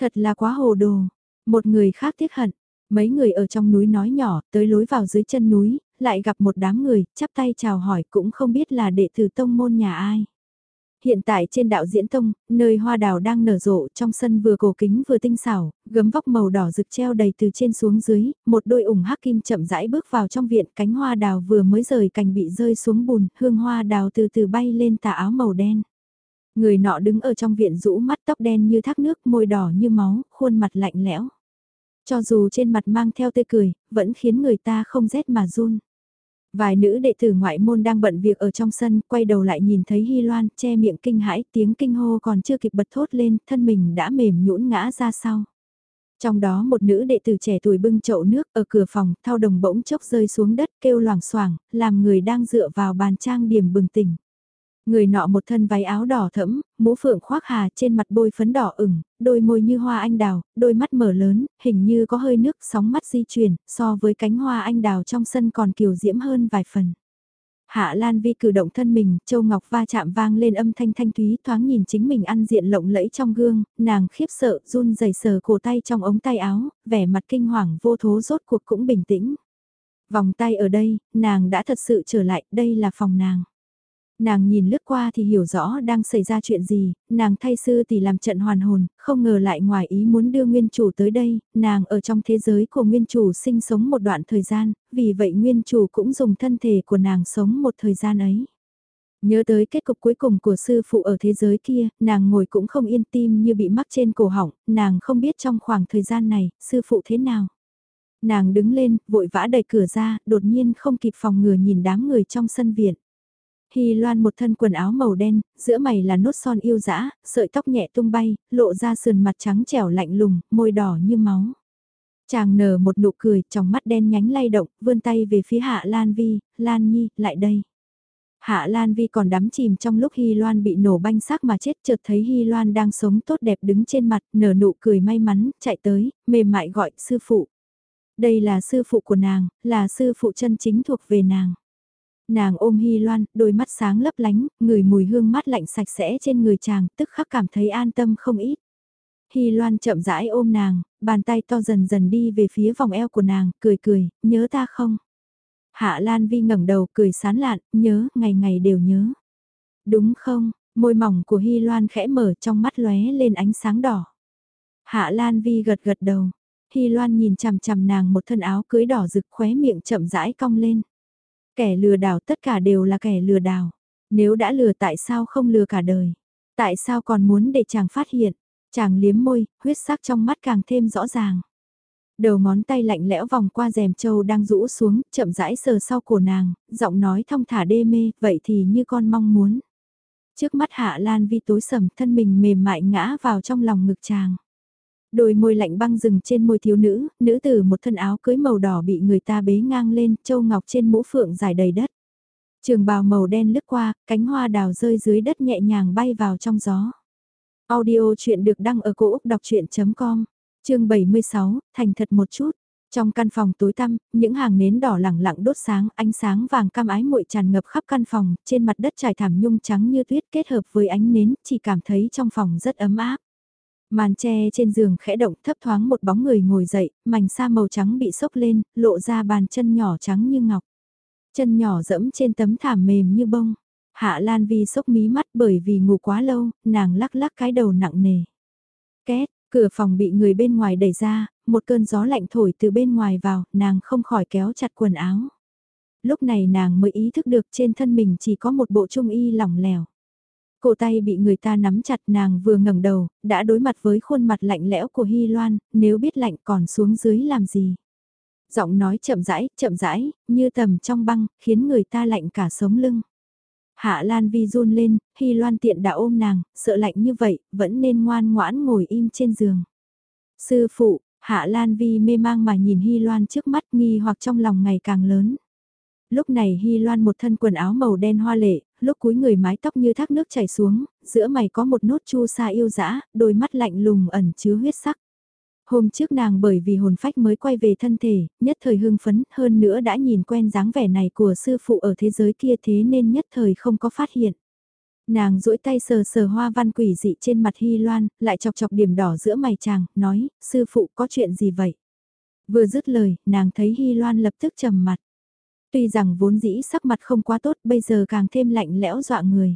Thật là quá hồ đồ. Một người khác tiếc hận. Mấy người ở trong núi nói nhỏ, tới lối vào dưới chân núi, lại gặp một đám người, chắp tay chào hỏi cũng không biết là đệ tử tông môn nhà ai. Hiện tại trên đạo diễn tông, nơi hoa đào đang nở rộ trong sân vừa cổ kính vừa tinh xảo, gấm vóc màu đỏ rực treo đầy từ trên xuống dưới, một đôi ủng hắc kim chậm rãi bước vào trong viện cánh hoa đào vừa mới rời cành bị rơi xuống bùn, hương hoa đào từ từ bay lên tà áo màu đen. Người nọ đứng ở trong viện rũ mắt tóc đen như thác nước, môi đỏ như máu, khuôn mặt lạnh lẽo. Cho dù trên mặt mang theo tươi cười, vẫn khiến người ta không rét mà run. Vài nữ đệ tử ngoại môn đang bận việc ở trong sân, quay đầu lại nhìn thấy Hy Loan, che miệng kinh hãi, tiếng kinh hô còn chưa kịp bật thốt lên, thân mình đã mềm nhũn ngã ra sau. Trong đó một nữ đệ tử trẻ tuổi bưng chậu nước ở cửa phòng, thao đồng bỗng chốc rơi xuống đất kêu loảng xoảng làm người đang dựa vào bàn trang điểm bừng tỉnh. Người nọ một thân váy áo đỏ thẫm, mũ phượng khoác hà trên mặt bôi phấn đỏ ửng, đôi môi như hoa anh đào, đôi mắt mở lớn, hình như có hơi nước sóng mắt di chuyển, so với cánh hoa anh đào trong sân còn kiều diễm hơn vài phần. Hạ Lan Vi cử động thân mình, Châu Ngọc va chạm vang lên âm thanh thanh thúy thoáng nhìn chính mình ăn diện lộng lẫy trong gương, nàng khiếp sợ run rẩy sờ cổ tay trong ống tay áo, vẻ mặt kinh hoàng vô thố rốt cuộc cũng bình tĩnh. Vòng tay ở đây, nàng đã thật sự trở lại, đây là phòng nàng. Nàng nhìn lướt qua thì hiểu rõ đang xảy ra chuyện gì, nàng thay sư tỷ làm trận hoàn hồn, không ngờ lại ngoài ý muốn đưa nguyên chủ tới đây, nàng ở trong thế giới của nguyên chủ sinh sống một đoạn thời gian, vì vậy nguyên chủ cũng dùng thân thể của nàng sống một thời gian ấy. Nhớ tới kết cục cuối cùng của sư phụ ở thế giới kia, nàng ngồi cũng không yên tim như bị mắc trên cổ họng, nàng không biết trong khoảng thời gian này, sư phụ thế nào. Nàng đứng lên, vội vã đẩy cửa ra, đột nhiên không kịp phòng ngừa nhìn đám người trong sân viện. Hy Loan một thân quần áo màu đen, giữa mày là nốt son yêu dã, sợi tóc nhẹ tung bay, lộ ra sườn mặt trắng trẻo lạnh lùng, môi đỏ như máu. Chàng nở một nụ cười, trong mắt đen nhánh lay động, vươn tay về phía Hạ Lan Vi, Lan Nhi, lại đây. Hạ Lan Vi còn đắm chìm trong lúc Hy Loan bị nổ banh xác mà chết chợt thấy Hy Loan đang sống tốt đẹp đứng trên mặt, nở nụ cười may mắn, chạy tới, mềm mại gọi sư phụ. Đây là sư phụ của nàng, là sư phụ chân chính thuộc về nàng. Nàng ôm Hy Loan, đôi mắt sáng lấp lánh, người mùi hương mát lạnh sạch sẽ trên người chàng, tức khắc cảm thấy an tâm không ít. Hy Loan chậm rãi ôm nàng, bàn tay to dần dần đi về phía vòng eo của nàng, cười cười, nhớ ta không? Hạ Lan Vi ngẩng đầu cười sán lạn, nhớ, ngày ngày đều nhớ. Đúng không, môi mỏng của Hy Loan khẽ mở trong mắt lóe lên ánh sáng đỏ. Hạ Lan Vi gật gật đầu, Hy Loan nhìn chằm chằm nàng một thân áo cưới đỏ rực khóe miệng chậm rãi cong lên. Kẻ lừa đảo tất cả đều là kẻ lừa đảo. Nếu đã lừa tại sao không lừa cả đời? Tại sao còn muốn để chàng phát hiện? Chàng liếm môi, huyết sắc trong mắt càng thêm rõ ràng. Đầu ngón tay lạnh lẽo vòng qua rèm châu đang rũ xuống, chậm rãi sờ sau cổ nàng, giọng nói thong thả đê mê, vậy thì như con mong muốn. Trước mắt Hạ Lan Vi tối sầm thân mình mềm mại ngã vào trong lòng ngực chàng. Đôi môi lạnh băng rừng trên môi thiếu nữ, nữ tử một thân áo cưới màu đỏ bị người ta bế ngang lên, châu ngọc trên mũ phượng dài đầy đất. Trường bào màu đen lướt qua, cánh hoa đào rơi dưới đất nhẹ nhàng bay vào trong gió. Audio chuyện được đăng ở cổ Úc đọc chuyện.com, chương 76, thành thật một chút. Trong căn phòng tối tăm, những hàng nến đỏ lẳng lặng đốt sáng, ánh sáng vàng cam ái muội tràn ngập khắp căn phòng, trên mặt đất trải thảm nhung trắng như tuyết kết hợp với ánh nến, chỉ cảm thấy trong phòng rất ấm áp. Màn tre trên giường khẽ động thấp thoáng một bóng người ngồi dậy, mảnh sa màu trắng bị sốc lên, lộ ra bàn chân nhỏ trắng như ngọc. Chân nhỏ dẫm trên tấm thảm mềm như bông. Hạ Lan Vi sốc mí mắt bởi vì ngủ quá lâu, nàng lắc lắc cái đầu nặng nề. Két, cửa phòng bị người bên ngoài đẩy ra, một cơn gió lạnh thổi từ bên ngoài vào, nàng không khỏi kéo chặt quần áo. Lúc này nàng mới ý thức được trên thân mình chỉ có một bộ trung y lỏng lẻo. Cổ tay bị người ta nắm chặt nàng vừa ngẩng đầu, đã đối mặt với khuôn mặt lạnh lẽo của Hy Loan, nếu biết lạnh còn xuống dưới làm gì. Giọng nói chậm rãi, chậm rãi, như tầm trong băng, khiến người ta lạnh cả sống lưng. Hạ Lan Vi run lên, Hy Loan tiện đã ôm nàng, sợ lạnh như vậy, vẫn nên ngoan ngoãn ngồi im trên giường. Sư phụ, Hạ Lan Vi mê mang mà nhìn Hy Loan trước mắt nghi hoặc trong lòng ngày càng lớn. Lúc này Hy Loan một thân quần áo màu đen hoa lệ, lúc cúi người mái tóc như thác nước chảy xuống, giữa mày có một nốt chu sa yêu dã, đôi mắt lạnh lùng ẩn chứa huyết sắc. Hôm trước nàng bởi vì hồn phách mới quay về thân thể, nhất thời hưng phấn, hơn nữa đã nhìn quen dáng vẻ này của sư phụ ở thế giới kia thế nên nhất thời không có phát hiện. Nàng duỗi tay sờ sờ hoa văn quỷ dị trên mặt Hy Loan, lại chọc chọc điểm đỏ giữa mày chàng, nói, sư phụ có chuyện gì vậy? Vừa dứt lời, nàng thấy Hy Loan lập tức trầm mặt. Tuy rằng vốn dĩ sắc mặt không quá tốt bây giờ càng thêm lạnh lẽo dọa người.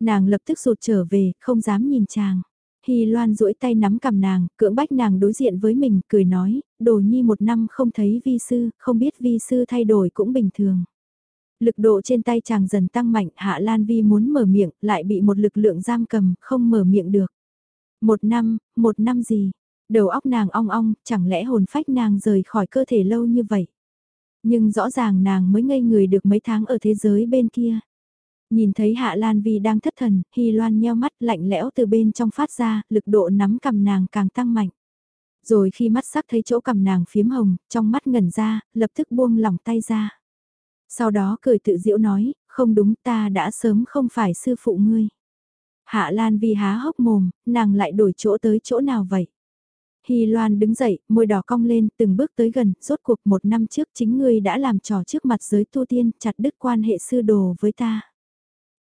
Nàng lập tức rụt trở về, không dám nhìn chàng. Hy Loan duỗi tay nắm cầm nàng, cưỡng bách nàng đối diện với mình, cười nói, đồ nhi một năm không thấy vi sư, không biết vi sư thay đổi cũng bình thường. Lực độ trên tay chàng dần tăng mạnh, Hạ Lan Vi muốn mở miệng, lại bị một lực lượng giam cầm, không mở miệng được. Một năm, một năm gì? Đầu óc nàng ong ong, chẳng lẽ hồn phách nàng rời khỏi cơ thể lâu như vậy? Nhưng rõ ràng nàng mới ngây người được mấy tháng ở thế giới bên kia. Nhìn thấy Hạ Lan Vi đang thất thần, Hy Loan nheo mắt lạnh lẽo từ bên trong phát ra, lực độ nắm cầm nàng càng tăng mạnh. Rồi khi mắt sắc thấy chỗ cầm nàng phiếm hồng, trong mắt ngẩn ra, lập tức buông lỏng tay ra. Sau đó cười tự diễu nói, không đúng ta đã sớm không phải sư phụ ngươi. Hạ Lan Vi há hốc mồm, nàng lại đổi chỗ tới chỗ nào vậy? Hy Loan đứng dậy, môi đỏ cong lên, từng bước tới gần, rốt cuộc một năm trước chính ngươi đã làm trò trước mặt giới tu tiên, chặt đứt quan hệ sư đồ với ta.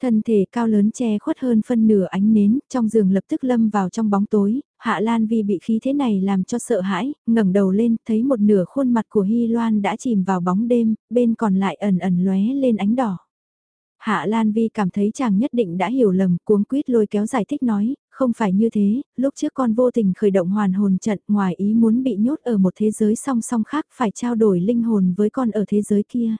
Thân thể cao lớn che khuất hơn phân nửa ánh nến, trong giường lập tức lâm vào trong bóng tối, Hạ Lan vì bị khí thế này làm cho sợ hãi, ngẩng đầu lên, thấy một nửa khuôn mặt của Hy Loan đã chìm vào bóng đêm, bên còn lại ẩn ẩn lóe lên ánh đỏ. Hạ Lan Vi cảm thấy chàng nhất định đã hiểu lầm, cuống quýt lôi kéo giải thích nói, không phải như thế, lúc trước con vô tình khởi động hoàn hồn trận ngoài ý muốn bị nhốt ở một thế giới song song khác phải trao đổi linh hồn với con ở thế giới kia.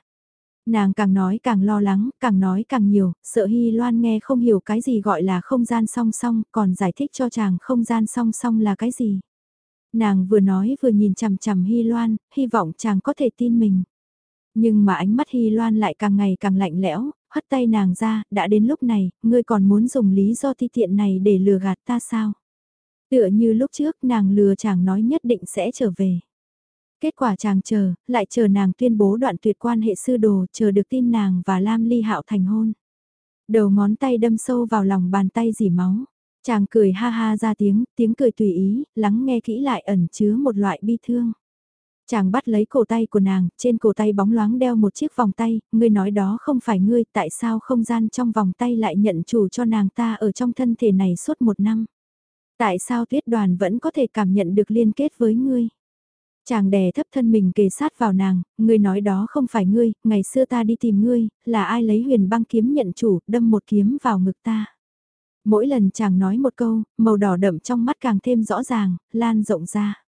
Nàng càng nói càng lo lắng, càng nói càng nhiều, sợ Hy Loan nghe không hiểu cái gì gọi là không gian song song, còn giải thích cho chàng không gian song song là cái gì. Nàng vừa nói vừa nhìn chằm chằm Hy Loan, hy vọng chàng có thể tin mình. Nhưng mà ánh mắt Hy Loan lại càng ngày càng lạnh lẽo, hất tay nàng ra, đã đến lúc này, ngươi còn muốn dùng lý do ti tiện này để lừa gạt ta sao? Tựa như lúc trước nàng lừa chàng nói nhất định sẽ trở về. Kết quả chàng chờ, lại chờ nàng tuyên bố đoạn tuyệt quan hệ sư đồ, chờ được tin nàng và Lam Ly Hạo thành hôn. Đầu ngón tay đâm sâu vào lòng bàn tay dỉ máu. Chàng cười ha ha ra tiếng, tiếng cười tùy ý, lắng nghe kỹ lại ẩn chứa một loại bi thương. Chàng bắt lấy cổ tay của nàng, trên cổ tay bóng loáng đeo một chiếc vòng tay, ngươi nói đó không phải ngươi, tại sao không gian trong vòng tay lại nhận chủ cho nàng ta ở trong thân thể này suốt một năm. Tại sao tuyết đoàn vẫn có thể cảm nhận được liên kết với ngươi? Chàng đè thấp thân mình kề sát vào nàng, ngươi nói đó không phải ngươi, ngày xưa ta đi tìm ngươi, là ai lấy huyền băng kiếm nhận chủ, đâm một kiếm vào ngực ta. Mỗi lần chàng nói một câu, màu đỏ đậm trong mắt càng thêm rõ ràng, lan rộng ra.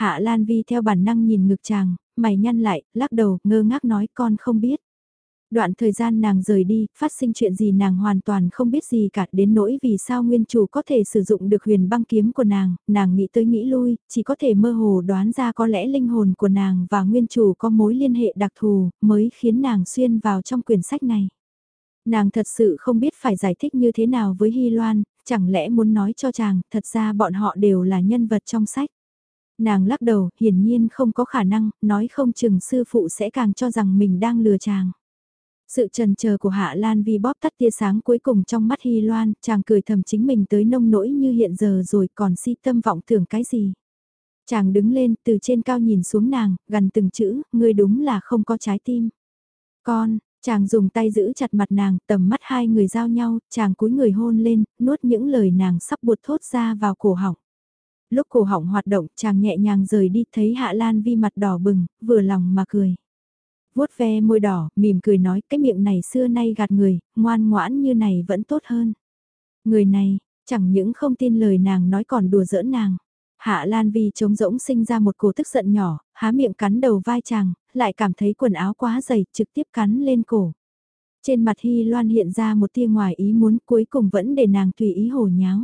Hạ Lan Vi theo bản năng nhìn ngực chàng, mày nhăn lại, lắc đầu, ngơ ngác nói con không biết. Đoạn thời gian nàng rời đi, phát sinh chuyện gì nàng hoàn toàn không biết gì cả đến nỗi vì sao nguyên chủ có thể sử dụng được huyền băng kiếm của nàng, nàng nghĩ tới nghĩ lui, chỉ có thể mơ hồ đoán ra có lẽ linh hồn của nàng và nguyên chủ có mối liên hệ đặc thù mới khiến nàng xuyên vào trong quyển sách này. Nàng thật sự không biết phải giải thích như thế nào với Hy Loan, chẳng lẽ muốn nói cho chàng, thật ra bọn họ đều là nhân vật trong sách. Nàng lắc đầu, hiển nhiên không có khả năng, nói không chừng sư phụ sẽ càng cho rằng mình đang lừa chàng. Sự trần chờ của Hạ Lan Vi bóp tắt tia sáng cuối cùng trong mắt Hy Loan, chàng cười thầm chính mình tới nông nỗi như hiện giờ rồi còn si tâm vọng tưởng cái gì. Chàng đứng lên từ trên cao nhìn xuống nàng, gần từng chữ, ngươi đúng là không có trái tim. Con, chàng dùng tay giữ chặt mặt nàng, tầm mắt hai người giao nhau, chàng cúi người hôn lên, nuốt những lời nàng sắp buột thốt ra vào cổ họng. Lúc cổ họng hoạt động, chàng nhẹ nhàng rời đi, thấy Hạ Lan Vi mặt đỏ bừng, vừa lòng mà cười vuốt ve môi đỏ, mỉm cười nói cái miệng này xưa nay gạt người, ngoan ngoãn như này vẫn tốt hơn. Người này, chẳng những không tin lời nàng nói còn đùa giỡn nàng. Hạ Lan Vi trống rỗng sinh ra một cổ tức giận nhỏ, há miệng cắn đầu vai chàng, lại cảm thấy quần áo quá dày, trực tiếp cắn lên cổ. Trên mặt Hy Loan hiện ra một tia ngoài ý muốn cuối cùng vẫn để nàng tùy ý hồ nháo.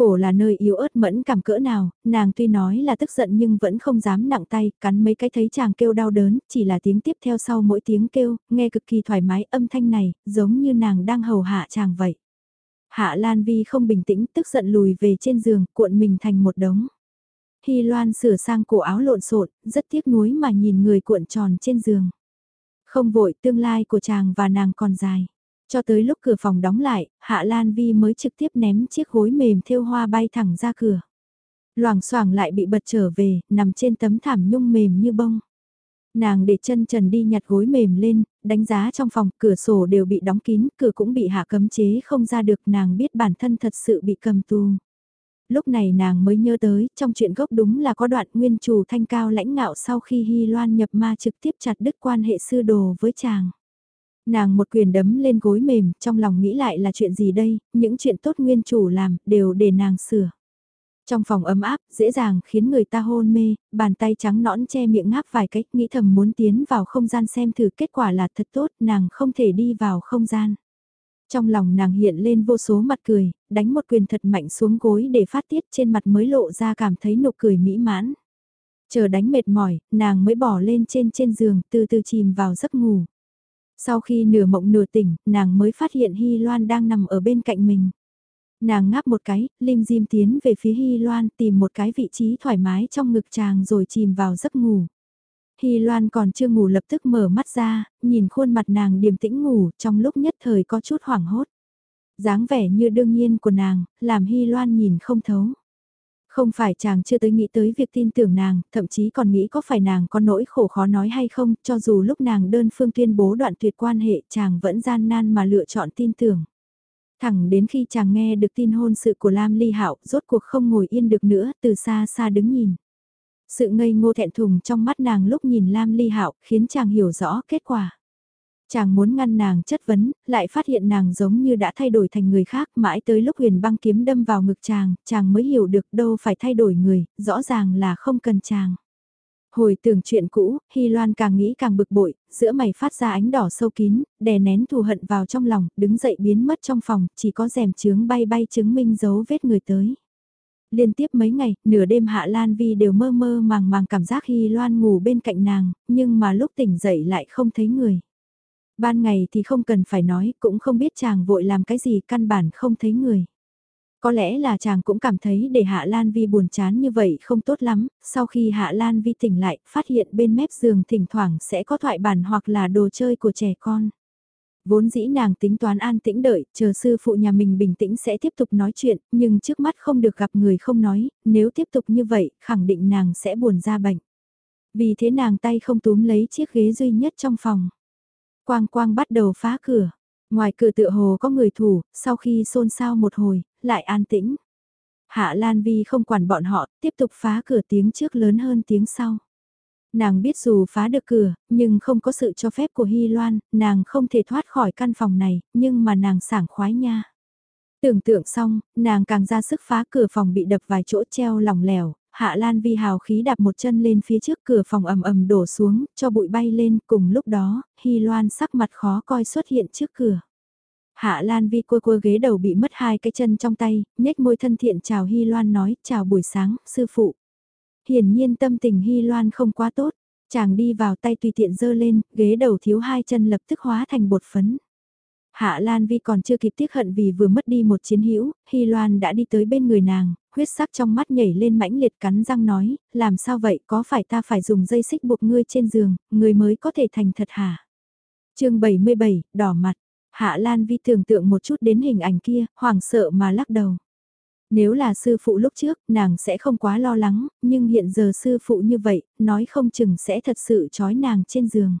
Cổ là nơi yếu ớt mẫn cảm cỡ nào, nàng tuy nói là tức giận nhưng vẫn không dám nặng tay, cắn mấy cái thấy chàng kêu đau đớn, chỉ là tiếng tiếp theo sau mỗi tiếng kêu, nghe cực kỳ thoải mái âm thanh này, giống như nàng đang hầu hạ chàng vậy. Hạ Lan Vi không bình tĩnh, tức giận lùi về trên giường, cuộn mình thành một đống. Hy Loan sửa sang cổ áo lộn xộn, rất tiếc nuối mà nhìn người cuộn tròn trên giường. Không vội, tương lai của chàng và nàng còn dài. Cho tới lúc cửa phòng đóng lại, Hạ Lan Vi mới trực tiếp ném chiếc gối mềm thêu hoa bay thẳng ra cửa. Loảng xoảng lại bị bật trở về, nằm trên tấm thảm nhung mềm như bông. Nàng để chân trần đi nhặt gối mềm lên, đánh giá trong phòng, cửa sổ đều bị đóng kín, cửa cũng bị hạ cấm chế không ra được, nàng biết bản thân thật sự bị cầm tù. Lúc này nàng mới nhớ tới, trong chuyện gốc đúng là có đoạn nguyên chủ thanh cao lãnh ngạo sau khi Hy Loan nhập ma trực tiếp chặt đứt quan hệ sư đồ với chàng. Nàng một quyền đấm lên gối mềm, trong lòng nghĩ lại là chuyện gì đây, những chuyện tốt nguyên chủ làm, đều để nàng sửa. Trong phòng ấm áp, dễ dàng khiến người ta hôn mê, bàn tay trắng nõn che miệng ngáp vài cách, nghĩ thầm muốn tiến vào không gian xem thử kết quả là thật tốt, nàng không thể đi vào không gian. Trong lòng nàng hiện lên vô số mặt cười, đánh một quyền thật mạnh xuống gối để phát tiết trên mặt mới lộ ra cảm thấy nụ cười mỹ mãn. Chờ đánh mệt mỏi, nàng mới bỏ lên trên trên giường, từ từ chìm vào giấc ngủ. Sau khi nửa mộng nửa tỉnh, nàng mới phát hiện Hy Loan đang nằm ở bên cạnh mình. Nàng ngáp một cái, lim dim tiến về phía Hy Loan tìm một cái vị trí thoải mái trong ngực chàng rồi chìm vào giấc ngủ. Hy Loan còn chưa ngủ lập tức mở mắt ra, nhìn khuôn mặt nàng điềm tĩnh ngủ trong lúc nhất thời có chút hoảng hốt. dáng vẻ như đương nhiên của nàng, làm Hy Loan nhìn không thấu. Không phải chàng chưa tới nghĩ tới việc tin tưởng nàng, thậm chí còn nghĩ có phải nàng có nỗi khổ khó nói hay không, cho dù lúc nàng đơn phương tuyên bố đoạn tuyệt quan hệ chàng vẫn gian nan mà lựa chọn tin tưởng. Thẳng đến khi chàng nghe được tin hôn sự của Lam Ly Hạo, rốt cuộc không ngồi yên được nữa, từ xa xa đứng nhìn. Sự ngây ngô thẹn thùng trong mắt nàng lúc nhìn Lam Ly Hạo khiến chàng hiểu rõ kết quả. Chàng muốn ngăn nàng chất vấn, lại phát hiện nàng giống như đã thay đổi thành người khác mãi tới lúc huyền băng kiếm đâm vào ngực chàng, chàng mới hiểu được đâu phải thay đổi người, rõ ràng là không cần chàng. Hồi tưởng chuyện cũ, Hy Loan càng nghĩ càng bực bội, giữa mày phát ra ánh đỏ sâu kín, đè nén thù hận vào trong lòng, đứng dậy biến mất trong phòng, chỉ có rèm chướng bay bay chứng minh dấu vết người tới. Liên tiếp mấy ngày, nửa đêm Hạ Lan Vi đều mơ mơ màng màng cảm giác Hy Loan ngủ bên cạnh nàng, nhưng mà lúc tỉnh dậy lại không thấy người. Ban ngày thì không cần phải nói, cũng không biết chàng vội làm cái gì căn bản không thấy người. Có lẽ là chàng cũng cảm thấy để Hạ Lan Vi buồn chán như vậy không tốt lắm, sau khi Hạ Lan Vi tỉnh lại, phát hiện bên mép giường thỉnh thoảng sẽ có thoại bản hoặc là đồ chơi của trẻ con. Vốn dĩ nàng tính toán an tĩnh đợi, chờ sư phụ nhà mình bình tĩnh sẽ tiếp tục nói chuyện, nhưng trước mắt không được gặp người không nói, nếu tiếp tục như vậy, khẳng định nàng sẽ buồn ra bệnh. Vì thế nàng tay không túm lấy chiếc ghế duy nhất trong phòng. Quang quang bắt đầu phá cửa. Ngoài cửa tựa hồ có người thủ, sau khi xôn xao một hồi, lại an tĩnh. Hạ Lan Vi không quản bọn họ, tiếp tục phá cửa tiếng trước lớn hơn tiếng sau. Nàng biết dù phá được cửa, nhưng không có sự cho phép của Hy Loan, nàng không thể thoát khỏi căn phòng này, nhưng mà nàng sảng khoái nha. Tưởng tượng xong, nàng càng ra sức phá cửa phòng bị đập vài chỗ treo lỏng lẻo, Hạ Lan Vi hào khí đạp một chân lên phía trước cửa phòng ầm ầm đổ xuống, cho bụi bay lên, cùng lúc đó, Hy Loan sắc mặt khó coi xuất hiện trước cửa. Hạ Lan Vi cua cua ghế đầu bị mất hai cái chân trong tay, nhếch môi thân thiện chào Hy Loan nói, chào buổi sáng, sư phụ. Hiển nhiên tâm tình Hy Loan không quá tốt, chàng đi vào tay tùy tiện dơ lên, ghế đầu thiếu hai chân lập tức hóa thành bột phấn. Hạ Lan Vi còn chưa kịp tiếc hận vì vừa mất đi một chiến hữu, Hy Loan đã đi tới bên người nàng, huyết sắc trong mắt nhảy lên mãnh liệt cắn răng nói, làm sao vậy có phải ta phải dùng dây xích buộc ngươi trên giường, ngươi mới có thể thành thật hả? chương 77, đỏ mặt, Hạ Lan Vi tưởng tượng một chút đến hình ảnh kia, hoảng sợ mà lắc đầu. Nếu là sư phụ lúc trước, nàng sẽ không quá lo lắng, nhưng hiện giờ sư phụ như vậy, nói không chừng sẽ thật sự trói nàng trên giường.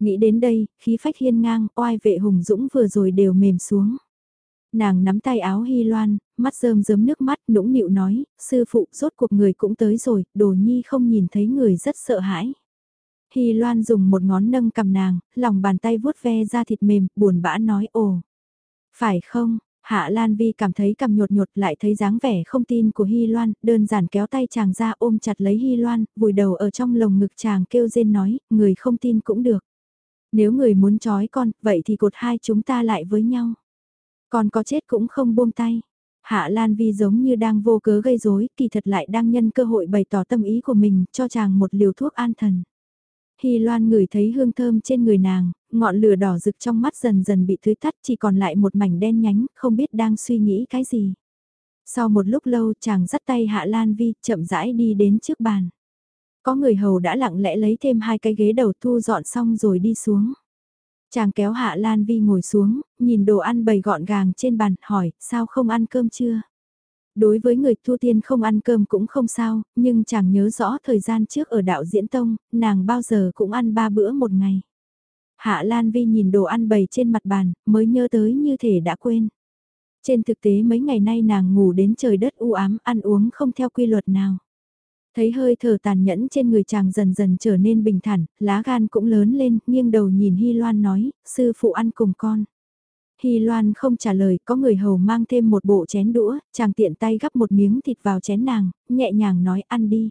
Nghĩ đến đây, khí phách hiên ngang, oai vệ hùng dũng vừa rồi đều mềm xuống. Nàng nắm tay áo Hy Loan, mắt rơm rớm nước mắt, nũng nịu nói, sư phụ rốt cuộc người cũng tới rồi, đồ nhi không nhìn thấy người rất sợ hãi. Hy Loan dùng một ngón nâng cầm nàng, lòng bàn tay vuốt ve ra thịt mềm, buồn bã nói ồ. Phải không, Hạ Lan Vi cảm thấy cầm nhột nhột lại thấy dáng vẻ không tin của Hy Loan, đơn giản kéo tay chàng ra ôm chặt lấy Hy Loan, vùi đầu ở trong lồng ngực chàng kêu rên nói, người không tin cũng được. Nếu người muốn trói con, vậy thì cột hai chúng ta lại với nhau. Con có chết cũng không buông tay. Hạ Lan Vi giống như đang vô cớ gây rối, kỳ thật lại đang nhân cơ hội bày tỏ tâm ý của mình, cho chàng một liều thuốc an thần. Hy Loan ngửi thấy hương thơm trên người nàng, ngọn lửa đỏ rực trong mắt dần dần bị thứ tắt chỉ còn lại một mảnh đen nhánh, không biết đang suy nghĩ cái gì. Sau một lúc lâu chàng dắt tay Hạ Lan Vi chậm rãi đi đến trước bàn. Có người hầu đã lặng lẽ lấy thêm hai cái ghế đầu thu dọn xong rồi đi xuống. Chàng kéo Hạ Lan Vi ngồi xuống, nhìn đồ ăn bày gọn gàng trên bàn, hỏi, sao không ăn cơm chưa? Đối với người thu tiên không ăn cơm cũng không sao, nhưng chàng nhớ rõ thời gian trước ở đạo diễn tông, nàng bao giờ cũng ăn ba bữa một ngày. Hạ Lan Vi nhìn đồ ăn bày trên mặt bàn, mới nhớ tới như thể đã quên. Trên thực tế mấy ngày nay nàng ngủ đến trời đất u ám, ăn uống không theo quy luật nào. Thấy hơi thở tàn nhẫn trên người chàng dần dần trở nên bình thản, lá gan cũng lớn lên, nghiêng đầu nhìn Hy Loan nói, sư phụ ăn cùng con. Hy Loan không trả lời, có người hầu mang thêm một bộ chén đũa, chàng tiện tay gắp một miếng thịt vào chén nàng, nhẹ nhàng nói ăn đi.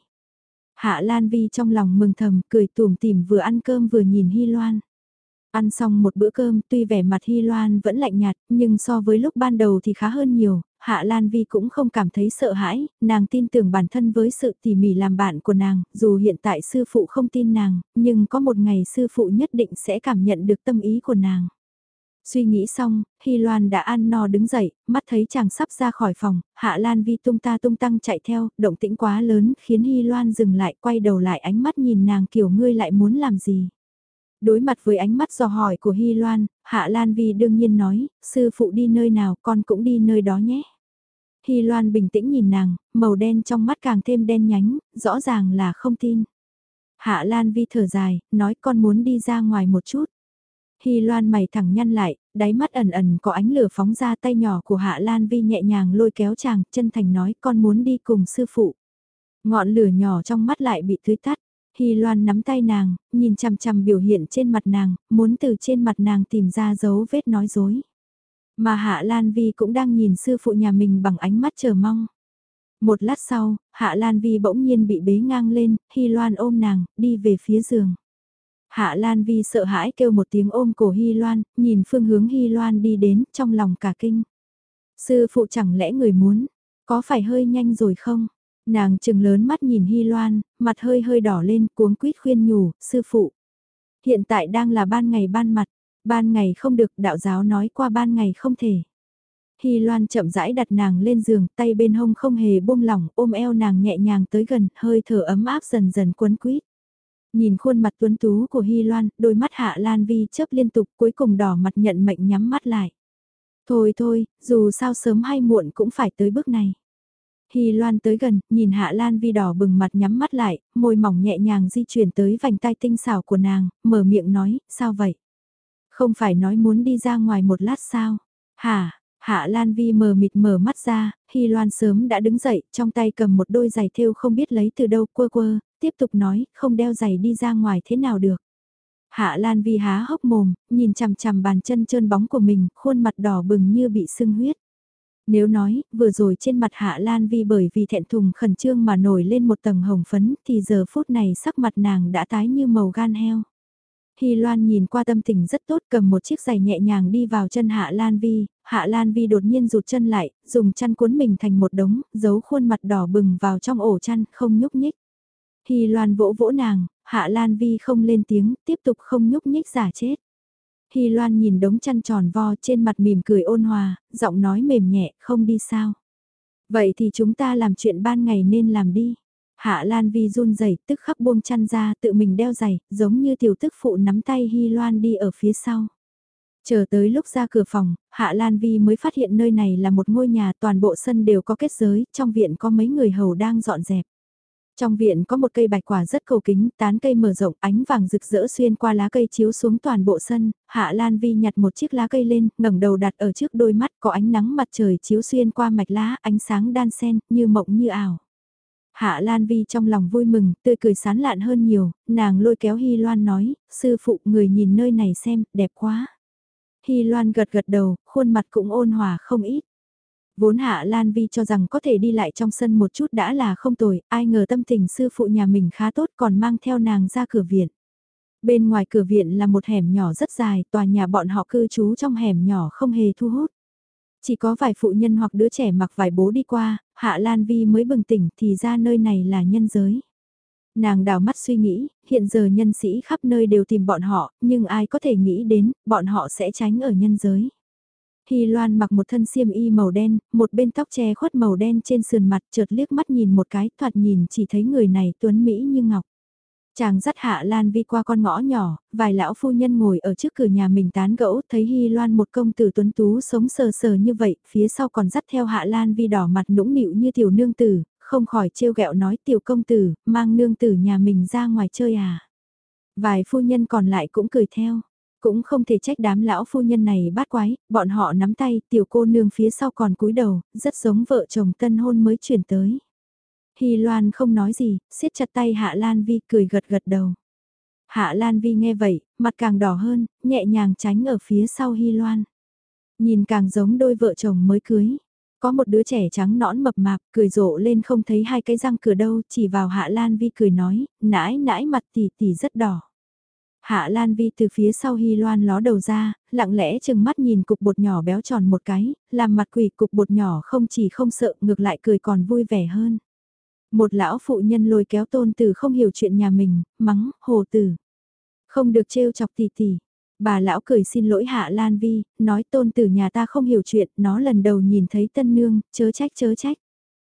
Hạ Lan Vi trong lòng mừng thầm, cười tủm tỉm vừa ăn cơm vừa nhìn Hy Loan. Ăn xong một bữa cơm, tuy vẻ mặt Hy Loan vẫn lạnh nhạt, nhưng so với lúc ban đầu thì khá hơn nhiều, Hạ Lan Vi cũng không cảm thấy sợ hãi, nàng tin tưởng bản thân với sự tỉ mỉ làm bạn của nàng, dù hiện tại sư phụ không tin nàng, nhưng có một ngày sư phụ nhất định sẽ cảm nhận được tâm ý của nàng. Suy nghĩ xong, Hy Loan đã ăn no đứng dậy, mắt thấy chàng sắp ra khỏi phòng, Hạ Lan Vi tung ta tung tăng chạy theo, động tĩnh quá lớn khiến Hy Loan dừng lại quay đầu lại ánh mắt nhìn nàng kiểu ngươi lại muốn làm gì. Đối mặt với ánh mắt dò hỏi của Hy Loan, Hạ Lan Vi đương nhiên nói, sư phụ đi nơi nào con cũng đi nơi đó nhé. Hy Loan bình tĩnh nhìn nàng, màu đen trong mắt càng thêm đen nhánh, rõ ràng là không tin. Hạ Lan Vi thở dài, nói con muốn đi ra ngoài một chút. Hy Loan mày thẳng nhăn lại, đáy mắt ẩn ẩn có ánh lửa phóng ra tay nhỏ của Hạ Lan Vi nhẹ nhàng lôi kéo chàng, chân thành nói con muốn đi cùng sư phụ. Ngọn lửa nhỏ trong mắt lại bị tưới tắt. Hy Loan nắm tay nàng, nhìn chằm chằm biểu hiện trên mặt nàng, muốn từ trên mặt nàng tìm ra dấu vết nói dối. Mà Hạ Lan Vi cũng đang nhìn sư phụ nhà mình bằng ánh mắt chờ mong. Một lát sau, Hạ Lan Vi bỗng nhiên bị bế ngang lên, Hy Loan ôm nàng, đi về phía giường. Hạ Lan Vi sợ hãi kêu một tiếng ôm cổ Hy Loan, nhìn phương hướng Hy Loan đi đến, trong lòng cả kinh. Sư phụ chẳng lẽ người muốn, có phải hơi nhanh rồi không? Nàng trừng lớn mắt nhìn Hy Loan, mặt hơi hơi đỏ lên, cuống quýt khuyên nhủ, sư phụ. Hiện tại đang là ban ngày ban mặt, Ban ngày không được, đạo giáo nói qua ban ngày không thể. Hy Loan chậm rãi đặt nàng lên giường, tay bên hông không hề buông lỏng, ôm eo nàng nhẹ nhàng tới gần, hơi thở ấm áp dần dần quấn quýt. Nhìn khuôn mặt tuấn tú của Hy Loan, đôi mắt Hạ Lan Vi chớp liên tục cuối cùng đỏ mặt nhận mệnh nhắm mắt lại. Thôi thôi, dù sao sớm hay muộn cũng phải tới bước này. Hy Loan tới gần, nhìn Hạ Lan Vi đỏ bừng mặt nhắm mắt lại, môi mỏng nhẹ nhàng di chuyển tới vành tai tinh xảo của nàng, mở miệng nói, sao vậy? Không phải nói muốn đi ra ngoài một lát sao? Hả? Hạ Lan Vi mờ mịt mở mắt ra, Hy Loan sớm đã đứng dậy, trong tay cầm một đôi giày thêu không biết lấy từ đâu quơ quơ, tiếp tục nói, không đeo giày đi ra ngoài thế nào được. Hạ Lan Vi há hốc mồm, nhìn chằm chằm bàn chân trơn bóng của mình, khuôn mặt đỏ bừng như bị sưng huyết. Nếu nói, vừa rồi trên mặt Hạ Lan Vi bởi vì thẹn thùng khẩn trương mà nổi lên một tầng hồng phấn thì giờ phút này sắc mặt nàng đã tái như màu gan heo. Hy Loan nhìn qua tâm tình rất tốt cầm một chiếc giày nhẹ nhàng đi vào chân Hạ Lan Vi, Hạ Lan Vi đột nhiên rụt chân lại, dùng chăn cuốn mình thành một đống, giấu khuôn mặt đỏ bừng vào trong ổ chăn, không nhúc nhích. Hy Loan vỗ vỗ nàng, Hạ Lan Vi không lên tiếng, tiếp tục không nhúc nhích giả chết. Hy Loan nhìn đống chăn tròn vo trên mặt mỉm cười ôn hòa, giọng nói mềm nhẹ, không đi sao. Vậy thì chúng ta làm chuyện ban ngày nên làm đi. Hạ Lan Vi run rẩy tức khắc buông chăn ra tự mình đeo giày, giống như tiểu tức phụ nắm tay Hy Loan đi ở phía sau. Chờ tới lúc ra cửa phòng, Hạ Lan Vi mới phát hiện nơi này là một ngôi nhà toàn bộ sân đều có kết giới, trong viện có mấy người hầu đang dọn dẹp. Trong viện có một cây bạch quả rất cầu kính, tán cây mở rộng, ánh vàng rực rỡ xuyên qua lá cây chiếu xuống toàn bộ sân, Hạ Lan Vi nhặt một chiếc lá cây lên, ngẩng đầu đặt ở trước đôi mắt có ánh nắng mặt trời chiếu xuyên qua mạch lá, ánh sáng đan sen, như mộng như ảo. Hạ Lan Vi trong lòng vui mừng, tươi cười sán lạn hơn nhiều, nàng lôi kéo Hy Loan nói, sư phụ người nhìn nơi này xem, đẹp quá. Hy Loan gật gật đầu, khuôn mặt cũng ôn hòa không ít. Vốn Hạ Lan Vi cho rằng có thể đi lại trong sân một chút đã là không tồi, ai ngờ tâm tình sư phụ nhà mình khá tốt còn mang theo nàng ra cửa viện. Bên ngoài cửa viện là một hẻm nhỏ rất dài, tòa nhà bọn họ cư trú trong hẻm nhỏ không hề thu hút. Chỉ có vài phụ nhân hoặc đứa trẻ mặc vải bố đi qua, Hạ Lan Vi mới bừng tỉnh thì ra nơi này là nhân giới. Nàng đào mắt suy nghĩ, hiện giờ nhân sĩ khắp nơi đều tìm bọn họ, nhưng ai có thể nghĩ đến, bọn họ sẽ tránh ở nhân giới. Hy Loan mặc một thân xiêm y màu đen, một bên tóc che khuất màu đen trên sườn mặt chợt liếc mắt nhìn một cái, thoạt nhìn chỉ thấy người này tuấn Mỹ như ngọc. Chàng dắt Hạ Lan Vi qua con ngõ nhỏ, vài lão phu nhân ngồi ở trước cửa nhà mình tán gẫu, thấy Hy Loan một công tử tuấn tú sống sờ sờ như vậy, phía sau còn dắt theo Hạ Lan Vi đỏ mặt nũng nịu như tiểu nương tử, không khỏi trêu ghẹo nói tiểu công tử, mang nương tử nhà mình ra ngoài chơi à. Vài phu nhân còn lại cũng cười theo. Cũng không thể trách đám lão phu nhân này bát quái, bọn họ nắm tay, tiểu cô nương phía sau còn cúi đầu, rất giống vợ chồng tân hôn mới chuyển tới. Hy Loan không nói gì, siết chặt tay Hạ Lan Vi cười gật gật đầu. Hạ Lan Vi nghe vậy, mặt càng đỏ hơn, nhẹ nhàng tránh ở phía sau Hy Loan. Nhìn càng giống đôi vợ chồng mới cưới. Có một đứa trẻ trắng nõn mập mạp, cười rộ lên không thấy hai cái răng cửa đâu, chỉ vào Hạ Lan Vi cười nói, nãi nãi mặt tỷ tỷ rất đỏ. Hạ Lan Vi từ phía sau Hy Loan ló đầu ra, lặng lẽ chừng mắt nhìn cục bột nhỏ béo tròn một cái, làm mặt quỷ cục bột nhỏ không chỉ không sợ ngược lại cười còn vui vẻ hơn. Một lão phụ nhân lôi kéo tôn tử không hiểu chuyện nhà mình, mắng, hồ tử. Không được trêu chọc tỷ tỷ. Bà lão cười xin lỗi Hạ Lan Vi, nói tôn tử nhà ta không hiểu chuyện, nó lần đầu nhìn thấy tân nương, chớ trách chớ trách.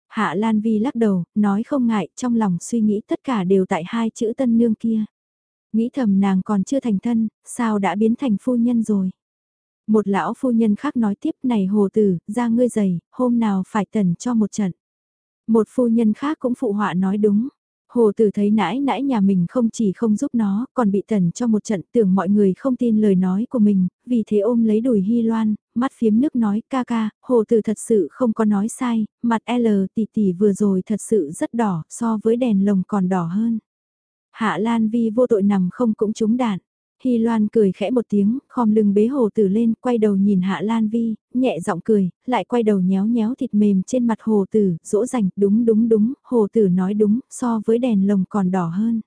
Hạ Lan Vi lắc đầu, nói không ngại, trong lòng suy nghĩ tất cả đều tại hai chữ tân nương kia. Nghĩ thầm nàng còn chưa thành thân, sao đã biến thành phu nhân rồi. Một lão phu nhân khác nói tiếp này hồ tử, ra ngươi giày, hôm nào phải tần cho một trận. Một phu nhân khác cũng phụ họa nói đúng. Hồ tử thấy nãi nãi nhà mình không chỉ không giúp nó, còn bị tần cho một trận tưởng mọi người không tin lời nói của mình, vì thế ôm lấy đùi hy loan, mắt phiếm nước nói ca ca, hồ tử thật sự không có nói sai, mặt L tỷ tỷ vừa rồi thật sự rất đỏ, so với đèn lồng còn đỏ hơn. Hạ Lan Vi vô tội nằm không cũng trúng đạn. Hy Loan cười khẽ một tiếng, khom lưng bế hồ tử lên, quay đầu nhìn Hạ Lan Vi, nhẹ giọng cười, lại quay đầu nhéo nhéo thịt mềm trên mặt hồ tử, dỗ dành, đúng đúng đúng, hồ tử nói đúng, so với đèn lồng còn đỏ hơn.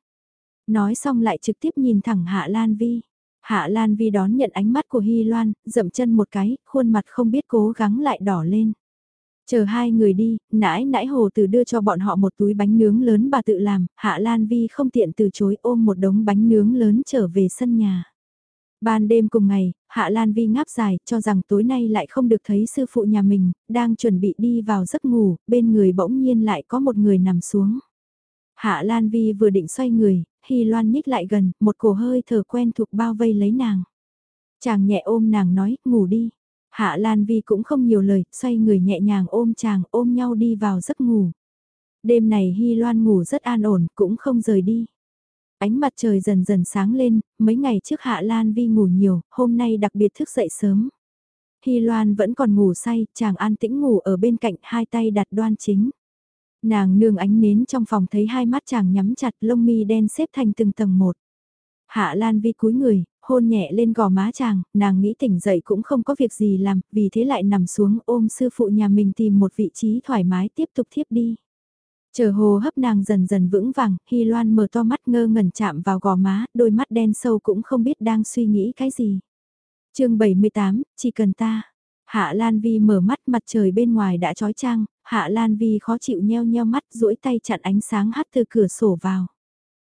Nói xong lại trực tiếp nhìn thẳng Hạ Lan Vi. Hạ Lan Vi đón nhận ánh mắt của Hy Loan, dậm chân một cái, khuôn mặt không biết cố gắng lại đỏ lên. Chờ hai người đi, nãi nãi hồ từ đưa cho bọn họ một túi bánh nướng lớn bà tự làm, Hạ Lan Vi không tiện từ chối ôm một đống bánh nướng lớn trở về sân nhà. Ban đêm cùng ngày, Hạ Lan Vi ngáp dài cho rằng tối nay lại không được thấy sư phụ nhà mình, đang chuẩn bị đi vào giấc ngủ, bên người bỗng nhiên lại có một người nằm xuống. Hạ Lan Vi vừa định xoay người, Hy Loan nhích lại gần, một cổ hơi thở quen thuộc bao vây lấy nàng. Chàng nhẹ ôm nàng nói, ngủ đi. Hạ Lan Vi cũng không nhiều lời, xoay người nhẹ nhàng ôm chàng, ôm nhau đi vào giấc ngủ. Đêm này Hy Loan ngủ rất an ổn, cũng không rời đi. Ánh mặt trời dần dần sáng lên, mấy ngày trước Hạ Lan Vi ngủ nhiều, hôm nay đặc biệt thức dậy sớm. Hy Loan vẫn còn ngủ say, chàng an tĩnh ngủ ở bên cạnh hai tay đặt đoan chính. Nàng nương ánh nến trong phòng thấy hai mắt chàng nhắm chặt lông mi đen xếp thành từng tầng một. Hạ Lan Vi cúi người, hôn nhẹ lên gò má chàng, nàng nghĩ tỉnh dậy cũng không có việc gì làm, vì thế lại nằm xuống ôm sư phụ nhà mình tìm một vị trí thoải mái tiếp tục thiếp đi. Chờ hồ hấp nàng dần dần vững vàng, Hy Loan mở to mắt ngơ ngẩn chạm vào gò má, đôi mắt đen sâu cũng không biết đang suy nghĩ cái gì. chương 78, chỉ cần ta. Hạ Lan Vi mở mắt mặt trời bên ngoài đã trói trang, Hạ Lan Vi khó chịu nheo nheo mắt duỗi tay chặn ánh sáng hắt từ cửa sổ vào.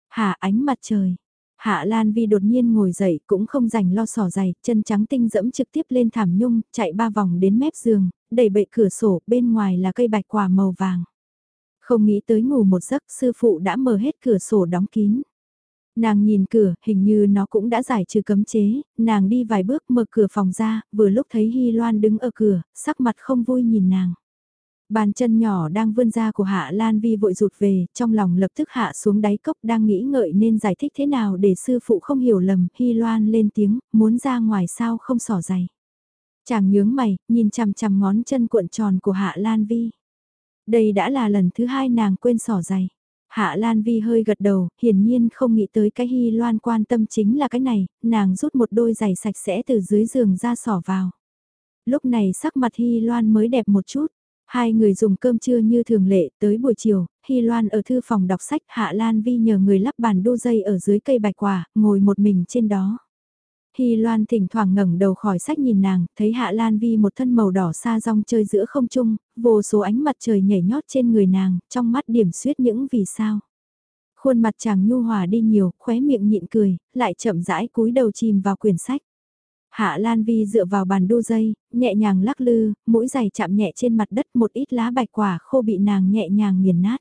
Hạ ánh mặt trời. Hạ Lan Vi đột nhiên ngồi dậy cũng không rảnh lo sỏ giày, chân trắng tinh dẫm trực tiếp lên thảm nhung, chạy ba vòng đến mép giường, đẩy bệ cửa sổ, bên ngoài là cây bạch quả màu vàng. Không nghĩ tới ngủ một giấc sư phụ đã mở hết cửa sổ đóng kín. Nàng nhìn cửa, hình như nó cũng đã giải trừ cấm chế, nàng đi vài bước mở cửa phòng ra, vừa lúc thấy Hy Loan đứng ở cửa, sắc mặt không vui nhìn nàng. Bàn chân nhỏ đang vươn ra của Hạ Lan Vi vội rụt về, trong lòng lập tức hạ xuống đáy cốc đang nghĩ ngợi nên giải thích thế nào để sư phụ không hiểu lầm, Hy Loan lên tiếng, muốn ra ngoài sao không sỏ giày. Chàng nhướng mày, nhìn chằm chằm ngón chân cuộn tròn của Hạ Lan Vi. Đây đã là lần thứ hai nàng quên sỏ giày. Hạ Lan Vi hơi gật đầu, hiển nhiên không nghĩ tới cái Hy Loan quan tâm chính là cái này, nàng rút một đôi giày sạch sẽ từ dưới giường ra sỏ vào. Lúc này sắc mặt Hy Loan mới đẹp một chút. Hai người dùng cơm trưa như thường lệ, tới buổi chiều, Hy Loan ở thư phòng đọc sách Hạ Lan Vi nhờ người lắp bàn đu dây ở dưới cây bạch quả, ngồi một mình trên đó. Hy Loan thỉnh thoảng ngẩng đầu khỏi sách nhìn nàng, thấy Hạ Lan Vi một thân màu đỏ xa rong chơi giữa không trung, vô số ánh mặt trời nhảy nhót trên người nàng, trong mắt điểm suyết những vì sao. Khuôn mặt chàng nhu hòa đi nhiều, khóe miệng nhịn cười, lại chậm rãi cúi đầu chìm vào quyển sách. Hạ Lan Vi dựa vào bàn đu dây, nhẹ nhàng lắc lư, mũi giày chạm nhẹ trên mặt đất một ít lá bạch quả khô bị nàng nhẹ nhàng nghiền nát.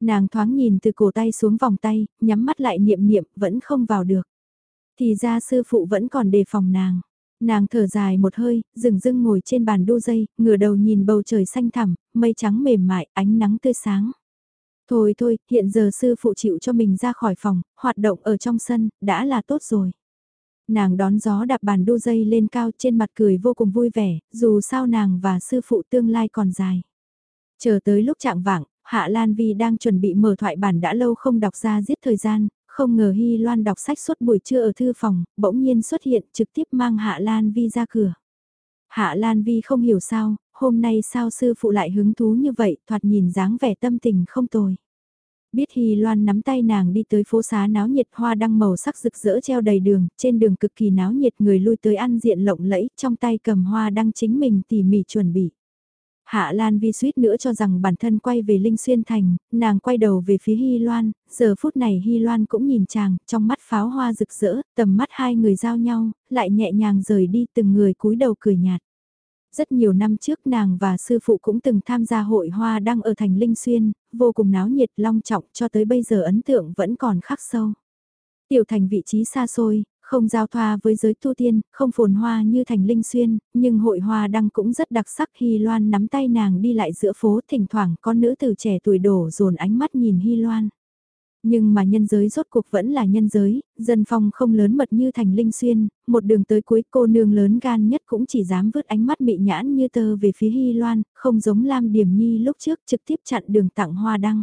Nàng thoáng nhìn từ cổ tay xuống vòng tay, nhắm mắt lại niệm niệm, vẫn không vào được. Thì ra sư phụ vẫn còn đề phòng nàng. Nàng thở dài một hơi, rừng rưng ngồi trên bàn đu dây, ngửa đầu nhìn bầu trời xanh thẳm, mây trắng mềm mại, ánh nắng tươi sáng. Thôi thôi, hiện giờ sư phụ chịu cho mình ra khỏi phòng, hoạt động ở trong sân, đã là tốt rồi. Nàng đón gió đạp bàn đu dây lên cao trên mặt cười vô cùng vui vẻ, dù sao nàng và sư phụ tương lai còn dài. Chờ tới lúc trạng vạng, Hạ Lan Vi đang chuẩn bị mở thoại bản đã lâu không đọc ra giết thời gian, không ngờ Hy Loan đọc sách suốt buổi trưa ở thư phòng, bỗng nhiên xuất hiện trực tiếp mang Hạ Lan Vi ra cửa. Hạ Lan Vi không hiểu sao, hôm nay sao sư phụ lại hứng thú như vậy, thoạt nhìn dáng vẻ tâm tình không tồi. Biết Hy Loan nắm tay nàng đi tới phố xá náo nhiệt hoa đăng màu sắc rực rỡ treo đầy đường, trên đường cực kỳ náo nhiệt người lui tới ăn diện lộng lẫy, trong tay cầm hoa đăng chính mình tỉ mỉ chuẩn bị. Hạ Lan Vi suýt nữa cho rằng bản thân quay về Linh Xuyên Thành, nàng quay đầu về phía Hy Loan, giờ phút này Hy Loan cũng nhìn chàng, trong mắt pháo hoa rực rỡ, tầm mắt hai người giao nhau, lại nhẹ nhàng rời đi từng người cúi đầu cười nhạt. Rất nhiều năm trước nàng và sư phụ cũng từng tham gia hội hoa đăng ở thành Linh Xuyên, vô cùng náo nhiệt long trọng cho tới bây giờ ấn tượng vẫn còn khắc sâu. Tiểu thành vị trí xa xôi, không giao thoa với giới tu tiên, không phồn hoa như thành linh xuyên, nhưng hội hoa đăng cũng rất đặc sắc Hy Loan nắm tay nàng đi lại giữa phố thỉnh thoảng con nữ từ trẻ tuổi đổ dồn ánh mắt nhìn Hy Loan. Nhưng mà nhân giới rốt cuộc vẫn là nhân giới, dân phong không lớn mật như thành linh xuyên, một đường tới cuối cô nương lớn gan nhất cũng chỉ dám vứt ánh mắt mị nhãn như tơ về phía Hy Loan, không giống Lam Điểm Nhi lúc trước trực tiếp chặn đường tặng hoa đăng.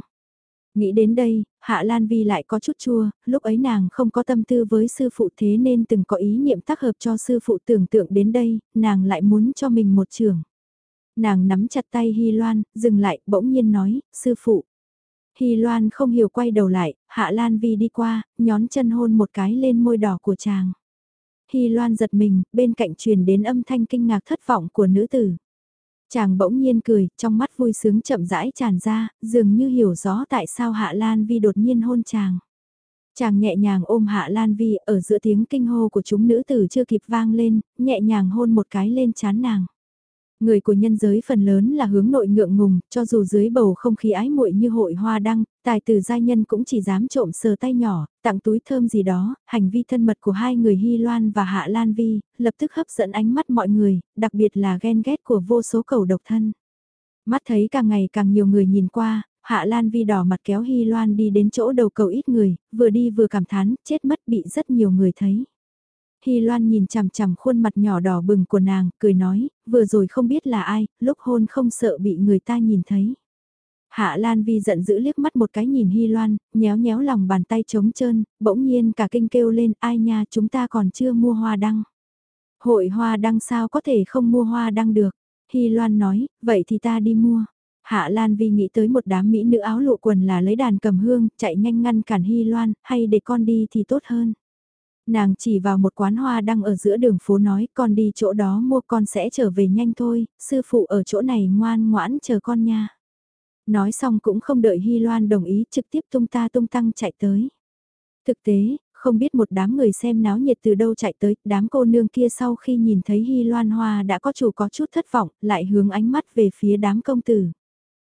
Nghĩ đến đây, Hạ Lan Vi lại có chút chua, lúc ấy nàng không có tâm tư với sư phụ thế nên từng có ý niệm tác hợp cho sư phụ tưởng tượng đến đây, nàng lại muốn cho mình một trường. Nàng nắm chặt tay Hy Loan, dừng lại, bỗng nhiên nói, sư phụ. Hy Loan không hiểu quay đầu lại, Hạ Lan Vi đi qua, nhón chân hôn một cái lên môi đỏ của chàng. Hy Loan giật mình, bên cạnh truyền đến âm thanh kinh ngạc thất vọng của nữ tử. Chàng bỗng nhiên cười, trong mắt vui sướng chậm rãi tràn ra, dường như hiểu rõ tại sao Hạ Lan Vi đột nhiên hôn chàng. Chàng nhẹ nhàng ôm Hạ Lan Vi ở giữa tiếng kinh hô của chúng nữ tử chưa kịp vang lên, nhẹ nhàng hôn một cái lên chán nàng. Người của nhân giới phần lớn là hướng nội ngượng ngùng, cho dù dưới bầu không khí ái muội như hội hoa đăng, tài tử giai nhân cũng chỉ dám trộm sờ tay nhỏ, tặng túi thơm gì đó, hành vi thân mật của hai người Hy Loan và Hạ Lan Vi, lập tức hấp dẫn ánh mắt mọi người, đặc biệt là ghen ghét của vô số cầu độc thân. Mắt thấy càng ngày càng nhiều người nhìn qua, Hạ Lan Vi đỏ mặt kéo Hy Loan đi đến chỗ đầu cầu ít người, vừa đi vừa cảm thán, chết mất bị rất nhiều người thấy. Hy Loan nhìn chằm chằm khuôn mặt nhỏ đỏ bừng của nàng, cười nói, vừa rồi không biết là ai, lúc hôn không sợ bị người ta nhìn thấy. Hạ Lan Vi giận dữ liếc mắt một cái nhìn Hy Loan, nhéo nhéo lòng bàn tay trống trơn, bỗng nhiên cả kinh kêu lên ai nha chúng ta còn chưa mua hoa đăng. Hội hoa đăng sao có thể không mua hoa đăng được. Hy Loan nói, vậy thì ta đi mua. Hạ Lan Vi nghĩ tới một đám mỹ nữ áo lụa quần là lấy đàn cầm hương, chạy nhanh ngăn cản Hy Loan, hay để con đi thì tốt hơn. Nàng chỉ vào một quán hoa đang ở giữa đường phố nói con đi chỗ đó mua con sẽ trở về nhanh thôi, sư phụ ở chỗ này ngoan ngoãn chờ con nha. Nói xong cũng không đợi Hy Loan đồng ý trực tiếp tung ta tung tăng chạy tới. Thực tế, không biết một đám người xem náo nhiệt từ đâu chạy tới, đám cô nương kia sau khi nhìn thấy Hy Loan Hoa đã có chủ có chút thất vọng, lại hướng ánh mắt về phía đám công tử.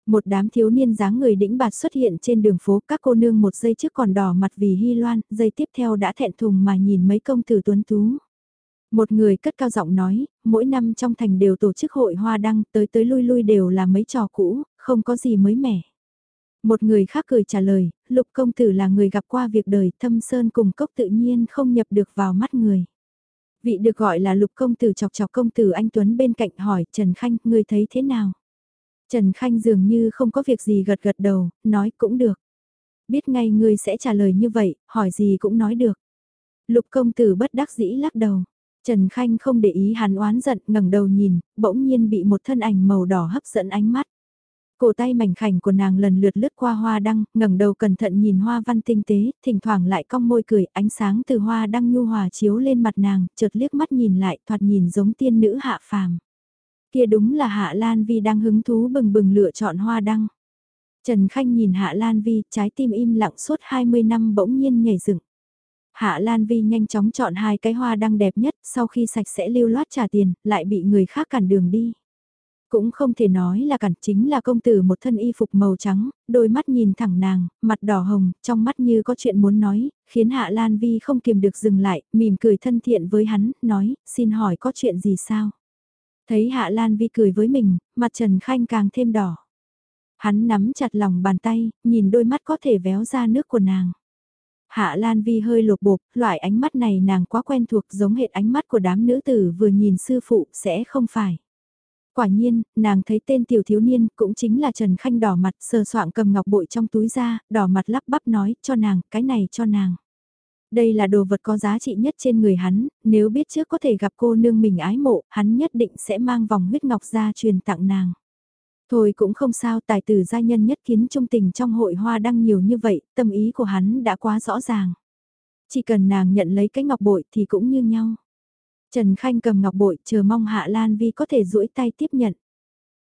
Một đám thiếu niên dáng người đĩnh bạt xuất hiện trên đường phố các cô nương một giây trước còn đỏ mặt vì hy loan, giây tiếp theo đã thẹn thùng mà nhìn mấy công tử tuấn tú. Một người cất cao giọng nói, mỗi năm trong thành đều tổ chức hội hoa đăng, tới tới lui lui đều là mấy trò cũ, không có gì mới mẻ. Một người khác cười trả lời, lục công tử là người gặp qua việc đời, thâm sơn cùng cốc tự nhiên không nhập được vào mắt người. Vị được gọi là lục công tử chọc chọc công tử anh Tuấn bên cạnh hỏi, Trần Khanh, người thấy thế nào? Trần Khanh dường như không có việc gì gật gật đầu, nói cũng được. Biết ngay ngươi sẽ trả lời như vậy, hỏi gì cũng nói được. Lục công tử bất đắc dĩ lắc đầu. Trần Khanh không để ý hắn oán giận, ngẩng đầu nhìn, bỗng nhiên bị một thân ảnh màu đỏ hấp dẫn ánh mắt. Cổ tay mảnh khảnh của nàng lần lượt lướt qua hoa đăng, ngẩng đầu cẩn thận nhìn hoa văn tinh tế, thỉnh thoảng lại cong môi cười, ánh sáng từ hoa đăng nhu hòa chiếu lên mặt nàng, chợt liếc mắt nhìn lại, thoạt nhìn giống tiên nữ hạ phàm. Kia đúng là Hạ Lan Vi đang hứng thú bừng bừng lựa chọn hoa đăng. Trần Khanh nhìn Hạ Lan Vi, trái tim im lặng suốt 20 năm bỗng nhiên nhảy dựng. Hạ Lan Vi nhanh chóng chọn hai cái hoa đăng đẹp nhất, sau khi sạch sẽ lưu loát trả tiền, lại bị người khác cản đường đi. Cũng không thể nói là cản chính là công tử một thân y phục màu trắng, đôi mắt nhìn thẳng nàng, mặt đỏ hồng, trong mắt như có chuyện muốn nói, khiến Hạ Lan Vi không kiềm được dừng lại, mỉm cười thân thiện với hắn, nói, xin hỏi có chuyện gì sao? Thấy Hạ Lan Vi cười với mình, mặt Trần Khanh càng thêm đỏ. Hắn nắm chặt lòng bàn tay, nhìn đôi mắt có thể véo ra nước của nàng. Hạ Lan Vi hơi lột bột, loại ánh mắt này nàng quá quen thuộc giống hệt ánh mắt của đám nữ tử vừa nhìn sư phụ sẽ không phải. Quả nhiên, nàng thấy tên tiểu thiếu niên cũng chính là Trần Khanh đỏ mặt sờ soạng cầm ngọc bội trong túi ra, đỏ mặt lắp bắp nói cho nàng, cái này cho nàng. Đây là đồ vật có giá trị nhất trên người hắn, nếu biết trước có thể gặp cô nương mình ái mộ, hắn nhất định sẽ mang vòng huyết ngọc ra truyền tặng nàng. Thôi cũng không sao tài tử gia nhân nhất kiến trung tình trong hội hoa đăng nhiều như vậy, tâm ý của hắn đã quá rõ ràng. Chỉ cần nàng nhận lấy cái ngọc bội thì cũng như nhau. Trần Khanh cầm ngọc bội chờ mong Hạ Lan Vi có thể duỗi tay tiếp nhận.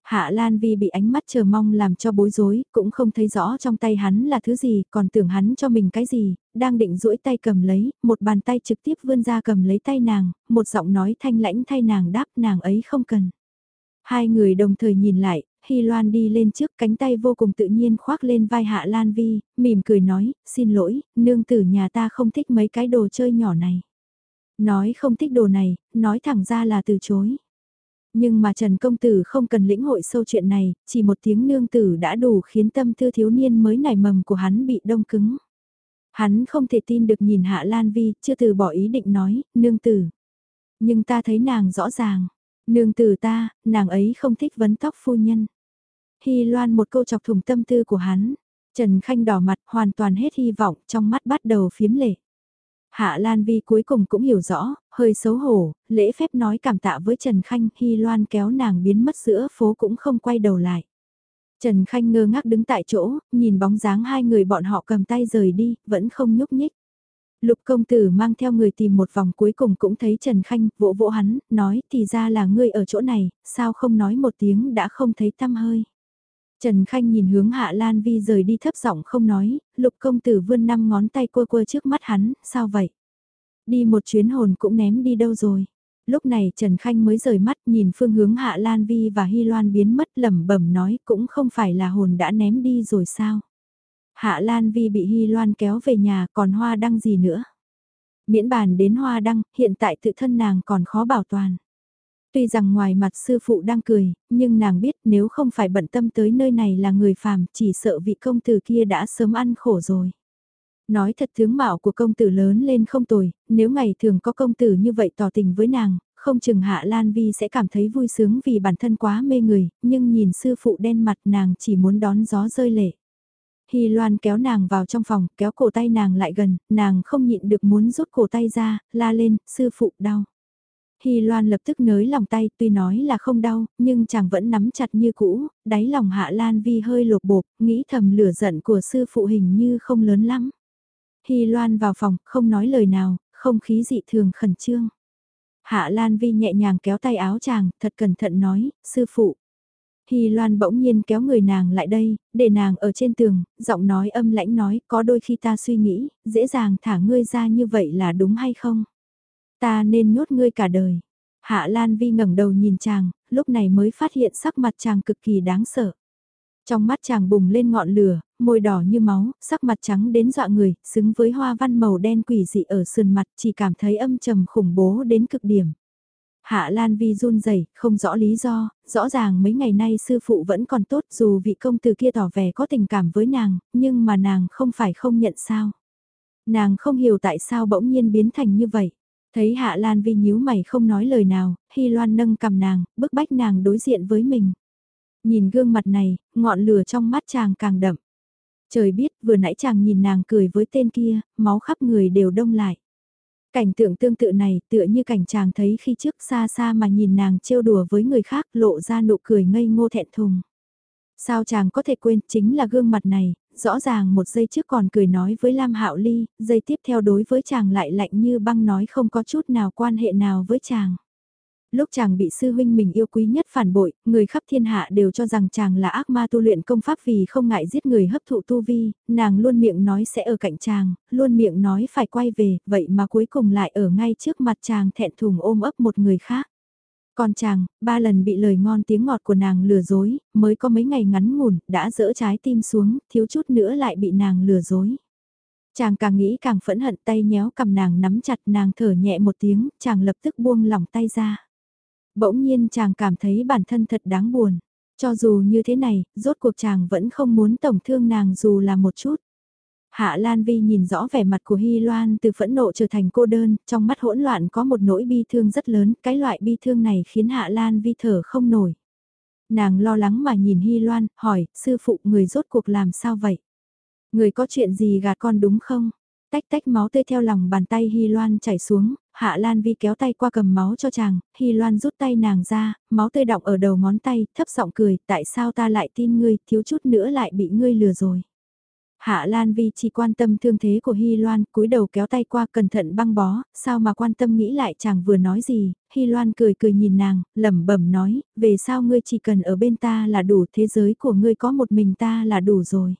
Hạ Lan Vi bị ánh mắt chờ mong làm cho bối rối, cũng không thấy rõ trong tay hắn là thứ gì, còn tưởng hắn cho mình cái gì, đang định duỗi tay cầm lấy, một bàn tay trực tiếp vươn ra cầm lấy tay nàng, một giọng nói thanh lãnh thay nàng đáp nàng ấy không cần. Hai người đồng thời nhìn lại, Hy Loan đi lên trước cánh tay vô cùng tự nhiên khoác lên vai Hạ Lan Vi, mỉm cười nói, xin lỗi, nương tử nhà ta không thích mấy cái đồ chơi nhỏ này. Nói không thích đồ này, nói thẳng ra là từ chối. Nhưng mà Trần Công Tử không cần lĩnh hội sâu chuyện này, chỉ một tiếng nương tử đã đủ khiến tâm tư thiếu niên mới nảy mầm của hắn bị đông cứng. Hắn không thể tin được nhìn Hạ Lan Vi, chưa từ bỏ ý định nói, nương tử. Nhưng ta thấy nàng rõ ràng, nương tử ta, nàng ấy không thích vấn tóc phu nhân. Hy loan một câu chọc thủng tâm tư của hắn, Trần Khanh đỏ mặt hoàn toàn hết hy vọng trong mắt bắt đầu phiếm lệ. Hạ Lan Vi cuối cùng cũng hiểu rõ, hơi xấu hổ, lễ phép nói cảm tạ với Trần Khanh, Hy Loan kéo nàng biến mất giữa phố cũng không quay đầu lại. Trần Khanh ngơ ngác đứng tại chỗ, nhìn bóng dáng hai người bọn họ cầm tay rời đi, vẫn không nhúc nhích. Lục công tử mang theo người tìm một vòng cuối cùng cũng thấy Trần Khanh, vỗ vỗ hắn, nói thì ra là ngươi ở chỗ này, sao không nói một tiếng đã không thấy tâm hơi. Trần Khanh nhìn hướng Hạ Lan Vi rời đi thấp giọng không nói, lục công tử vươn năm ngón tay quơ quơ trước mắt hắn, sao vậy? Đi một chuyến hồn cũng ném đi đâu rồi? Lúc này Trần Khanh mới rời mắt nhìn phương hướng Hạ Lan Vi và Hy Loan biến mất lẩm bẩm nói cũng không phải là hồn đã ném đi rồi sao? Hạ Lan Vi bị Hy Loan kéo về nhà còn hoa đăng gì nữa? Miễn bàn đến hoa đăng, hiện tại tự thân nàng còn khó bảo toàn. Tuy rằng ngoài mặt sư phụ đang cười, nhưng nàng biết nếu không phải bận tâm tới nơi này là người phàm, chỉ sợ vị công tử kia đã sớm ăn khổ rồi. Nói thật tướng mạo của công tử lớn lên không tồi, nếu ngày thường có công tử như vậy tỏ tình với nàng, không chừng Hạ Lan Vi sẽ cảm thấy vui sướng vì bản thân quá mê người, nhưng nhìn sư phụ đen mặt nàng chỉ muốn đón gió rơi lệ. Hy Loan kéo nàng vào trong phòng, kéo cổ tay nàng lại gần, nàng không nhịn được muốn rút cổ tay ra, la lên, sư phụ đau. Hy Loan lập tức nới lòng tay, tuy nói là không đau, nhưng chàng vẫn nắm chặt như cũ, đáy lòng Hạ Lan Vi hơi lột bột, nghĩ thầm lửa giận của sư phụ hình như không lớn lắm. Hy Loan vào phòng, không nói lời nào, không khí dị thường khẩn trương. Hạ Lan Vi nhẹ nhàng kéo tay áo chàng, thật cẩn thận nói, sư phụ. Hy Loan bỗng nhiên kéo người nàng lại đây, để nàng ở trên tường, giọng nói âm lãnh nói, có đôi khi ta suy nghĩ, dễ dàng thả ngươi ra như vậy là đúng hay không? Ta nên nhốt ngươi cả đời. Hạ Lan Vi ngẩng đầu nhìn chàng, lúc này mới phát hiện sắc mặt chàng cực kỳ đáng sợ. Trong mắt chàng bùng lên ngọn lửa, môi đỏ như máu, sắc mặt trắng đến dọa người, xứng với hoa văn màu đen quỷ dị ở sườn mặt chỉ cảm thấy âm trầm khủng bố đến cực điểm. Hạ Lan Vi run rẩy, không rõ lý do, rõ ràng mấy ngày nay sư phụ vẫn còn tốt dù vị công tử kia tỏ vẻ có tình cảm với nàng, nhưng mà nàng không phải không nhận sao. Nàng không hiểu tại sao bỗng nhiên biến thành như vậy. Thấy Hạ Lan Vi nhíu mày không nói lời nào, Hy Loan nâng cầm nàng, bức bách nàng đối diện với mình. Nhìn gương mặt này, ngọn lửa trong mắt chàng càng đậm. Trời biết vừa nãy chàng nhìn nàng cười với tên kia, máu khắp người đều đông lại. Cảnh tượng tương tự này tựa như cảnh chàng thấy khi trước xa xa mà nhìn nàng trêu đùa với người khác lộ ra nụ cười ngây ngô thẹn thùng. Sao chàng có thể quên chính là gương mặt này, rõ ràng một giây trước còn cười nói với Lam Hạo Ly, giây tiếp theo đối với chàng lại lạnh như băng nói không có chút nào quan hệ nào với chàng. Lúc chàng bị sư huynh mình yêu quý nhất phản bội, người khắp thiên hạ đều cho rằng chàng là ác ma tu luyện công pháp vì không ngại giết người hấp thụ tu vi, nàng luôn miệng nói sẽ ở cạnh chàng, luôn miệng nói phải quay về, vậy mà cuối cùng lại ở ngay trước mặt chàng thẹn thùng ôm ấp một người khác. Còn chàng, ba lần bị lời ngon tiếng ngọt của nàng lừa dối, mới có mấy ngày ngắn ngủn, đã dỡ trái tim xuống, thiếu chút nữa lại bị nàng lừa dối. Chàng càng nghĩ càng phẫn hận tay nhéo cầm nàng nắm chặt nàng thở nhẹ một tiếng, chàng lập tức buông lỏng tay ra. Bỗng nhiên chàng cảm thấy bản thân thật đáng buồn. Cho dù như thế này, rốt cuộc chàng vẫn không muốn tổng thương nàng dù là một chút. Hạ Lan Vi nhìn rõ vẻ mặt của Hy Loan từ phẫn nộ trở thành cô đơn, trong mắt hỗn loạn có một nỗi bi thương rất lớn, cái loại bi thương này khiến Hạ Lan Vi thở không nổi. Nàng lo lắng mà nhìn Hy Loan, hỏi, sư phụ người rốt cuộc làm sao vậy? Người có chuyện gì gạt con đúng không? Tách tách máu tươi theo lòng bàn tay Hy Loan chảy xuống, Hạ Lan Vi kéo tay qua cầm máu cho chàng, Hy Loan rút tay nàng ra, máu tươi đọng ở đầu ngón tay, thấp giọng cười, tại sao ta lại tin ngươi, thiếu chút nữa lại bị ngươi lừa rồi. Hạ Lan Vi chỉ quan tâm thương thế của Hy Loan, cúi đầu kéo tay qua cẩn thận băng bó, sao mà quan tâm nghĩ lại chàng vừa nói gì, Hy Loan cười cười nhìn nàng, lẩm bẩm nói, về sao ngươi chỉ cần ở bên ta là đủ, thế giới của ngươi có một mình ta là đủ rồi.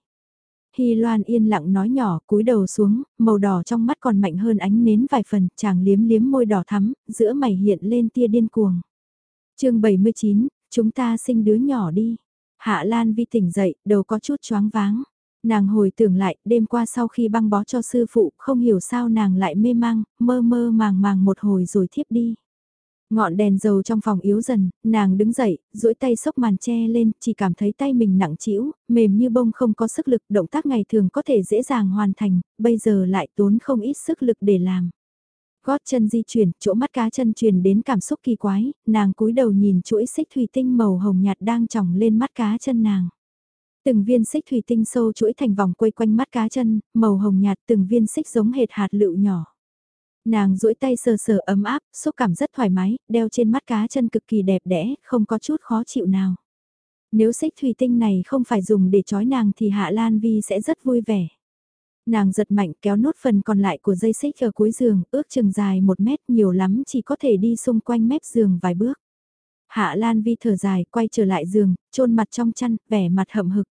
Hy Loan yên lặng nói nhỏ, cúi đầu xuống, màu đỏ trong mắt còn mạnh hơn ánh nến vài phần, chàng liếm liếm môi đỏ thắm, giữa mày hiện lên tia điên cuồng. chương 79, chúng ta sinh đứa nhỏ đi. Hạ Lan Vi tỉnh dậy, đầu có chút choáng váng. Nàng hồi tưởng lại, đêm qua sau khi băng bó cho sư phụ, không hiểu sao nàng lại mê mang, mơ mơ màng màng một hồi rồi thiếp đi. Ngọn đèn dầu trong phòng yếu dần, nàng đứng dậy, duỗi tay xốc màn che lên, chỉ cảm thấy tay mình nặng trĩu, mềm như bông không có sức lực, động tác ngày thường có thể dễ dàng hoàn thành, bây giờ lại tốn không ít sức lực để làm. Gót chân di chuyển, chỗ mắt cá chân truyền đến cảm xúc kỳ quái, nàng cúi đầu nhìn chuỗi xích thủy tinh màu hồng nhạt đang tròng lên mắt cá chân nàng. Từng viên xích thủy tinh sâu chuỗi thành vòng quay quanh mắt cá chân, màu hồng nhạt từng viên xích giống hệt hạt lựu nhỏ. Nàng duỗi tay sờ sờ ấm áp, xúc cảm rất thoải mái, đeo trên mắt cá chân cực kỳ đẹp đẽ, không có chút khó chịu nào. Nếu xích thủy tinh này không phải dùng để trói nàng thì Hạ Lan Vi sẽ rất vui vẻ. Nàng giật mạnh kéo nốt phần còn lại của dây xích ở cuối giường, ước chừng dài một mét nhiều lắm chỉ có thể đi xung quanh mép giường vài bước. Hạ Lan Vi thở dài, quay trở lại giường, chôn mặt trong chăn, vẻ mặt hậm hực.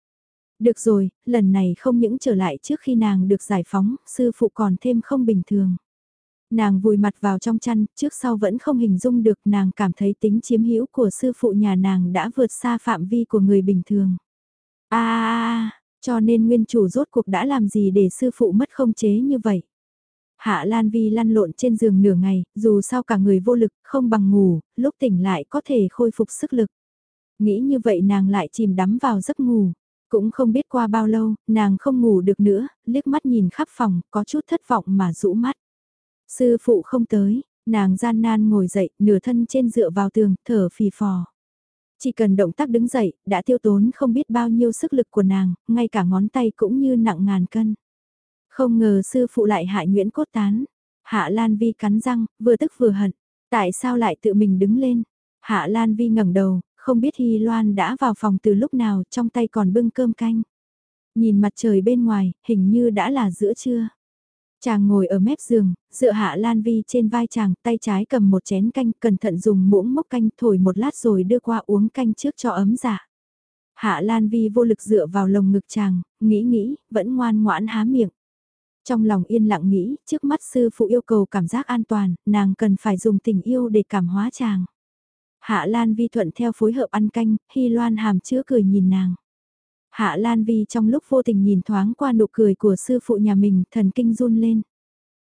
Được rồi, lần này không những trở lại trước khi nàng được giải phóng, sư phụ còn thêm không bình thường. Nàng vùi mặt vào trong chăn, trước sau vẫn không hình dung được nàng cảm thấy tính chiếm hữu của sư phụ nhà nàng đã vượt xa phạm vi của người bình thường. À, cho nên nguyên chủ rốt cuộc đã làm gì để sư phụ mất không chế như vậy? Hạ Lan Vi lăn lộn trên giường nửa ngày, dù sao cả người vô lực, không bằng ngủ, lúc tỉnh lại có thể khôi phục sức lực. Nghĩ như vậy nàng lại chìm đắm vào giấc ngủ. Cũng không biết qua bao lâu, nàng không ngủ được nữa, liếc mắt nhìn khắp phòng, có chút thất vọng mà rũ mắt. Sư phụ không tới, nàng gian nan ngồi dậy, nửa thân trên dựa vào tường, thở phì phò. Chỉ cần động tác đứng dậy, đã tiêu tốn không biết bao nhiêu sức lực của nàng, ngay cả ngón tay cũng như nặng ngàn cân. Không ngờ sư phụ lại hại Nguyễn Cốt Tán. Hạ Lan Vi cắn răng, vừa tức vừa hận. Tại sao lại tự mình đứng lên? Hạ Lan Vi ngẩng đầu, không biết Hy Loan đã vào phòng từ lúc nào, trong tay còn bưng cơm canh. Nhìn mặt trời bên ngoài, hình như đã là giữa trưa. Chàng ngồi ở mép giường, dựa hạ Lan Vi trên vai chàng, tay trái cầm một chén canh, cẩn thận dùng muỗng mốc canh thổi một lát rồi đưa qua uống canh trước cho ấm dạ. Hạ Lan Vi vô lực dựa vào lồng ngực chàng, nghĩ nghĩ, vẫn ngoan ngoãn há miệng. Trong lòng yên lặng nghĩ, trước mắt sư phụ yêu cầu cảm giác an toàn, nàng cần phải dùng tình yêu để cảm hóa chàng. Hạ Lan Vi thuận theo phối hợp ăn canh, Hy Loan hàm chứa cười nhìn nàng. Hạ Lan Vi trong lúc vô tình nhìn thoáng qua nụ cười của sư phụ nhà mình, thần kinh run lên.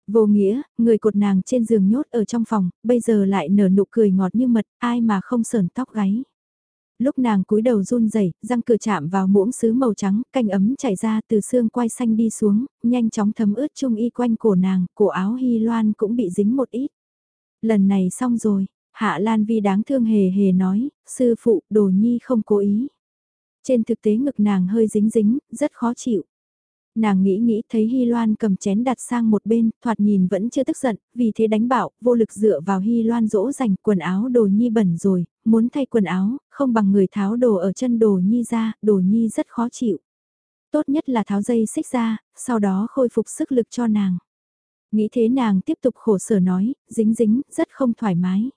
Vô nghĩa, người cột nàng trên giường nhốt ở trong phòng, bây giờ lại nở nụ cười ngọt như mật, ai mà không sờn tóc gáy. Lúc nàng cúi đầu run rẩy, răng cửa chạm vào muỗng sứ màu trắng, canh ấm chảy ra từ xương quai xanh đi xuống, nhanh chóng thấm ướt chung y quanh cổ nàng, cổ áo hy loan cũng bị dính một ít. Lần này xong rồi, Hạ Lan Vi đáng thương hề hề nói, sư phụ, đồ nhi không cố ý. Trên thực tế ngực nàng hơi dính dính, rất khó chịu. Nàng nghĩ nghĩ thấy Hy Loan cầm chén đặt sang một bên, thoạt nhìn vẫn chưa tức giận, vì thế đánh bảo, vô lực dựa vào Hy Loan dỗ dành quần áo đồ nhi bẩn rồi, muốn thay quần áo, không bằng người tháo đồ ở chân đồ nhi ra, đồ nhi rất khó chịu. Tốt nhất là tháo dây xích ra, sau đó khôi phục sức lực cho nàng. Nghĩ thế nàng tiếp tục khổ sở nói, dính dính, rất không thoải mái.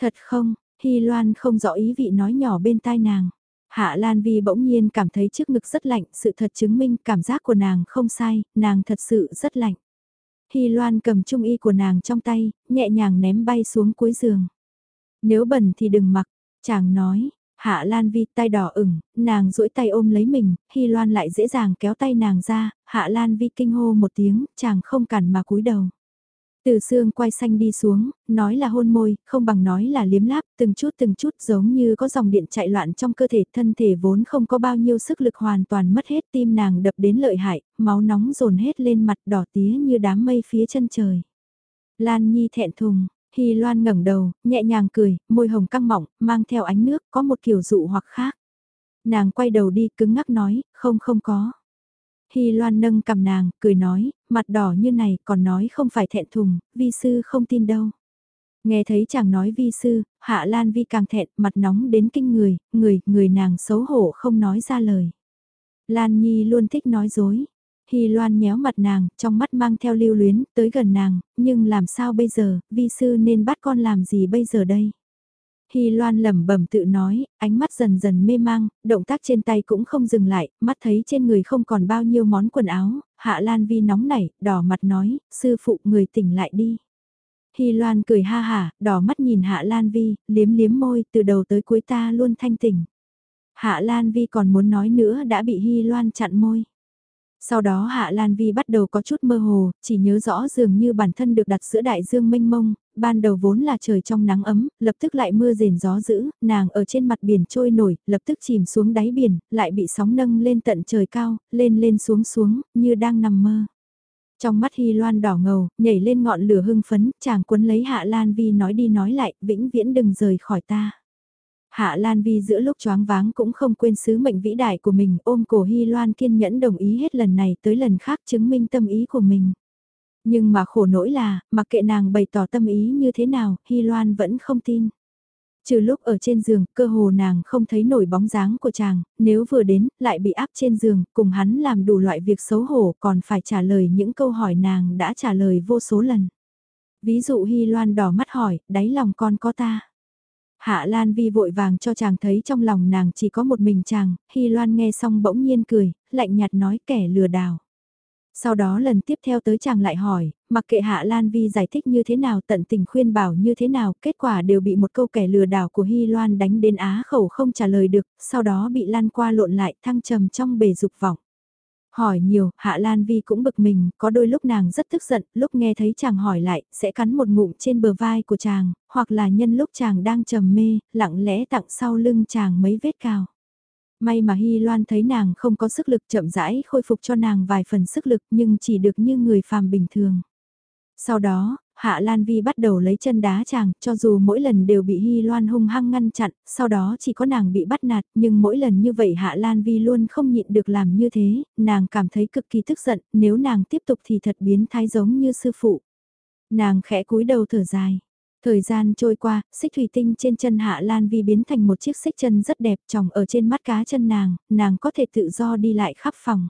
Thật không, Hy Loan không rõ ý vị nói nhỏ bên tai nàng. Hạ Lan Vi bỗng nhiên cảm thấy trước ngực rất lạnh, sự thật chứng minh cảm giác của nàng không sai, nàng thật sự rất lạnh. Hy Loan cầm trung y của nàng trong tay, nhẹ nhàng ném bay xuống cuối giường. Nếu bẩn thì đừng mặc, chàng nói, Hạ Lan Vi tay đỏ ửng, nàng duỗi tay ôm lấy mình, Hy Loan lại dễ dàng kéo tay nàng ra, Hạ Lan Vi kinh hô một tiếng, chàng không cản mà cúi đầu. Từ xương quay xanh đi xuống, nói là hôn môi, không bằng nói là liếm láp, từng chút từng chút giống như có dòng điện chạy loạn trong cơ thể, thân thể vốn không có bao nhiêu sức lực hoàn toàn mất hết tim nàng đập đến lợi hại, máu nóng dồn hết lên mặt đỏ tía như đám mây phía chân trời. Lan Nhi thẹn thùng, Hy Loan ngẩng đầu, nhẹ nhàng cười, môi hồng căng mọng, mang theo ánh nước, có một kiểu dụ hoặc khác. Nàng quay đầu đi cứng ngắc nói, không không có. Hy Loan nâng cầm nàng, cười nói, mặt đỏ như này còn nói không phải thẹn thùng, vi sư không tin đâu. Nghe thấy chàng nói vi sư, Hạ Lan Vi càng thẹn, mặt nóng đến kinh người, người, người nàng xấu hổ không nói ra lời. Lan Nhi luôn thích nói dối. Hy Loan nhéo mặt nàng, trong mắt mang theo lưu luyến, tới gần nàng, nhưng làm sao bây giờ, vi sư nên bắt con làm gì bây giờ đây? Hy Loan lẩm bẩm tự nói, ánh mắt dần dần mê mang, động tác trên tay cũng không dừng lại, mắt thấy trên người không còn bao nhiêu món quần áo, Hạ Lan Vi nóng nảy, đỏ mặt nói, sư phụ người tỉnh lại đi. Hy Loan cười ha hả, đỏ mắt nhìn Hạ Lan Vi, liếm liếm môi, từ đầu tới cuối ta luôn thanh tỉnh. Hạ Lan Vi còn muốn nói nữa đã bị Hy Loan chặn môi. Sau đó Hạ Lan Vi bắt đầu có chút mơ hồ, chỉ nhớ rõ dường như bản thân được đặt giữa đại dương mênh mông, ban đầu vốn là trời trong nắng ấm, lập tức lại mưa rền gió dữ, nàng ở trên mặt biển trôi nổi, lập tức chìm xuống đáy biển, lại bị sóng nâng lên tận trời cao, lên lên xuống xuống, như đang nằm mơ. Trong mắt Hy Loan đỏ ngầu, nhảy lên ngọn lửa hưng phấn, chàng cuốn lấy Hạ Lan Vi nói đi nói lại, vĩnh viễn đừng rời khỏi ta. Hạ Lan Vi giữa lúc choáng váng cũng không quên sứ mệnh vĩ đại của mình, ôm cổ Hy Loan kiên nhẫn đồng ý hết lần này tới lần khác chứng minh tâm ý của mình. Nhưng mà khổ nỗi là, mặc kệ nàng bày tỏ tâm ý như thế nào, Hy Loan vẫn không tin. Trừ lúc ở trên giường, cơ hồ nàng không thấy nổi bóng dáng của chàng, nếu vừa đến, lại bị áp trên giường, cùng hắn làm đủ loại việc xấu hổ còn phải trả lời những câu hỏi nàng đã trả lời vô số lần. Ví dụ Hy Loan đỏ mắt hỏi, đáy lòng con có ta. Hạ Lan Vi vội vàng cho chàng thấy trong lòng nàng chỉ có một mình chàng, Hy Loan nghe xong bỗng nhiên cười, lạnh nhạt nói kẻ lừa đảo. Sau đó lần tiếp theo tới chàng lại hỏi, mặc kệ Hạ Lan Vi giải thích như thế nào tận tình khuyên bảo như thế nào, kết quả đều bị một câu kẻ lừa đảo của Hy Loan đánh đến á khẩu không trả lời được, sau đó bị lan qua lộn lại thăng trầm trong bể dục vọng. Hỏi nhiều, Hạ Lan Vi cũng bực mình, có đôi lúc nàng rất tức giận, lúc nghe thấy chàng hỏi lại, sẽ cắn một ngụm trên bờ vai của chàng, hoặc là nhân lúc chàng đang trầm mê, lặng lẽ tặng sau lưng chàng mấy vết cào. May mà Hy Loan thấy nàng không có sức lực chậm rãi khôi phục cho nàng vài phần sức lực nhưng chỉ được như người phàm bình thường. Sau đó, Hạ Lan Vi bắt đầu lấy chân đá chàng, cho dù mỗi lần đều bị Hy Loan hung hăng ngăn chặn, sau đó chỉ có nàng bị bắt nạt, nhưng mỗi lần như vậy Hạ Lan Vi luôn không nhịn được làm như thế, nàng cảm thấy cực kỳ tức giận, nếu nàng tiếp tục thì thật biến thái giống như sư phụ. Nàng khẽ cúi đầu thở dài. Thời gian trôi qua, xích thủy tinh trên chân Hạ Lan Vi biến thành một chiếc xích chân rất đẹp tròng ở trên mắt cá chân nàng, nàng có thể tự do đi lại khắp phòng.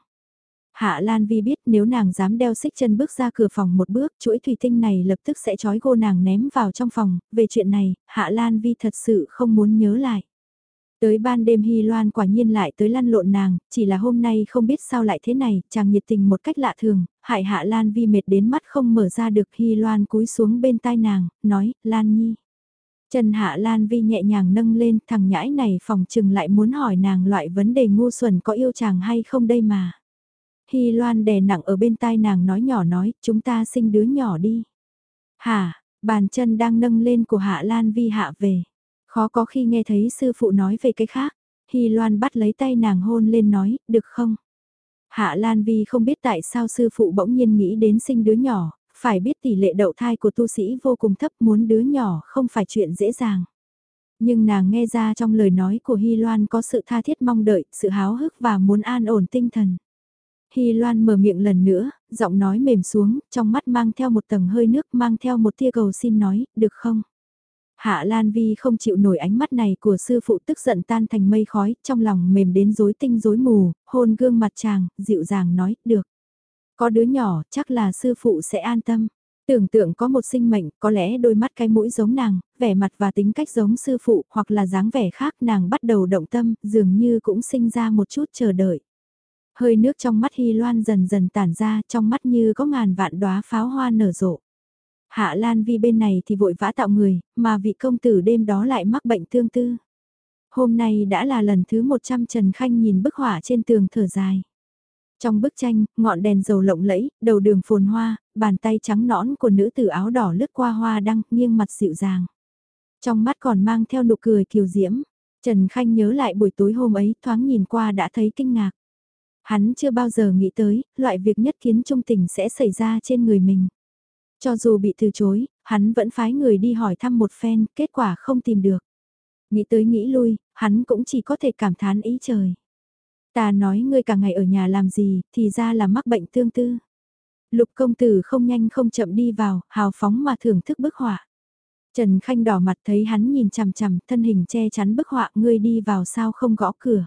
Hạ Lan Vi biết nếu nàng dám đeo xích chân bước ra cửa phòng một bước, chuỗi thủy tinh này lập tức sẽ trói gô nàng ném vào trong phòng, về chuyện này, Hạ Lan Vi thật sự không muốn nhớ lại. Tới ban đêm Hy Loan quả nhiên lại tới lăn lộn nàng, chỉ là hôm nay không biết sao lại thế này, chàng nhiệt tình một cách lạ thường, hại Hạ Lan Vi mệt đến mắt không mở ra được Hy Loan cúi xuống bên tai nàng, nói, Lan Nhi. Trần Hạ Lan Vi nhẹ nhàng nâng lên, thằng nhãi này phòng trừng lại muốn hỏi nàng loại vấn đề ngu xuẩn có yêu chàng hay không đây mà. Hy Loan đè nặng ở bên tai nàng nói nhỏ nói, chúng ta sinh đứa nhỏ đi. Hả, bàn chân đang nâng lên của Hạ Lan Vi hạ về. Khó có khi nghe thấy sư phụ nói về cái khác. Hy Loan bắt lấy tay nàng hôn lên nói, được không? Hạ Lan Vi không biết tại sao sư phụ bỗng nhiên nghĩ đến sinh đứa nhỏ, phải biết tỷ lệ đậu thai của tu sĩ vô cùng thấp muốn đứa nhỏ không phải chuyện dễ dàng. Nhưng nàng nghe ra trong lời nói của Hy Loan có sự tha thiết mong đợi, sự háo hức và muốn an ổn tinh thần. Hy Loan mở miệng lần nữa, giọng nói mềm xuống, trong mắt mang theo một tầng hơi nước mang theo một tia cầu xin nói, được không? Hạ Lan Vi không chịu nổi ánh mắt này của sư phụ tức giận tan thành mây khói, trong lòng mềm đến rối tinh rối mù, hôn gương mặt chàng, dịu dàng nói, được. Có đứa nhỏ, chắc là sư phụ sẽ an tâm. Tưởng tượng có một sinh mệnh, có lẽ đôi mắt cái mũi giống nàng, vẻ mặt và tính cách giống sư phụ, hoặc là dáng vẻ khác nàng bắt đầu động tâm, dường như cũng sinh ra một chút chờ đợi. Hơi nước trong mắt Hy Loan dần dần tản ra, trong mắt như có ngàn vạn đóa pháo hoa nở rộ. Hạ Lan Vi bên này thì vội vã tạo người, mà vị công tử đêm đó lại mắc bệnh tương tư. Hôm nay đã là lần thứ 100 Trần Khanh nhìn bức họa trên tường thở dài. Trong bức tranh, ngọn đèn dầu lộng lẫy, đầu đường phồn hoa, bàn tay trắng nõn của nữ tử áo đỏ lướt qua hoa đăng, nghiêng mặt dịu dàng. Trong mắt còn mang theo nụ cười kiều diễm. Trần Khanh nhớ lại buổi tối hôm ấy, thoáng nhìn qua đã thấy kinh ngạc. Hắn chưa bao giờ nghĩ tới, loại việc nhất kiến trung tình sẽ xảy ra trên người mình. Cho dù bị từ chối, hắn vẫn phái người đi hỏi thăm một phen, kết quả không tìm được. Nghĩ tới nghĩ lui, hắn cũng chỉ có thể cảm thán ý trời. Ta nói ngươi cả ngày ở nhà làm gì, thì ra là mắc bệnh tương tư. Lục công tử không nhanh không chậm đi vào, hào phóng mà thưởng thức bức họa. Trần Khanh đỏ mặt thấy hắn nhìn chằm chằm, thân hình che chắn bức họa, ngươi đi vào sao không gõ cửa.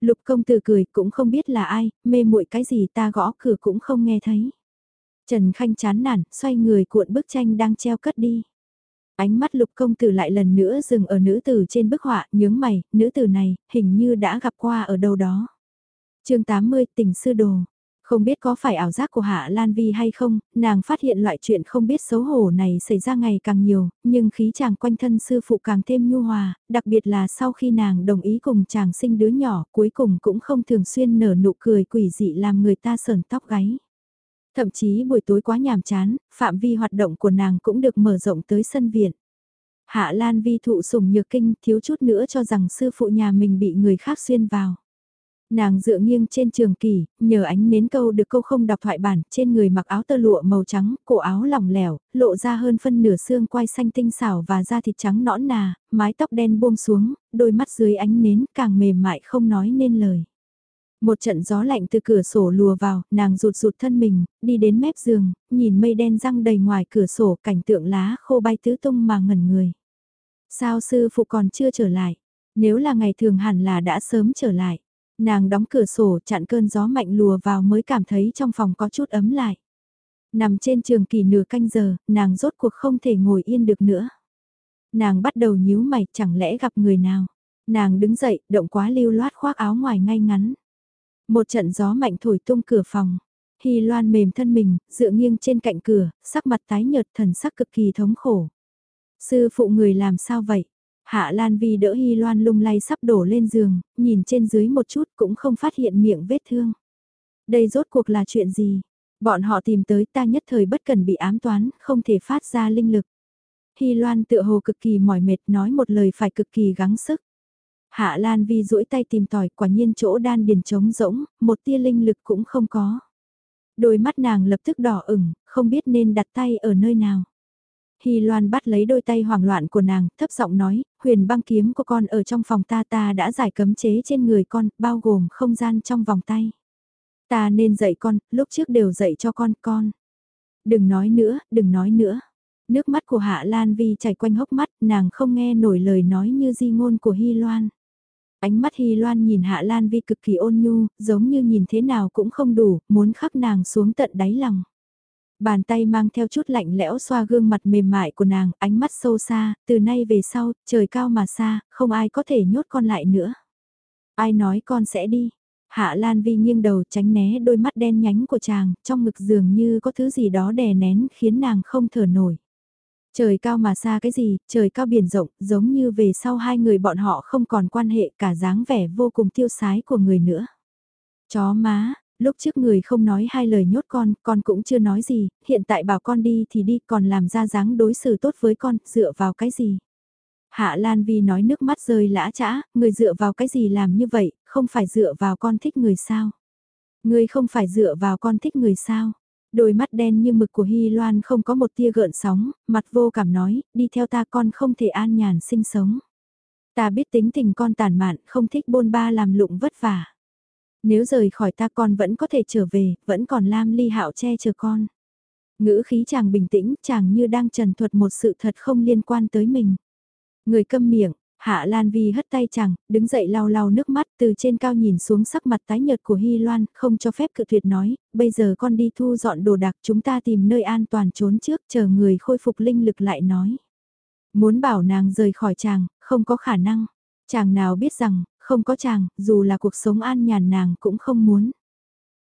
Lục công tử cười cũng không biết là ai, mê muội cái gì ta gõ cửa cũng không nghe thấy. Trần Khanh chán nản, xoay người cuộn bức tranh đang treo cất đi. Ánh mắt lục công tử lại lần nữa dừng ở nữ tử trên bức họa, nhướng mày, nữ tử này, hình như đã gặp qua ở đâu đó. chương 80, tình sư đồ. Không biết có phải ảo giác của Hạ Lan Vi hay không, nàng phát hiện loại chuyện không biết xấu hổ này xảy ra ngày càng nhiều, nhưng khí chàng quanh thân sư phụ càng thêm nhu hòa, đặc biệt là sau khi nàng đồng ý cùng chàng sinh đứa nhỏ cuối cùng cũng không thường xuyên nở nụ cười quỷ dị làm người ta sờn tóc gáy. Thậm chí buổi tối quá nhàm chán, phạm vi hoạt động của nàng cũng được mở rộng tới sân viện. Hạ Lan Vi thụ sủng nhược kinh thiếu chút nữa cho rằng sư phụ nhà mình bị người khác xuyên vào. Nàng dựa nghiêng trên trường kỳ, nhờ ánh nến câu được câu không đọc thoại bản, trên người mặc áo tơ lụa màu trắng, cổ áo lỏng lẻo, lộ ra hơn phân nửa xương quai xanh tinh xảo và da thịt trắng nõn nà, mái tóc đen buông xuống, đôi mắt dưới ánh nến càng mềm mại không nói nên lời. Một trận gió lạnh từ cửa sổ lùa vào, nàng rụt rụt thân mình, đi đến mép giường, nhìn mây đen răng đầy ngoài cửa sổ cảnh tượng lá khô bay tứ tung mà ngẩn người. Sao sư phụ còn chưa trở lại? Nếu là ngày thường hẳn là đã sớm trở lại. Nàng đóng cửa sổ chặn cơn gió mạnh lùa vào mới cảm thấy trong phòng có chút ấm lại. Nằm trên trường kỳ nửa canh giờ, nàng rốt cuộc không thể ngồi yên được nữa. Nàng bắt đầu nhíu mày, chẳng lẽ gặp người nào. Nàng đứng dậy, động quá lưu loát khoác áo ngoài ngay ngắn. Một trận gió mạnh thổi tung cửa phòng. Hy Loan mềm thân mình, dựa nghiêng trên cạnh cửa, sắc mặt tái nhợt thần sắc cực kỳ thống khổ. Sư phụ người làm sao vậy? Hạ Lan Vi đỡ Hy Loan lung lay sắp đổ lên giường, nhìn trên dưới một chút cũng không phát hiện miệng vết thương. Đây rốt cuộc là chuyện gì? Bọn họ tìm tới ta nhất thời bất cần bị ám toán, không thể phát ra linh lực. Hy Loan tựa hồ cực kỳ mỏi mệt nói một lời phải cực kỳ gắng sức. Hạ Lan Vi duỗi tay tìm tòi quả nhiên chỗ đan điền trống rỗng, một tia linh lực cũng không có. Đôi mắt nàng lập tức đỏ ửng, không biết nên đặt tay ở nơi nào. Hy Loan bắt lấy đôi tay hoảng loạn của nàng, thấp giọng nói, huyền băng kiếm của con ở trong phòng ta ta đã giải cấm chế trên người con, bao gồm không gian trong vòng tay. Ta nên dạy con, lúc trước đều dạy cho con, con. Đừng nói nữa, đừng nói nữa. Nước mắt của Hạ Lan Vi chảy quanh hốc mắt, nàng không nghe nổi lời nói như di ngôn của Hy Loan. Ánh mắt Hy Loan nhìn Hạ Lan Vi cực kỳ ôn nhu, giống như nhìn thế nào cũng không đủ, muốn khắc nàng xuống tận đáy lòng. Bàn tay mang theo chút lạnh lẽo xoa gương mặt mềm mại của nàng, ánh mắt sâu xa, từ nay về sau, trời cao mà xa, không ai có thể nhốt con lại nữa. Ai nói con sẽ đi? Hạ Lan Vi nghiêng đầu tránh né đôi mắt đen nhánh của chàng, trong ngực dường như có thứ gì đó đè nén khiến nàng không thở nổi. Trời cao mà xa cái gì, trời cao biển rộng, giống như về sau hai người bọn họ không còn quan hệ cả dáng vẻ vô cùng tiêu sái của người nữa. Chó má, lúc trước người không nói hai lời nhốt con, con cũng chưa nói gì, hiện tại bảo con đi thì đi còn làm ra dáng đối xử tốt với con, dựa vào cái gì. Hạ Lan Vi nói nước mắt rơi lã chã, người dựa vào cái gì làm như vậy, không phải dựa vào con thích người sao. Người không phải dựa vào con thích người sao. Đôi mắt đen như mực của Hy Loan không có một tia gợn sóng, mặt vô cảm nói, đi theo ta con không thể an nhàn sinh sống. Ta biết tính tình con tàn mạn, không thích bôn ba làm lụng vất vả. Nếu rời khỏi ta con vẫn có thể trở về, vẫn còn Lam Ly Hạo che chờ con. Ngữ khí chàng bình tĩnh, chàng như đang trần thuật một sự thật không liên quan tới mình. Người câm miệng, Hạ Lan Vi hất tay chàng, đứng dậy lau lau nước mắt từ trên cao nhìn xuống sắc mặt tái nhợt của Hy Loan, không cho phép cự tuyệt nói, bây giờ con đi thu dọn đồ đạc chúng ta tìm nơi an toàn trốn trước chờ người khôi phục linh lực lại nói. Muốn bảo nàng rời khỏi chàng, không có khả năng. Chàng nào biết rằng, không có chàng, dù là cuộc sống an nhàn nàng cũng không muốn.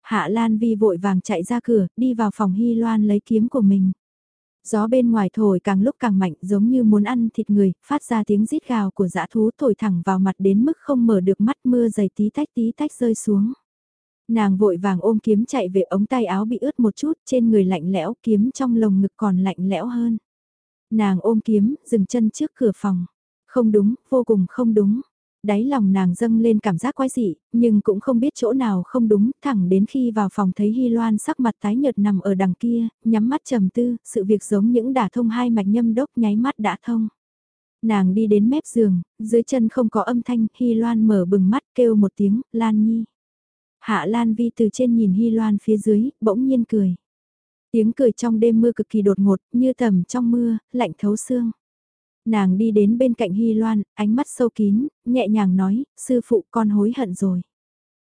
Hạ Lan Vi vội vàng chạy ra cửa, đi vào phòng Hy Loan lấy kiếm của mình. Gió bên ngoài thổi càng lúc càng mạnh giống như muốn ăn thịt người, phát ra tiếng rít gào của dã thú thổi thẳng vào mặt đến mức không mở được mắt mưa dày tí tách tí tách rơi xuống. Nàng vội vàng ôm kiếm chạy về ống tay áo bị ướt một chút trên người lạnh lẽo kiếm trong lồng ngực còn lạnh lẽo hơn. Nàng ôm kiếm, dừng chân trước cửa phòng. Không đúng, vô cùng không đúng. Đáy lòng nàng dâng lên cảm giác quái dị, nhưng cũng không biết chỗ nào không đúng, thẳng đến khi vào phòng thấy Hy Loan sắc mặt tái nhợt nằm ở đằng kia, nhắm mắt trầm tư, sự việc giống những đả thông hai mạch nhâm đốc nháy mắt đã thông. Nàng đi đến mép giường, dưới chân không có âm thanh, Hy Loan mở bừng mắt kêu một tiếng, Lan Nhi. Hạ Lan Vi từ trên nhìn Hy Loan phía dưới, bỗng nhiên cười. Tiếng cười trong đêm mưa cực kỳ đột ngột, như tầm trong mưa, lạnh thấu xương. Nàng đi đến bên cạnh Hy Loan, ánh mắt sâu kín, nhẹ nhàng nói, sư phụ con hối hận rồi.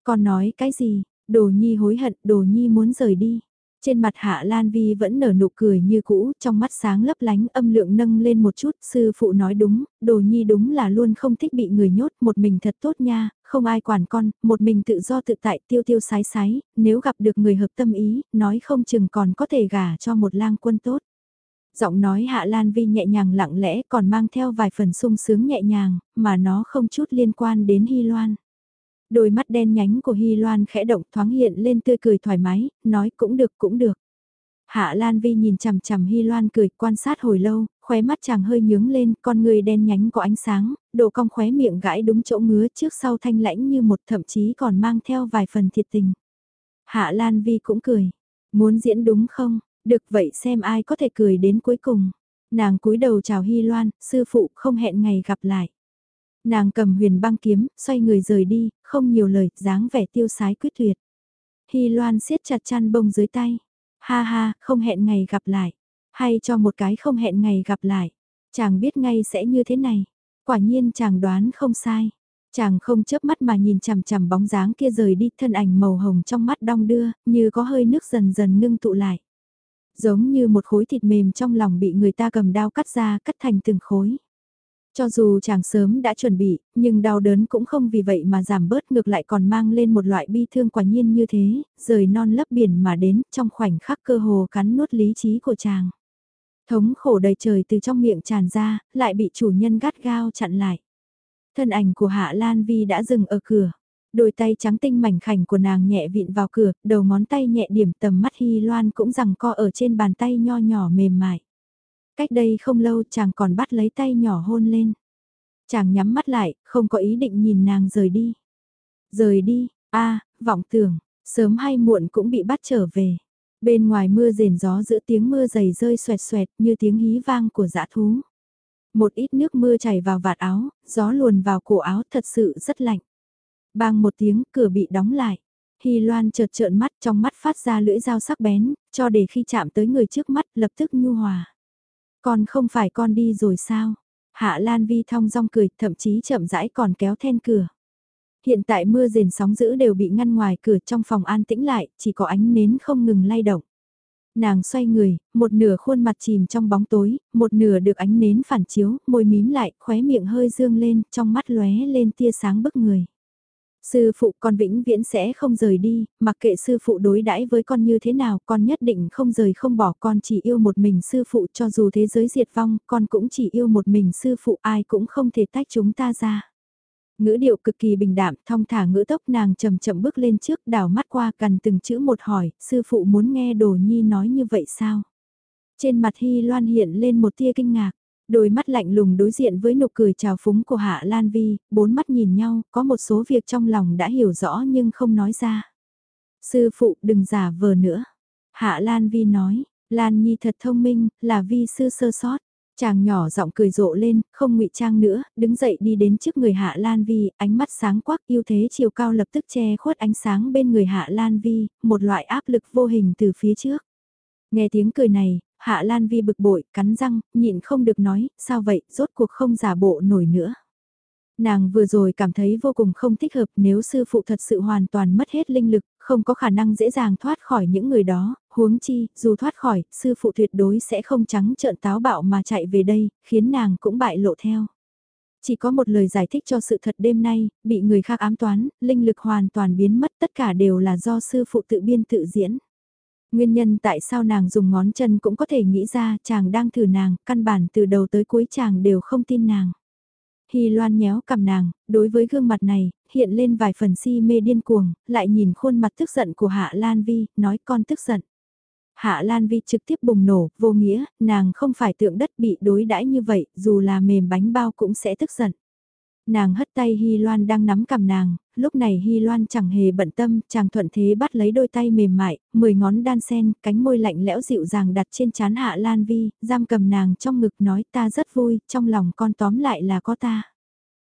Con nói cái gì, đồ nhi hối hận, đồ nhi muốn rời đi. Trên mặt Hạ Lan Vi vẫn nở nụ cười như cũ, trong mắt sáng lấp lánh âm lượng nâng lên một chút, sư phụ nói đúng, đồ nhi đúng là luôn không thích bị người nhốt, một mình thật tốt nha, không ai quản con, một mình tự do tự tại tiêu tiêu sái sái, nếu gặp được người hợp tâm ý, nói không chừng còn có thể gả cho một lang quân tốt. Giọng nói Hạ Lan Vi nhẹ nhàng lặng lẽ còn mang theo vài phần sung sướng nhẹ nhàng, mà nó không chút liên quan đến Hy Loan. Đôi mắt đen nhánh của Hy Loan khẽ động thoáng hiện lên tươi cười thoải mái, nói cũng được cũng được. Hạ Lan Vi nhìn chằm chằm Hy Loan cười quan sát hồi lâu, khóe mắt chàng hơi nhướng lên, con người đen nhánh có ánh sáng, độ cong khóe miệng gãi đúng chỗ ngứa trước sau thanh lãnh như một thậm chí còn mang theo vài phần thiệt tình. Hạ Lan Vi cũng cười, muốn diễn đúng không, được vậy xem ai có thể cười đến cuối cùng. Nàng cúi đầu chào Hy Loan, sư phụ không hẹn ngày gặp lại. Nàng cầm huyền băng kiếm, xoay người rời đi, không nhiều lời, dáng vẻ tiêu sái quyết tuyệt. Hy Loan siết chặt chăn bông dưới tay. Ha ha, không hẹn ngày gặp lại. Hay cho một cái không hẹn ngày gặp lại. Chàng biết ngay sẽ như thế này. Quả nhiên chàng đoán không sai. Chàng không chớp mắt mà nhìn chằm chằm bóng dáng kia rời đi thân ảnh màu hồng trong mắt đong đưa, như có hơi nước dần dần ngưng tụ lại. Giống như một khối thịt mềm trong lòng bị người ta cầm đao cắt ra, cắt thành từng khối. Cho dù chàng sớm đã chuẩn bị, nhưng đau đớn cũng không vì vậy mà giảm bớt ngược lại còn mang lên một loại bi thương quả nhiên như thế, rời non lấp biển mà đến trong khoảnh khắc cơ hồ cắn nuốt lý trí của chàng. Thống khổ đầy trời từ trong miệng tràn ra, lại bị chủ nhân gắt gao chặn lại. Thân ảnh của Hạ Lan Vi đã dừng ở cửa. Đôi tay trắng tinh mảnh khảnh của nàng nhẹ vịn vào cửa, đầu ngón tay nhẹ điểm tầm mắt Hy Loan cũng rằng co ở trên bàn tay nho nhỏ mềm mại. Cách đây không lâu chàng còn bắt lấy tay nhỏ hôn lên. Chàng nhắm mắt lại, không có ý định nhìn nàng rời đi. Rời đi, a vọng tưởng, sớm hay muộn cũng bị bắt trở về. Bên ngoài mưa rền gió giữa tiếng mưa dày rơi xoẹt xoẹt như tiếng hí vang của dã thú. Một ít nước mưa chảy vào vạt áo, gió luồn vào cổ áo thật sự rất lạnh. Bang một tiếng, cửa bị đóng lại. Hy Loan chợt trợn mắt trong mắt phát ra lưỡi dao sắc bén, cho để khi chạm tới người trước mắt lập tức nhu hòa. Con không phải con đi rồi sao? Hạ Lan Vi thong dong cười, thậm chí chậm rãi còn kéo then cửa. Hiện tại mưa rền sóng dữ đều bị ngăn ngoài cửa trong phòng an tĩnh lại, chỉ có ánh nến không ngừng lay động. Nàng xoay người, một nửa khuôn mặt chìm trong bóng tối, một nửa được ánh nến phản chiếu, môi mím lại, khóe miệng hơi dương lên, trong mắt lóe lên tia sáng bức người. Sư phụ con vĩnh viễn sẽ không rời đi, mặc kệ sư phụ đối đãi với con như thế nào, con nhất định không rời không bỏ con chỉ yêu một mình sư phụ cho dù thế giới diệt vong, con cũng chỉ yêu một mình sư phụ ai cũng không thể tách chúng ta ra. Ngữ điệu cực kỳ bình đạm, thong thả ngữ tốc nàng chậm chậm bước lên trước đảo mắt qua cần từng chữ một hỏi, sư phụ muốn nghe đồ nhi nói như vậy sao? Trên mặt Hy Loan hiện lên một tia kinh ngạc. Đôi mắt lạnh lùng đối diện với nụ cười trào phúng của Hạ Lan Vi, bốn mắt nhìn nhau, có một số việc trong lòng đã hiểu rõ nhưng không nói ra. Sư phụ đừng giả vờ nữa. Hạ Lan Vi nói, Lan Nhi thật thông minh, là Vi sư sơ sót. Chàng nhỏ giọng cười rộ lên, không ngụy trang nữa, đứng dậy đi đến trước người Hạ Lan Vi, ánh mắt sáng quắc yêu thế chiều cao lập tức che khuất ánh sáng bên người Hạ Lan Vi, một loại áp lực vô hình từ phía trước. Nghe tiếng cười này, Hạ Lan Vi bực bội, cắn răng, nhịn không được nói, sao vậy, rốt cuộc không giả bộ nổi nữa. Nàng vừa rồi cảm thấy vô cùng không thích hợp nếu sư phụ thật sự hoàn toàn mất hết linh lực, không có khả năng dễ dàng thoát khỏi những người đó, huống chi, dù thoát khỏi, sư phụ tuyệt đối sẽ không trắng trợn táo bạo mà chạy về đây, khiến nàng cũng bại lộ theo. Chỉ có một lời giải thích cho sự thật đêm nay, bị người khác ám toán, linh lực hoàn toàn biến mất tất cả đều là do sư phụ tự biên tự diễn. Nguyên nhân tại sao nàng dùng ngón chân cũng có thể nghĩ ra chàng đang thử nàng, căn bản từ đầu tới cuối chàng đều không tin nàng. Hy loan nhéo cầm nàng, đối với gương mặt này, hiện lên vài phần si mê điên cuồng, lại nhìn khuôn mặt tức giận của Hạ Lan Vi, nói con tức giận. Hạ Lan Vi trực tiếp bùng nổ, vô nghĩa, nàng không phải tượng đất bị đối đãi như vậy, dù là mềm bánh bao cũng sẽ tức giận. Nàng hất tay Hy Loan đang nắm cầm nàng, lúc này Hy Loan chẳng hề bận tâm, chàng thuận thế bắt lấy đôi tay mềm mại, mười ngón đan sen, cánh môi lạnh lẽo dịu dàng đặt trên chán Hạ Lan Vi, giam cầm nàng trong ngực nói ta rất vui, trong lòng con tóm lại là có ta.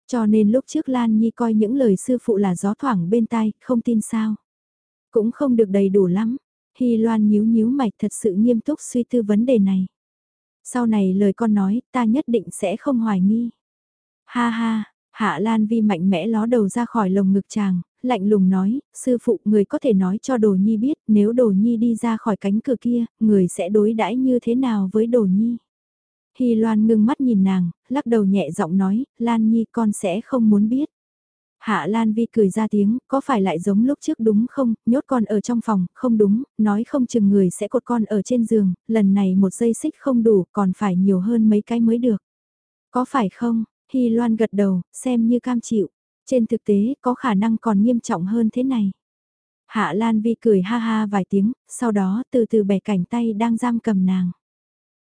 Cho nên lúc trước Lan Nhi coi những lời sư phụ là gió thoảng bên tai, không tin sao. Cũng không được đầy đủ lắm. Hy Loan nhíu nhíu mạch thật sự nghiêm túc suy tư vấn đề này. Sau này lời con nói, ta nhất định sẽ không hoài nghi. Ha ha, Hạ Lan Vi mạnh mẽ ló đầu ra khỏi lồng ngực chàng, lạnh lùng nói, sư phụ người có thể nói cho Đồ Nhi biết nếu Đồ Nhi đi ra khỏi cánh cửa kia, người sẽ đối đãi như thế nào với Đồ Nhi. Hy Loan ngưng mắt nhìn nàng, lắc đầu nhẹ giọng nói, Lan Nhi con sẽ không muốn biết. Hạ Lan Vi cười ra tiếng, có phải lại giống lúc trước đúng không, nhốt con ở trong phòng, không đúng, nói không chừng người sẽ cột con ở trên giường, lần này một dây xích không đủ, còn phải nhiều hơn mấy cái mới được. Có phải không, Hy Loan gật đầu, xem như cam chịu. Trên thực tế, có khả năng còn nghiêm trọng hơn thế này. Hạ Lan Vi cười ha ha vài tiếng, sau đó từ từ bẻ cảnh tay đang giam cầm nàng.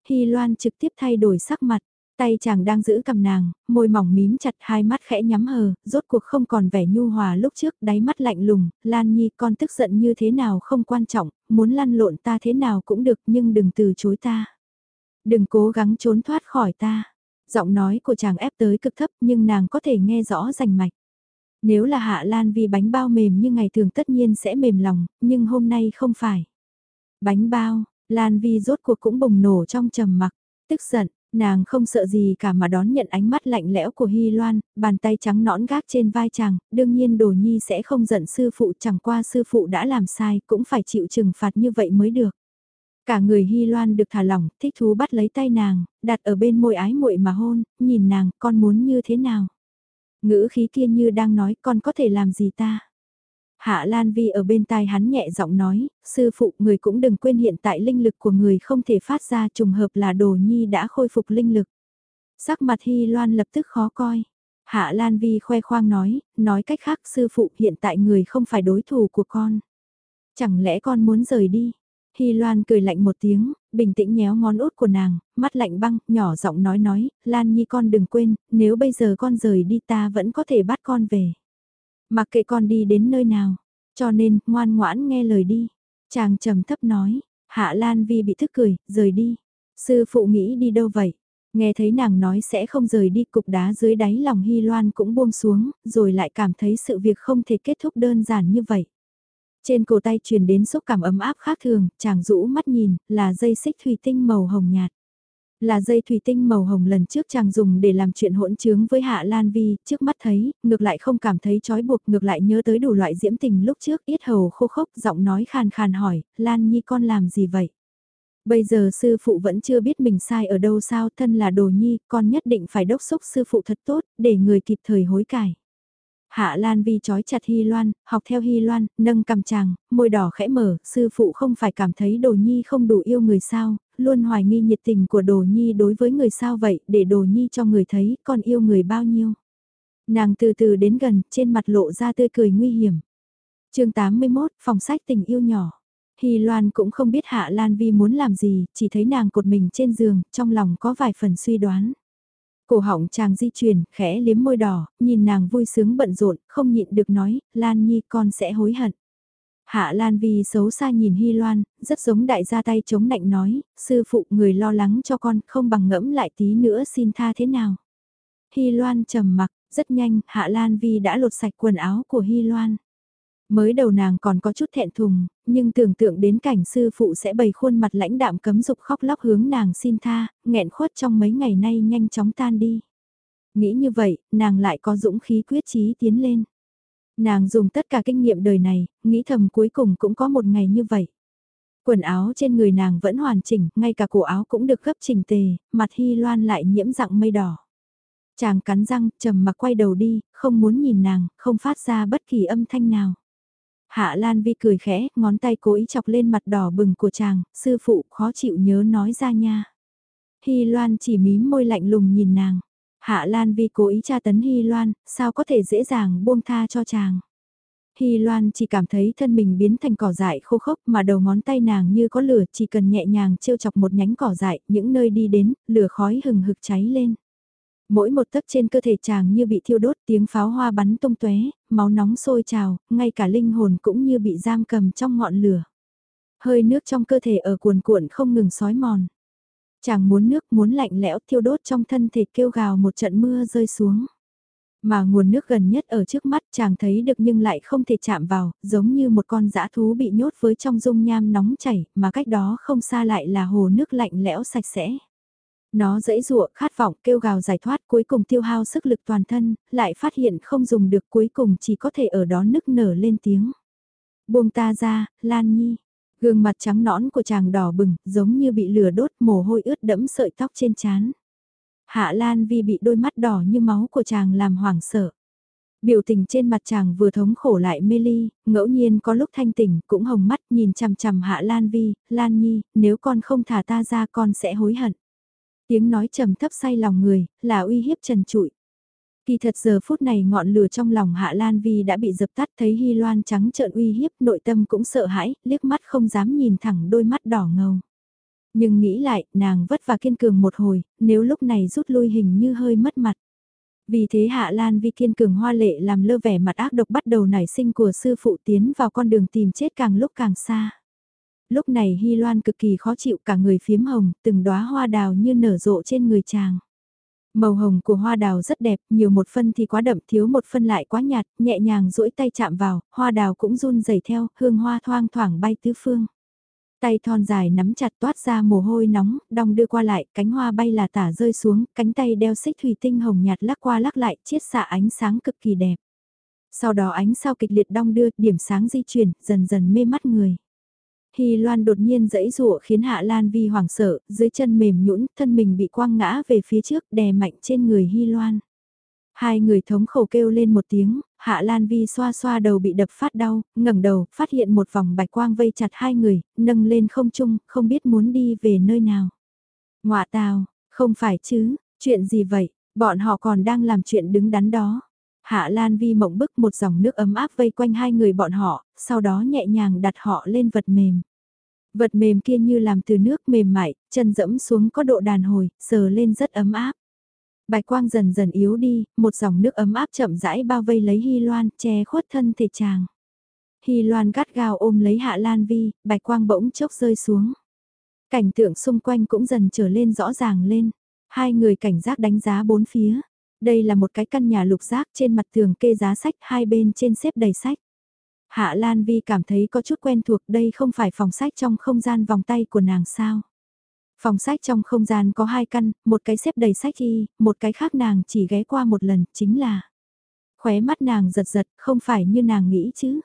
Hy Loan trực tiếp thay đổi sắc mặt, tay chàng đang giữ cầm nàng, môi mỏng mím chặt hai mắt khẽ nhắm hờ, rốt cuộc không còn vẻ nhu hòa lúc trước, đáy mắt lạnh lùng, Lan Nhi con tức giận như thế nào không quan trọng, muốn lăn lộn ta thế nào cũng được nhưng đừng từ chối ta. Đừng cố gắng trốn thoát khỏi ta. Giọng nói của chàng ép tới cực thấp nhưng nàng có thể nghe rõ rành mạch. Nếu là Hạ Lan vì bánh bao mềm như ngày thường tất nhiên sẽ mềm lòng, nhưng hôm nay không phải. Bánh bao, Lan Vi rốt cuộc cũng bùng nổ trong trầm mặc, tức giận, nàng không sợ gì cả mà đón nhận ánh mắt lạnh lẽo của Hy Loan, bàn tay trắng nõn gác trên vai chàng, đương nhiên Đồ Nhi sẽ không giận sư phụ chẳng qua sư phụ đã làm sai cũng phải chịu trừng phạt như vậy mới được. Cả người Hy Loan được thả lỏng, thích thú bắt lấy tay nàng, đặt ở bên môi ái muội mà hôn, nhìn nàng, con muốn như thế nào? Ngữ khí kia như đang nói, con có thể làm gì ta? Hạ Lan Vi ở bên tai hắn nhẹ giọng nói, sư phụ người cũng đừng quên hiện tại linh lực của người không thể phát ra trùng hợp là đồ nhi đã khôi phục linh lực. Sắc mặt Hy Loan lập tức khó coi. Hạ Lan Vi khoe khoang nói, nói cách khác sư phụ hiện tại người không phải đối thủ của con. Chẳng lẽ con muốn rời đi? Hy Loan cười lạnh một tiếng, bình tĩnh nhéo ngón út của nàng, mắt lạnh băng, nhỏ giọng nói nói, Lan Nhi con đừng quên, nếu bây giờ con rời đi ta vẫn có thể bắt con về. Mặc kệ con đi đến nơi nào, cho nên, ngoan ngoãn nghe lời đi. Chàng trầm thấp nói, Hạ Lan Vi bị thức cười, rời đi. Sư phụ nghĩ đi đâu vậy? Nghe thấy nàng nói sẽ không rời đi cục đá dưới đáy lòng Hy Loan cũng buông xuống, rồi lại cảm thấy sự việc không thể kết thúc đơn giản như vậy. Trên cổ tay truyền đến xúc cảm ấm áp khác thường, chàng rũ mắt nhìn, là dây xích thủy tinh màu hồng nhạt. Là dây thủy tinh màu hồng lần trước chàng dùng để làm chuyện hỗn trướng với Hạ Lan Vi, trước mắt thấy, ngược lại không cảm thấy trói buộc, ngược lại nhớ tới đủ loại diễm tình lúc trước, yết hầu khô khốc, giọng nói khàn khàn hỏi, Lan Nhi con làm gì vậy? Bây giờ sư phụ vẫn chưa biết mình sai ở đâu sao, thân là đồ nhi, con nhất định phải đốc xúc sư phụ thật tốt, để người kịp thời hối cải. Hạ Lan Vi chói chặt Hy Loan, học theo Hy Loan, nâng cầm chàng, môi đỏ khẽ mở, sư phụ không phải cảm thấy đồ nhi không đủ yêu người sao, luôn hoài nghi nhiệt tình của đồ nhi đối với người sao vậy, để đồ nhi cho người thấy con yêu người bao nhiêu. Nàng từ từ đến gần, trên mặt lộ ra tươi cười nguy hiểm. chương 81, phòng sách tình yêu nhỏ. Hy Loan cũng không biết Hạ Lan Vi muốn làm gì, chỉ thấy nàng cột mình trên giường, trong lòng có vài phần suy đoán. Cổ họng chàng di chuyển, khẽ liếm môi đỏ, nhìn nàng vui sướng bận rộn, không nhịn được nói, Lan Nhi con sẽ hối hận. Hạ Lan Vi xấu xa nhìn Hy Loan, rất giống đại gia tay chống nạnh nói, sư phụ người lo lắng cho con không bằng ngẫm lại tí nữa xin tha thế nào. Hy Loan trầm mặc, rất nhanh Hạ Lan Vi đã lột sạch quần áo của Hy Loan. Mới đầu nàng còn có chút thẹn thùng, nhưng tưởng tượng đến cảnh sư phụ sẽ bày khuôn mặt lãnh đạm cấm dục khóc lóc hướng nàng xin tha, nghẹn khuất trong mấy ngày nay nhanh chóng tan đi. Nghĩ như vậy, nàng lại có dũng khí quyết chí tiến lên. Nàng dùng tất cả kinh nghiệm đời này, nghĩ thầm cuối cùng cũng có một ngày như vậy. Quần áo trên người nàng vẫn hoàn chỉnh, ngay cả cổ áo cũng được gấp chỉnh tề, mặt hy loan lại nhiễm dạng mây đỏ. Chàng cắn răng, trầm mặc quay đầu đi, không muốn nhìn nàng, không phát ra bất kỳ âm thanh nào. Hạ Lan Vi cười khẽ, ngón tay cố ý chọc lên mặt đỏ bừng của chàng, sư phụ khó chịu nhớ nói ra nha. Hy Loan chỉ mím môi lạnh lùng nhìn nàng. Hạ Lan Vi cố ý tra tấn Hy Loan, sao có thể dễ dàng buông tha cho chàng. Hy Loan chỉ cảm thấy thân mình biến thành cỏ dại khô khốc mà đầu ngón tay nàng như có lửa chỉ cần nhẹ nhàng trêu chọc một nhánh cỏ dại, những nơi đi đến, lửa khói hừng hực cháy lên. Mỗi một tấc trên cơ thể chàng như bị thiêu đốt tiếng pháo hoa bắn tung tóe máu nóng sôi trào, ngay cả linh hồn cũng như bị giam cầm trong ngọn lửa. Hơi nước trong cơ thể ở cuồn cuộn không ngừng sói mòn. Chàng muốn nước muốn lạnh lẽo thiêu đốt trong thân thể kêu gào một trận mưa rơi xuống. Mà nguồn nước gần nhất ở trước mắt chàng thấy được nhưng lại không thể chạm vào, giống như một con dã thú bị nhốt với trong dung nham nóng chảy, mà cách đó không xa lại là hồ nước lạnh lẽo sạch sẽ. Nó dãy dụa, khát vọng, kêu gào giải thoát cuối cùng tiêu hao sức lực toàn thân, lại phát hiện không dùng được cuối cùng chỉ có thể ở đó nức nở lên tiếng. Buông ta ra, Lan Nhi. Gương mặt trắng nõn của chàng đỏ bừng, giống như bị lửa đốt mồ hôi ướt đẫm sợi tóc trên trán. Hạ Lan Vi bị đôi mắt đỏ như máu của chàng làm hoảng sợ. Biểu tình trên mặt chàng vừa thống khổ lại mê ly, ngẫu nhiên có lúc thanh tỉnh, cũng hồng mắt nhìn chằm chằm Hạ Lan Vi, Lan Nhi, nếu con không thả ta ra con sẽ hối hận. Tiếng nói trầm thấp say lòng người, là uy hiếp trần trụi. Kỳ thật giờ phút này ngọn lửa trong lòng Hạ Lan Vi đã bị dập tắt thấy Hy Loan trắng trợn uy hiếp nội tâm cũng sợ hãi, liếc mắt không dám nhìn thẳng đôi mắt đỏ ngầu. Nhưng nghĩ lại, nàng vất và kiên cường một hồi, nếu lúc này rút lui hình như hơi mất mặt. Vì thế Hạ Lan Vi kiên cường hoa lệ làm lơ vẻ mặt ác độc bắt đầu nảy sinh của sư phụ tiến vào con đường tìm chết càng lúc càng xa. Lúc này Hy Loan cực kỳ khó chịu cả người phiếm hồng, từng đóa hoa đào như nở rộ trên người chàng. Màu hồng của hoa đào rất đẹp, nhiều một phân thì quá đậm, thiếu một phân lại quá nhạt, nhẹ nhàng duỗi tay chạm vào, hoa đào cũng run rẩy theo, hương hoa thoang thoảng bay tứ phương. Tay thon dài nắm chặt toát ra mồ hôi nóng, đong đưa qua lại, cánh hoa bay là tả rơi xuống, cánh tay đeo xích thủy tinh hồng nhạt lắc qua lắc lại, chiết xạ ánh sáng cực kỳ đẹp. Sau đó ánh sao kịch liệt đong đưa, điểm sáng di chuyển, dần dần mê mắt người. Hy Loan đột nhiên dẫy rụa khiến Hạ Lan Vi hoảng sợ, dưới chân mềm nhũn, thân mình bị quăng ngã về phía trước đè mạnh trên người Hy Loan. Hai người thống khổ kêu lên một tiếng, Hạ Lan Vi xoa xoa đầu bị đập phát đau, ngẩng đầu, phát hiện một vòng bạch quang vây chặt hai người, nâng lên không trung, không biết muốn đi về nơi nào. Ngoạ tào, không phải chứ, chuyện gì vậy, bọn họ còn đang làm chuyện đứng đắn đó. Hạ Lan Vi mộng bức một dòng nước ấm áp vây quanh hai người bọn họ, sau đó nhẹ nhàng đặt họ lên vật mềm. Vật mềm kia như làm từ nước mềm mại, chân dẫm xuống có độ đàn hồi, sờ lên rất ấm áp. Bạch quang dần dần yếu đi, một dòng nước ấm áp chậm rãi bao vây lấy Hy Loan, che khuất thân thể chàng. Hy Loan gắt gao ôm lấy Hạ Lan Vi, bạch quang bỗng chốc rơi xuống. Cảnh tượng xung quanh cũng dần trở lên rõ ràng lên. Hai người cảnh giác đánh giá bốn phía. Đây là một cái căn nhà lục giác trên mặt tường kê giá sách hai bên trên xếp đầy sách. Hạ Lan Vi cảm thấy có chút quen thuộc đây không phải phòng sách trong không gian vòng tay của nàng sao. Phòng sách trong không gian có hai căn, một cái xếp đầy sách y, một cái khác nàng chỉ ghé qua một lần, chính là. Khóe mắt nàng giật giật, không phải như nàng nghĩ chứ.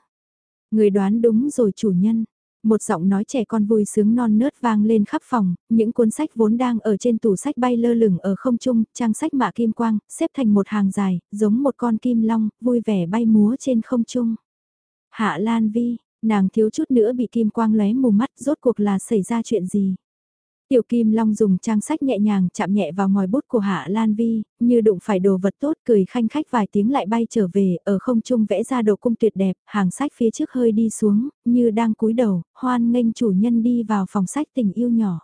Người đoán đúng rồi chủ nhân. Một giọng nói trẻ con vui sướng non nớt vang lên khắp phòng, những cuốn sách vốn đang ở trên tủ sách bay lơ lửng ở không trung, trang sách mạ kim quang, xếp thành một hàng dài, giống một con kim long, vui vẻ bay múa trên không trung. Hạ Lan Vi, nàng thiếu chút nữa bị kim quang lóe mù mắt, rốt cuộc là xảy ra chuyện gì? Tiểu Kim Long dùng trang sách nhẹ nhàng chạm nhẹ vào ngòi bút của Hạ Lan Vi, như đụng phải đồ vật tốt cười khanh khách vài tiếng lại bay trở về, ở không trung vẽ ra đồ cung tuyệt đẹp, hàng sách phía trước hơi đi xuống, như đang cúi đầu, hoan nghênh chủ nhân đi vào phòng sách tình yêu nhỏ.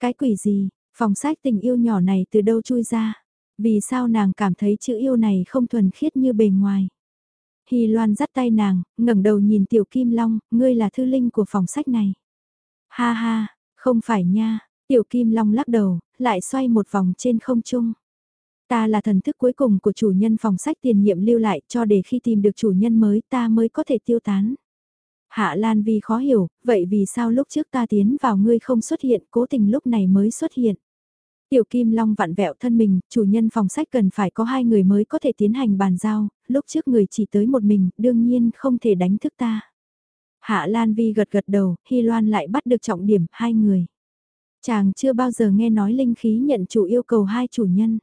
Cái quỷ gì, phòng sách tình yêu nhỏ này từ đâu chui ra? Vì sao nàng cảm thấy chữ yêu này không thuần khiết như bề ngoài? Hy Loan dắt tay nàng, ngẩng đầu nhìn Tiểu Kim Long, ngươi là thư linh của phòng sách này. Ha ha, không phải nha, tiểu kim long lắc đầu, lại xoay một vòng trên không trung. Ta là thần thức cuối cùng của chủ nhân phòng sách tiền nhiệm lưu lại cho để khi tìm được chủ nhân mới ta mới có thể tiêu tán. Hạ Lan Vi khó hiểu, vậy vì sao lúc trước ta tiến vào ngươi không xuất hiện, cố tình lúc này mới xuất hiện. Tiểu Kim Long vặn vẹo thân mình, chủ nhân phòng sách cần phải có hai người mới có thể tiến hành bàn giao, lúc trước người chỉ tới một mình, đương nhiên không thể đánh thức ta. Hạ Lan Vi gật gật đầu, Hy Loan lại bắt được trọng điểm hai người. Chàng chưa bao giờ nghe nói linh khí nhận chủ yêu cầu hai chủ nhân.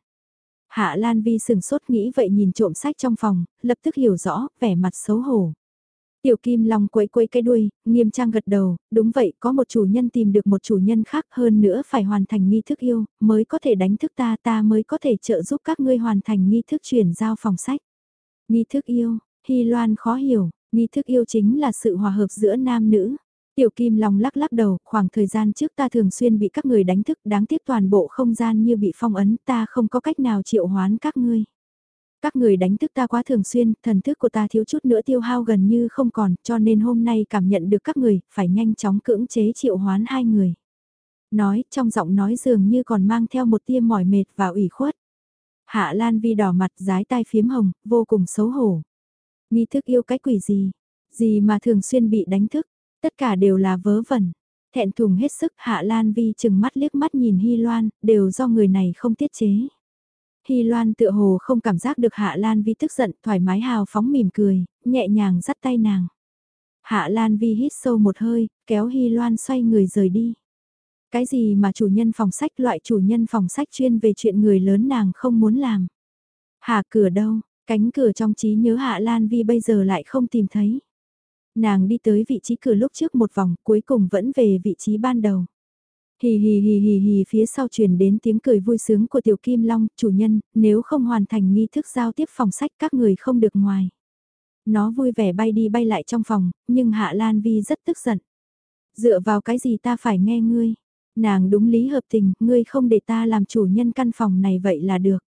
Hạ Lan Vi sừng sốt nghĩ vậy nhìn trộm sách trong phòng, lập tức hiểu rõ, vẻ mặt xấu hổ. Tiểu Kim Long quấy quấy cái đuôi, nghiêm trang gật đầu, đúng vậy, có một chủ nhân tìm được một chủ nhân khác hơn nữa phải hoàn thành nghi thức yêu, mới có thể đánh thức ta ta mới có thể trợ giúp các ngươi hoàn thành nghi thức chuyển giao phòng sách. Nghi thức yêu, Hy Loan khó hiểu, Nghi thức yêu chính là sự hòa hợp giữa nam nữ. Tiểu Kim Long lắc lắc đầu, khoảng thời gian trước ta thường xuyên bị các người đánh thức, đáng tiếc toàn bộ không gian như bị phong ấn, ta không có cách nào triệu hoán các ngươi. Các người đánh thức ta quá thường xuyên, thần thức của ta thiếu chút nữa tiêu hao gần như không còn, cho nên hôm nay cảm nhận được các người, phải nhanh chóng cưỡng chế triệu hoán hai người. Nói, trong giọng nói dường như còn mang theo một tia mỏi mệt và ủy khuất. Hạ Lan Vi đỏ mặt, dái tai phiếm hồng, vô cùng xấu hổ. Nghi thức yêu cái quỷ gì? Gì mà thường xuyên bị đánh thức? Tất cả đều là vớ vẩn. Thẹn thùng hết sức Hạ Lan Vi chừng mắt liếc mắt nhìn Hy Loan, đều do người này không tiết chế. Hy Loan tựa hồ không cảm giác được Hạ Lan Vi tức giận, thoải mái hào phóng mỉm cười, nhẹ nhàng dắt tay nàng. Hạ Lan Vi hít sâu một hơi, kéo Hy Loan xoay người rời đi. Cái gì mà chủ nhân phòng sách loại chủ nhân phòng sách chuyên về chuyện người lớn nàng không muốn làm. Hạ cửa đâu, Cánh cửa trong trí nhớ Hạ Lan Vi bây giờ lại không tìm thấy. Nàng đi tới vị trí cửa lúc trước một vòng, cuối cùng vẫn về vị trí ban đầu. Hì hì hì hì hì phía sau truyền đến tiếng cười vui sướng của Tiểu Kim Long, chủ nhân, nếu không hoàn thành nghi thức giao tiếp phòng sách các người không được ngoài. Nó vui vẻ bay đi bay lại trong phòng, nhưng Hạ Lan Vi rất tức giận. Dựa vào cái gì ta phải nghe ngươi? Nàng đúng lý hợp tình, ngươi không để ta làm chủ nhân căn phòng này vậy là được.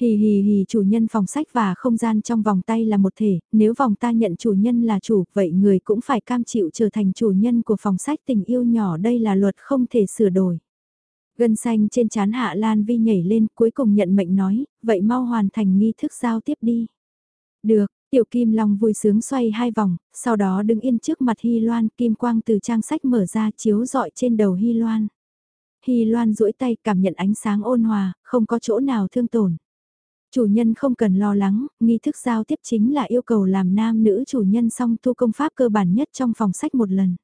Hì hì hì chủ nhân phòng sách và không gian trong vòng tay là một thể, nếu vòng ta nhận chủ nhân là chủ, vậy người cũng phải cam chịu trở thành chủ nhân của phòng sách tình yêu nhỏ đây là luật không thể sửa đổi. Gân xanh trên chán Hạ Lan Vi nhảy lên cuối cùng nhận mệnh nói, vậy mau hoàn thành nghi thức giao tiếp đi. Được, Tiểu Kim Long vui sướng xoay hai vòng, sau đó đứng yên trước mặt Hy Loan, kim quang từ trang sách mở ra chiếu dọi trên đầu Hy Loan. Hy Loan duỗi tay cảm nhận ánh sáng ôn hòa, không có chỗ nào thương tổn. Chủ nhân không cần lo lắng, nghi thức giao tiếp chính là yêu cầu làm nam nữ chủ nhân song tu công pháp cơ bản nhất trong phòng sách một lần.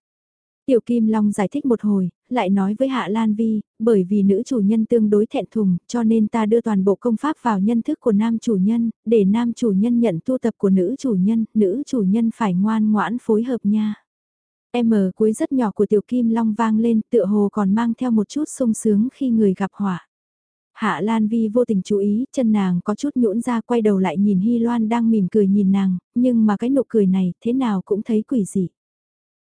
Tiểu Kim Long giải thích một hồi, lại nói với Hạ Lan Vi, bởi vì nữ chủ nhân tương đối thẹn thùng, cho nên ta đưa toàn bộ công pháp vào nhân thức của nam chủ nhân, để nam chủ nhân nhận tu tập của nữ chủ nhân, nữ chủ nhân phải ngoan ngoãn phối hợp nha. M cuối rất nhỏ của Tiểu Kim Long vang lên tựa hồ còn mang theo một chút sung sướng khi người gặp họa. Hạ Lan Vi vô tình chú ý, chân nàng có chút nhũn ra quay đầu lại nhìn Hy Loan đang mỉm cười nhìn nàng, nhưng mà cái nụ cười này thế nào cũng thấy quỷ dị.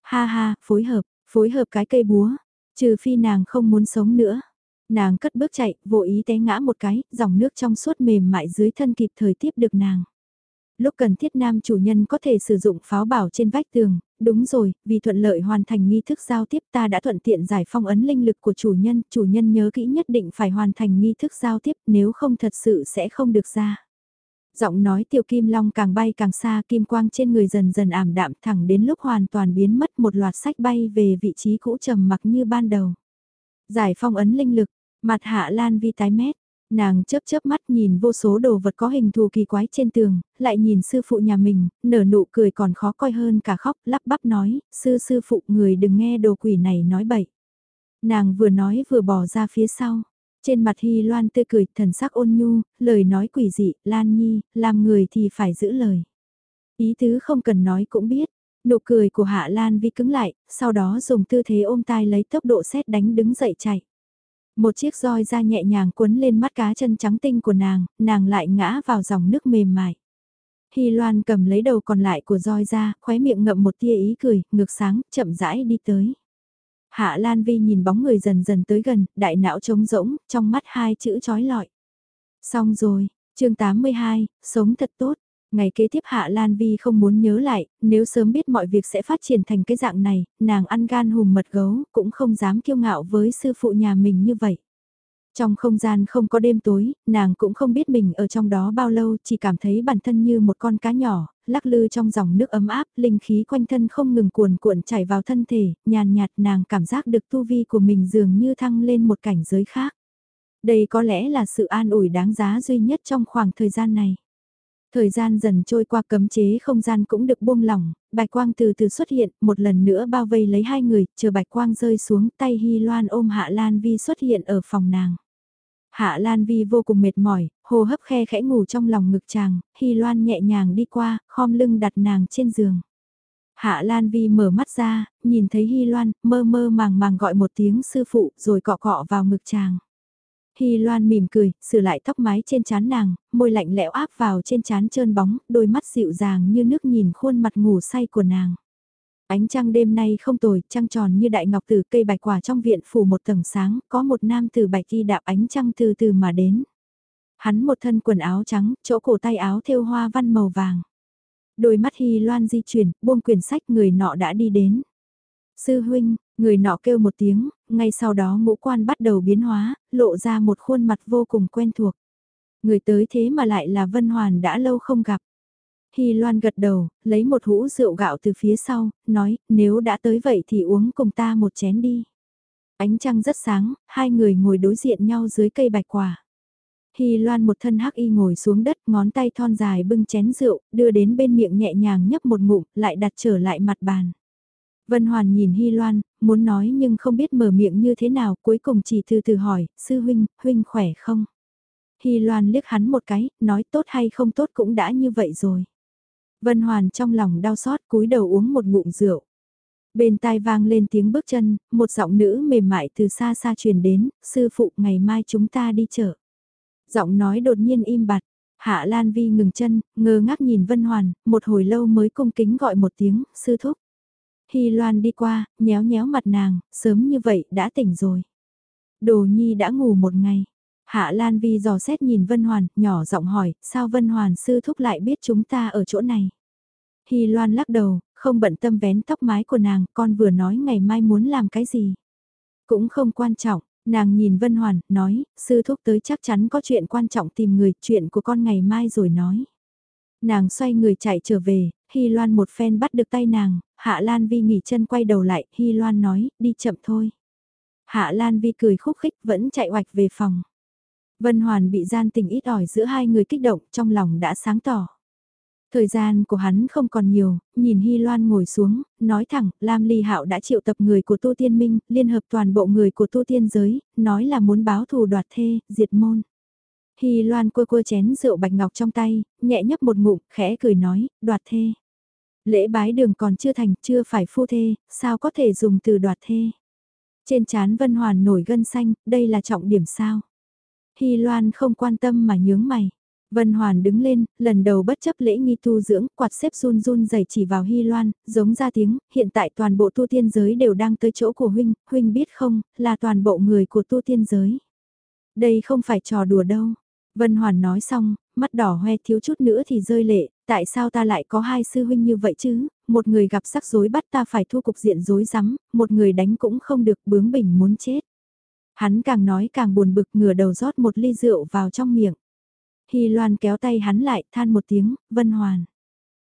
Ha ha, phối hợp, phối hợp cái cây búa, trừ phi nàng không muốn sống nữa. Nàng cất bước chạy, vô ý té ngã một cái, dòng nước trong suốt mềm mại dưới thân kịp thời tiếp được nàng. Lúc cần thiết nam chủ nhân có thể sử dụng pháo bảo trên vách tường, đúng rồi, vì thuận lợi hoàn thành nghi thức giao tiếp ta đã thuận tiện giải phong ấn linh lực của chủ nhân, chủ nhân nhớ kỹ nhất định phải hoàn thành nghi thức giao tiếp nếu không thật sự sẽ không được ra. Giọng nói tiểu kim long càng bay càng xa kim quang trên người dần dần ảm đạm thẳng đến lúc hoàn toàn biến mất một loạt sách bay về vị trí cũ trầm mặc như ban đầu. Giải phong ấn linh lực, mặt hạ lan vi tái mét, Nàng chớp chớp mắt nhìn vô số đồ vật có hình thù kỳ quái trên tường, lại nhìn sư phụ nhà mình, nở nụ cười còn khó coi hơn cả khóc, lắp bắp nói, sư sư phụ người đừng nghe đồ quỷ này nói bậy. Nàng vừa nói vừa bỏ ra phía sau. Trên mặt Hy Loan tươi cười, thần sắc ôn nhu, lời nói quỷ dị, Lan Nhi, làm người thì phải giữ lời. Ý tứ không cần nói cũng biết, nụ cười của Hạ Lan Vi cứng lại, sau đó dùng tư thế ôm tai lấy tốc độ xét đánh đứng dậy chạy. Một chiếc roi da nhẹ nhàng cuốn lên mắt cá chân trắng tinh của nàng, nàng lại ngã vào dòng nước mềm mại. Hy Loan cầm lấy đầu còn lại của roi da, khóe miệng ngậm một tia ý cười, ngược sáng, chậm rãi đi tới. Hạ Lan Vi nhìn bóng người dần dần tới gần, đại não trống rỗng, trong mắt hai chữ chói lọi. Xong rồi, chương 82, sống thật tốt. Ngày kế tiếp Hạ Lan Vi không muốn nhớ lại, nếu sớm biết mọi việc sẽ phát triển thành cái dạng này, nàng ăn gan hùm mật gấu, cũng không dám kiêu ngạo với sư phụ nhà mình như vậy. Trong không gian không có đêm tối, nàng cũng không biết mình ở trong đó bao lâu, chỉ cảm thấy bản thân như một con cá nhỏ, lắc lư trong dòng nước ấm áp, linh khí quanh thân không ngừng cuồn cuộn chảy vào thân thể, nhàn nhạt nàng cảm giác được tu vi của mình dường như thăng lên một cảnh giới khác. Đây có lẽ là sự an ủi đáng giá duy nhất trong khoảng thời gian này. Thời gian dần trôi qua cấm chế không gian cũng được buông lỏng, bạch quang từ từ xuất hiện, một lần nữa bao vây lấy hai người, chờ bạch quang rơi xuống tay Hy Loan ôm Hạ Lan Vi xuất hiện ở phòng nàng. Hạ Lan Vi vô cùng mệt mỏi, hô hấp khe khẽ ngủ trong lòng ngực chàng, Hy Loan nhẹ nhàng đi qua, khom lưng đặt nàng trên giường. Hạ Lan Vi mở mắt ra, nhìn thấy Hy Loan, mơ mơ màng màng gọi một tiếng sư phụ rồi cọ cọ vào ngực chàng. Hy Loan mỉm cười, sửa lại tóc mái trên trán nàng, môi lạnh lẽo áp vào trên trán trơn bóng, đôi mắt dịu dàng như nước nhìn khuôn mặt ngủ say của nàng. Ánh trăng đêm nay không tồi, trăng tròn như đại ngọc từ cây bạch quả trong viện phủ một tầng sáng, có một nam từ bạch đi đạp ánh trăng từ từ mà đến. Hắn một thân quần áo trắng, chỗ cổ tay áo thêu hoa văn màu vàng. Đôi mắt Hy Loan di chuyển, buông quyển sách người nọ đã đi đến. Sư huynh, người nọ kêu một tiếng, ngay sau đó ngũ quan bắt đầu biến hóa, lộ ra một khuôn mặt vô cùng quen thuộc. Người tới thế mà lại là Vân Hoàn đã lâu không gặp. Hy Loan gật đầu, lấy một hũ rượu gạo từ phía sau, nói, nếu đã tới vậy thì uống cùng ta một chén đi. Ánh trăng rất sáng, hai người ngồi đối diện nhau dưới cây bạch quả. Hy Loan một thân hắc y ngồi xuống đất, ngón tay thon dài bưng chén rượu, đưa đến bên miệng nhẹ nhàng nhấp một ngụm, lại đặt trở lại mặt bàn. Vân Hoàn nhìn Hy Loan, muốn nói nhưng không biết mở miệng như thế nào, cuối cùng chỉ từ từ hỏi, sư huynh, huynh khỏe không? Hy Loan liếc hắn một cái, nói tốt hay không tốt cũng đã như vậy rồi. Vân Hoàn trong lòng đau xót cúi đầu uống một ngụm rượu. Bên tai vang lên tiếng bước chân, một giọng nữ mềm mại từ xa xa truyền đến, sư phụ ngày mai chúng ta đi chợ. Giọng nói đột nhiên im bặt, Hạ Lan Vi ngừng chân, ngơ ngác nhìn Vân Hoàn, một hồi lâu mới cung kính gọi một tiếng, sư thúc. Hy Loan đi qua, nhéo nhéo mặt nàng, sớm như vậy đã tỉnh rồi. Đồ Nhi đã ngủ một ngày. Hạ Lan Vi dò xét nhìn Vân Hoàn, nhỏ giọng hỏi, sao Vân Hoàn sư thúc lại biết chúng ta ở chỗ này? Hy Loan lắc đầu, không bận tâm vén tóc mái của nàng, con vừa nói ngày mai muốn làm cái gì. Cũng không quan trọng, nàng nhìn Vân Hoàn, nói, sư thúc tới chắc chắn có chuyện quan trọng tìm người, chuyện của con ngày mai rồi nói. Nàng xoay người chạy trở về, Hy Loan một phen bắt được tay nàng, Hạ Lan Vi nghỉ chân quay đầu lại, Hy Loan nói, đi chậm thôi. Hạ Lan Vi cười khúc khích vẫn chạy hoạch về phòng. Vân Hoàn bị gian tình ít ỏi giữa hai người kích động trong lòng đã sáng tỏ. Thời gian của hắn không còn nhiều, nhìn Hy Loan ngồi xuống, nói thẳng, Lam Ly Hạo đã triệu tập người của Tu Tiên Minh, liên hợp toàn bộ người của Tu Tiên giới, nói là muốn báo thù đoạt thê, diệt môn. Hy Loan cua cua chén rượu bạch ngọc trong tay, nhẹ nhấp một ngụm, khẽ cười nói, đoạt thê. Lễ bái đường còn chưa thành, chưa phải phu thê, sao có thể dùng từ đoạt thê. Trên chán Vân Hoàn nổi gân xanh, đây là trọng điểm sao. Hy Loan không quan tâm mà nhướng mày. Vân Hoàn đứng lên, lần đầu bất chấp lễ nghi tu dưỡng, quạt xếp run run dày chỉ vào Hy Loan, giống ra tiếng, hiện tại toàn bộ tu tiên giới đều đang tới chỗ của Huynh, Huynh biết không, là toàn bộ người của tu tiên giới. Đây không phải trò đùa đâu. Vân Hoàn nói xong, mắt đỏ hoe thiếu chút nữa thì rơi lệ, tại sao ta lại có hai sư huynh như vậy chứ, một người gặp sắc rối bắt ta phải thu cục diện rối rắm, một người đánh cũng không được bướng bỉnh muốn chết. Hắn càng nói càng buồn bực ngửa đầu rót một ly rượu vào trong miệng. Hy Loan kéo tay hắn lại, than một tiếng, Vân Hoàn.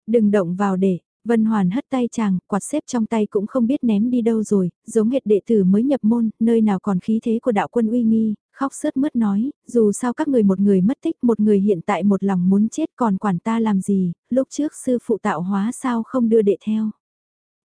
Đừng động vào để, Vân Hoàn hất tay chàng, quạt xếp trong tay cũng không biết ném đi đâu rồi, giống hệt đệ tử mới nhập môn, nơi nào còn khí thế của đạo quân uy nghi, khóc sướt mướt nói, dù sao các người một người mất tích, một người hiện tại một lòng muốn chết còn quản ta làm gì, lúc trước sư phụ tạo hóa sao không đưa đệ theo.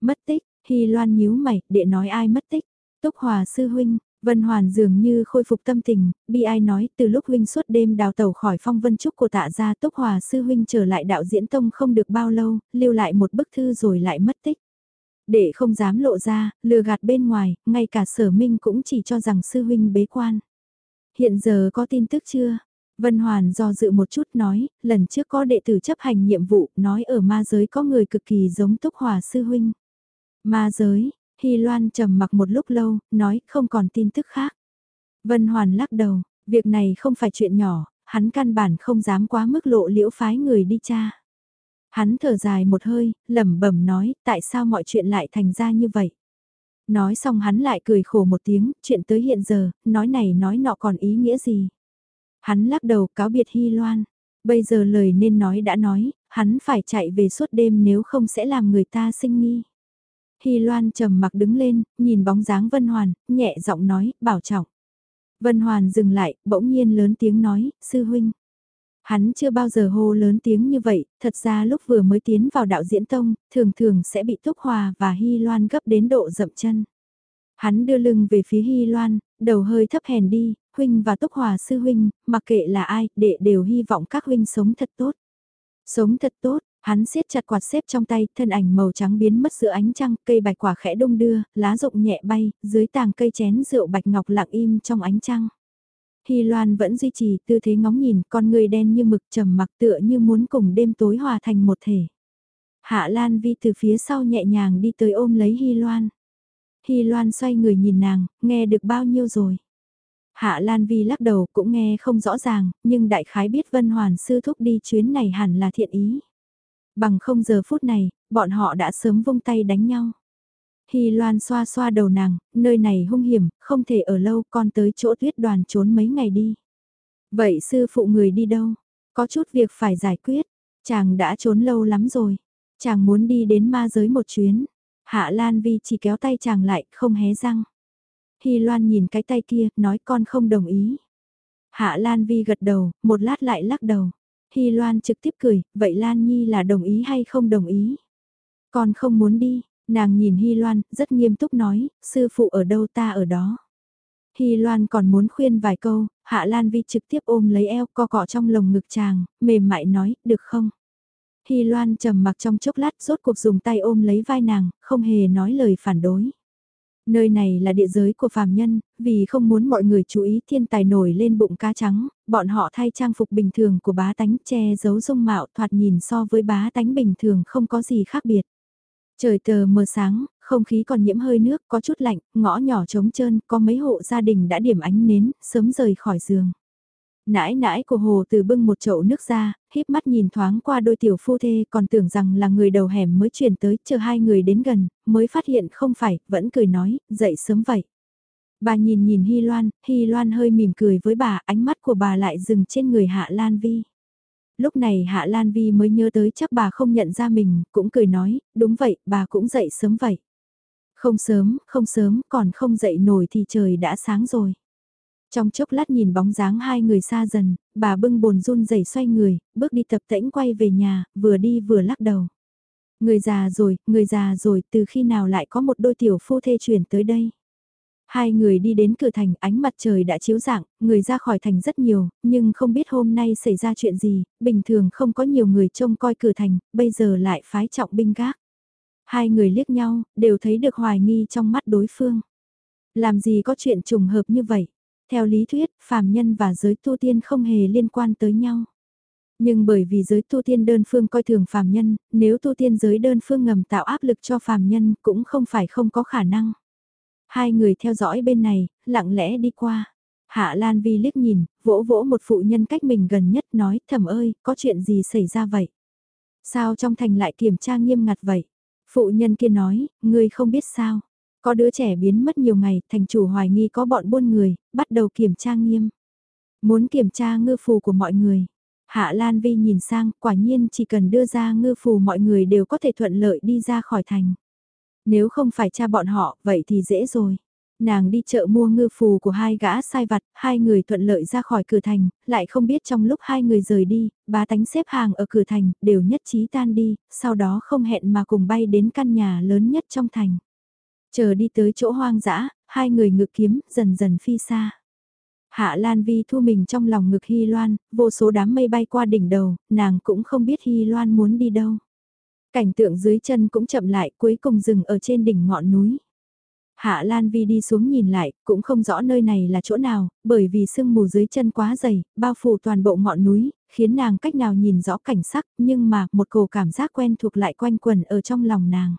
Mất tích, Hy Loan nhíu mày, đệ nói ai mất tích, Túc Hòa sư huynh, Vân Hoàn dường như khôi phục tâm tình, bi ai nói từ lúc huynh suốt đêm đào tàu khỏi phong vân trúc của tạ gia Túc Hòa sư huynh trở lại đạo diễn tông không được bao lâu, lưu lại một bức thư rồi lại mất tích. Để không dám lộ ra, lừa gạt bên ngoài, ngay cả sở minh cũng chỉ cho rằng sư huynh bế quan. Hiện giờ có tin tức chưa? Vân Hoàn do dự một chút nói, lần trước có đệ tử chấp hành nhiệm vụ, nói ở ma giới có người cực kỳ giống Túc Hòa sư huynh. Ma giới, Hy Loan trầm mặc một lúc lâu, nói không còn tin tức khác. Vân Hoàn lắc đầu, việc này không phải chuyện nhỏ, hắn căn bản không dám quá mức lộ liễu phái người đi cha. Hắn thở dài một hơi, lẩm bẩm nói, tại sao mọi chuyện lại thành ra như vậy? Nói xong hắn lại cười khổ một tiếng, chuyện tới hiện giờ, nói này nói nọ còn ý nghĩa gì? Hắn lắc đầu cáo biệt Hy Loan. Bây giờ lời nên nói đã nói, hắn phải chạy về suốt đêm nếu không sẽ làm người ta sinh nghi. Hy Loan trầm mặc đứng lên, nhìn bóng dáng Vân Hoàn, nhẹ giọng nói, bảo trọng. Vân Hoàn dừng lại, bỗng nhiên lớn tiếng nói, sư huynh. Hắn chưa bao giờ hô lớn tiếng như vậy, thật ra lúc vừa mới tiến vào đạo diễn tông, thường thường sẽ bị Túc Hòa và Hy Loan gấp đến độ dậm chân. Hắn đưa lưng về phía Hy Loan, đầu hơi thấp hèn đi, huynh và Túc Hòa sư huynh, mặc kệ là ai, đệ đều hy vọng các huynh sống thật tốt. Sống thật tốt, Hắn siết chặt quạt xếp trong tay, thân ảnh màu trắng biến mất giữa ánh trăng, cây bạch quả khẽ đông đưa, lá rụng nhẹ bay, dưới tàng cây chén rượu bạch ngọc lặng im trong ánh trăng. Hy Loan vẫn duy trì tư thế ngóng nhìn, con người đen như mực trầm mặc tựa như muốn cùng đêm tối hòa thành một thể. Hạ Lan Vi từ phía sau nhẹ nhàng đi tới ôm lấy Hy Loan. Hy Loan xoay người nhìn nàng, nghe được bao nhiêu rồi. Hạ Lan Vi lắc đầu cũng nghe không rõ ràng, nhưng đại khái biết Vân Hoàn sư thúc đi chuyến này hẳn là thiện ý. Bằng không giờ phút này, bọn họ đã sớm vung tay đánh nhau. Hy Loan xoa xoa đầu nàng, nơi này hung hiểm, không thể ở lâu, con tới chỗ tuyết đoàn trốn mấy ngày đi. Vậy sư phụ người đi đâu? Có chút việc phải giải quyết, chàng đã trốn lâu lắm rồi. Chàng muốn đi đến ma giới một chuyến. Hạ Lan Vi chỉ kéo tay chàng lại, không hé răng. Hy Loan nhìn cái tay kia, nói con không đồng ý. Hạ Lan Vi gật đầu, một lát lại lắc đầu. Hy Loan trực tiếp cười, vậy Lan Nhi là đồng ý hay không đồng ý? Con không muốn đi, nàng nhìn Hy Loan, rất nghiêm túc nói, sư phụ ở đâu ta ở đó. Hy Loan còn muốn khuyên vài câu, Hạ Lan Vi trực tiếp ôm lấy eo co cọ trong lồng ngực chàng, mềm mại nói, được không? Hy Loan trầm mặc trong chốc lát rốt cuộc dùng tay ôm lấy vai nàng, không hề nói lời phản đối. Nơi này là địa giới của phàm nhân, vì không muốn mọi người chú ý thiên tài nổi lên bụng cá trắng, bọn họ thay trang phục bình thường của bá tánh che giấu dung mạo thoạt nhìn so với bá tánh bình thường không có gì khác biệt. Trời tờ mờ sáng, không khí còn nhiễm hơi nước, có chút lạnh, ngõ nhỏ trống trơn, có mấy hộ gia đình đã điểm ánh nến, sớm rời khỏi giường. Nãi nãi của hồ từ bưng một chậu nước ra, híp mắt nhìn thoáng qua đôi tiểu phu thê còn tưởng rằng là người đầu hẻm mới chuyển tới, chờ hai người đến gần, mới phát hiện không phải, vẫn cười nói, dậy sớm vậy. Bà nhìn nhìn Hy Loan, Hy Loan hơi mỉm cười với bà, ánh mắt của bà lại dừng trên người Hạ Lan Vi. Lúc này Hạ Lan Vi mới nhớ tới chắc bà không nhận ra mình, cũng cười nói, đúng vậy, bà cũng dậy sớm vậy. Không sớm, không sớm, còn không dậy nổi thì trời đã sáng rồi. Trong chốc lát nhìn bóng dáng hai người xa dần, bà bưng bồn run rẩy xoay người, bước đi tập tễnh quay về nhà, vừa đi vừa lắc đầu. Người già rồi, người già rồi, từ khi nào lại có một đôi tiểu phu thê chuyển tới đây? Hai người đi đến cửa thành, ánh mặt trời đã chiếu dạng, người ra khỏi thành rất nhiều, nhưng không biết hôm nay xảy ra chuyện gì, bình thường không có nhiều người trông coi cửa thành, bây giờ lại phái trọng binh gác. Hai người liếc nhau, đều thấy được hoài nghi trong mắt đối phương. Làm gì có chuyện trùng hợp như vậy? Theo lý thuyết, phàm nhân và giới tu tiên không hề liên quan tới nhau. Nhưng bởi vì giới tu tiên đơn phương coi thường phàm nhân, nếu tu tiên giới đơn phương ngầm tạo áp lực cho phàm nhân cũng không phải không có khả năng. Hai người theo dõi bên này, lặng lẽ đi qua. Hạ Lan Vi liếc nhìn, vỗ vỗ một phụ nhân cách mình gần nhất nói, thầm ơi, có chuyện gì xảy ra vậy? Sao trong thành lại kiểm tra nghiêm ngặt vậy? Phụ nhân kia nói, ngươi không biết sao. Có đứa trẻ biến mất nhiều ngày, thành chủ hoài nghi có bọn buôn người, bắt đầu kiểm tra nghiêm. Muốn kiểm tra ngư phù của mọi người. Hạ Lan Vi nhìn sang, quả nhiên chỉ cần đưa ra ngư phù mọi người đều có thể thuận lợi đi ra khỏi thành. Nếu không phải cha bọn họ, vậy thì dễ rồi. Nàng đi chợ mua ngư phù của hai gã sai vặt, hai người thuận lợi ra khỏi cửa thành, lại không biết trong lúc hai người rời đi, bá tánh xếp hàng ở cửa thành, đều nhất trí tan đi, sau đó không hẹn mà cùng bay đến căn nhà lớn nhất trong thành. Chờ đi tới chỗ hoang dã, hai người ngự kiếm, dần dần phi xa. Hạ Lan Vi thu mình trong lòng ngực Hy Loan, vô số đám mây bay qua đỉnh đầu, nàng cũng không biết Hy Loan muốn đi đâu. Cảnh tượng dưới chân cũng chậm lại cuối cùng dừng ở trên đỉnh ngọn núi. Hạ Lan Vi đi xuống nhìn lại, cũng không rõ nơi này là chỗ nào, bởi vì sương mù dưới chân quá dày, bao phủ toàn bộ ngọn núi, khiến nàng cách nào nhìn rõ cảnh sắc, nhưng mà một cổ cảm giác quen thuộc lại quanh quẩn ở trong lòng nàng.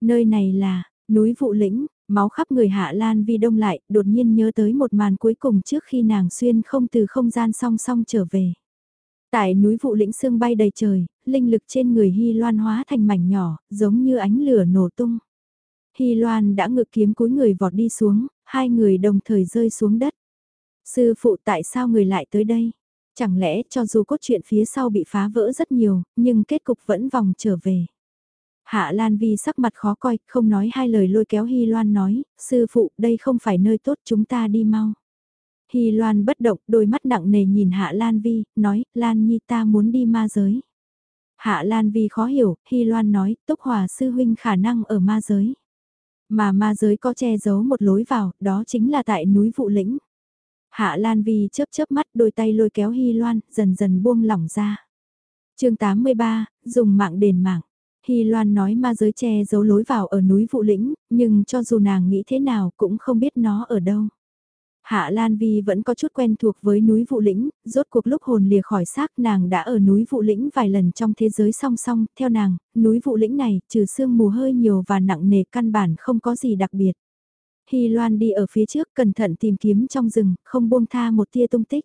Nơi này là, núi vụ lĩnh, máu khắp người Hạ Lan Vi đông lại, đột nhiên nhớ tới một màn cuối cùng trước khi nàng xuyên không từ không gian song song trở về. Tại núi vụ lĩnh sương bay đầy trời, linh lực trên người Hy Loan hóa thành mảnh nhỏ, giống như ánh lửa nổ tung. Hy Loan đã ngự kiếm cúi người vọt đi xuống, hai người đồng thời rơi xuống đất. Sư phụ tại sao người lại tới đây? Chẳng lẽ cho dù cốt truyện phía sau bị phá vỡ rất nhiều, nhưng kết cục vẫn vòng trở về. Hạ Lan Vi sắc mặt khó coi, không nói hai lời lôi kéo Hy Loan nói, sư phụ đây không phải nơi tốt chúng ta đi mau. Hy Loan bất động, đôi mắt nặng nề nhìn Hạ Lan Vi, nói, Lan Nhi ta muốn đi ma giới. Hạ Lan Vi khó hiểu, Hy Loan nói, Túc Hòa sư huynh khả năng ở ma giới. Mà ma giới có che giấu một lối vào, đó chính là tại núi Vụ Lĩnh. Hạ Lan Vi chớp chớp mắt đôi tay lôi kéo Hy Loan, dần dần buông lỏng ra. chương 83, dùng mạng đền mạng. Hy Loan nói ma giới che giấu lối vào ở núi Vụ Lĩnh, nhưng cho dù nàng nghĩ thế nào cũng không biết nó ở đâu. Hạ Lan Vi vẫn có chút quen thuộc với núi Vụ Lĩnh, rốt cuộc lúc hồn lìa khỏi xác nàng đã ở núi Vụ Lĩnh vài lần trong thế giới song song, theo nàng, núi Vụ Lĩnh này trừ sương mù hơi nhiều và nặng nề căn bản không có gì đặc biệt. Hy Loan đi ở phía trước cẩn thận tìm kiếm trong rừng, không buông tha một tia tung tích.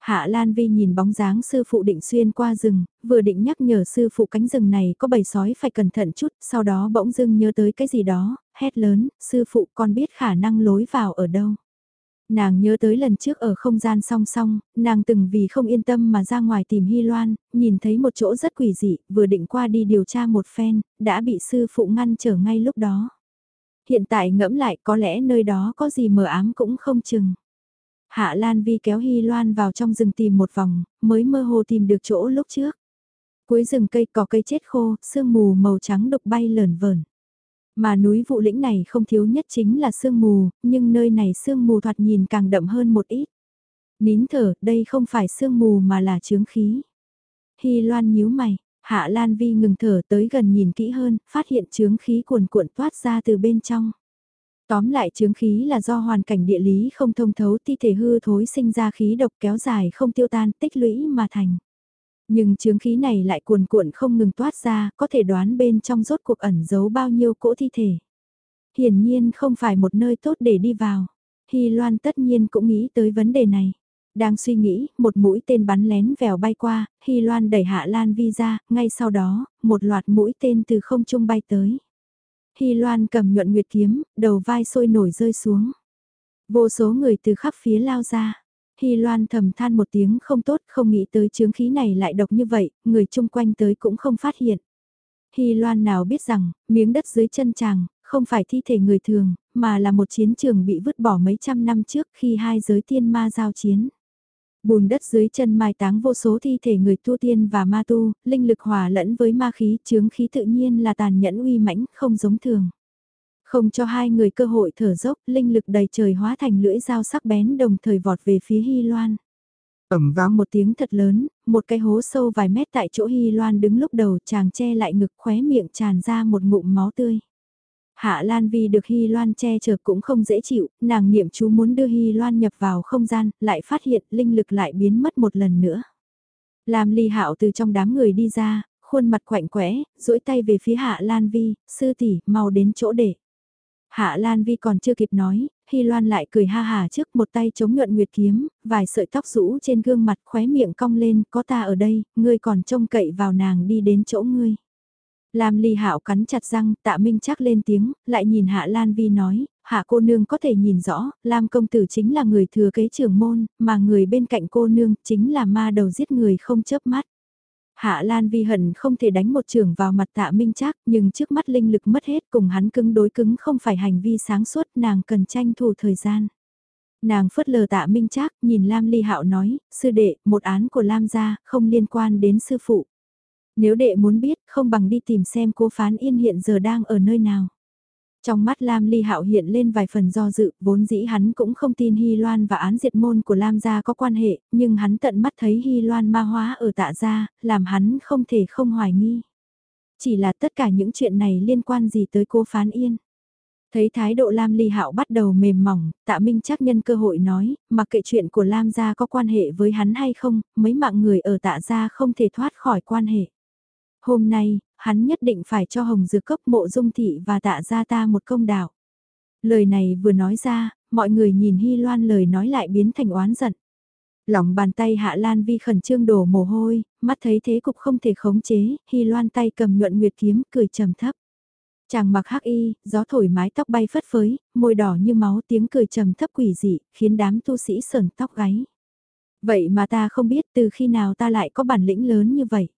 Hạ Lan Vi nhìn bóng dáng sư phụ định xuyên qua rừng, vừa định nhắc nhở sư phụ cánh rừng này có bầy sói phải cẩn thận chút, sau đó bỗng dưng nhớ tới cái gì đó, hét lớn, sư phụ con biết khả năng lối vào ở đâu. Nàng nhớ tới lần trước ở không gian song song, nàng từng vì không yên tâm mà ra ngoài tìm Hy Loan, nhìn thấy một chỗ rất quỷ dị, vừa định qua đi điều tra một phen, đã bị sư phụ ngăn trở ngay lúc đó. Hiện tại ngẫm lại có lẽ nơi đó có gì mờ ám cũng không chừng. Hạ Lan Vi kéo Hy Loan vào trong rừng tìm một vòng, mới mơ hồ tìm được chỗ lúc trước. Cuối rừng cây cỏ cây chết khô, sương mù màu trắng đục bay lởn vờn. Mà núi vụ lĩnh này không thiếu nhất chính là sương mù, nhưng nơi này sương mù thoạt nhìn càng đậm hơn một ít. Nín thở, đây không phải sương mù mà là chướng khí. Hy Loan nhíu mày, Hạ Lan Vi ngừng thở tới gần nhìn kỹ hơn, phát hiện chướng khí cuồn cuộn toát ra từ bên trong. Tóm lại chướng khí là do hoàn cảnh địa lý không thông thấu thi thể hư thối sinh ra khí độc kéo dài không tiêu tan tích lũy mà thành. Nhưng chướng khí này lại cuồn cuộn không ngừng toát ra, có thể đoán bên trong rốt cuộc ẩn giấu bao nhiêu cỗ thi thể. Hiển nhiên không phải một nơi tốt để đi vào. Hy Loan tất nhiên cũng nghĩ tới vấn đề này. Đang suy nghĩ, một mũi tên bắn lén vèo bay qua, Hy Loan đẩy Hạ Lan Vi ra, ngay sau đó, một loạt mũi tên từ không trung bay tới. Hy Loan cầm nhuận nguyệt kiếm, đầu vai sôi nổi rơi xuống. Vô số người từ khắp phía lao ra. Hy Loan thầm than một tiếng không tốt, không nghĩ tới chướng khí này lại độc như vậy, người chung quanh tới cũng không phát hiện. Hy Loan nào biết rằng, miếng đất dưới chân chàng, không phải thi thể người thường, mà là một chiến trường bị vứt bỏ mấy trăm năm trước khi hai giới tiên ma giao chiến. Bùn đất dưới chân mai táng vô số thi thể người tu tiên và ma tu, linh lực hòa lẫn với ma khí, chướng khí tự nhiên là tàn nhẫn uy mãnh, không giống thường. Không cho hai người cơ hội thở dốc, linh lực đầy trời hóa thành lưỡi dao sắc bén đồng thời vọt về phía Hy Loan. Ẩm vang một tiếng thật lớn, một cái hố sâu vài mét tại chỗ Hy Loan đứng lúc đầu chàng che lại ngực khóe miệng tràn ra một ngụm máu tươi. Hạ Lan vì được Hy Loan che chở cũng không dễ chịu, nàng niệm chú muốn đưa Hy Loan nhập vào không gian, lại phát hiện linh lực lại biến mất một lần nữa. Làm Ly Hạo từ trong đám người đi ra, khuôn mặt quạnh quẽ, duỗi tay về phía Hạ Lan Vi, sư tỷ, mau đến chỗ để. Hạ Lan Vi còn chưa kịp nói, Hy Loan lại cười ha hà trước một tay chống nhuận nguyệt kiếm, vài sợi tóc rũ trên gương mặt khóe miệng cong lên, có ta ở đây, ngươi còn trông cậy vào nàng đi đến chỗ ngươi. Lam Ly Hạo cắn chặt răng, Tạ Minh chắc lên tiếng, lại nhìn Hạ Lan Vi nói, Hạ cô nương có thể nhìn rõ, Lam công tử chính là người thừa kế trưởng môn, mà người bên cạnh cô nương chính là ma đầu giết người không chớp mắt. Hạ Lan Vi hận không thể đánh một trường vào mặt tạ minh chắc nhưng trước mắt linh lực mất hết cùng hắn cứng đối cứng không phải hành vi sáng suốt nàng cần tranh thủ thời gian. Nàng phớt lờ tạ minh trác nhìn Lam Ly Hạo nói, sư đệ, một án của Lam gia, không liên quan đến sư phụ. Nếu đệ muốn biết, không bằng đi tìm xem cô phán yên hiện giờ đang ở nơi nào. Trong mắt Lam Ly Hạo hiện lên vài phần do dự, vốn dĩ hắn cũng không tin Hy Loan và án diệt môn của Lam gia có quan hệ, nhưng hắn tận mắt thấy Hy Loan ma hóa ở tạ gia, làm hắn không thể không hoài nghi. Chỉ là tất cả những chuyện này liên quan gì tới cô Phán Yên. Thấy thái độ Lam Ly Hạo bắt đầu mềm mỏng, tạ minh chắc nhân cơ hội nói, mặc kệ chuyện của Lam gia có quan hệ với hắn hay không, mấy mạng người ở tạ gia không thể thoát khỏi quan hệ. Hôm nay, hắn nhất định phải cho Hồng Dược Cốc mộ dung thị và tạ ra ta một công đạo. Lời này vừa nói ra, mọi người nhìn Hy Loan lời nói lại biến thành oán giận. Lòng bàn tay Hạ Lan Vi khẩn trương đổ mồ hôi, mắt thấy thế cục không thể khống chế, Hy Loan tay cầm nhuận nguyệt kiếm cười trầm thấp. Chàng mặc hắc y, gió thổi mái tóc bay phất phới, môi đỏ như máu tiếng cười trầm thấp quỷ dị, khiến đám tu sĩ sờn tóc gáy. Vậy mà ta không biết từ khi nào ta lại có bản lĩnh lớn như vậy.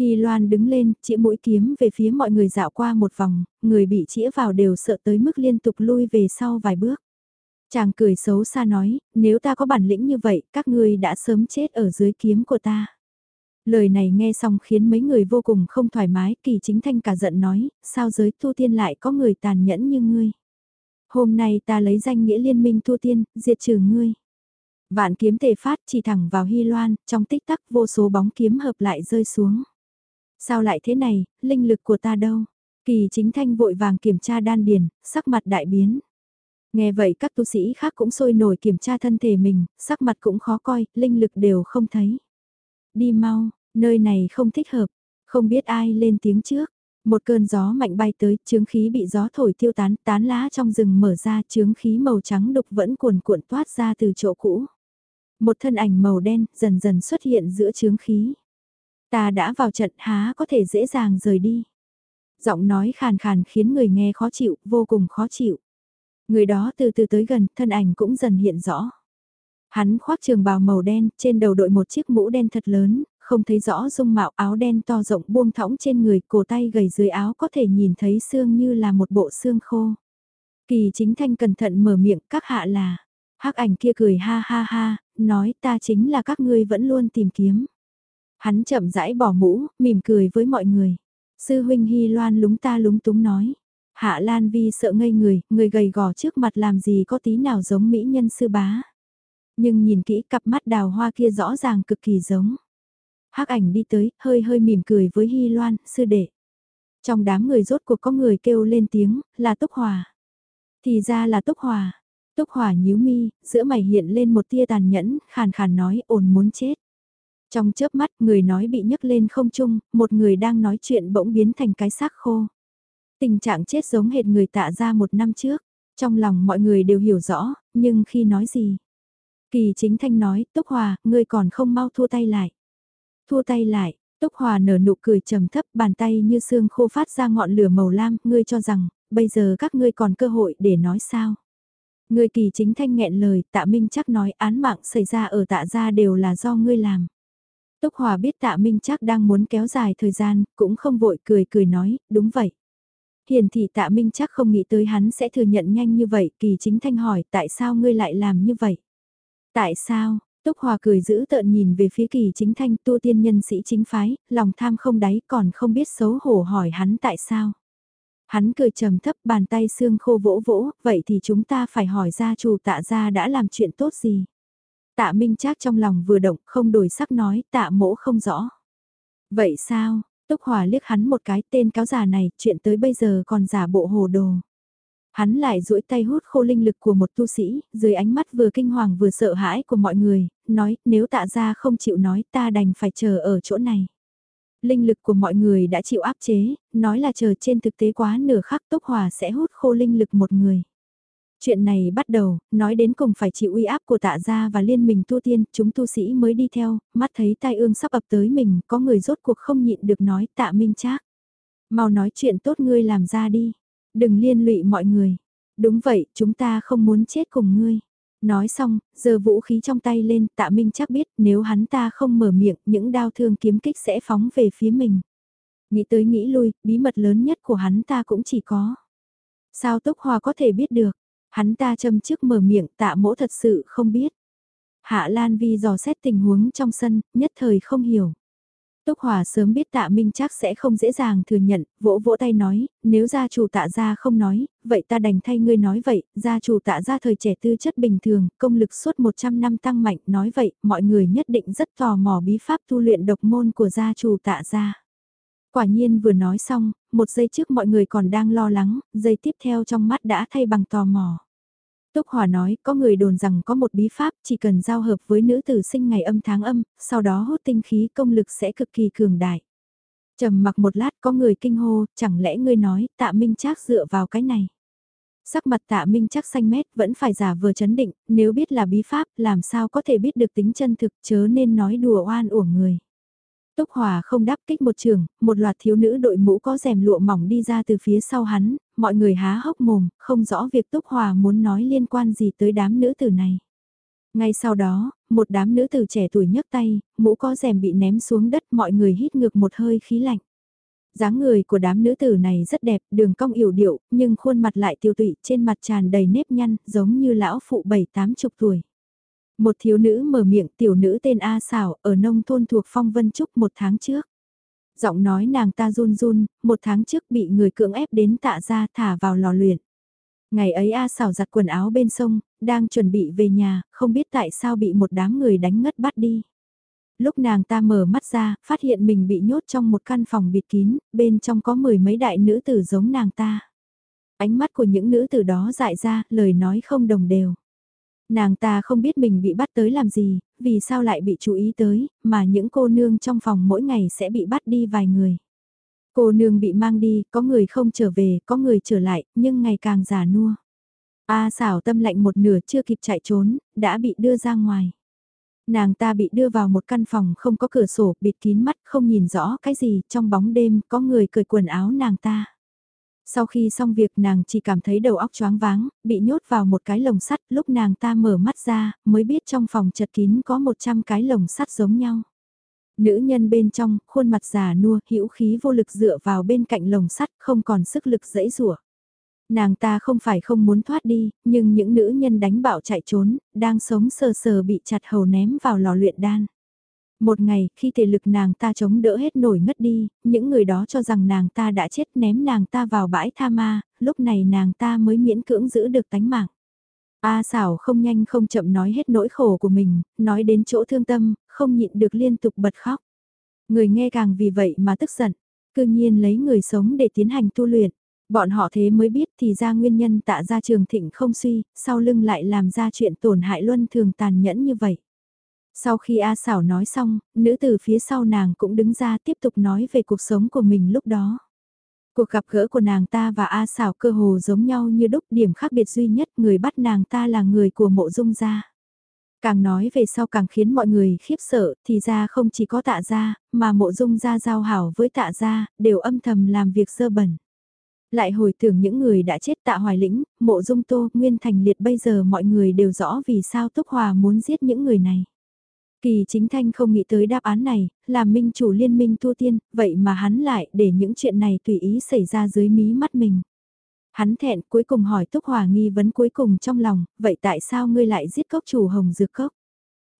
Hy Loan đứng lên, chĩa mũi kiếm về phía mọi người dạo qua một vòng, người bị chĩa vào đều sợ tới mức liên tục lui về sau vài bước. Chàng cười xấu xa nói, nếu ta có bản lĩnh như vậy, các ngươi đã sớm chết ở dưới kiếm của ta. Lời này nghe xong khiến mấy người vô cùng không thoải mái, kỳ chính thanh cả giận nói, sao giới tu tiên lại có người tàn nhẫn như ngươi. Hôm nay ta lấy danh nghĩa liên minh tu tiên, diệt trừ ngươi. Vạn kiếm tề phát chỉ thẳng vào Hy Loan, trong tích tắc vô số bóng kiếm hợp lại rơi xuống. Sao lại thế này, linh lực của ta đâu? Kỳ chính thanh vội vàng kiểm tra đan điền, sắc mặt đại biến. Nghe vậy các tu sĩ khác cũng sôi nổi kiểm tra thân thể mình, sắc mặt cũng khó coi, linh lực đều không thấy. Đi mau, nơi này không thích hợp, không biết ai lên tiếng trước. Một cơn gió mạnh bay tới, chướng khí bị gió thổi tiêu tán, tán lá trong rừng mở ra, chướng khí màu trắng đục vẫn cuồn cuộn toát ra từ chỗ cũ. Một thân ảnh màu đen dần dần xuất hiện giữa chướng khí. Ta đã vào trận há có thể dễ dàng rời đi. Giọng nói khàn khàn khiến người nghe khó chịu, vô cùng khó chịu. Người đó từ từ tới gần, thân ảnh cũng dần hiện rõ. Hắn khoác trường bào màu đen, trên đầu đội một chiếc mũ đen thật lớn, không thấy rõ dung mạo áo đen to rộng buông thõng trên người, cổ tay gầy dưới áo có thể nhìn thấy xương như là một bộ xương khô. Kỳ chính thanh cẩn thận mở miệng các hạ là, hắc ảnh kia cười ha ha ha, nói ta chính là các ngươi vẫn luôn tìm kiếm. Hắn chậm rãi bỏ mũ, mỉm cười với mọi người. Sư huynh Hy Loan lúng ta lúng túng nói. Hạ Lan Vi sợ ngây người, người gầy gò trước mặt làm gì có tí nào giống mỹ nhân sư bá. Nhưng nhìn kỹ cặp mắt đào hoa kia rõ ràng cực kỳ giống. hắc ảnh đi tới, hơi hơi mỉm cười với Hy Loan, sư đệ. Trong đám người rốt cuộc có người kêu lên tiếng, là Túc Hòa. Thì ra là Túc Hòa. Túc Hòa nhíu mi, giữa mày hiện lên một tia tàn nhẫn, khàn khàn nói ồn muốn chết. Trong chớp mắt người nói bị nhấc lên không trung, một người đang nói chuyện bỗng biến thành cái xác khô. Tình trạng chết giống hệt người tạ ra một năm trước, trong lòng mọi người đều hiểu rõ, nhưng khi nói gì? Kỳ chính thanh nói, Túc Hòa, ngươi còn không mau thua tay lại. Thua tay lại, Túc Hòa nở nụ cười trầm thấp bàn tay như xương khô phát ra ngọn lửa màu lam, ngươi cho rằng, bây giờ các ngươi còn cơ hội để nói sao. Ngươi kỳ chính thanh nghẹn lời, tạ minh chắc nói án mạng xảy ra ở tạ gia đều là do ngươi làm. Túc Hòa biết tạ Minh chắc đang muốn kéo dài thời gian, cũng không vội cười cười nói, đúng vậy. Hiền thị tạ minh chắc không nghĩ tới hắn sẽ thừa nhận nhanh như vậy, kỳ chính thanh hỏi tại sao ngươi lại làm như vậy? Tại sao? Túc Hòa cười giữ tợn nhìn về phía kỳ chính thanh tu tiên nhân sĩ chính phái, lòng tham không đáy còn không biết xấu hổ hỏi hắn tại sao. Hắn cười trầm thấp bàn tay xương khô vỗ vỗ, vậy thì chúng ta phải hỏi gia chủ tạ gia đã làm chuyện tốt gì. Tạ Minh Trác trong lòng vừa động không đổi sắc nói tạ mỗ không rõ. Vậy sao, Túc Hòa liếc hắn một cái tên cáo già này, chuyện tới bây giờ còn giả bộ hồ đồ. Hắn lại duỗi tay hút khô linh lực của một tu sĩ, dưới ánh mắt vừa kinh hoàng vừa sợ hãi của mọi người, nói nếu tạ ra không chịu nói ta đành phải chờ ở chỗ này. Linh lực của mọi người đã chịu áp chế, nói là chờ trên thực tế quá nửa khắc Túc Hòa sẽ hút khô linh lực một người. Chuyện này bắt đầu, nói đến cùng phải chịu uy áp của tạ gia và liên minh tu tiên, chúng tu sĩ mới đi theo, mắt thấy tai ương sắp ập tới mình, có người rốt cuộc không nhịn được nói tạ minh trác. Mau nói chuyện tốt ngươi làm ra đi, đừng liên lụy mọi người. Đúng vậy, chúng ta không muốn chết cùng ngươi. Nói xong, giờ vũ khí trong tay lên, tạ minh chắc biết nếu hắn ta không mở miệng, những đao thương kiếm kích sẽ phóng về phía mình. Nghĩ tới nghĩ lui, bí mật lớn nhất của hắn ta cũng chỉ có. Sao Túc Hòa có thể biết được? Hắn ta châm trước mở miệng tạ mỗ thật sự không biết. Hạ Lan Vi dò xét tình huống trong sân, nhất thời không hiểu. Túc Hòa sớm biết tạ Minh chắc sẽ không dễ dàng thừa nhận, vỗ vỗ tay nói, nếu gia chủ tạ gia không nói, vậy ta đành thay ngươi nói vậy, gia chủ tạ gia thời trẻ tư chất bình thường, công lực suốt 100 năm tăng mạnh, nói vậy, mọi người nhất định rất tò mò bí pháp tu luyện độc môn của gia chủ tạ gia. Quả nhiên vừa nói xong, một giây trước mọi người còn đang lo lắng, giây tiếp theo trong mắt đã thay bằng tò mò. Túc Hòa nói có người đồn rằng có một bí pháp chỉ cần giao hợp với nữ tử sinh ngày âm tháng âm, sau đó hút tinh khí công lực sẽ cực kỳ cường đại. trầm mặc một lát có người kinh hô, chẳng lẽ ngươi nói tạ minh chắc dựa vào cái này. Sắc mặt tạ minh chắc xanh mét vẫn phải giả vừa chấn định, nếu biết là bí pháp làm sao có thể biết được tính chân thực chớ nên nói đùa oan uổng người. Túc Hòa không đáp kích một trường, một loạt thiếu nữ đội mũ có rèm lụa mỏng đi ra từ phía sau hắn, mọi người há hốc mồm, không rõ việc Túc Hòa muốn nói liên quan gì tới đám nữ tử này. Ngay sau đó, một đám nữ tử trẻ tuổi nhấc tay, mũ có rèm bị ném xuống đất mọi người hít ngược một hơi khí lạnh. dáng người của đám nữ tử này rất đẹp, đường cong yểu điệu, nhưng khuôn mặt lại tiêu tụy, trên mặt tràn đầy nếp nhăn, giống như lão phụ bảy tám chục tuổi. Một thiếu nữ mở miệng tiểu nữ tên A Sảo ở nông thôn thuộc Phong Vân Trúc một tháng trước. Giọng nói nàng ta run run, một tháng trước bị người cưỡng ép đến tạ ra thả vào lò luyện. Ngày ấy A Sảo giặt quần áo bên sông, đang chuẩn bị về nhà, không biết tại sao bị một đám người đánh ngất bắt đi. Lúc nàng ta mở mắt ra, phát hiện mình bị nhốt trong một căn phòng bịt kín, bên trong có mười mấy đại nữ tử giống nàng ta. Ánh mắt của những nữ tử đó dại ra, lời nói không đồng đều. Nàng ta không biết mình bị bắt tới làm gì, vì sao lại bị chú ý tới, mà những cô nương trong phòng mỗi ngày sẽ bị bắt đi vài người. Cô nương bị mang đi, có người không trở về, có người trở lại, nhưng ngày càng già nua. A xảo tâm lạnh một nửa chưa kịp chạy trốn, đã bị đưa ra ngoài. Nàng ta bị đưa vào một căn phòng không có cửa sổ, bịt kín mắt, không nhìn rõ cái gì, trong bóng đêm có người cởi quần áo nàng ta. Sau khi xong việc nàng chỉ cảm thấy đầu óc choáng váng, bị nhốt vào một cái lồng sắt, lúc nàng ta mở mắt ra, mới biết trong phòng chật kín có 100 cái lồng sắt giống nhau. Nữ nhân bên trong, khuôn mặt già nua, hữu khí vô lực dựa vào bên cạnh lồng sắt, không còn sức lực dẫy rủa. Nàng ta không phải không muốn thoát đi, nhưng những nữ nhân đánh bạo chạy trốn, đang sống sờ sờ bị chặt hầu ném vào lò luyện đan. Một ngày, khi thể lực nàng ta chống đỡ hết nổi ngất đi, những người đó cho rằng nàng ta đã chết ném nàng ta vào bãi tha ma, lúc này nàng ta mới miễn cưỡng giữ được tánh mạng. A xảo không nhanh không chậm nói hết nỗi khổ của mình, nói đến chỗ thương tâm, không nhịn được liên tục bật khóc. Người nghe càng vì vậy mà tức giận, cư nhiên lấy người sống để tiến hành tu luyện. Bọn họ thế mới biết thì ra nguyên nhân tạ ra trường thịnh không suy, sau lưng lại làm ra chuyện tổn hại luân thường tàn nhẫn như vậy. Sau khi A Sảo nói xong, nữ từ phía sau nàng cũng đứng ra tiếp tục nói về cuộc sống của mình lúc đó. Cuộc gặp gỡ của nàng ta và A Sảo cơ hồ giống nhau như đúc điểm khác biệt duy nhất người bắt nàng ta là người của mộ dung gia. Càng nói về sau càng khiến mọi người khiếp sợ, thì ra không chỉ có tạ gia, mà mộ dung gia giao hảo với tạ gia, đều âm thầm làm việc sơ bẩn. Lại hồi tưởng những người đã chết tạ hoài lĩnh, mộ dung tô, nguyên thành liệt bây giờ mọi người đều rõ vì sao Túc Hòa muốn giết những người này. Kỳ chính thanh không nghĩ tới đáp án này, làm minh chủ liên minh tu tiên, vậy mà hắn lại để những chuyện này tùy ý xảy ra dưới mí mắt mình. Hắn thẹn cuối cùng hỏi Túc Hòa nghi vấn cuối cùng trong lòng, vậy tại sao ngươi lại giết cốc chủ hồng dược cốc?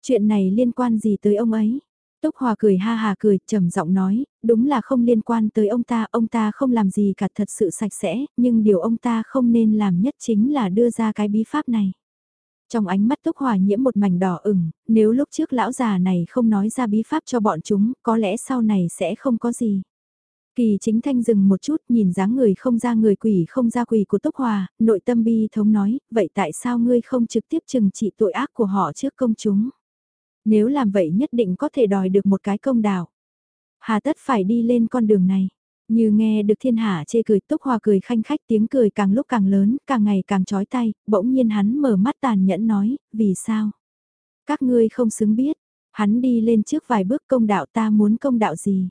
Chuyện này liên quan gì tới ông ấy? Túc Hòa cười ha hà cười, trầm giọng nói, đúng là không liên quan tới ông ta, ông ta không làm gì cả thật sự sạch sẽ, nhưng điều ông ta không nên làm nhất chính là đưa ra cái bí pháp này. Trong ánh mắt Túc Hòa nhiễm một mảnh đỏ ửng, nếu lúc trước lão già này không nói ra bí pháp cho bọn chúng, có lẽ sau này sẽ không có gì. Kỳ chính thanh dừng một chút nhìn dáng người không ra người quỷ không ra quỷ của Túc Hòa, nội tâm bi thống nói, vậy tại sao ngươi không trực tiếp trừng trị tội ác của họ trước công chúng? Nếu làm vậy nhất định có thể đòi được một cái công đạo. Hà tất phải đi lên con đường này. Như nghe được thiên hạ chê cười túc hòa cười khanh khách tiếng cười càng lúc càng lớn, càng ngày càng trói tay, bỗng nhiên hắn mở mắt tàn nhẫn nói, vì sao? Các ngươi không xứng biết, hắn đi lên trước vài bước công đạo ta muốn công đạo gì?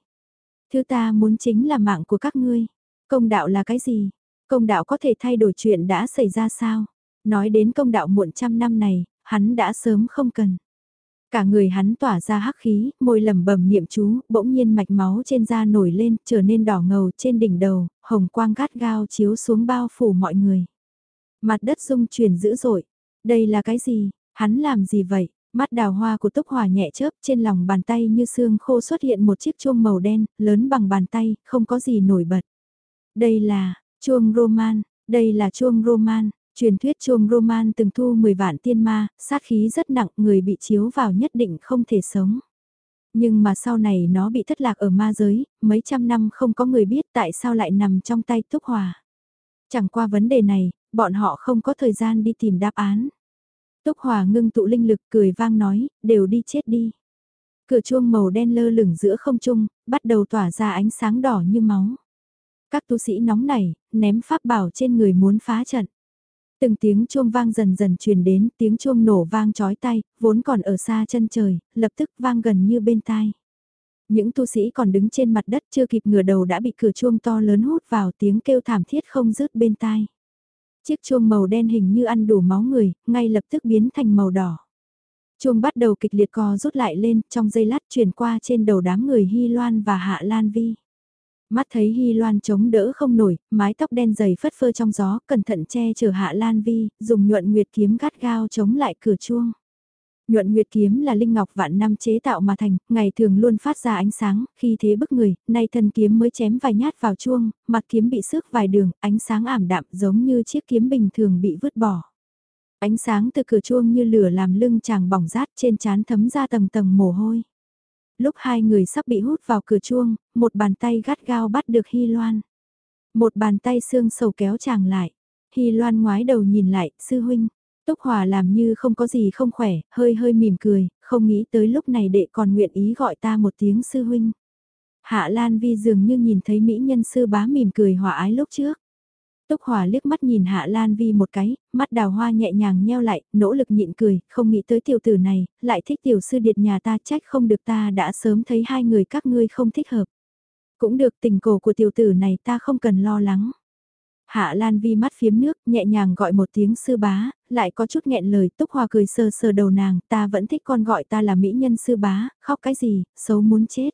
Thứ ta muốn chính là mạng của các ngươi. Công đạo là cái gì? Công đạo có thể thay đổi chuyện đã xảy ra sao? Nói đến công đạo muộn trăm năm này, hắn đã sớm không cần. Cả người hắn tỏa ra hắc khí, môi lẩm bẩm niệm chú, bỗng nhiên mạch máu trên da nổi lên, trở nên đỏ ngầu trên đỉnh đầu, hồng quang gắt gao chiếu xuống bao phủ mọi người. Mặt đất rung chuyển dữ dội. Đây là cái gì? Hắn làm gì vậy? Mắt đào hoa của túc hòa nhẹ chớp trên lòng bàn tay như xương khô xuất hiện một chiếc chuông màu đen, lớn bằng bàn tay, không có gì nổi bật. Đây là, chuông roman, đây là chuông roman, Truyền thuyết chuông Roman từng thu 10 vạn tiên ma, sát khí rất nặng, người bị chiếu vào nhất định không thể sống. Nhưng mà sau này nó bị thất lạc ở ma giới, mấy trăm năm không có người biết tại sao lại nằm trong tay Túc Hòa. Chẳng qua vấn đề này, bọn họ không có thời gian đi tìm đáp án. Túc Hòa ngưng tụ linh lực cười vang nói, đều đi chết đi. Cửa chuông màu đen lơ lửng giữa không trung, bắt đầu tỏa ra ánh sáng đỏ như máu. Các tu sĩ nóng nảy, ném pháp bảo trên người muốn phá trận. Từng tiếng chuông vang dần dần truyền đến, tiếng chuông nổ vang chói tay, vốn còn ở xa chân trời, lập tức vang gần như bên tai. Những tu sĩ còn đứng trên mặt đất chưa kịp ngửa đầu đã bị cửa chuông to lớn hút vào tiếng kêu thảm thiết không dứt bên tai. Chiếc chuông màu đen hình như ăn đủ máu người, ngay lập tức biến thành màu đỏ. Chuông bắt đầu kịch liệt co rút lại lên, trong giây lát chuyển qua trên đầu đám người Hy Loan và Hạ Lan Vi. Mắt thấy Hy Loan chống đỡ không nổi, mái tóc đen dày phất phơ trong gió, cẩn thận che chở Hạ Lan Vi, dùng nhuận nguyệt kiếm gắt gao chống lại cửa chuông. Nhuận nguyệt kiếm là linh ngọc vạn năm chế tạo mà thành, ngày thường luôn phát ra ánh sáng, khi thế bức người, nay thân kiếm mới chém vài nhát vào chuông, mặt kiếm bị xước vài đường, ánh sáng ảm đạm giống như chiếc kiếm bình thường bị vứt bỏ. Ánh sáng từ cửa chuông như lửa làm lưng chàng bỏng rát trên trán thấm ra tầng tầng mồ hôi lúc hai người sắp bị hút vào cửa chuông, một bàn tay gắt gao bắt được Hy Loan. Một bàn tay xương sầu kéo chàng lại. Hy Loan ngoái đầu nhìn lại, sư huynh. Túc Hòa làm như không có gì không khỏe, hơi hơi mỉm cười, không nghĩ tới lúc này đệ còn nguyện ý gọi ta một tiếng sư huynh. Hạ Lan Vi dường như nhìn thấy mỹ nhân sư bá mỉm cười hòa ái lúc trước. Túc Hòa liếc mắt nhìn Hạ Lan Vi một cái, mắt đào hoa nhẹ nhàng nheo lại, nỗ lực nhịn cười, không nghĩ tới tiểu tử này, lại thích tiểu sư điệt nhà ta trách không được ta đã sớm thấy hai người các ngươi không thích hợp. Cũng được tình cổ của tiểu tử này ta không cần lo lắng. Hạ Lan Vi mắt phiếm nước, nhẹ nhàng gọi một tiếng sư bá, lại có chút nghẹn lời, Túc Hòa cười sờ sờ đầu nàng, ta vẫn thích con gọi ta là mỹ nhân sư bá, khóc cái gì, xấu muốn chết.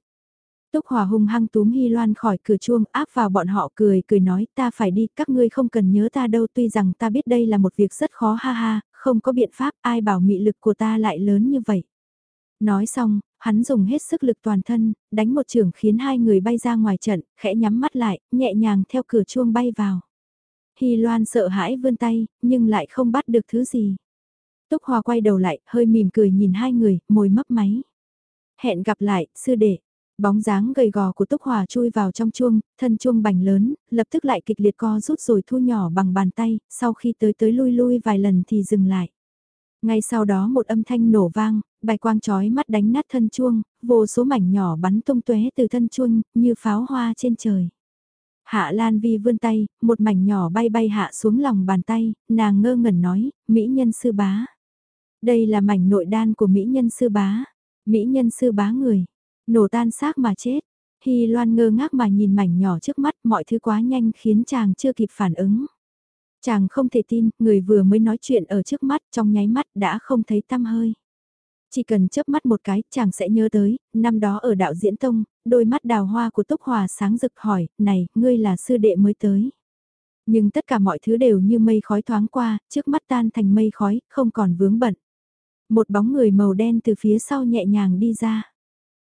Túc Hòa hung hăng túm Hy Loan khỏi cửa chuông áp vào bọn họ cười cười nói ta phải đi các ngươi không cần nhớ ta đâu tuy rằng ta biết đây là một việc rất khó ha ha, không có biện pháp ai bảo mị lực của ta lại lớn như vậy. Nói xong, hắn dùng hết sức lực toàn thân, đánh một trường khiến hai người bay ra ngoài trận, khẽ nhắm mắt lại, nhẹ nhàng theo cửa chuông bay vào. Hy Loan sợ hãi vươn tay, nhưng lại không bắt được thứ gì. Túc Hòa quay đầu lại, hơi mỉm cười nhìn hai người, môi mấp máy. Hẹn gặp lại, sư đệ. Bóng dáng gầy gò của Túc Hòa chui vào trong chuông, thân chuông bành lớn, lập tức lại kịch liệt co rút rồi thu nhỏ bằng bàn tay, sau khi tới tới lui lui vài lần thì dừng lại. Ngay sau đó một âm thanh nổ vang, bài quang chói mắt đánh nát thân chuông, vô số mảnh nhỏ bắn tung tóe từ thân chuông, như pháo hoa trên trời. Hạ Lan Vi vươn tay, một mảnh nhỏ bay bay hạ xuống lòng bàn tay, nàng ngơ ngẩn nói, Mỹ nhân sư bá. Đây là mảnh nội đan của Mỹ nhân sư bá. Mỹ nhân sư bá người. Nổ tan xác mà chết. Hy Loan ngơ ngác mà nhìn mảnh nhỏ trước mắt mọi thứ quá nhanh khiến chàng chưa kịp phản ứng. Chàng không thể tin, người vừa mới nói chuyện ở trước mắt trong nháy mắt đã không thấy tăm hơi. Chỉ cần chớp mắt một cái, chàng sẽ nhớ tới, năm đó ở đạo diễn tông, đôi mắt đào hoa của Túc Hòa sáng rực hỏi, này, ngươi là sư đệ mới tới. Nhưng tất cả mọi thứ đều như mây khói thoáng qua, trước mắt tan thành mây khói, không còn vướng bận. Một bóng người màu đen từ phía sau nhẹ nhàng đi ra.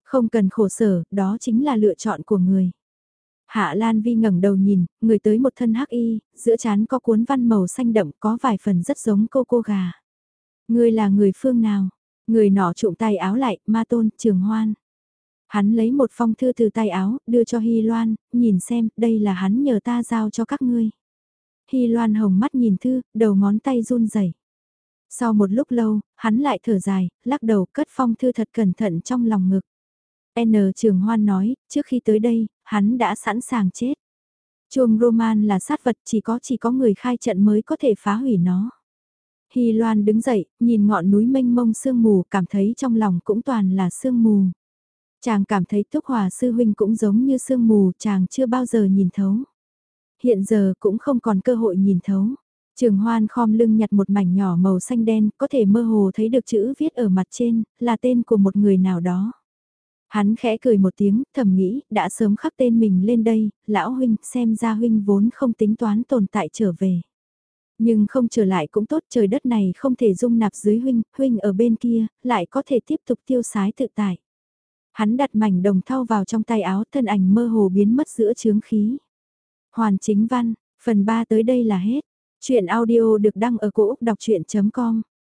Không cần khổ sở, đó chính là lựa chọn của người. Hạ Lan Vi ngẩng đầu nhìn, người tới một thân hắc y, giữa chán có cuốn văn màu xanh đậm có vài phần rất giống cô cô gà. Người là người phương nào? Người nọ trụng tay áo lại, ma tôn, trường hoan. Hắn lấy một phong thư từ tay áo, đưa cho Hy Loan, nhìn xem, đây là hắn nhờ ta giao cho các ngươi. Hy Loan hồng mắt nhìn thư, đầu ngón tay run rẩy. Sau một lúc lâu, hắn lại thở dài, lắc đầu cất phong thư thật cẩn thận trong lòng ngực. N trường hoan nói, trước khi tới đây, hắn đã sẵn sàng chết. Chuông Roman là sát vật chỉ có chỉ có người khai trận mới có thể phá hủy nó. Hy Loan đứng dậy, nhìn ngọn núi mênh mông sương mù, cảm thấy trong lòng cũng toàn là sương mù. Chàng cảm thấy Túc Hòa sư huynh cũng giống như sương mù, chàng chưa bao giờ nhìn thấu. Hiện giờ cũng không còn cơ hội nhìn thấu. Trường Hoan khom lưng nhặt một mảnh nhỏ màu xanh đen, có thể mơ hồ thấy được chữ viết ở mặt trên, là tên của một người nào đó. Hắn khẽ cười một tiếng, thầm nghĩ, đã sớm khắc tên mình lên đây, lão huynh, xem ra huynh vốn không tính toán tồn tại trở về. Nhưng không trở lại cũng tốt, trời đất này không thể dung nạp dưới huynh, huynh ở bên kia, lại có thể tiếp tục tiêu sái tự tại. Hắn đặt mảnh đồng thau vào trong tay áo, thân ảnh mơ hồ biến mất giữa chướng khí. Hoàn chính văn, phần 3 tới đây là hết. Chuyện audio được đăng ở cổ Úc đọc chuyện.com